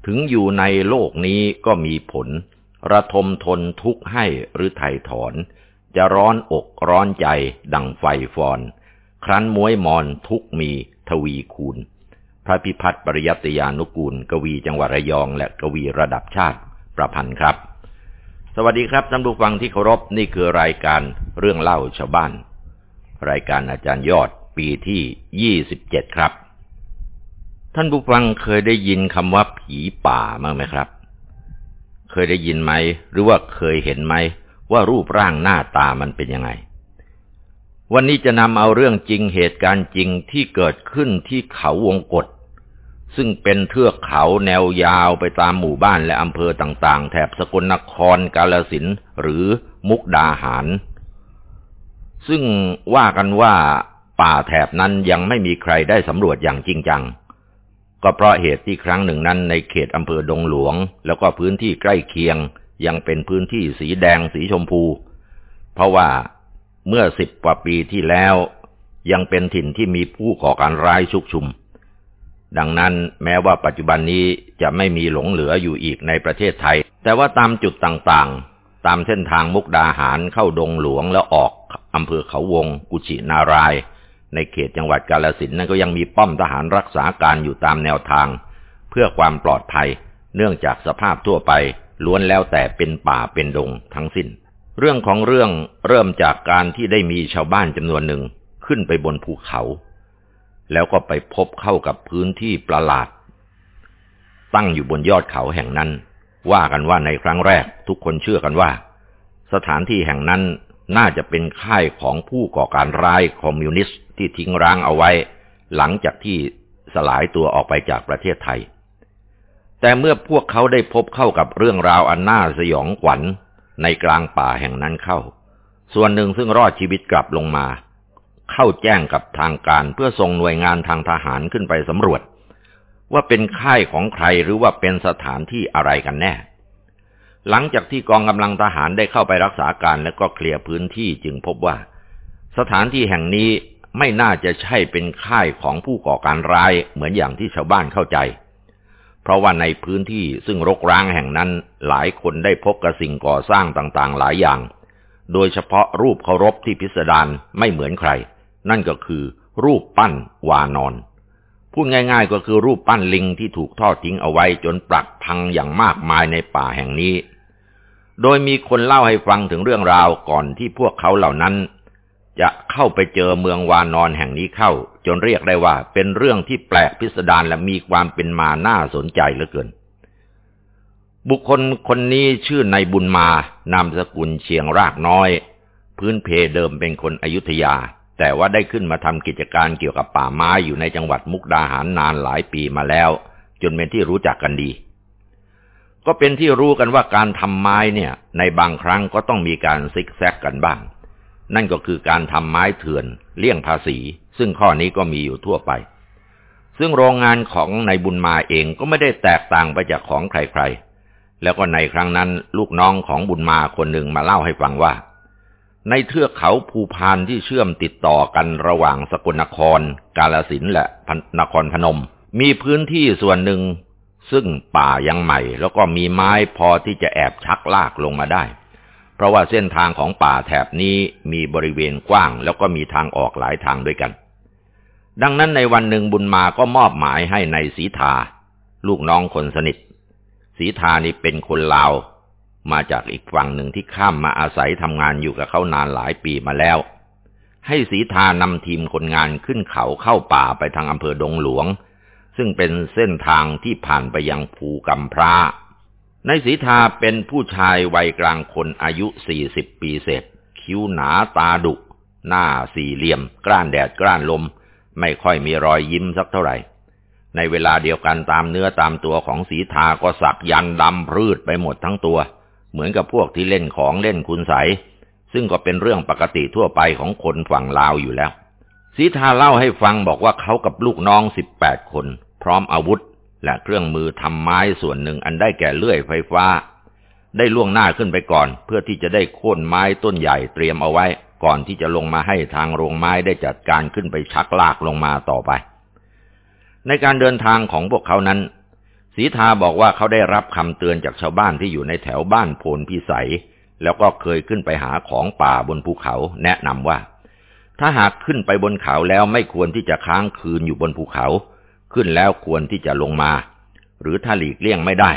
ถึงอยู่ในโลกนี้ก็มีผล ระทมทนทุกข์ให้หรือไถ่ถอน จะร้อนอกร้อนใจดังไฟฟอน ครั้นม้วยมอนทุกมีทวีคูณ พระพิพัฒน์ปริยัติยานุกูล กวีจังหวัดระยอง และกวีระดับชาติประพันธ์ครับ สวัสดีครับท่านผู้ฟังที่เคารพนี่คือรายการเรื่องเล่าชาวบ้าน รายการอาจารย์ยอดปีที่ยี่สิบเจ็ดครับ ท่านผู้ฟังเคยได้ยินคำว่าผีป่ามั้งไหมครับ เคยได้ยินไหม หรือว่าเคยเห็นไหม ว่ารูปร่างหน้าตามันเป็นยังไง วันนี้จะนำเอาเรื่องจริงเหตุการณ์จริงที่เกิดขึ้นที่เขาวงกฏซึ่งเป็นเทือกเขาแนวยาวไปตามหมู่บ้านและอำเภอต่างๆ แถบสกลนครกาลสินหรือมุกดาหาร ซึ่งว่ากันว่าป่าแถบนั้นยังไม่มีใครได้สำรวจอย่างจริงจัง ก็เพราะเหตุที่ครั้งหนึ่งนั้นในเขตอำเภอดงหลวง แล้วก็พื้นที่ใกล้เคียง ยังเป็นพื้นที่สีแดงสีชมพู เพราะว่าเมื่อสิบกว่าปีที่แล้ว ยังเป็นถิ่นที่มีผู้ก่อการร้ายชุกชุม ดังนั้นแม้ว่าปัจจุบันนี้จะไม่มีหลงเหลืออยู่อีกในประเทศไทย แต่ว่าตามจุดต่างๆ ตามเส้นทางมุกดาหารเข้าดงหลวงแล้วออกอำเภอเขาวง กุชินาราย ในเขตจังหวัดกาลสินนั้นก็ยังมีป้อมทหารรักษาการอยู่ตามแนวทาง เพื่อความปลอดภัย เนื่องจากสภาพทั่วไป ล้วนแล้วแต่เป็นป่าเป็นดงทั้งสิ้น เรื่องของเรื่องเริ่มจากการที่ได้มีชาวบ้านจำนวนหนึ่งขึ้นไปบนภูเขา แล้วก็ไปพบเข้ากับพื้นที่ประหลาด ตั้งอยู่บนยอดเขาแห่งนั้น ว่ากันว่าในครั้งแรกทุกคนเชื่อกันว่า สถานที่แห่งนั้นน่าจะเป็นค่ายของผู้ก่อการร้ายคอมมิวนิสต์ที่ทิ้งร้างเอาไว้ หลังจากที่สลายตัวออกไปจากประเทศไทย แต่เมื่อพวกเขาได้พบเข้ากับเรื่องราวอันน่าสยองขวัญในกลางป่าแห่งนั้นเข้า ส่วนหนึ่งซึ่งรอดชีวิตกลับลงมา เข้าแจ้งกับทางการเพื่อส่งหน่วยงานทางทหารขึ้นไปสำรวจ ว่าเป็นค่ายของใครหรือว่าเป็นสถานที่อะไรกันแน่ หลังจากที่กองกำลังทหารได้เข้าไปรักษาการและก็เคลียร์พื้นที่จึงพบว่า สถานที่แห่งนี้ไม่น่าจะใช่เป็นค่ายของผู้ก่อการร้ายเหมือนอย่างที่ชาวบ้านเข้าใจ เพราะว่าในพื้นที่ซึ่งรกร้างแห่งนั้นหลายคนได้พบกับสิ่งก่อสร้างต่างๆ หลายอย่าง โดยเฉพาะรูปเคารพที่พิสดารไม่เหมือนใคร นั่นก็คือรูปปั้นวานอน พูดง่าย ๆ ก็คือรูปปั้นลิงที่ถูกทอดทิ้งเอาไว้จนปรักพังอย่างมากมายในป่าแห่งนี้ โดยมีคนเล่าให้ฟังถึงเรื่องราวก่อนที่พวกเขาเหล่านั้น จะเข้าไปเจอเมืองวานอนแห่งนี้เข้า จนเรียกได้ว่า เป็นเรื่องที่แปลกพิสดารและมีความเป็นมาน่าสนใจเหลือเกิน บุคคลคนนี้ชื่อนายบุญมานามสกุลเชียงรากน้อย พื้นเพเดิมเป็นคนอยุธยา แต่ว่าได้ขึ้นมาทำกิจการเกี่ยวกับป่าไม้อยู่ในจังหวัดมุกดาหารนานหลายปีมาแล้ว จนเป็นที่รู้จักกันดี ก็เป็นที่รู้กันว่าการทำไม้เนี่ย ในบางครั้งก็ต้องมีการซิกแซกกันบ้าง นั่นก็คือการทำไม้เถื่อน เลี่ยงภาษี ซึ่งข้อนี้ก็มีอยู่ทั่วไป ซึ่งโรงงานของนายบุญมาเองก็ไม่ได้แตกต่างไปจากของใครๆ แล้วก็ในครั้งนั้นลูกน้องของบุญมาคนหนึ่งมาเล่าให้ฟังว่า ในเทือกเขาภูพานที่เชื่อมติดต่อกันระหว่างสกลนคร กาลสินและนครพนม มีพื้นที่ส่วนหนึ่งซึ่งป่ายังใหม่ แล้วก็มีไม้พอที่จะแอบชักลากลงมาได้ ราะว่าเส้นทางของป่าแถบนี้มีบริเวณกว้าง แล้วก็มีทางออกหลายทางด้วยกัน ดังนั้นในวันหนึ่งบุญมาก็มอบหมายให้ในสีทา ลูกน้องคนสนิทสีทานี่เป็นคนลาว มาจากอีกฝั่งหนึ่งที่ข้ามมาอาศัยทำงานอยู่กับเขานานหลายปีมาแล้ว ให้สีทานำทีมคนงานขึ้นเขาเข้าป่าไปทางอำเภอดงหลวง ซึ่งเป็นเส้นทางที่ผ่านไปยังภูกำพร้า ในสีทาเป็นผู้ชายวัยกลางคนอายุสี่สิบปีเศษ คิ้วหนาตาดุ หน้าสี่เหลี่ยม กล้านแดดกล้านลม ไม่ค่อยมีรอยยิ้มสักเท่าไหร่ ในเวลาเดียวกันตามเนื้อตามตัวของสีทาก็สักยันดำพืชไปหมดทั้งตัว เหมือนกับพวกที่เล่นของเล่นคุณใส ซึ่งก็เป็นเรื่องปกติทั่วไปของคนฝั่งลาวอยู่แล้วสีทาเล่าให้ฟังบอกว่าเขากับลูกน้องสิบแปดคน พร้อมอาวุธ และเครื่องมือทำไม้ส่วนหนึ่งอันได้แก่เลื่อยไฟฟ้า ได้ล่วงหน้าขึ้นไปก่อน เพื่อที่จะได้โค่นไม้ต้นใหญ่เตรียมเอาไว้ ก่อนที่จะลงมาให้ทางโรงไม้ได้จัดการขึ้นไปชักลากลงมาต่อไป ในการเดินทางของพวกเขานั้นสีทาบอกว่าเขาได้รับคำเตือนจากชาวบ้านที่อยู่ในแถวบ้านโพนพิสัย แล้วก็เคยขึ้นไปหาของป่าบนภูเขา แนะนำว่า ถ้าหากขึ้นไปบนเขาแล้วไม่ควรที่จะค้างคืนอยู่บนภูเขา ขึ้นแล้วควรที่จะลงมา หรือถ้าหลีกเลี่ยงไม่ได้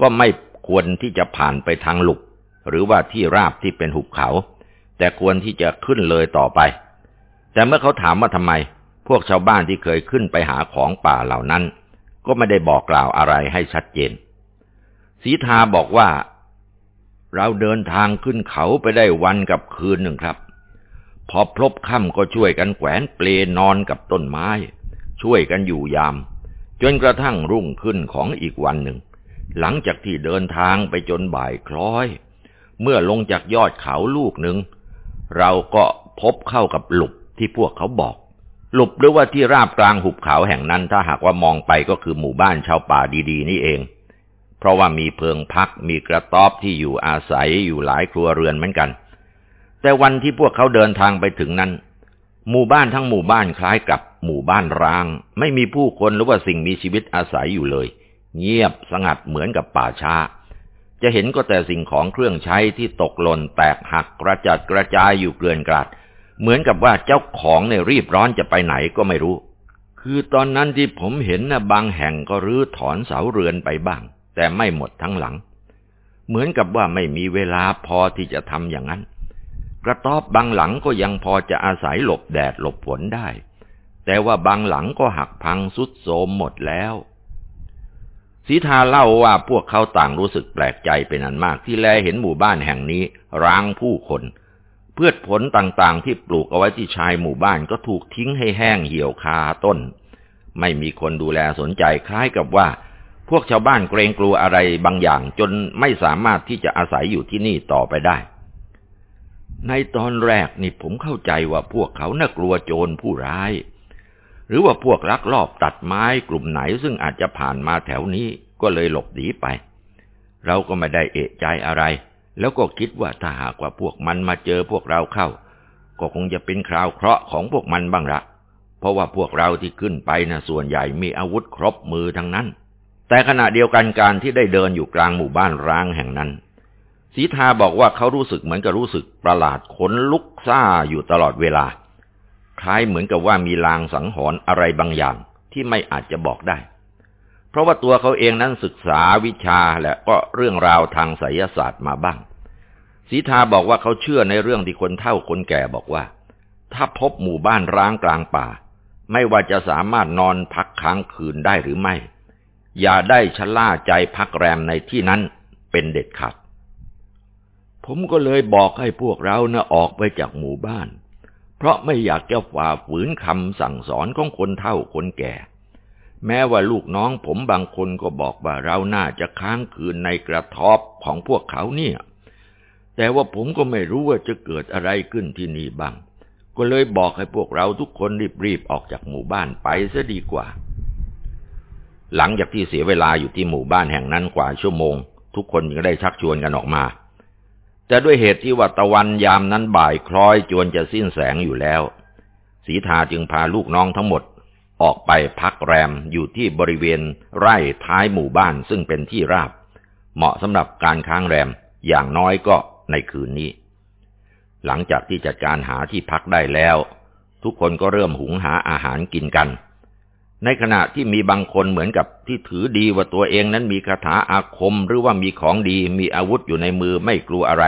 ก็ไม่ควรที่จะผ่านไปทางหลุก หรือว่าที่ราบที่เป็นหุบเขา แต่ควรที่จะขึ้นเลยต่อไป แต่เมื่อเขาถามว่าทำไม พวกชาวบ้านที่เคยขึ้นไปหาของป่าเหล่านั้น ก็ไม่ได้บอกกล่าวอะไรให้ชัดเจนสีทาบอกว่า เราเดินทางขึ้นเขาไปได้วันกับคืนหนึ่งครับ พอพลบค่ำก็ช่วยกันแขวนเปลนอนกับต้นไม้ ช่วยกันอยู่ยาม จนกระทั่งรุ่งขึ้นของอีกวันหนึ่ง หลังจากที่เดินทางไปจนบ่ายคล้อย เมื่อลงจากยอดเขาลูกหนึ่ง เราก็พบเข้ากับหลุบที่พวกเขาบอก หลุบหรือว่าที่ราบกลางหุบเขาแห่งนั้นถ้าหากว่ามองไปก็คือหมู่บ้านชาวป่าดีๆ นี่เอง เพราะว่ามีเพิงพักมีกระต๊อบที่อยู่อาศัยอยู่หลายครัวเรือนเหมือนกัน แต่วันที่พวกเขาเดินทางไปถึงนั้น หมู่บ้านทั้งหมู่บ้านคล้ายกับหมู่บ้านร้าง ไม่มีผู้คนหรือว่าสิ่งมีชีวิตอาศัยอยู่เลย เงียบสงัดเหมือนกับป่าช้า จะเห็นก็แต่สิ่งของเครื่องใช้ที่ตกหล่นแตกหักกระจัดกระจายอยู่เกลื่อนกลาดเหมือนกับว่าเจ้าของเนี่ยรีบร้อนจะไปไหนก็ไม่รู้ คือตอนนั้นที่ผมเห็นนะบางแห่งก็รื้อถอนเสาเรือนไปบ้าง แต่ไม่หมดทั้งหลัง เหมือนกับว่าไม่มีเวลาพอที่จะทำอย่างนั้น กระต๊อบบางหลังก็ยังพอจะอาศัยหลบแดดหลบฝนได้ แต่ว่าบางหลังก็หักพังสุดโทมหมดแล้วสีทาเล่าว่าพวกเขาต่างรู้สึกแปลกใจเป็นอันมากที่แลเห็นหมู่บ้านแห่งนี้ร้างผู้คนพืชผลต่างๆ ที่ปลูกเอาไว้ที่ชายหมู่บ้านก็ถูกทิ้งให้แห้งเหี่ยวคาต้น ไม่มีคนดูแลสนใจคล้ายกับว่า พวกชาวบ้านเกรงกลัวอะไรบางอย่างจนไม่สามารถที่จะอาศัยอยู่ที่นี่ต่อไปได้ ในตอนแรกนี่ผมเข้าใจว่าพวกเขาน่ากลัวโจรผู้ร้าย หรือว่าพวกลักลอบตัดไม้กลุ่มไหนซึ่งอาจจะผ่านมาแถวนี้ก็เลยหลบหนีไป เราก็ไม่ได้เอะใจอะไร แล้วก็คิดว่าถ้าหากว่าพวกมันมาเจอพวกเราเข้า ก็คงจะเป็นคราวเคราะห์ของพวกมันบ้างละเพราะว่าพวกเราที่ขึ้นไปนะส่วนใหญ่มีอาวุธครบมือทั้งนั้น แต่ขณะเดียวกันการที่ได้เดินอยู่กลางหมู่บ้านร้างแห่งนั้น สีทาบอกว่าเขารู้สึกเหมือนกับรู้สึกประหลาดขนลุกซ่าอยู่ตลอดเวลา คล้ายเหมือนกับว่ามีลางสังหรณ์อะไรบางอย่างที่ไม่อาจจะบอกได้ เพราะว่าตัวเขาเองนั้นศึกษาวิชาและก็เรื่องราวทางไสยศาสตร์มาบ้าง สีทาบอกว่าเขาเชื่อในเรื่องที่คนเฒ่าคนแก่บอกว่า ถ้าพบหมู่บ้านร้างกลางป่า ไม่ว่าจะสามารถนอนพักค้างคืนได้หรือไม่ อย่าได้ชะล่าใจพักแรมในที่นั้นเป็นเด็ดขาด ผมก็เลยบอกให้พวกเรานะออกไปจากหมู่บ้าน เพราะไม่อยากจะฝ่าฝืนคำสั่งสอนของคนเฒ่าคนแก่ แม้ว่าลูกน้องผมบางคนก็บอกว่าเราน่าจะค้างคืนในกระทอบของพวกเขาเนี่ย แต่ว่าผมก็ไม่รู้ว่าจะเกิดอะไรขึ้นที่นี่บ้าง ก็เลยบอกให้พวกเราทุกคนรีบๆออกจากหมู่บ้านไปซะดีกว่า หลังจากที่เสียเวลาอยู่ที่หมู่บ้านแห่งนั้นกว่าชั่วโมง ทุกคนก็ได้ชักชวนกันออกมา แต่ด้วยเหตุที่ว่าตะวันยามนั้นบ่ายคล้อยจวนจะสิ้นแสงอยู่แล้วสีทาจึงพาลูกน้องทั้งหมด ออกไปพักแรมอยู่ที่บริเวณไร่ท้ายหมู่บ้านซึ่งเป็นที่ราบ เหมาะสำหรับการค้างแรมอย่างน้อยก็ในคืนนี้ หลังจากที่จัดการหาที่พักได้แล้ว ทุกคนก็เริ่มหุงหาอาหารกินกัน ในขณะที่มีบางคนเหมือนกับที่ถือดีว่าตัวเองนั้นมีคาถาอาคมหรือว่ามีของดีมีอาวุธอยู่ในมือไม่กลัวอะไร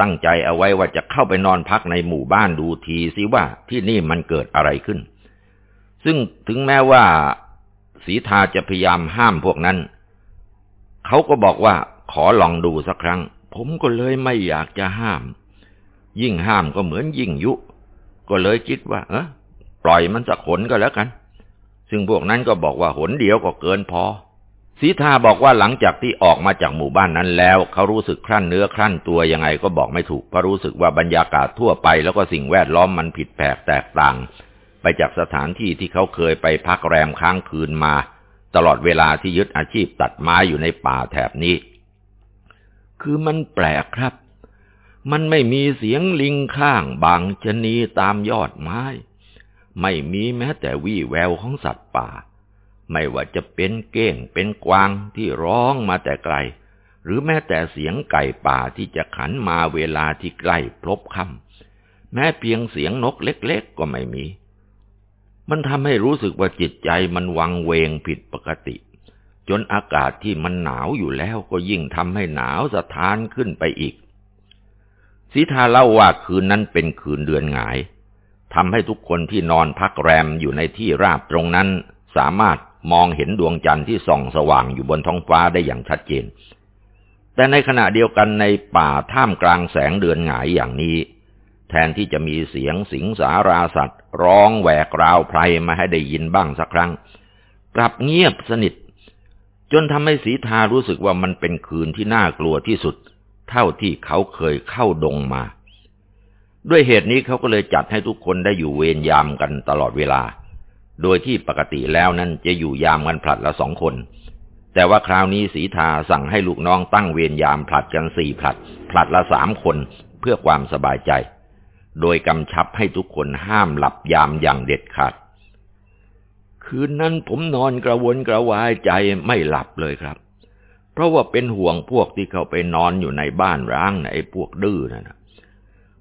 ตั้งใจเอาไว้ว่าจะเข้าไปนอนพักในหมู่บ้านดูทีซิว่าที่นี่มันเกิดอะไรขึ้น ซึ่งถึงแม้ว่าสีทาจะพยายามห้ามพวกนั้น เขาก็บอกว่าขอลองดูสักครั้ง ผมก็เลยไม่อยากจะห้าม ยิ่งห้ามก็เหมือนยิ่งยุ ก็เลยคิดว่า เออปล่อยมันสักขนก็แล้วกัน ซึ่งพวกนั้นก็บอกว่าหนเดียวก็เกินพอสีทาบอกว่าหลังจากที่ออกมาจากหมู่บ้านนั้นแล้ว เขารู้สึกครั่นเนื้อครั่นตัวยังไงก็บอกไม่ถูกเพราะรู้สึกว่าบรรยากาศทั่วไป แล้วก็สิ่งแวดล้อมมันผิดแปลกแตกต่าง ไปจากสถานที่ที่เขาเคยไปพักแรมค้างคืนมา ตลอดเวลาที่ยึดอาชีพตัดไม้อยู่ในป่าแถบนี้ คือมันแปลกครับ มันไม่มีเสียงลิงข้างบางชนีตามยอดไม้ ไม่มีแม้แต่วี่แววของสัตว์ป่า ไม่ว่าจะเป็นเก้งเป็นกวางที่ร้องมาแต่ไกล หรือแม้แต่เสียงไก่ป่าที่จะขันมาเวลาที่ใกล้พลบค่ำแม้เพียงเสียงนกเล็กๆก็ไม่มี มันทำให้รู้สึกว่าจิตใจมันวังเวงผิดปกติ จนอากาศที่มันหนาวอยู่แล้วก็ยิ่งทำให้หนาวสะท้านขึ้นไปอีกสีทาเล่าว่าคืนนั้นเป็นคืนเดือนหงาย ทำให้ทุกคนที่นอนพักแรมอยู่ในที่ราบตรงนั้น สามารถมองเห็นดวงจันทร์ที่ส่องสว่างอยู่บนท้องฟ้าได้อย่างชัดเจน แต่ในขณะเดียวกันในป่าท่ามกลางแสงเดือนหงายอย่างนี้ แทนที่จะมีเสียงสิงสาราสัตว์ ร้องแหวกราวไพรมาให้ได้ยินบ้างสักครั้ง กลับเงียบสนิท จนทำให้สีทารู้สึกว่ามันเป็นคืนที่น่ากลัวที่สุด เท่าที่เขาเคยเข้าดงมา ด้วยเหตุนี้เขาก็เลยจัดให้ทุกคนได้อยู่เวรยามกันตลอดเวลา โดยที่ปกติแล้วนั้นจะอยู่ยามกันผลัดละสองคน แต่ว่าคราวนี้สีทาสั่งให้ลูกน้องตั้งเวรยามผลัดกันสี่ผลัด ผลัดละสามคนเพื่อความสบายใจ โดยกำชับให้ทุกคนห้ามหลับยามอย่างเด็ดขาด คืนนั้นผมนอนกระวนกระวายใจไม่หลับเลยครับ เพราะว่าเป็นห่วงพวกที่เขาไปนอนอยู่ในบ้านร้างไอ้พวกดื้อนะ่ะ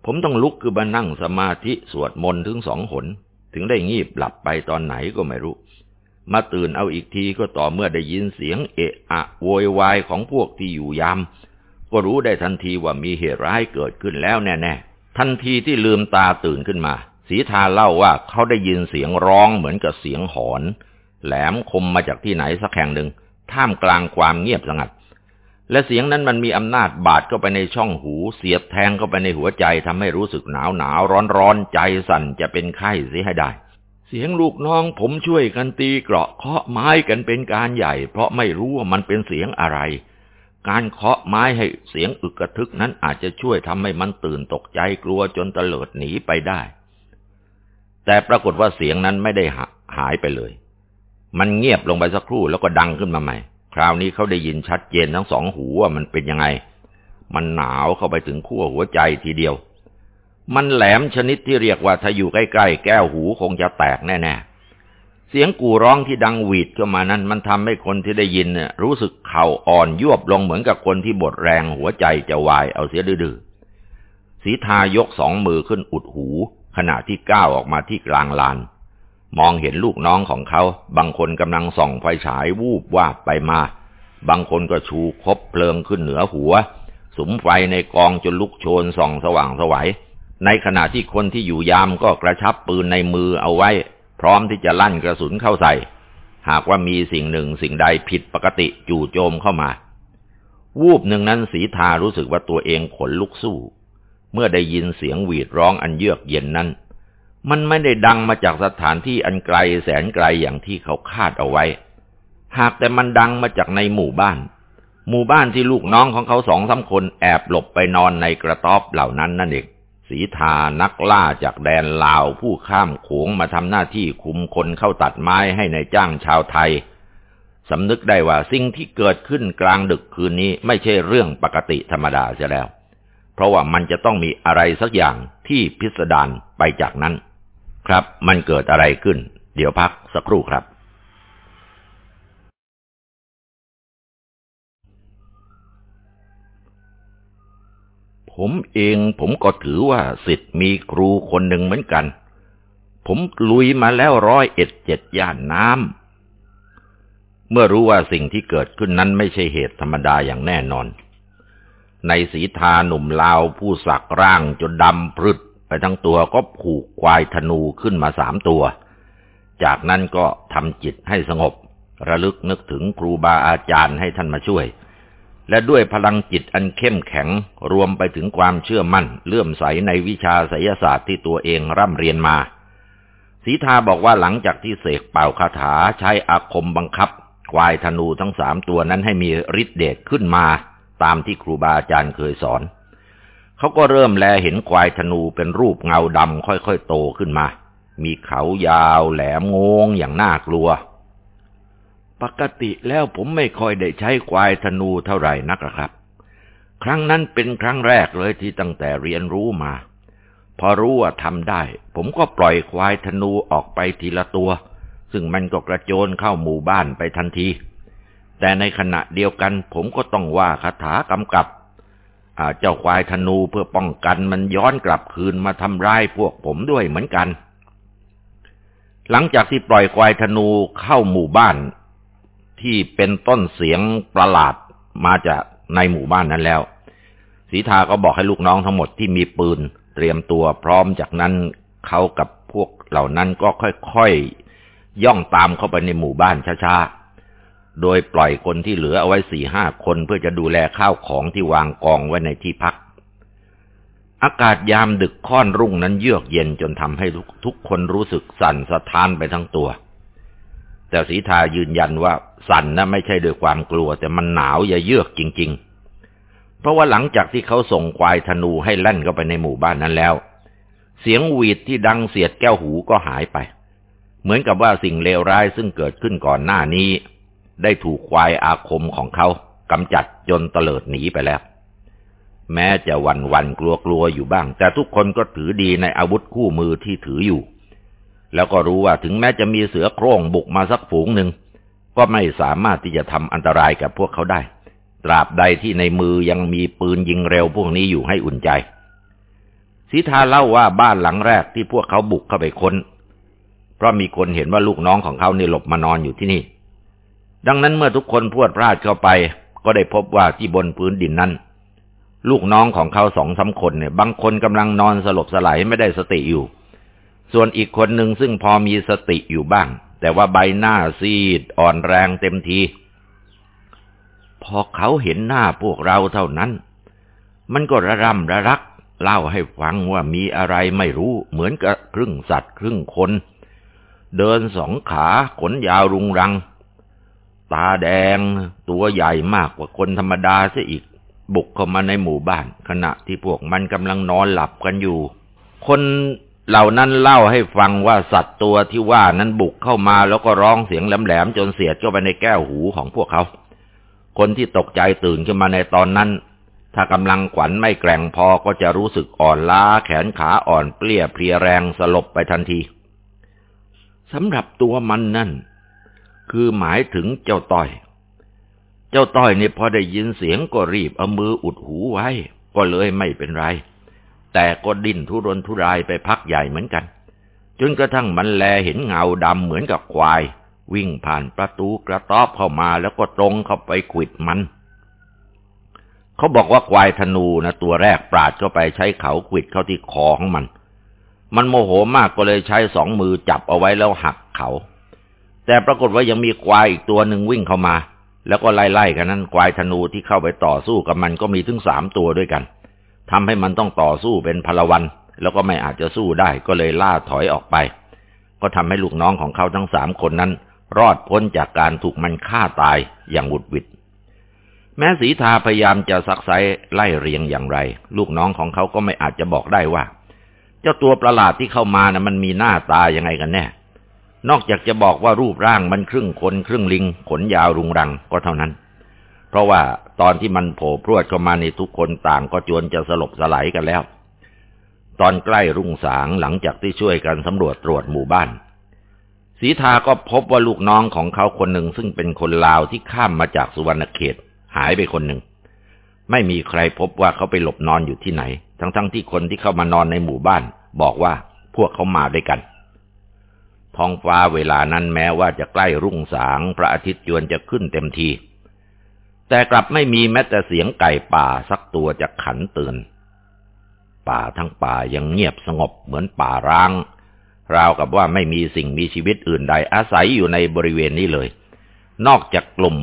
ผมต้องลุกคือมานั่งสมาธิสวดมนต์ถึงสองหน ถึงได้งีบหลับไปตอนไหนก็ไม่รู้ มาตื่นเอาอีกทีก็ต่อเมื่อได้ยินเสียงเอะอะโวยวายของพวกที่อยู่ยาม ก็รู้ได้ทันทีว่ามีเหตุร้ายเกิดขึ้นแล้วแน่ๆ ทันทีที่ลืมตาตื่นขึ้นมาสีทาเล่าว่าเขาได้ยินเสียงร้องเหมือนกับเสียงหอน แหลมคมมาจากที่ไหนสักแห่งหนึ่งท่ามกลางความเงียบสงัด และเสียงนั้นมันมีอำนาจบาดเข้าไปในช่องหู เสียบแทงเข้าไปในหัวใจทำให้รู้สึกหนาวหนาวร้อนร้อนใจสั่นจะเป็นไข้เสียให้ได้ เสียงลูกน้องผมช่วยกันตีเกราะเคาะไม้กันเป็นการใหญ่ เพราะไม่รู้ว่ามันเป็นเสียงอะไร การเคาะไม้ให้เสียงอึกกระทึกนั้นอาจจะช่วยทำให้มันตื่นตกใจกลัวจนเตลิดหนีไปได้ แต่ปรากฏว่าเสียงนั้นไม่ได้หายไปเลย มันเงียบลงไปสักครู่แล้วก็ดังขึ้นมาใหม่ คราวนี้เขาได้ยินชัดเจนทั้งสองหูว่ามันเป็นยังไง มันหนาวเข้าไปถึงขั้วหัวใจทีเดียว มันแหลมชนิดที่เรียกว่าถ้าอยู่ใกล้ๆ แก้วหูคงจะแตกแน่ๆ เสียงกู่ร้องที่ดังหวีดเข้ามานั้น มันทำให้คนที่ได้ยินเนี่ยรู้สึกเข่าอ่อนยวบลงเหมือนกับคนที่บดแรงหัวใจจะวายเอาเสียดื้อสีทายกสองมือขึ้นอุดหู ขณะที่ก้าวออกมาที่กลางลาน มองเห็นลูกน้องของเขา บางคนกำลังส่องไฟฉายวูบวาบไปมา บางคนก็ชูคบเพลิงขึ้นเหนือหัว สุมไฟในกองจนลุกโชนส่องสว่างสวัย ในขณะที่คนที่อยู่ยามก็กระชับปืนในมือเอาไว้ พร้อมที่จะลั่นกระสุนเข้าใส่ หากว่ามีสิ่งหนึ่งสิ่งใดผิดปกติจู่โจมเข้ามา วูบหนึ่งนั้นสีทารู้สึกว่าตัวเองขนลุกสู้ เมื่อได้ยินเสียงหวีดร้องอันเยือกเย็นนั้น มันไม่ได้ดังมาจากสถานที่อันไกลแสนไกลอย่างที่เขาคาดเอาไว้ หากแต่มันดังมาจากในหมู่บ้าน หมู่บ้านที่ลูกน้องของเขาสองสาคนแอบหลบไปนอนในกระต๊อบเหล่านั้นนั่นเองสีทานักล่าจากแดนลาวผู้ข้ามโขงมาทำหน้าที่คุมคนเข้าตัดไม้ให้ในจ้างชาวไทยสำนึกได้ว่าสิ่งที่เกิดขึ้นกลางดึกคืนนี้ไม่ใช่เรื่องปกติธรรมดาเสียแล้ว เพราะว่ามันจะต้องมีอะไรสักอย่างที่พิสดารไปจากนั้น ครับ มันเกิดอะไรขึ้น เดี๋ยวพักสักครู่ครับ ผมเองผมก็ถือว่าสิทธิ์มีครูคนหนึ่งเหมือนกัน ผมลุยมาแล้วร้อยเอ็ดเจ็ดย่านน้ำ เมื่อรู้ว่าสิ่งที่เกิดขึ้นนั้นไม่ใช่เหตุธรรมดาอย่างแน่นอน ในสีทาหนุ่มลาวผู้สักร่างจนดำพรึด ไปทั้งตัวก็ผูกควายธนูขึ้นมาสามตัว จากนั้นก็ทำจิตให้สงบ ระลึกนึกถึงครูบาอาจารย์ให้ท่านมาช่วย และด้วยพลังจิตอันเข้มแข็งรวมไปถึงความเชื่อมั่น เลื่อมใสในวิชาไสยศาสตร์ที่ตัวเองร่ำเรียนมาสีทาบอกว่าหลังจากที่เสกเป่าคาถาใช้อาคมบังคับ ควายธนูทั้งสามตัวนั้นให้มีฤทธิ์เดชขึ้นมา ตามที่ครูบาอาจารย์เคยสอน เขาก็เริ่มแลเห็นควายธนูเป็นรูปเงาดำค่อยๆโตขึ้นมา มีเขายาวแหลมงงอย่างน่ากลัว ปกติแล้วผมไม่ค่อยได้ใช้ควายธนูเท่าไหร่นักครับ ครั้งนั้นเป็นครั้งแรกเลยที่ตั้งแต่เรียนรู้มา พอรู้ว่าทำได้ ผมก็ปล่อยควายธนูออกไปทีละตัว ซึ่งมันก็กระโจนเข้าหมู่บ้านไปทันทีแต่ในขณะเดียวกันผมก็ต้องว่าคาถากำกับ เจ้าควายธนูเพื่อป้องกันมันย้อนกลับคืนมาทำร้ายพวกผมด้วยเหมือนกัน หลังจากที่ปล่อยควายธนูเข้าหมู่บ้าน ที่เป็นต้นเสียงประหลาดมาจากในหมู่บ้านนั้นแล้วสีทาก็บอกให้ลูกน้องทั้งหมดที่มีปืนเตรียมตัวพร้อมจากนั้นเขากับพวกเหล่านั้นก็ค่อยๆย่องตามเข้าไปในหมู่บ้านช้าๆ โดยปล่อยคนที่เหลือเอาไว้สี่ห้าคนเพื่อจะดูแลข้าวของที่วางกองไว้ในที่พัก อากาศยามดึกค่อนรุ่งนั้นเยือกเย็นจนทำให้ทุกคนรู้สึกสั่นสะท้านไปทั้งตัว แต่สีทายืนยันว่าสั่นนะไม่ใช่ด้วยความกลัว แต่มันหนาวอย่าเยือกจริง ๆ เพราะว่าหลังจากที่เขาส่งควายธนูให้แล่นเข้าไปในหมู่บ้านนั้นแล้ว เสียงหวีดที่ดังเสียดแก้วหูก็หายไป เหมือนกับว่าสิ่งเลวร้ายซึ่งเกิดขึ้นก่อนหน้านี้ ได้ถูกควายอาคมของเขากำจัดจนเตลิดหนีไปแล้ว แม้จะวันวันกลัวกลัวอยู่บ้าง แต่ทุกคนก็ถือดีในอาวุธคู่มือที่ถืออยู่ แล้วก็รู้ว่าถึงแม้จะมีเสือโคร่งบุกมาสักฝูงหนึ่ง ก็ไม่สามารถที่จะทำอันตรายกับพวกเขาได้ ตราบใดที่ในมือยังมีปืนยิงเร็วพวกนี้อยู่ให้อุ่นใจสิทาเล่าว่าบ้านหลังแรกที่พวกเขาบุกเข้าไปค้น เพราะมีคนเห็นว่าลูกน้องของเขาเนี่หลบมานอนอยู่ที่นี่ ดังนั้นเมื่อทุกคนพวดพลาดเข้าไป ก็ได้พบว่าที่บนพื้นดินนั้น ลูกน้องของเขาสองสาคนเนี่ย บางคนกำลังนอนสลบสลายไม่ได้สติอยู่ ส่วนอีกคนหนึ่งซึ่งพอมีสติอยู่บ้าง แต่ว่าใบหน้าซีดอ่อนแรงเต็มที พอเขาเห็นหน้าพวกเราเท่านั้น มันก็ระรำระรัก เล่าให้ฟังว่ามีอะไรไม่รู้เหมือนกับครึ่งสัตว์ครึ่งคน เดินสองขาขนยาวรุงรัง ตาแดง ตัวใหญ่มากกว่าคนธรรมดาซะอีก บุกเข้ามาในหมู่บ้าน ขณะที่พวกมันกำลังนอนหลับกันอยู่ คนเหล่านั้นเล่าให้ฟังว่าสัตว์ตัวที่ว่านั้นบุกเข้ามาแล้วก็ร้องเสียงแหลมๆจนเสียดเข้าไปในแก้วหูของพวกเขา คนที่ตกใจตื่นขึ้นมาในตอนนั้น ถ้ากำลังขวัญไม่แกร่งพอก็จะรู้สึกอ่อนล้าแขนขาอ่อนเปลี้ยเพลียแรงสลบไปทันทีสำหรับตัวมันนั่น คือหมายถึงเจ้าต้อย เจ้าต้อยนี่พอได้ยินเสียงก็รีบเอามืออุดหูไว้ ก็เลยไม่เป็นไร แต่ก็ดิ้นทุรนทุรายไปพักใหญ่เหมือนกัน จนกระทั่งมันแลเห็นเงาดำเหมือนกับควาย วิ่งผ่านประตูกระต๊อบเข้ามาแล้วก็ตรงเข้าไปขิดมันเขาบอกว่าควายธนูนะตัวแรกปราดเข้าไปใช้เขาขวิดเข้าที่คอของมัน มันโมโหมากก็เลยใช้สองมือจับเอาไว้แล้วหักเขา แต่ปรากฏว่ายังมีควายอีกตัวหนึ่งวิ่งเข้ามา แล้วก็ไล่ๆกันนั้นควายธนูที่เข้าไปต่อสู้กับมันก็มีถึงสามตัวด้วยกันทำให้มันต้องต่อสู้เป็นพลวัน แล้วก็ไม่อาจจะสู้ได้ก็เลยล่าถอยออกไป ก็ทำให้ลูกน้องของเขาทั้งสามคนนั้น รอดพ้นจากการถูกมันฆ่าตายอย่างหุดหวิดแม้สีทาพยายามจะซักไซไล่เรียงอย่างไร ลูกน้องของเขาก็ไม่อาจจะบอกได้ว่า เจ้าตัวประหลาดที่เข้ามานะ่ะมันมีหน้าตายังไงกันแน่ นอกจากจะบอกว่ารูปร่างมันครึ่งคนครึ่งลิง ขนยาวรุงรังก็เท่านั้น เพราะว่าตอนที่มันโผล่พรวดเข้ามาในทุกคนต่างก็จวนจะสลบสลายกันแล้ว ตอนใกล้รุ่งสางหลังจากที่ช่วยกันสำรวจตรวจหมู่บ้านสีทาก็พบว่าลูกน้องของเขาคนหนึ่งซึ่งเป็นคนลาวที่ข้ามมาจากสุวรรณเขต หายไปคนหนึ่ง ไม่มีใครพบว่าเขาไปหลบนอนอยู่ที่ไหน ทั้งๆทที่คนที่เข้ามานอนในหมู่บ้าน บอกว่าพวกเขามาด้วยกัน ท้องฟ้าเวลานั้นแม้ว่าจะใกล้รุ่งสาง พระอาทิตย์จวนจะขึ้นเต็มที แต่กลับไม่มีแม้แต่เสียงไก่ป่าสักตัวจะขันเตือนป่าทั้งป่ายังเงียบสงบเหมือนป่าร้าง ราวกับว่าไม่มีสิ่งมีชีวิตอื่นใดอาศัยอยู่ในบริเวณนี้เลย นอกจากกลุ่ม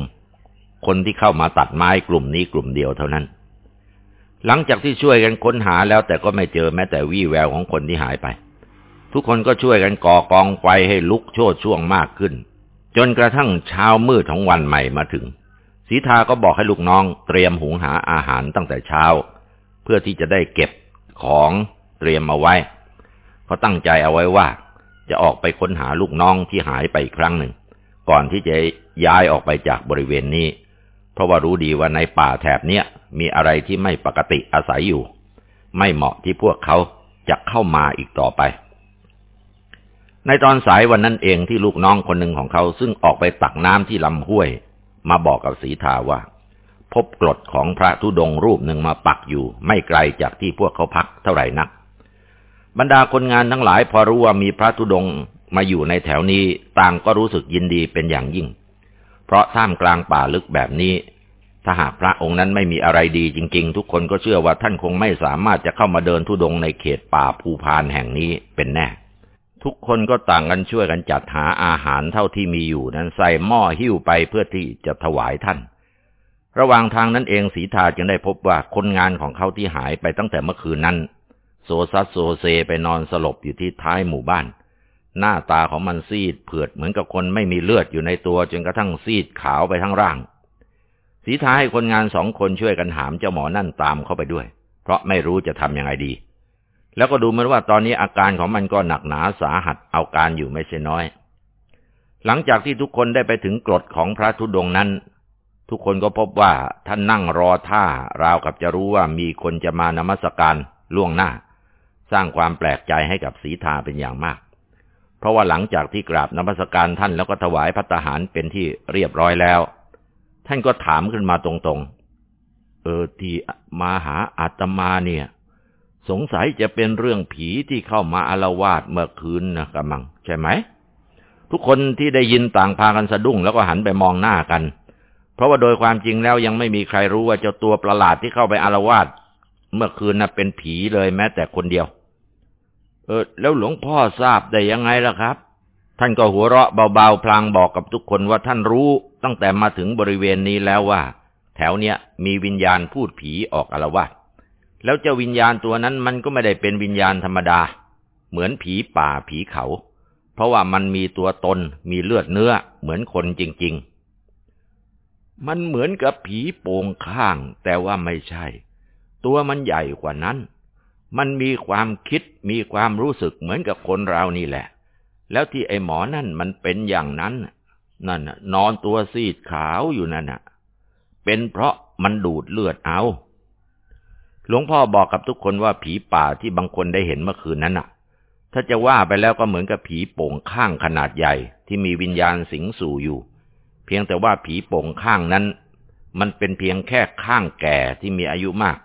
คนที่เข้ามาตัดไม้กลุ่มนี้กลุ่มเดียวเท่านั้น หลังจากที่ช่วยกันค้นหาแล้วแต่ก็ไม่เจอแม้แต่วี่แววของคนที่หายไป ทุกคนก็ช่วยกันก่อกองไฟให้ลุกโชดช่วงมากขึ้น จนกระทั่งเช้ามืดของวันใหม่มาถึงสีทาก็บอกให้ลูกน้องเตรียมหุงหาอาหารตั้งแต่เช้า เพื่อที่จะได้เก็บของเตรียมเอาไว้เขาตั้งใจเอาไว้ว่า จะออกไปค้นหาลูกน้องที่หายไปอีกครั้งหนึ่ง ก่อนที่จะย้ายออกไปจากบริเวณนี้ เพราะว่ารู้ดีว่าในป่าแถบเนี้ยมีอะไรที่ไม่ปกติอาศัยอยู่ ไม่เหมาะที่พวกเขาจะเข้ามาอีกต่อไป ในตอนสายวันนั้นเองที่ลูกน้องคนหนึ่งของเขาซึ่งออกไปตักน้ำที่ลำห้วย มาบอกกับสีทาว่า พบกรดของพระธุดงรูปหนึ่งมาปักอยู่ ไม่ไกลจากที่พวกเขาพักเท่าไหร่นัก บรรดาคนงานทั้งหลายพอรู้ว่ามีพระธุดงมาอยู่ในแถวนี้ต่างก็รู้สึกยินดีเป็นอย่างยิ่ง เพราะท่ามกลางป่าลึกแบบนี้ ถ้าหากพระองค์นั้นไม่มีอะไรดีจริง ๆ ทุกคนก็เชื่อว่าท่านคงไม่สามารถจะเข้ามาเดินธุดงในเขตป่าภูพานแห่งนี้เป็นแน่ ทุกคนก็ต่างกันช่วยกันจัดหาอาหารเท่าที่มีอยู่นั้นใส่หม้อหิ้วไปเพื่อที่จะถวายท่าน ระหว่างทางนั้นเองสีทาจึงได้พบว่าคนงานของเขาที่หายไปตั้งแต่เมื่อคืนนั้น โซซัสโซเซไปนอนสลบอยู่ที่ท้ายหมู่บ้าน หน้าตาของมันซีดเผือดเหมือนกับคนไม่มีเลือดอยู่ในตัวจนกระทั่งซีดขาวไปทั้งร่าง สีทาให้คนงานสองคนช่วยกันหามเจ้าหมอนั่นตามเข้าไปด้วย เพราะไม่รู้จะทำยังไงดี แล้วก็ดูเหมือนว่าตอนนี้อาการของมันก็หนักหนาสาหัสเอาการอยู่ไม่ใช่น้อย หลังจากที่ทุกคนได้ไปถึงกรดของพระธุดงนั้น ทุกคนก็พบว่าท่านนั่งรอท่าราวกับจะรู้ว่ามีคนจะมานมัสการล่วงหน้า สร้างความแปลกใจให้กับสีทาเป็นอย่างมาก เพราะว่าหลังจากที่กราบนมัสการท่านแล้วก็ถวายพัตหารเป็นที่เรียบร้อยแล้ว ท่านก็ถามขึ้นมาตรงๆ เออที่มาหาอาตมาเนี่ย สงสัยจะเป็นเรื่องผีที่เข้ามาอารวาสเมื่อคืนนะกำมัง ใช่ไหม ทุกคนที่ได้ยินต่างพากันสะดุ้งแล้วก็หันไปมองหน้ากัน เพราะว่าโดยความจริงแล้วยังไม่มีใครรู้ว่าเจ้าตัวประหลาดที่เข้าไปอารวาสเมื่อคืนน่ะเป็นผีเลยแม้แต่คนเดียว เออ แล้วหลวงพ่อทราบได้ยังไงล่ะครับ ท่านก็หัวเราะเบาๆพลางบอกกับทุกคนว่าท่านรู้ตั้งแต่มาถึงบริเวณนี้แล้วว่า แถวเนี้ยมีวิญญาณพูดผีออกอารวาส แล้วเจ้าวิญญาณตัวนั้นมันก็ไม่ได้เป็นวิญญาณธรรมดา เหมือนผีป่าผีเขา เพราะว่ามันมีตัวตนมีเลือดเนื้อเหมือนคนจริง ๆ มันเหมือนกับผีโป่งข้าง แต่ว่าไม่ใช่ ตัวมันใหญ่กว่านั้น มันมีความคิดมีความรู้สึกเหมือนกับคนเรานี่แหละ แล้วที่ไอ้หมอนั่นมันเป็นอย่างนั้น นั่นนอนตัวซีดขาวอยู่นั่นน่ะ เป็นเพราะมันดูดเลือดเอา หลวงพ่อบอกกับทุกคนว่าผีป่าที่บางคนได้เห็นเมื่อคืนนั้นน่ะ ถ้าจะว่าไปแล้วก็เหมือนกับผีโป่งข้างขนาดใหญ่ที่มีวิญญาณสิงสู่อยู่ เพียงแต่ว่าผีโป่งข้างนั้น มันเป็นเพียงแค่ข้างแก่ที่มีอายุมาก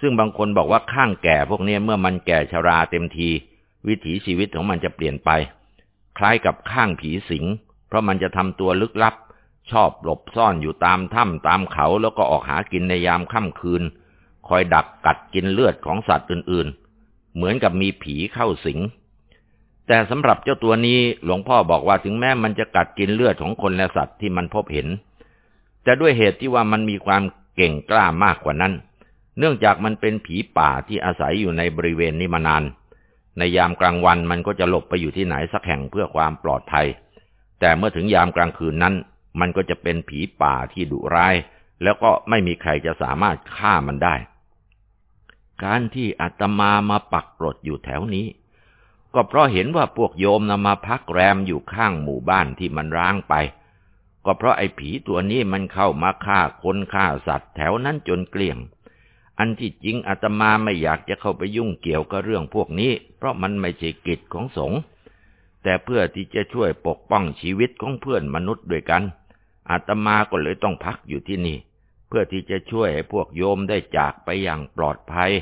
ซึ่งบางคนบอกว่าข้างแก่พวกนี้เมื่อมันแก่ชราเต็มที วิถีชีวิตของมันจะเปลี่ยนไป คล้ายกับข้างผีสิง เพราะมันจะทำตัวลึกลับ ชอบหลบซ่อนอยู่ตามถ้ำตามเขาแล้วก็ออกหากินในยามค่ำคืน คอยดักกัดกินเลือดของสัตว์อื่นๆ เหมือนกับมีผีเข้าสิง แต่สำหรับเจ้าตัวนี้หลวงพ่อบอกว่าถึงแม้มันจะกัดกินเลือดของคนและสัตว์ที่มันพบเห็น แต่ด้วยเหตุที่ว่ามันมีความเก่งกล้ามากกว่านั้น เนื่องจากมันเป็นผีป่าที่อาศัยอยู่ในบริเวณนี้มานาน ในยามกลางวันมันก็จะหลบไปอยู่ที่ไหนสักแห่งเพื่อความปลอดภัย แต่เมื่อถึงยามกลางคืนนั้น มันก็จะเป็นผีป่าที่ดุร้าย แล้วก็ไม่มีใครจะสามารถฆ่ามันได้ การที่อาตมามาปักปลดอยู่แถวนี้ ก็เพราะเห็นว่าพวกโยมนำมาพักแรมอยู่ข้างหมู่บ้านที่มันร้างไป ก็เพราะไอ้ผีตัวนี้มันเข้ามาฆ่าคนฆ่าสัตว์แถวนั้นจนเกลี้ยง อันที่จริงอาตมาไม่อยากจะเข้าไปยุ่งเกี่ยวกับเรื่องพวกนี้ เพราะมันไม่ใช่กิจของสงฆ์แต่เพื่อที่จะช่วยปกป้องชีวิตของเพื่อนมนุษย์ด้วยกันอาตมาก็เลยต้องพักอยู่ที่นี่ เพื่อที่จะช่วยให้พวกโยมได้จากไปอย่างปลอดภัย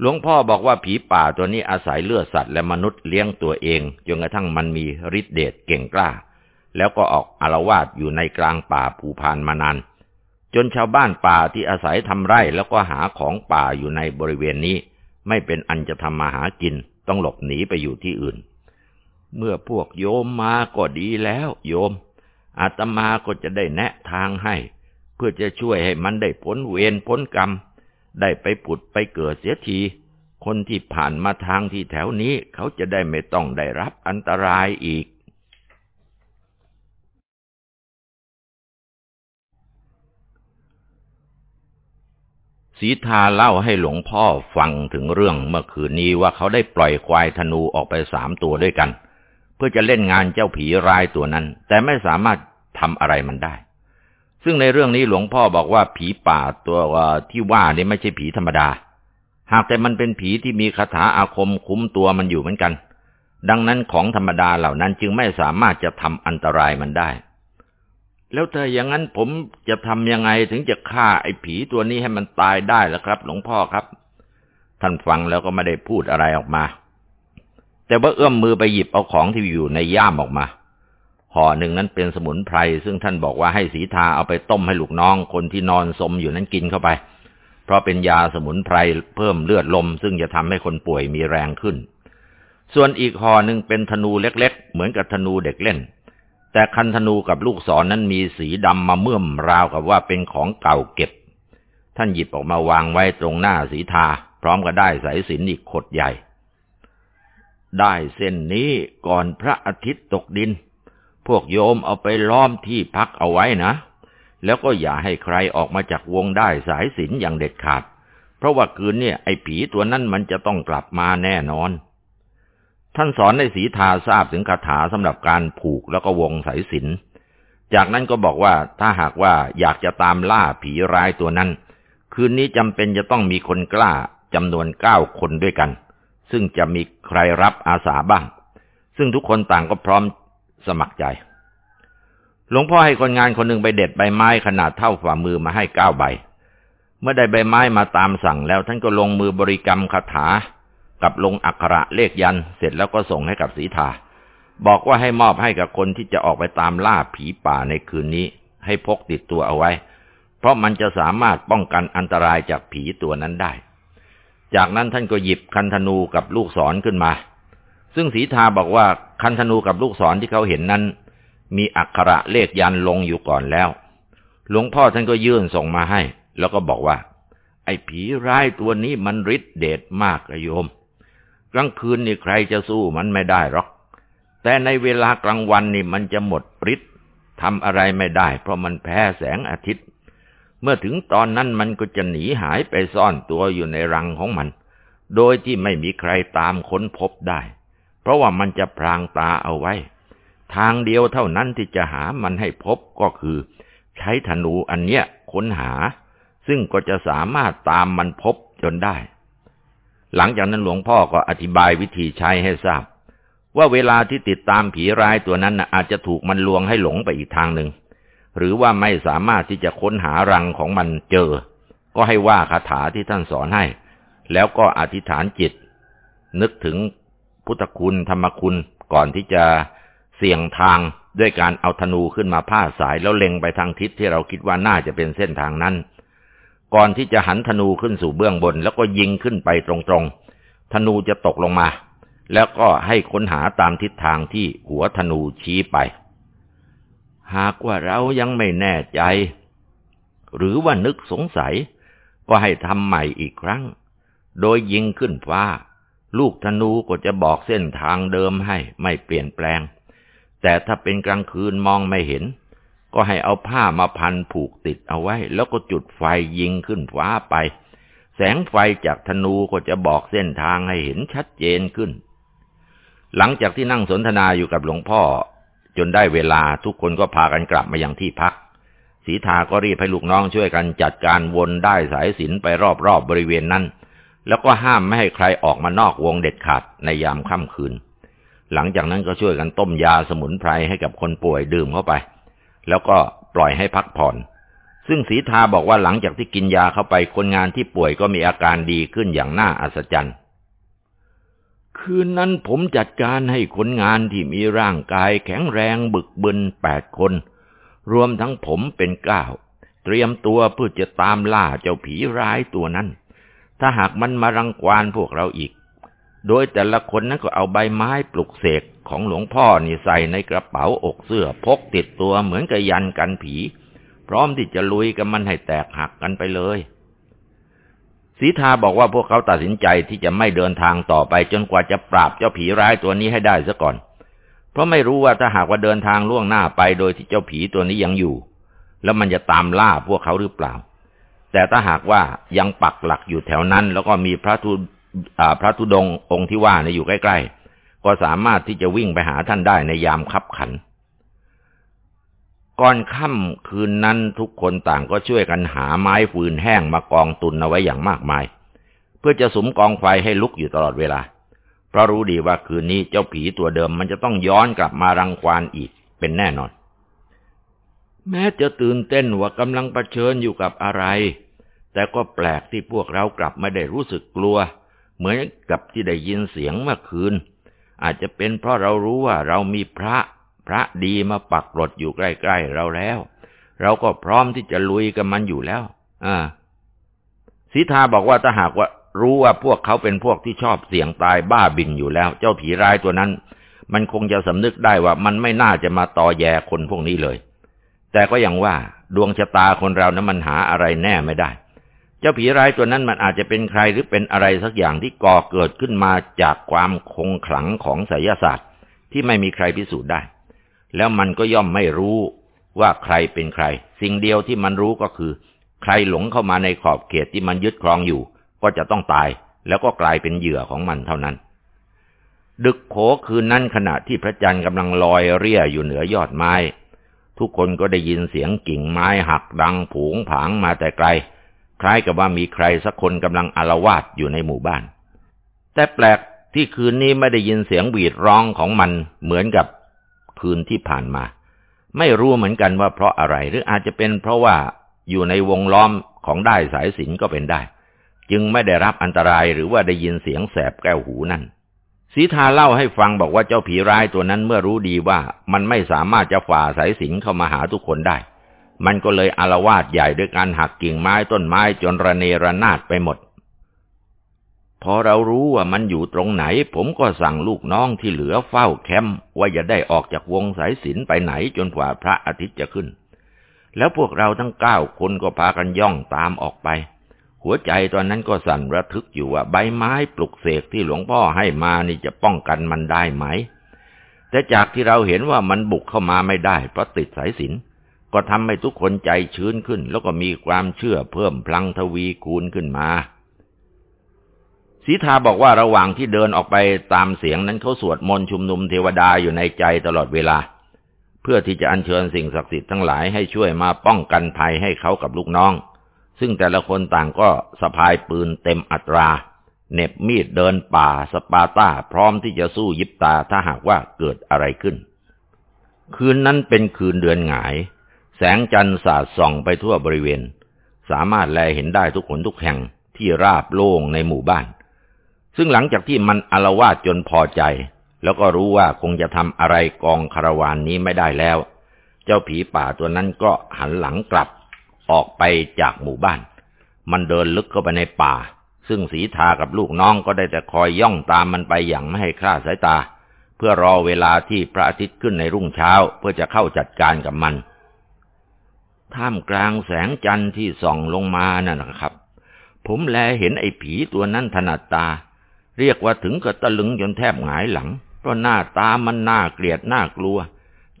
หลวงพ่อบอกว่าผีป่าตัวนี้อาศัยเลือดสัตว์และมนุษย์เลี้ยงตัวเองจนกระทั่งมันมีฤทธิเดชเก่งกล้า แล้วก็ออกอารวาสอยู่ในกลางป่าภูพานมานานจนชาวบ้านป่าที่อาศัยทำไร่แล้วก็หาของป่าอยู่ในบริเวณนี้ ไม่เป็นอันจะทำมาหากินต้องหลบหนีไปอยู่ที่อื่น เมื่อพวกโยมมาก็ดีแล้ว โยมอาตมาก็จะได้แนะทางให้ เพื่อจะช่วยให้มันได้พ้นเวรพ้นกรรม ได้ไปผุดไปเกิดเสียที คนที่ผ่านมาทางที่แถวนี้เขาจะได้ไม่ต้องได้รับอันตรายอีก สีทาเล่าให้หลวงพ่อฟังถึงเรื่องเมื่อคืนนี้ว่าเขาได้ปล่อยควายธนูออกไปสามตัวด้วยกัน เพื่อจะเล่นงานเจ้าผีรายตัวนั้น แต่ไม่สามารถทำอะไรมันได้ ซึ่งในเรื่องนี้หลวงพ่อบอกว่าผีป่าตัวที่ว่านี่ไม่ใช่ผีธรรมดา หากแต่มันเป็นผีที่มีคาถาอาคมคุ้มตัวมันอยู่เหมือนกัน ดังนั้นของธรรมดาเหล่านั้นจึงไม่สามารถจะทำอันตรายมันได้ แล้วถ้าอย่างนั้นผมจะทำยังไงถึงจะฆ่าไอ้ผีตัวนี้ให้มันตายได้ล่ะครับ หลวงพ่อครับ ท่านฟังแล้วก็ไม่ได้พูดอะไรออกมา แต่ว่าเอื้อมมือไปหยิบเอาของที่อยู่ในย่ามออกมา ห่อหนึ่งนั้นเป็นสมุนไพร ซึ่งท่านบอกว่าให้สีทาเอาไปต้มให้ลูกน้อง คนที่นอนสมอยู่นั้นกินเข้าไป เพราะเป็นยาสมุนไพรเพิ่มเลือดลม ซึ่งจะทำให้คนป่วยมีแรงขึ้น ส่วนอีกห่อหนึ่งเป็นธนูเล็กๆ เหมือนกับธนูเด็กเล่น แต่คันธนูกับลูกศรนนั้นมีสีดำมาเมื่อมราวกับว่าเป็นของเก่าเก็บ ท่านหยิบออกมาวางไว้ตรงหน้าสีทา พร้อมกับได้สายสินอีกขดใหญ่ ได้เส้นนี้ก่อนพระอาทิตย์ตกดิน พวกโยมเอาไปล้อมที่พักเอาไว้นะ แล้วก็อย่าให้ใครออกมาจากวงได้สายสินอย่างเด็ดขาด เพราะว่าคืนเนี่ยไอ้ผีตัวนั้นมันจะต้องกลับมาแน่นอน ท่านสอนในสีทาทราบถึงคาถาสำหรับการผูกแล้วก็วงสายสิน จากนั้นก็บอกว่าถ้าหากว่าอยากจะตามล่าผีร้ายตัวนั้น คืนนี้จำเป็นจะต้องมีคนกล้าจำนวนเก้าคนด้วยกัน ซึ่งจะมีใครรับอาสาบ้าง ซึ่งทุกคนต่างก็พร้อม สมัครใจ หลวงพ่อให้คนงานคนหนึ่งไปเด็ดใบไม้ขนาดเท่าฝ่ามือมาให้เก้าใบ เมื่อได้ใบไม้มาตามสั่งแล้ว ท่านก็ลงมือบริกรรมคาถา กับลงอักขระเลขยัน เสร็จแล้วก็ส่งให้กับสีทาบอกว่าให้มอบให้กับคนที่จะออกไปตามล่าผีป่าในคืนนี้ ให้พกติดตัวเอาไว้ เพราะมันจะสามารถป้องกันอันตรายจากผีตัวนั้นได้ จากนั้นท่านก็หยิบคันธนูกับลูกศรขึ้นมา ซึ่งสีทาบอกว่าคันธนูกับลูกศรที่เขาเห็นนั้น มีอักขระเลขยันลงอยู่ก่อนแล้ว หลวงพ่อท่านก็ยื่นส่งมาให้ แล้วก็บอกว่า ไอ้ผีร้ายตัวนี้มันฤทธิ์เดชมากโยม กลางคืนนี่ใครจะสู้มันไม่ได้หรอก แต่ในเวลากลางวันนี่มันจะหมดฤทธิ์ทำอะไรไม่ได้ เพราะมันแพ้แสงอาทิตย์ เมื่อถึงตอนนั้นมันก็จะหนีหายไปซ่อนตัวอยู่ในรังของมัน โดยที่ไม่มีใครตามค้นพบได้ เพราะว่ามันจะพรางตาเอาไว้ ทางเดียวเท่านั้นที่จะหามันให้พบก็คือ ใช้ธนูอันเนี้ยค้นหา ซึ่งก็จะสามารถตามมันพบจนได้ หลังจากนั้นหลวงพ่อก็อธิบายวิธีใช้ให้ทราบ ว่าเวลาที่ติดตามผีร้ายตัวนั้นอาจจะถูกมันลวงให้หลงไปอีกทางหนึ่งหรือว่าไม่สามารถที่จะค้นหารังของมันเจอ ก็ให้ว่าคาถาที่ท่านสอนให้ แล้วก็อธิษฐานจิต นึกถึง พุทธคุณธรรมคุณก่อนที่จะเสี่ยงทางด้วยการเอาธนูขึ้นมาผ้าสายแล้วเล็งไปทางทิศที่เราคิดว่าน่าจะเป็นเส้นทางนั้น ก่อนที่จะหันธนูขึ้นสู่เบื้องบน แล้วก็ยิงขึ้นไปตรงๆ ธนูจะตกลงมา แล้วก็ให้ค้นหาตามทิศทางที่หัวธนูชี้ไป หากว่าเรายังไม่แน่ใจ หรือว่านึกสงสัย ก็ให้ทำใหม่อีกครั้ง โดยยิงขึ้นฟ้า ลูกธนูก็จะบอกเส้นทางเดิมให้ไม่เปลี่ยนแปลง แต่ถ้าเป็นกลางคืนมองไม่เห็น ก็ให้เอาผ้ามาพันผูกติดเอาไว้ แล้วก็จุดไฟยิงขึ้นฟ้าไป แสงไฟจากธนูก็จะบอกเส้นทางให้เห็นชัดเจนขึ้น หลังจากที่นั่งสนทนาอยู่กับหลวงพ่อ จนได้เวลาทุกคนก็พากันกลับมายังที่พักสีทาก็รีบให้ลูกน้องช่วยกันจัดการวนได้สายสินไปรอบๆบบริเวณนั้น แล้วก็ห้ามไม่ให้ใครออกมานอกวงเด็ดขาดในยามค่ำคืน หลังจากนั้นก็ช่วยกันต้มยาสมุนไพรให้กับคนป่วยดื่มเข้าไป แล้วก็ปล่อยให้พักผ่อน ซึ่งสีทาบอกว่าหลังจากที่กินยาเข้าไปคนงานที่ป่วยก็มีอาการดีขึ้นอย่างน่าอัศจรรย์ คืนนั้นผมจัดการให้คนงานที่มีร่างกายแข็งแรงบึกบึนแปดคน รวมทั้งผมเป็นเก้าเตรียมตัวเพื่อจะตามล่าเจ้าผีร้ายตัวนั้น ถ้าหากมันมารังควานพวกเราอีก โดยแต่ละคนนั้นก็เอาใบไม้ปลุกเสกของหลวงพ่อนี่ใส่ในกระเป๋าอกเสื้อพกติดตัวเหมือนกับยันกันผี พร้อมที่จะลุยกับมันให้แตกหักกันไปเลยสีทาบอกว่าพวกเขาตัดสินใจที่จะไม่เดินทางต่อไปจนกว่าจะปราบเจ้าผีร้ายตัวนี้ให้ได้ซะก่อน เพราะไม่รู้ว่าถ้าหากว่าเดินทางล่วงหน้าไปโดยที่เจ้าผีตัวนี้ยังอยู่ แล้วมันจะตามล่าพวกเขาหรือเปล่า แต่ถ้าหากว่ายังปักหลักอยู่แถวนั้น แล้วก็มีพระทูพระธุดงองค์ที่ว่าในอยู่ใกล้ ๆ ก็สามารถที่จะวิ่งไปหาท่านได้ในยามคับขัน ก่อนค่ำคืนนั้นทุกคนต่างก็ช่วยกันหาไม้ฟืนแห้งมากองตุนเอาไว้อย่างมากมาย เพื่อจะสมกองไฟให้ลุกอยู่ตลอดเวลา เพราะรู้ดีว่าคืนนี้เจ้าผีตัวเดิมมันจะต้องย้อนกลับมารังควานอีกเป็นแน่นอน แม้จะตื่นเต้นว่ากำลังเผชิญอยู่กับอะไร แต่ก็แปลกที่พวกเรากลับไม่ได้รู้สึกกลัว เหมือนกับที่ได้ยินเสียงเมื่อคืน อาจจะเป็นเพราะเรารู้ว่าเรามีพระ พระดีมาปักรดอยู่ใกล้ๆเราแล้ว เราก็พร้อมที่จะลุยกับมันอยู่แล้ว อ่าสีทาบอกว่าถ้าหากว่ารู้ว่าพวกเขาเป็นพวกที่ชอบเสี่ยงตายบ้าบินอยู่แล้ว เจ้าผีร้ายตัวนั้น มันคงจะสำนึกได้ว่ามันไม่น่าจะมาต่อแย่คนพวกนี้เลย แต่ก็ยังว่าดวงชะตาคนเรานั้นมันหาอะไรแน่ไม่ได้ เจ้าผีร้ายตัวนั้นมันอาจจะเป็นใครหรือเป็นอะไรสักอย่างที่ก่อเกิดขึ้นมาจากความคงขลังของไสยศาสตร์ที่ไม่มีใครพิสูจน์ได้ แล้วมันก็ย่อมไม่รู้ว่าใครเป็นใคร สิ่งเดียวที่มันรู้ก็คือ ใครหลงเข้ามาในขอบเขตที่มันยึดครองอยู่ ก็จะต้องตายแล้วก็กลายเป็นเหยื่อของมันเท่านั้น ดึกโขคืนนั้นขณะที่พระจันทร์กำลังลอยเรี่ยอยู่เหนือยอดไม้ ทุกคนก็ได้ยินเสียงกิ่งไม้หักดังผงผางมาแต่ไกล คล้ายกับว่ามีใครสักคนกำลังอารวาสอยู่ในหมู่บ้าน แต่แปลกที่คืนนี้ไม่ได้ยินเสียงหวีดร้องของมันเหมือนกับคืนที่ผ่านมา ไม่รู้เหมือนกันว่าเพราะอะไรหรืออาจจะเป็นเพราะว่าอยู่ในวงล้อมของได้สายสินก็เป็นได้ จึงไม่ได้รับอันตรายหรือว่าได้ยินเสียงแสบแก้วหูนั่น สีทาเล่าให้ฟังบอกว่าเจ้าผีร้ายตัวนั้นเมื่อรู้ดีว่ามันไม่สามารถจะฝ่าสายสินเข้ามาหาทุกคนได้ มันก็เลยอารวาสใหญ่ด้วยการหักกิ่งไม้ต้นไม้จนระเนระนาดไปหมด พอเรารู้ว่ามันอยู่ตรงไหน ผมก็สั่งลูกน้องที่เหลือเฝ้าแคมป์ว่าอย่าได้ออกจากวงสายสินไปไหนจนกว่าพระอาทิตย์จะขึ้น แล้วพวกเราทั้งเก้าคนก็พากันย่องตามออกไป หัวใจตอนนั้นก็สั่นระทึกอยู่ว่าใบไม้ปลุกเสกที่หลวงพ่อให้มานี่จะป้องกันมันได้ไหม แต่จากที่เราเห็นว่ามันบุกเข้ามาไม่ได้เพราะติดสายสินก็ทำให้ทุกคนใจชื้นขึ้น แล้วก็มีความเชื่อเพิ่มพลังทวีคูณขึ้นมาสีทาบอกว่าระหว่างที่เดินออกไปตามเสียงนั้นเขาสวดมนต์ชุมนุมเทวดาอยู่ในใจตลอดเวลา เพื่อที่จะอัญเชิญสิ่งศักดิ์สิทธิ์ทั้งหลายให้ช่วยมาป้องกันภัยให้เขากับลูกน้อง ซึ่งแต่ละคนต่างก็สะพายปืนเต็มอัตรา เน็บมีดเดินป่าสปาร์ตาพร้อมที่จะสู้ยิบตาถ้าหากว่าเกิดอะไรขึ้น คืนนั้นเป็นคืนเดือนหงาย แสงจันทร์สาดส่องไปทั่วบริเวณ สามารถแลเห็นได้ทุกคนทุกแห่งที่ราบโล่งในหมู่บ้าน ซึ่งหลังจากที่มันอารวาสจนพอใจ แล้วก็รู้ว่าคงจะทำอะไรกองคาราวานนี้ไม่ได้แล้ว เจ้าผีป่าตัวนั้นก็หันหลังกลับ ออกไปจากหมู่บ้าน มันเดินลึกเข้าไปในป่า ซึ่งสีทากับลูกน้องก็ได้แต่คอยย่องตามมันไปอย่างไม่ให้คลาดสายตา เพื่อรอเวลาที่พระอาทิตย์ขึ้นในรุ่งเช้าเพื่อจะเข้าจัดการกับมัน ท่ามกลางแสงจันทร์ที่ส่องลงมานั่นนะครับ ผมแลเห็นไอ้ผีตัวนั้นถนัดตา เรียกว่าถึงกับตะลึงจนแทบหงายหลังเพราะหน้าตามันน่าเกลียดน่ากลัว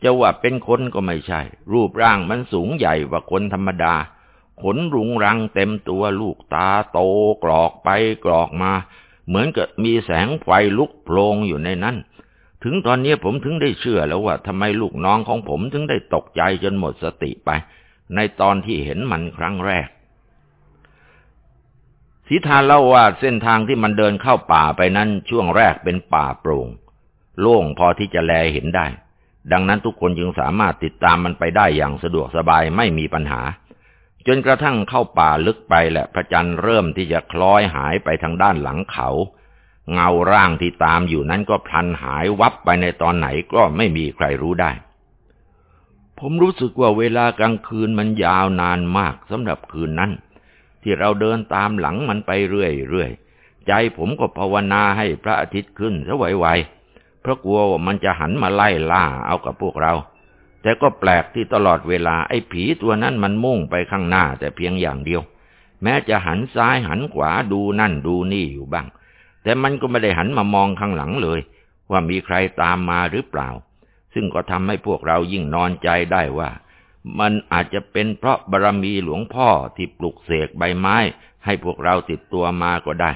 จะว่าเป็นคนก็ไม่ใช่ รูปร่างมันสูงใหญ่กว่าคนธรรมดา ขนรุงรังเต็มตัวลูกตาโตกรอกไปกรอกมา เหมือนกับมีแสงไฟลุกโพลงอยู่ในนั้น ถึงตอนนี้ผมถึงได้เชื่อแล้วว่าทำไมลูกน้องของผมถึงได้ตกใจจนหมดสติไป ในตอนที่เห็นมันครั้งแรกสีทาเล่าว่าเส้นทางที่มันเดินเข้าป่าไปนั้นช่วงแรกเป็นป่าโปร่ง โล่งพอที่จะแลเห็นได้ ดังนั้นทุกคนจึงสามารถติดตามมันไปได้อย่างสะดวกสบายไม่มีปัญหา จนกระทั่งเข้าป่าลึกไปและพระจันทร์เริ่มที่จะคล้อยหายไปทางด้านหลังเขา เงาร่างที่ตามอยู่นั้นก็พลันหายวับไปในตอนไหนก็ไม่มีใครรู้ได้ ผมรู้สึกว่าเวลากลางคืนมันยาวนานมากสำหรับคืนนั้น ที่เราเดินตามหลังมันไปเรื่อยๆใจผมก็ภาวนาให้พระอาทิตย์ขึ้นซะไวๆ เพราะกลัวว่ามันจะหันมาไล่ล่าเอากับพวกเรา แต่ก็แปลกที่ตลอดเวลาไอ้ผีตัวนั้นมันมุ่งไปข้างหน้าแต่เพียงอย่างเดียว แม้จะหันซ้ายหันขวาดูนั่นดูนี่อยู่บ้าง แต่มันก็ไม่ได้หันมามองข้างหลังเลย ว่ามีใครตามมาหรือเปล่า ซึ่งก็ทำให้พวกเรายิ่งนอนใจได้ว่า มันอาจจะเป็นเพราะบารมีหลวงพ่อที่ปลุกเสกใบไม้ ให้พวกเราติดตัวมาก็ได้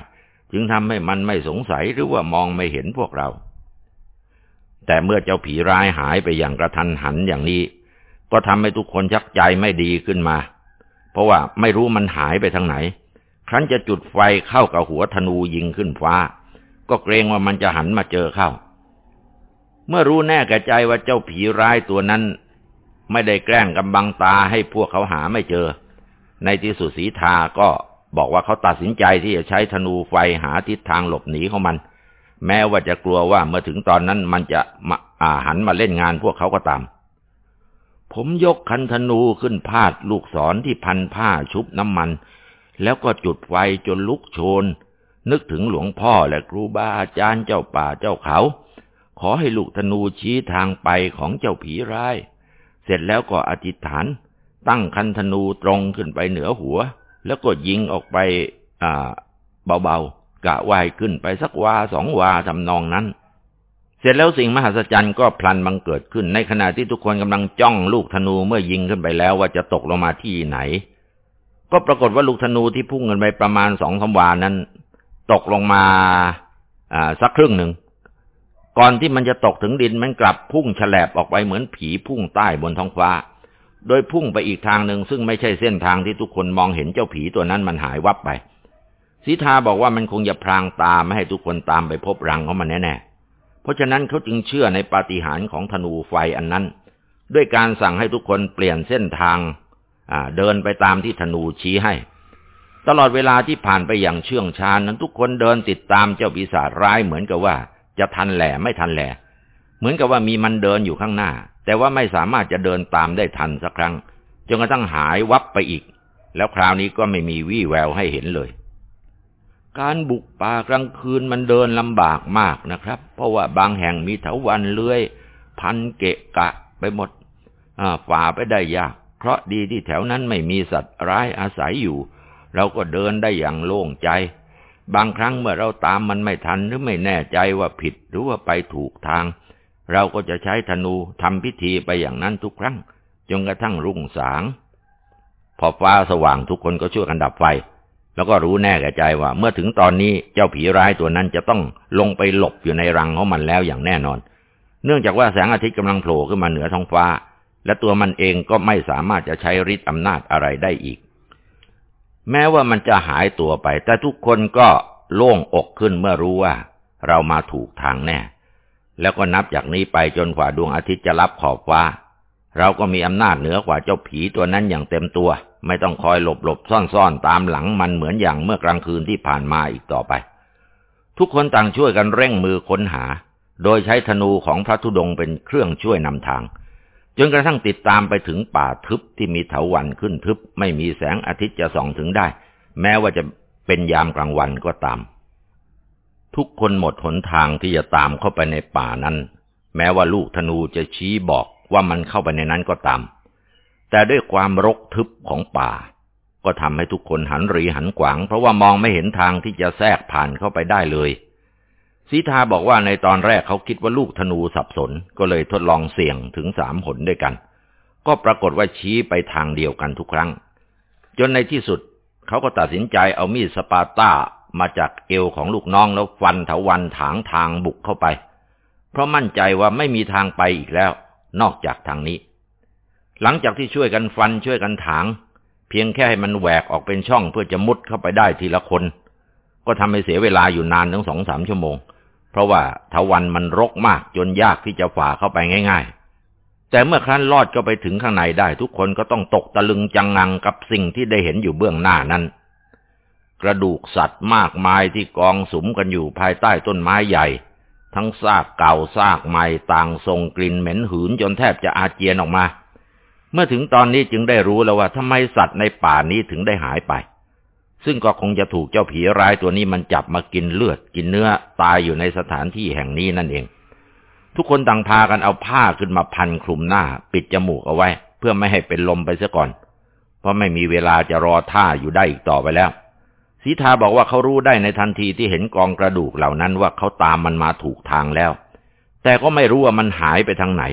จึงทำให้มันไม่สงสัยหรือว่ามองไม่เห็นพวกเรา แต่เมื่อเจ้าผีร้ายหายไปอย่างกระทันหันอย่างนี้ ก็ทำให้ทุกคนชักใจไม่ดีขึ้นมา เพราะว่าไม่รู้มันหายไปทางไหน ครั้นจะจุดไฟเข้ากับหัวธนูยิงขึ้นฟ้า ก็เกรงว่ามันจะหันมาเจอเข้า เมื่อรู้แน่แก่ใจว่าเจ้าผีร้ายตัวนั้น ไม่ได้แกล้งกำบังตาให้พวกเขาหาไม่เจอ ในที่สุดสีทาก็บอกว่าเขาตัดสินใจที่จะใช้ธนูไฟหาทิศทางหลบหนีของมัน แม้ว่าจะกลัวว่าเมื่อถึงตอนนั้นมันจะมาอาหันมาเล่นงานพวกเขาก็ตาม ผมยกคันธนูขึ้นพาดลูกศรที่พันผ้าชุบน้ำมัน แล้วก็จุดไฟจนลุกโชน นึกถึงหลวงพ่อและครูบาอาจารย์เจ้าป่าเจ้าเขา ขอให้ลูกธนูชี้ทางไปของเจ้าผีร้าย เสร็จแล้วก็อธิษฐาน ตั้งคันธนูตรงขึ้นไปเหนือหัว แล้วก็ยิงออกไปเบาๆ กะว่ายขึ้นไปสักวาสองวาทำนองนั้น เสร็จแล้วสิ่งมหัศจรรย์ก็พลันบังเกิดขึ้น ในขณะที่ทุกคนกำลังจ้องลูกธนูเมื่อยิงขึ้นไปแล้วว่าจะตกลงมาที่ไหน ก็ปรากฏว่าลูกธนูที่พุ่งกันไปประมาณสองสาวานั้น ตกลงมาอ่าสักครึ่งหนึ่ง ก่อนที่มันจะตกถึงดินมันกลับพุ่งฉลบออกไปเหมือนผีพุ่งใต้บนท้องฟ้า โดยพุ่งไปอีกทางหนึ่งซึ่งไม่ใช่เส้นทางที่ทุกคนมองเห็นเจ้าผีตัวนั้นมันหายวับไป สีทาบอกว่ามันคงจะพรางตาไม่ให้ทุกคนตามไปพบรังของมันแน่ๆ เพราะฉะนั้นเขาจึงเชื่อในปาฏิหาริย์ของธนูไฟอันนั้น ด้วยการสั่งให้ทุกคนเปลี่ยนเส้นทางเดินไปตามที่ธนูชี้ให้ ตลอดเวลาที่ผ่านไปอย่างเชื่องชานั้นทุกคนเดินติดตามเจ้าปีศาจร้ายเหมือนกับว่า จะทันแหล่ไม่ทันแหล่เหมือนกับว่ามีมันเดินอยู่ข้างหน้า แต่ว่าไม่สามารถจะเดินตามได้ทันสักครั้งจนกระทั่งหายวับไปอีก แล้วคราวนี้ก็ไม่มีวี่แววให้เห็นเลย การบุกป่ากลางคืนมันเดินลำบากมากนะครับ เพราะว่าบางแห่งมีเถาวันเลื้อย พันเกะกะไปหมดฝ่าไปได้ยากเพราะดีที่แถวนั้นไม่มีสัตว์ร้ายอาศัยอยู่ เราก็เดินได้อย่างโล่งใจ บางครั้งเมื่อเราตามมันไม่ทันหรือไม่แน่ใจว่าผิดหรือว่าไปถูกทาง เราก็จะใช้ธนูทำพิธีไปอย่างนั้นทุกครั้งจนกระทั่งรุ่งสาง พอฟ้าสว่างทุกคนก็ช่วยกันดับไฟ แล้วก็รู้แน่แก่ใจว่า เมื่อถึงตอนนี้เจ้าผีร้ายตัวนั้นจะต้องลงไปหลบอยู่ในรังของมันแล้วอย่างแน่นอน เนื่องจากว่าแสงอาทิตย์กำลังโผล่ขึ้นมาเหนือท้องฟ้า และตัวมันเองก็ไม่สามารถจะใช้ฤทธิ์อำนาจอะไรได้อีก แม้ว่ามันจะหายตัวไป แต่ทุกคนก็โล่งอกขึ้นเมื่อรู้ว่า เรามาถูกทางแน่ แล้วก็นับจากนี้ไปจนกว่าดวงอาทิตย์จะรับขอบฟ้า เราก็มีอำนาจเหนือกว่าเจ้าผีตัวนั้นอย่างเต็มตัว ไม่ต้องคอยหลบหลบซ่อนซ่อนตามหลังมันเหมือนอย่างเมื่อกลางคืนที่ผ่านมาอีกต่อไป ทุกคนต่างช่วยกันเร่งมือค้นหา โดยใช้ธนูของพระธุดงค์เป็นเครื่องช่วยนำทาง จนกระทั่งติดตามไปถึงป่าทึบที่มีเถาวันขึ้นทึบ ไม่มีแสงอาทิตย์จะส่องถึงได้ แม้ว่าจะเป็นยามกลางวันก็ตาม ทุกคนหมดหนทางที่จะตามเข้าไปในป่านั้น แม้ว่าลูกธนูจะชี้บอก ว่ามันเข้าไปในนั้นก็ตาม แต่ด้วยความรกทึบของป่า ก็ทำให้ทุกคนหันรีหันขวาง เพราะว่ามองไม่เห็นทางที่จะแทรกผ่านเข้าไปได้เลยสีทาบอกว่าในตอนแรกเขาคิดว่าลูกธนูสับสน ก็เลยทดลองเสี่ยงถึงสามหนด้วยกัน ก็ปรากฏว่าชี้ไปทางเดียวกันทุกครั้ง จนในที่สุดเขาก็ตัดสินใจเอามีดสปาต้ามาจากเอวของลูกน้องแล้วฟันเถาวันถางทางบุกเข้าไป เพราะมั่นใจว่าไม่มีทางไปอีกแล้ว นอกจากทางนี้ หลังจากที่ช่วยกันฟันช่วยกันถาง เพียงแค่ให้มันแหวกออกเป็นช่องเพื่อจะมุดเข้าไปได้ทีละคน ก็ทำให้เสียเวลาอยู่นานถึงสองสามชั่วโมง เพราะว่าเถาวันมันรกมากจนยากที่จะฝ่าเข้าไปง่าย ๆ แต่เมื่อครั้นลอดก็ไปถึงข้างในได้ ทุกคนก็ต้องตกตะลึงจังงังกับสิ่งที่ได้เห็นอยู่เบื้องหน้านั้น กระดูกสัตว์มากมายที่กองสุมกันอยู่ภายใต้ต้นไม้ใหญ่ ทั้งซากเก่าซากใหม่ต่างส่งกลิ่นเหม็นหืนจนแทบจะอาเจียนออกมา เมื่อถึงตอนนี้จึงได้รู้แล้วว่าทำไมสัตว์ในป่านี้ถึงได้หายไป ซึ่งก็คงจะถูกเจ้าผีร้ายตัวนี้มันจับมากินเลือดกินเนื้อตายอยู่ในสถานที่แห่งนี้นั่นเอง ทุกคนต่างพากันเอาผ้าขึ้นมาพันคลุมหน้า ปิดจมูกเอาไว้ เพื่อไม่ให้เป็นลมไปซะก่อน เพราะไม่มีเวลาจะรอท่าอยู่ได้อีกต่อไปแล้ว สีทาบอกว่าเขารู้ได้ในทันทีที่เห็นกองกระดูกเหล่านั้นว่าเขาตามมันมาถูกทางแล้ว แต่ก็ไม่รู้ว่ามันหายไปทางไหน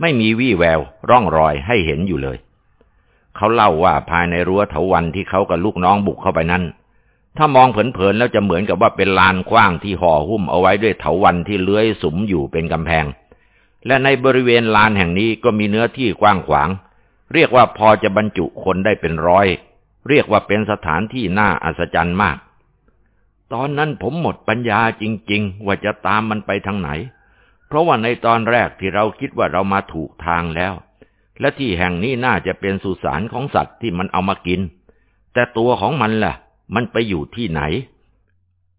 ไม่มีวี่แวว ร่องรอยให้เห็นอยู่เลย เขาเล่าว่าภายในรั้วเถาวันที่เขากับลูกน้องบุกเข้าไปนั้น ถ้ามองเผินๆแล้วจะเหมือนกับว่าเป็นลานกว้างที่ห่อหุ้มเอาไว้ด้วยเถาวันที่เลื้อยสุมอยู่เป็นกำแพง และในบริเวณลานแห่งนี้ก็มีเนื้อที่กว้างขวาง เรียกว่าพอจะบรรจุคนได้เป็นร้อย เรียกว่าเป็นสถานที่น่าอัศจรรย์มาก ตอนนั้นผมหมดปัญญาจริง ๆ ว่าจะตามมันไปทางไหน เพราะว่าในตอนแรกที่เราคิดว่าเรามาถูกทางแล้ว และที่แห่งนี้น่าจะเป็นสุสานของสัตว์ที่มันเอามากิน แต่ตัวของมันล่ะ มันไปอยู่ที่ไหน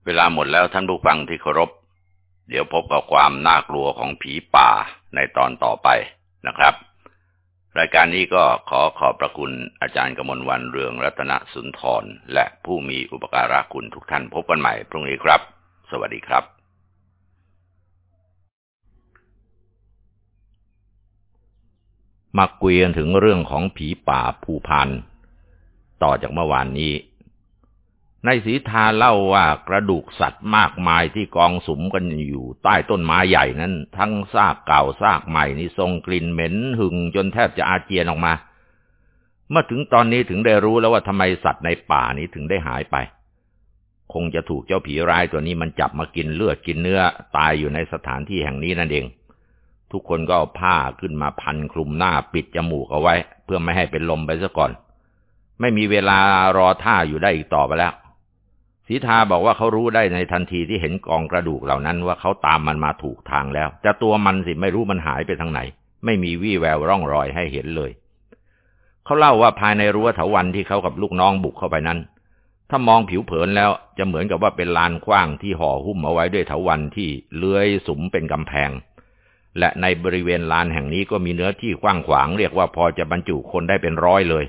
เวลาหมดแล้วท่านผู้ฟังที่เคารพ เดี๋ยวพบกับความน่ากลัวของผีป่าในตอนต่อไปนะครับ รายการนี้ก็ขอขอบพระคุณอาจารย์กมลวันเรืองรัตนสุนทร และผู้มีอุปการะคุณทุกท่านพบกันใหม่พรุ่งนี้ครับ สวัสดีครับ มาคุยกันถึงเรื่องของผีป่าภูพานต่อจากเมื่อวานนี้ ในสีทาเล่าว่ากระดูกสัตว์มากมายที่กองสุมกันอยู่ใต้ต้นไม้ใหญ่นั้น ทั้งซากเก่าซากใหม่นี่ทรงกลิ่นเหม็นหึงจนแทบจะอาเจียนออกมา เมื่อถึงตอนนี้ถึงได้รู้แล้วว่าทำไมสัตว์ในป่านี้ถึงได้หายไป คงจะถูกเจ้าผีร้ายตัวนี้มันจับมากินเลือดกินเนื้อตายอยู่ในสถานที่แห่งนี้นั่นเอง ทุกคนก็เอาผ้าขึ้นมาพันคลุมหน้าปิดจมูกเอาไว้ เพื่อไม่ให้เป็นลมไปซะก่อน ไม่มีเวลารอท่าอยู่ได้อีกต่อไปแล้ว สีทาบอกว่าเขารู้ได้ในทันทีที่เห็นกองกระดูกเหล่านั้นว่าเขาตามมันมาถูกทางแล้ว แต่ตัวมันสิไม่รู้มันหายไปทางไหน ไม่มีวี่แววร่องรอยให้เห็นเลย เขาเล่าว่าภายในรั้วเถาวันที่เขากับลูกน้องบุกเข้าไปนั้น ถ้ามองผิวเผินแล้วจะเหมือนกับว่าเป็นลานกว้างที่ห่อหุ้มเอาไว้ด้วยเถาวันที่เลื้อยสุมเป็นกำแพง และในบริเวณลานแห่งนี้ก็มีเนื้อที่กว้างขวาง เรียกว่าพอจะบรรจุคนได้เป็นร้อยเลย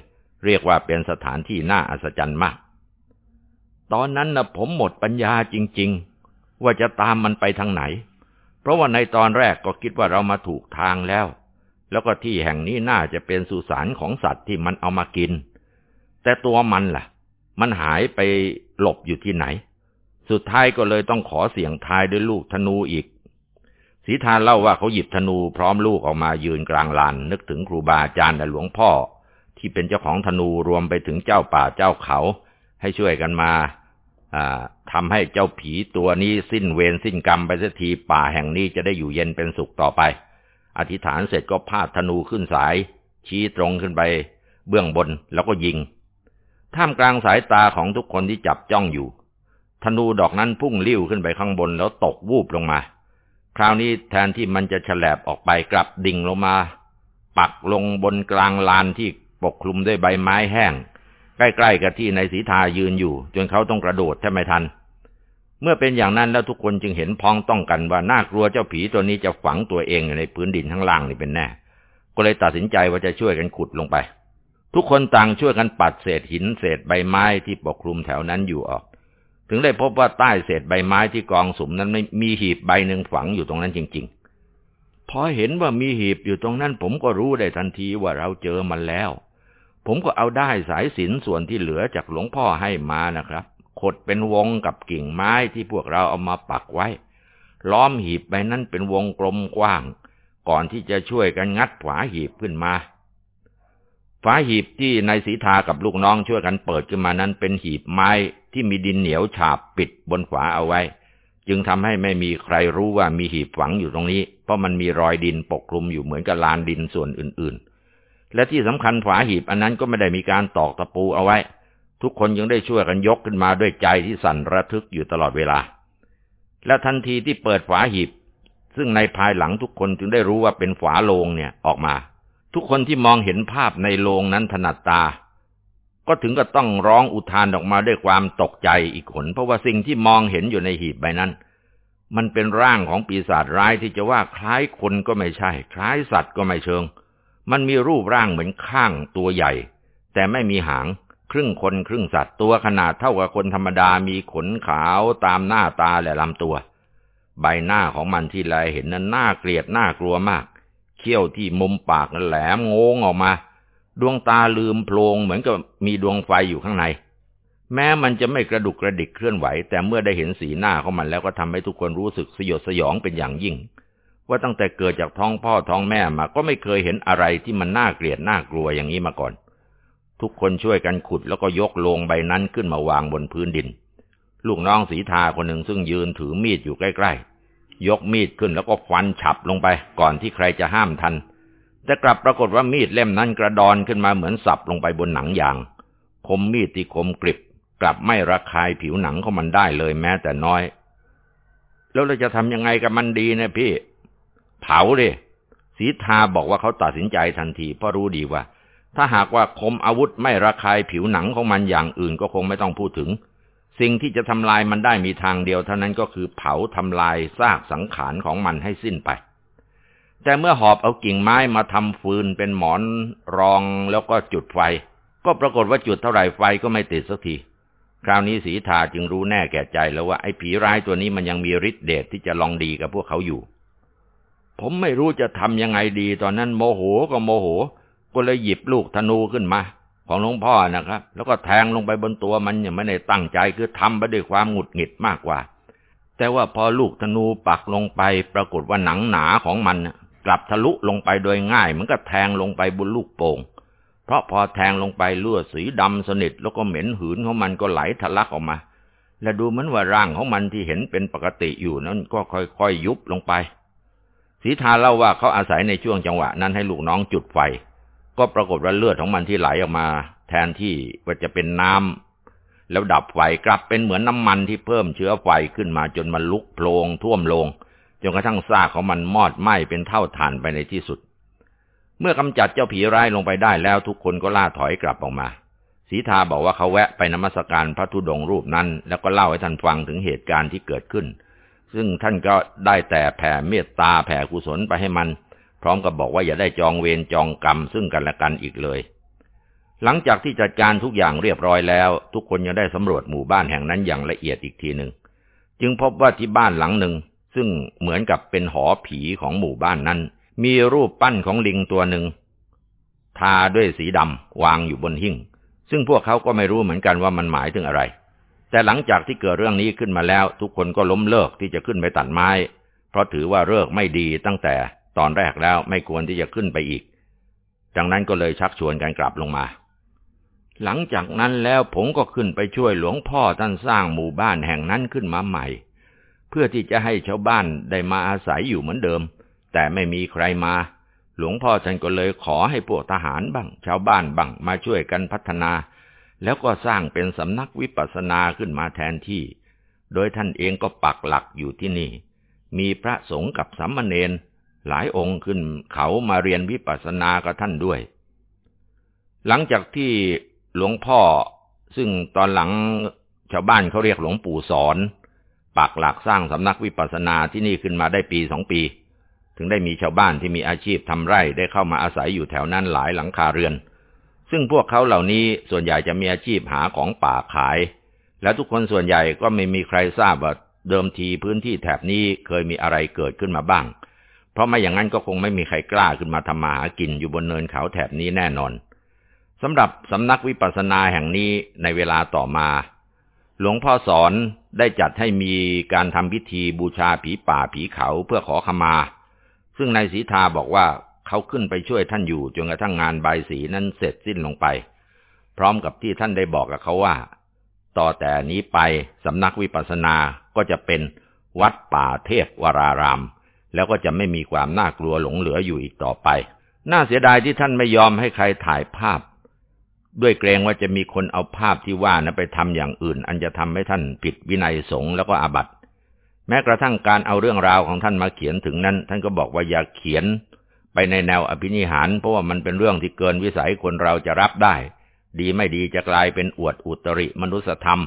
เรียกว่าเป็นสถานที่น่าอัศจรรย์มาก ตอนนั้นนะผมหมดปัญญาจริง ๆ ว่าจะตามมันไปทางไหน เพราะว่าในตอนแรกก็คิดว่าเรามาถูกทางแล้ว แล้วก็ที่แห่งนี้น่าจะเป็นสุสานของสัตว์ที่มันเอามากิน แต่ตัวมันล่ะ มันหายไปหลบอยู่ที่ไหน สุดท้ายก็เลยต้องขอเสี่ยงทายด้วยลูกธนูอีกสีทานเล่าว่าเขาหยิบธนูพร้อมลูกออกมายืนกลางลานนึกถึงครูบาอาจารย์และหลวงพ่อ ที่เป็นเจ้าของธนูรวมไปถึงเจ้าป่าเจ้าเขา ให้ช่วยกันมา ทำให้เจ้าผีตัวนี้สิ้นเวรสิ้นกรรมไปสักทีป่าแห่งนี้จะได้อยู่เย็นเป็นสุขต่อไป อธิษฐานเสร็จก็พาดธนูขึ้นสาย ชี้ตรงขึ้นไป เบื้องบนแล้วก็ยิง ท่ามกลางสายตาของทุกคนที่จับจ้องอยู่ ธนูดอกนั้นพุ่งลิ้วขึ้นไปข้างบนแล้วตกวูบลงมา คราวนี้แทนที่มันจะฉลบออกไปกลับดิ่งลงมา ปักลงบนกลางลานที่ปกคลุมด้วยใบไม้แห้ง ใกล้ๆกับที่นายสีทายืนอยู่ จนเขาต้องกระโดดแทบไม่ทัน เมื่อเป็นอย่างนั้นแล้วทุกคนจึงเห็นพ้องต้องกันว่าน่ากลัวเจ้าผีตัวนี้จะฝังตัวเองอยู่ในพื้นดินข้างล่างนี่เป็นแน่ ก็เลยตัดสินใจว่าจะช่วยกันขุดลงไป ทุกคนต่างช่วยกันปัดเศษหินเศษใบไม้ที่ปกคลุมแถวนั้นอยู่ออก ถึงได้พบว่าใต้เศษใบไม้ที่กองสุมนั้นไม่มีหีบใบหนึ่งฝังอยู่ตรงนั้นจริง ๆ พอเห็นว่ามีหีบอยู่ตรงนั้นผมก็รู้ได้ทันทีว่าเราเจอมันแล้ว ผมก็เอาได้สายสินส่วนที่เหลือจากหลวงพ่อให้มานะครับ ขดเป็นวงกับกิ่งไม้ที่พวกเราเอามาปักไว้ ล้อมหีบไปนั้นเป็นวงกลมกว้าง ก่อนที่จะช่วยกันงัดฝาหีบขึ้นมาฝาหีบที่นายสีทากับลูกน้องช่วยกันเปิดขึ้นมานั้นเป็นหีบไม้ที่มีดินเหนียวฉาบปิดบนฝาเอาไว้ จึงทำให้ไม่มีใครรู้ว่ามีหีบฝังอยู่ตรงนี้ เพราะมันมีรอยดินปกคลุมอยู่เหมือนกับลานดินส่วนอื่นๆ และที่สำคัญฝาหีบอันนั้นก็ไม่ได้มีการตอกตะปูเอาไว้ ทุกคนยังได้ช่วยกันยกขึ้นมาด้วยใจที่สั่นระทึกอยู่ตลอดเวลา และทันทีที่เปิดฝาหีบ ซึ่งในภายหลังทุกคนจึงได้รู้ว่าเป็นฝาโลงเนี่ยออกมา ทุกคนที่มองเห็นภาพในโลงนั้นถนัดตา ก็ถึงกับต้องร้องอุทานออกมาด้วยความตกใจอีกคนเพราะว่าสิ่งที่มองเห็นอยู่ในหีบใบนั้นมันเป็นร่างของปีศาจร้ายที่จะว่าคล้ายคนก็ไม่ใช่ คล้ายสัตว์ก็ไม่เชิง มันมีรูปร่างเหมือนข้างตัวใหญ่ แต่ไม่มีหาง ครึ่งคนครึ่งสัตว์ตัวขนาดเท่ากับคนธรรมดามีขนขาวตามหน้าตาและลำตัว ใบหน้าของมันที่แลเห็นนั้นน่าเกลียดน่ากลัวมาก เขี้ยวที่มุมปากนั้นแหลมงงออกมา ดวงตาลืมโพลงเหมือนกับมีดวงไฟอยู่ข้างใน แม้มันจะไม่กระดุกกระดิกเคลื่อนไหว แต่เมื่อได้เห็นสีหน้าของมันแล้วก็ทำให้ทุกคนรู้สึกสยดสยองเป็นอย่างยิ่ง ว่าตั้งแต่เกิดจากท้องพ่อท้องแม่มาก็ไม่เคยเห็นอะไรที่มันน่าเกลียดน่ากลัวอย่างนี้มาก่อน ทุกคนช่วยกันขุดแล้วก็ยกโลงใบนั้นขึ้นมาวางบนพื้นดิน ลูกน้องสีทาคนหนึ่งซึ่งยืนถือมีดอยู่ใกล้ๆ ยกมีดขึ้นแล้วก็ฟันฉับลงไป ก่อนที่ใครจะห้ามทัน แต่กลับปรากฏว่ามีดเล่มนั้นกระดอนขึ้นมาเหมือนสับลงไปบนหนังยาง คมมีดที่คมกริบกลับไม่ระคายผิวหนังของมันได้เลยแม้แต่น้อย แล้วเราจะทำยังไงกับมันดีนะพี่ เผาดิสีทาบอกว่าเขาตัดสินใจทันทีเพราะรู้ดีว่า ถ้าหากว่าคมอาวุธไม่ระคายผิวหนังของมันอย่างอื่นก็คงไม่ต้องพูดถึง สิ่งที่จะทำลายมันได้มีทางเดียวเท่านั้นก็คือเผาทำลายซากสังขารของมันให้สิ้นไป แต่เมื่อหอบเอากิ่งไม้มาทำฟืนเป็นหมอนรองแล้วก็จุดไฟ ก็ปรากฏว่าจุดเท่าไหร่ไฟก็ไม่ติดสักทีคราวนี้สีทาจึงรู้แน่แก่ใจแล้วว่าไอ้ผีร้ายตัวนี้มันยังมีฤทธิ์เดชที่จะลองดีกับพวกเขาอยู่ ผมไม่รู้จะทำยังไงดี ตอนนั้นโมโหก็โมโห ก็เลยหยิบลูกธนูขึ้นมา ของหลวงพ่อนะครับ แล้วก็แทงลงไปบนตัวมันย่างไม่ได้ตั้งใจคือทำไปด้วยความหงุดหงิดมากกว่า แต่ว่าพอลูกธนูปักลงไป ปรากฏว่าหนังหนาของมันกลับทะลุลงไปโดยง่ายเหมือนกับแทงลงไปบนลูกโป่งเพราะพอแทงลงไปเลือดสีดำสนิทแล้วก็เหม็นหืนของมันก็ไหลทะลักออกมา และดูเหมือนว่าร่างของมันที่เห็นเป็นปกติอยู่นั้นก็ค่อยๆยุบลงไป สีทาเล่าว่าเขาอาศัยในช่วงจังหวะนั้นให้ลูกน้องจุดไฟ ก็ปรากฏว่าเลือดของมันที่ไหลออกมา แทนที่ว่าจะเป็นน้ำแล้วดับไฟกลับเป็นเหมือนน้ามันที่เพิ่มเชื้อไฟขึ้นมาจนมันลุกโพลงท่วมลงจนกระทั่งซากของมันมอดไหม้เป็นเท่าฐานไปในที่สุด เมื่อกำจัดเจ้าผีร้ายลงไปได้แล้วทุกคนก็ล่าถอยกลับออกมาสีทาบอกว่าเขาแวะไปนมัสการพระธุดงรูปนั้น แล้วก็เล่าให้ท่านฟังถึงเหตุการณ์ที่เกิดขึ้น ซึ่งท่านก็ได้แต่แผ่เมตตาแผ่กุศลไปให้มัน พร้อมกับบอกว่าอย่าได้จองเวรจองกรรมซึ่งกันและกันอีกเลย หลังจากที่จัดการทุกอย่างเรียบร้อยแล้ว ทุกคนยังได้สำรวจหมู่บ้านแห่งนั้นอย่างละเอียดอีกทีหนึ่งจึงพบว่าที่บ้านหลังหนึ่ง ซึ่งเหมือนกับเป็นหอผีของหมู่บ้านนั้น มีรูปปั้นของลิงตัวหนึ่งทาด้วยสีดำวางอยู่บนหิ้งซึ่งพวกเขาก็ไม่รู้เหมือนกันว่ามันหมายถึงอะไร แต่หลังจากที่เกิดเรื่องนี้ขึ้นมาแล้ว ทุกคนก็ล้มเลิกที่จะขึ้นไปตัดไม้ เพราะถือว่าเลิกไม่ดีตั้งแต่ตอนแรกแล้วไม่ควรที่จะขึ้นไปอีก ดังนั้นก็เลยชักชวนกันกลับลงมา หลังจากนั้นแล้วผมก็ขึ้นไปช่วยหลวงพ่อท่านสร้างหมู่บ้านแห่งนั้นขึ้นมาใหม่ เพื่อที่จะให้ชาวบ้านได้มาอาศัยอยู่เหมือนเดิม แต่ไม่มีใครมา หลวงพ่อท่านก็เลยขอให้พวกทหารบ้าง ชาวบ้านบ้างมาช่วยกันพัฒนา แล้วก็สร้างเป็นสำนักวิปัสสนาขึ้นมาแทนที่ โดยท่านเองก็ปักหลักอยู่ที่นี่ มีพระสงฆ์กับสัมมเนรหลายองค์ขึ้นเขามาเรียนวิปัสสนากับท่านด้วย หลังจากที่หลวงพ่อซึ่งตอนหลังชาวบ้านเขาเรียกหลวงปู่สอน ปักหลักสร้างสำนักวิปัสสนาที่นี่ขึ้นมาได้ปีสองปี ถึงได้มีชาวบ้านที่มีอาชีพทำไร่ได้เข้ามาอาศัยอยู่แถวนั้นหลายหลังคาเรือน ซึ่งพวกเขาเหล่านี้ส่วนใหญ่จะมีอาชีพหาของป่าขาย และทุกคนส่วนใหญ่ก็ไม่มีใครทราบว่าเดิมทีพื้นที่แถบนี้เคยมีอะไรเกิดขึ้นมาบ้าง เพราะไม่อย่างนั้นก็คงไม่มีใครกล้าขึ้นมาทำมาหากินอยู่บนเนินเขาแถบนี้แน่นอนสำหรับสำนักวิปัสสนาแห่งนี้ในเวลาต่อมา หลวงพ่อสอนได้จัดให้มีการทำพิธีบูชาผีป่าผีเขาเพื่อขอขมา ซึ่งนายศรีทาบอกว่า เขาขึ้นไปช่วยท่านอยู่จนกระทั่งงานใบสีนั้นเสร็จสิ้นลงไป พร้อมกับที่ท่านได้บอกกับเขาว่า ต่อแต่นี้ไปสำนักวิปัสสนาก็จะเป็นวัดป่าเทพวราราม แล้วก็จะไม่มีความน่ากลัวหลงเหลืออยู่อีกต่อไป น่าเสียดายที่ท่านไม่ยอมให้ใครถ่ายภาพ ด้วยเกรงว่าจะมีคนเอาภาพที่ว่านั้นไปทำอย่างอื่น อันจะทำให้ท่านผิดวินัยสงฆ์แล้วก็อาบัติแม้กระทั่งการเอาเรื่องราวของท่านมาเขียนถึงนั้น ท่านก็บอกว่าอย่าเขียน ไปในแนวอภินิหาร เพราะว่ามันเป็นเรื่องที่เกินวิสัยคนเราจะรับได้ ดีไม่ดีจะกลายเป็นอวดอุตริมนุสธรรม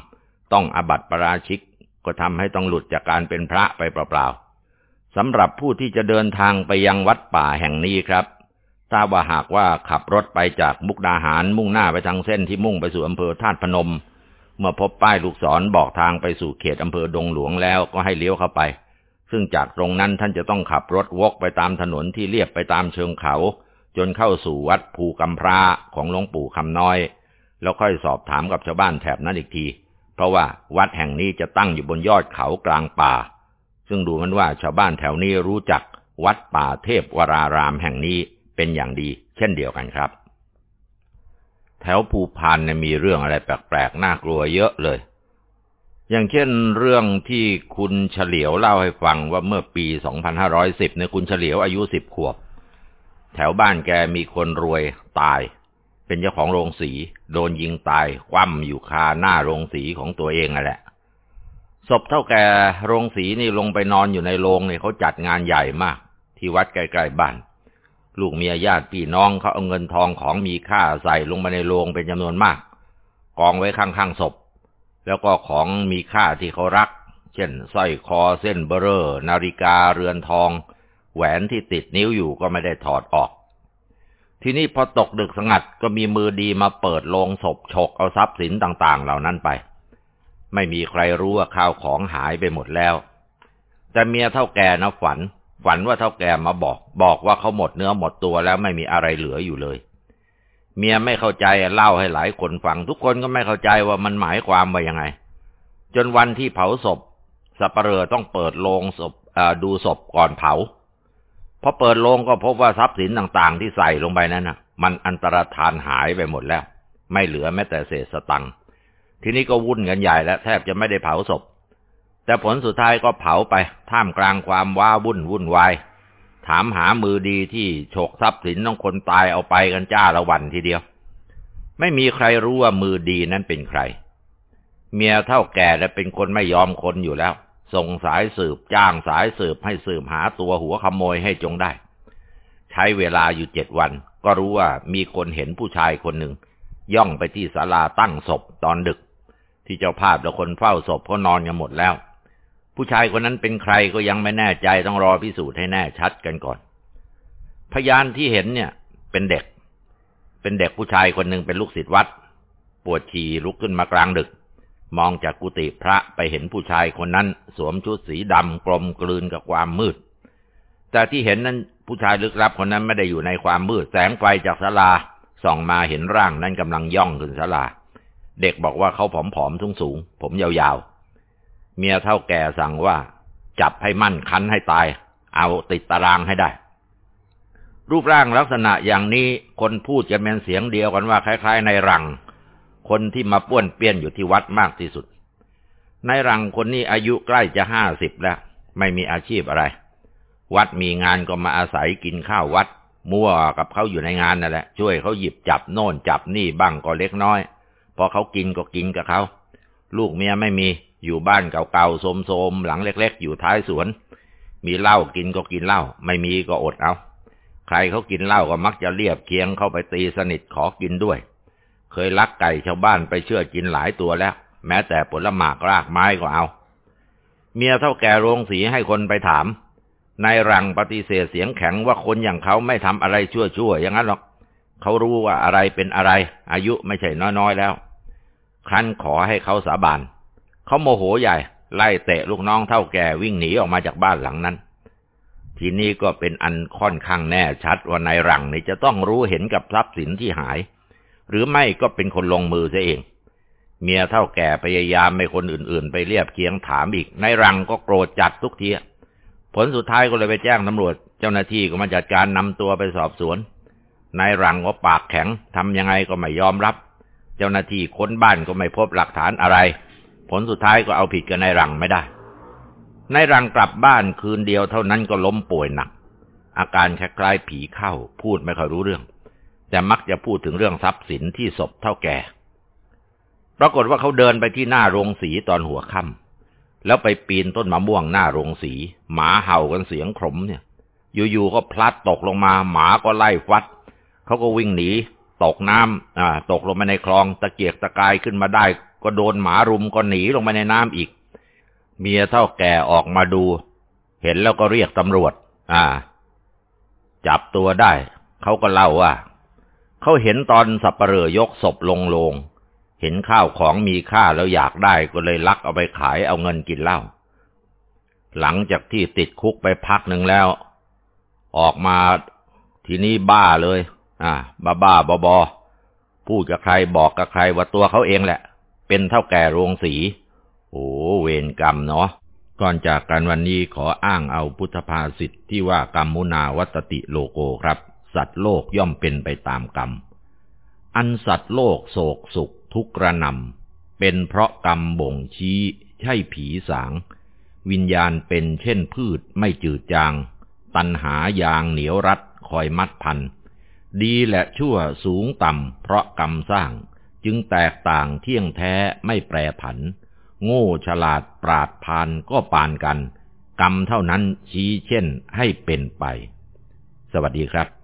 ต้องอบัติประราชิก ก็ทำให้ต้องหลุดจากการเป็นพระไปเปล่าๆสำหรับผู้ที่จะเดินทางไปยังวัดป่าแห่งนี้ครับทราบว่าหากว่าขับรถไปจากมุกดาหารมุ่งหน้าไปทางเส้นที่มุ่งไปสู่อำเภอธาตุพนม เมื่อพบป้ายลูกศรบอกทางไปสู่เขตอำเภอดงหลวงแล้วก็ให้เลี้ยวเข้าไป ซึ่งจากตรงนั้นท่านจะต้องขับรถวกไปตามถนนที่เลียบไปตามเชิงเขา จนเข้าสู่วัดภูกำพร้าของหลวงปู่คำน้อย แล้วค่อยสอบถามกับชาวบ้านแถบนั้นอีกที เพราะว่าวัดแห่งนี้จะตั้งอยู่บนยอดเขากลางป่า ซึ่งดูมันว่าชาวบ้านแถวนี้รู้จักวัดป่าเทพวรารามแห่งนี้เป็นอย่างดี เช่นเดียวกันครับ แถวภูพานเนี่ยมีเรื่องอะไรแปลกๆน่ากลัวเยอะเลย อย่างเช่นเรื่องที่คุณเฉลียวเล่าให้ฟังว่าเมื่อปี 2510เนี่ยคุณเฉลียวอายุสิบขวบ แถวบ้านแกมีคนรวยตาย เป็นเจ้าของโรงสี โดนยิงตาย คว่ำอยู่คาหน้าโรงสีของตัวเองนั่นแหละ ศพเท่าแกโรงสีนี่ลงไปนอนอยู่ในโรงเนี่ยเขาจัดงานใหญ่มาก ที่วัดใกล้ๆบ้าน ลูกเมียญาติพี่น้องเขาเอาเงินทองของมีค่าใส่ลงมาในโรงเป็นจำนวนมาก กองไว้ข้างๆศพ แล้วก็ของมีค่าที่เขารัก เช่นสร้อยคอเส้นเบอร์นาฬิกาเรือนทอง แหวนที่ติดนิ้วอยู่ก็ไม่ได้ถอดออก ทีนี้พอตกดึกสงัดก็มีมือดีมาเปิดโลงศพฉกเอาทรัพย์สินต่างๆ เหล่านั้นไป ไม่มีใครรู้ว่าข้าวของหายไปหมดแล้ว แต่เมียเท่าแก่นะฝัน ฝันว่าเท่าแก่มาบอก บอกว่าเขาหมดเนื้อหมดตัวแล้วไม่มีอะไรเหลืออยู่เลย เมียไม่เข้าใจเล่าให้หลายคนฟัง ทุกคนก็ไม่เข้าใจว่ามันหมายความว่ายังไง จนวันที่เผาศพสัปเหร่อต้องเปิดโลงศพดูศพก่อนเผาพอเปิดโลงก็พบว่าทรัพย์สินต่างๆ ที่ใส่ลงไปนั้นนะมันอันตรธานหายไปหมดแล้ว ไม่เหลือแม้แต่เศษสตังค์ทีนี้ก็วุ่นกันใหญ่แล้วแทบจะไม่ได้เผาศพ แต่ผลสุดท้ายก็เผาไปท่ามกลางความว้าวุ่นวุ่นวาย ถามหามือดีที่ฉกทรัพย์สินของคนตายเอาไปกันจ้าละวันทีเดียว ไม่มีใครรู้ว่ามือดีนั้นเป็นใคร เมียเท่าแก่และเป็นคนไม่ยอมคนอยู่แล้ว ส่งสายสืบจ้างสายสืบให้สืบหาตัวหัวขโมยให้จงได้ ใช้เวลาอยู่เจ็ดวัน ก็รู้ว่ามีคนเห็นผู้ชายคนหนึ่ง ย่องไปที่ศาลาตั้งศพตอนดึก ที่เจ้าภาพและคนเฝ้าศพเขานอนกันหมดแล้ว ผู้ชายคนนั้นเป็นใครก็ยังไม่แน่ใจต้องรอพิสูจน์ให้แน่ชัดกันก่อน พยานที่เห็นเนี่ย เป็นเด็ก เป็นเด็กผู้ชายคนหนึ่งเป็นลูกศิษย์วัด ปวดฉี่ลุกขึ้นมากลางดึก มองจากกุฏิพระไปเห็นผู้ชายคนนั้น สวมชุดสีดำกลมกลืนกับความมืด แต่ที่เห็นนั้นผู้ชายลึกลับคนนั้นไม่ได้อยู่ในความมืดแสงไฟจากศาลาส่องมาเห็นร่างนั้นกำลังย่องขึ้นศาลา เด็กบอกว่าเขาผอมๆสูงๆผมยาวๆ เมียเท่าแก่สั่งว่า จับให้มั่นคันให้ตาย เอาติดตารางให้ได้ รูปร่างลักษณะอย่างนี้คนพูดจะเป็นเสียงเดียวกันว่าคล้าย ๆ ในรัง คนที่มาป้วนเปี้ยนอยู่ที่วัดมากที่สุด ในรังคนนี้อายุใกล้จะห้าสิบแล้ว ไม่มีอาชีพอะไร วัดมีงานก็มาอาศัยกินข้าววัด มั่วกับเขาอยู่ในงานนั่นแหละ ช่วยเขาหยิบจับโน่นจับนี่บ้างก็เล็กน้อย พอเขากินก็กินกับเขา ลูกเมียไม่มี อยู่บ้านเก่าๆโสมๆหลังเล็ก ๆ อยู่ท้ายสวน มีเหล้ากินก็กินเหล้าไม่มีก็อดเอา ใครเขากินเหล้าก็มักจะเรียบเคียงเข้าไปตีสนิทขอกินด้วย เคยลักไก่ชาวบ้านไปเชื่อกินหลายตัวแล้ว แม้แต่ผลหมากรากไม้ก็เอา เมียเท่าแก่โรงสีให้คนไปถามนายรังปฏิเสธเสียงแข็งว่าคนอย่างเขาไม่ทำอะไรชั่วๆอย่างนั้นหรอกเขารู้ว่าอะไรเป็นอะไร อายุไม่ใช่น้อยๆแล้ว ครั้นขอให้เขาสาบาน เขาโมโหใหญ่ ไล่เตะลูกน้องเท่าแก่วิ่งหนีออกมาจากบ้านหลังนั้น ทีนี้ก็เป็นอันค่อนข้างแน่ชัดว่านายรังนี่จะต้องรู้เห็นกับทรัพย์สินที่หาย หรือไม่ก็เป็นคนลงมือซะเอง เมียเท่าแก่พยายามไม่คนอื่นๆ ไปเรียบเคียงถามอีกนายรังก็โกรธจัดทุกทีผลสุดท้ายก็เลยไปแจ้งตำรวจ เจ้าหน้าที่ก็มาจัดการนำตัวไปสอบสวนนายรังก็ปากแข็งทำยังไงก็ไม่ยอมรับ เจ้าหน้าที่ค้นบ้านก็ไม่พบหลักฐานอะไร ลสุดท้ายก็เอาผิดกับนายรังไม่ได้นายรังกลับบ้านคืนเดียวเท่านั้นก็ล้มป่วยหนัก อาการคล้ายๆผีเข้า พูดไม่ค่อยรู้เรื่อง แต่มักจะพูดถึงเรื่องทรัพย์สินที่ศพเท่าแก่ ปรากฏว่าเขาเดินไปที่หน้าโรงสีตอนหัวค่ำแล้วไปปีนต้นมะม่วงหน้าโรงสี หมาเห่ากันเสียงขมเนี่ย อยู่ๆก็พลัดตกลงมา หมาก็ไล่ฟัด เขาก็วิ่งหนี ตกน้ำอ่า ตกลงมาในคลอง ตะเกียกตะกายขึ้นมาได้ ก็โดนหมารุมก็หนีลงมาในน้ำอีก เมียเท่าแก่ออกมาดู เห็นแล้วก็เรียกตำรวจ อ่า จับตัวได้ เขาก็เล่าว่า เขาเห็นตอนสับปเหร่อยกศพลงลง เห็นข้าวของมีค่าแล้วอยากได้ก็เลยลักเอาไปขายเอาเงินกินเหล้า หลังจากที่ติดคุกไปพักหนึ่งแล้ว ออกมาทีนี้บ้าเลย อ่า บ้าบ้าบอบอพูดกับใครบอกกับใครว่าตัวเขาเองแหละ เป็นเท่าแก่โรงสี โอ้เวรกรรมเนาะก่อนจากกันวันนี้ขออ้างเอาพุทธภาษิตที่ว่ากรรมมุนาวัตติโลโกครับ สัตว์โลกย่อมเป็นไปตามกรรม อันสัตว์โลกโศกสุขทุกกระนำเป็นเพราะกรรมบ่งชี้ ใช่ผีสาง วิญญาณเป็นเช่นพืชไม่จืดจาง ตันหายางเหนียวรัดคอยมัดพัน ดีและชั่วสูงต่ำเพราะกรรมสร้าง จึงแตกต่างเที่ยงแท้ไม่แปรผัน โง่ฉลาดปราดพานก็ปานกัน กรรมเท่านั้นชี้เช่นให้เป็นไป สวัสดีครับ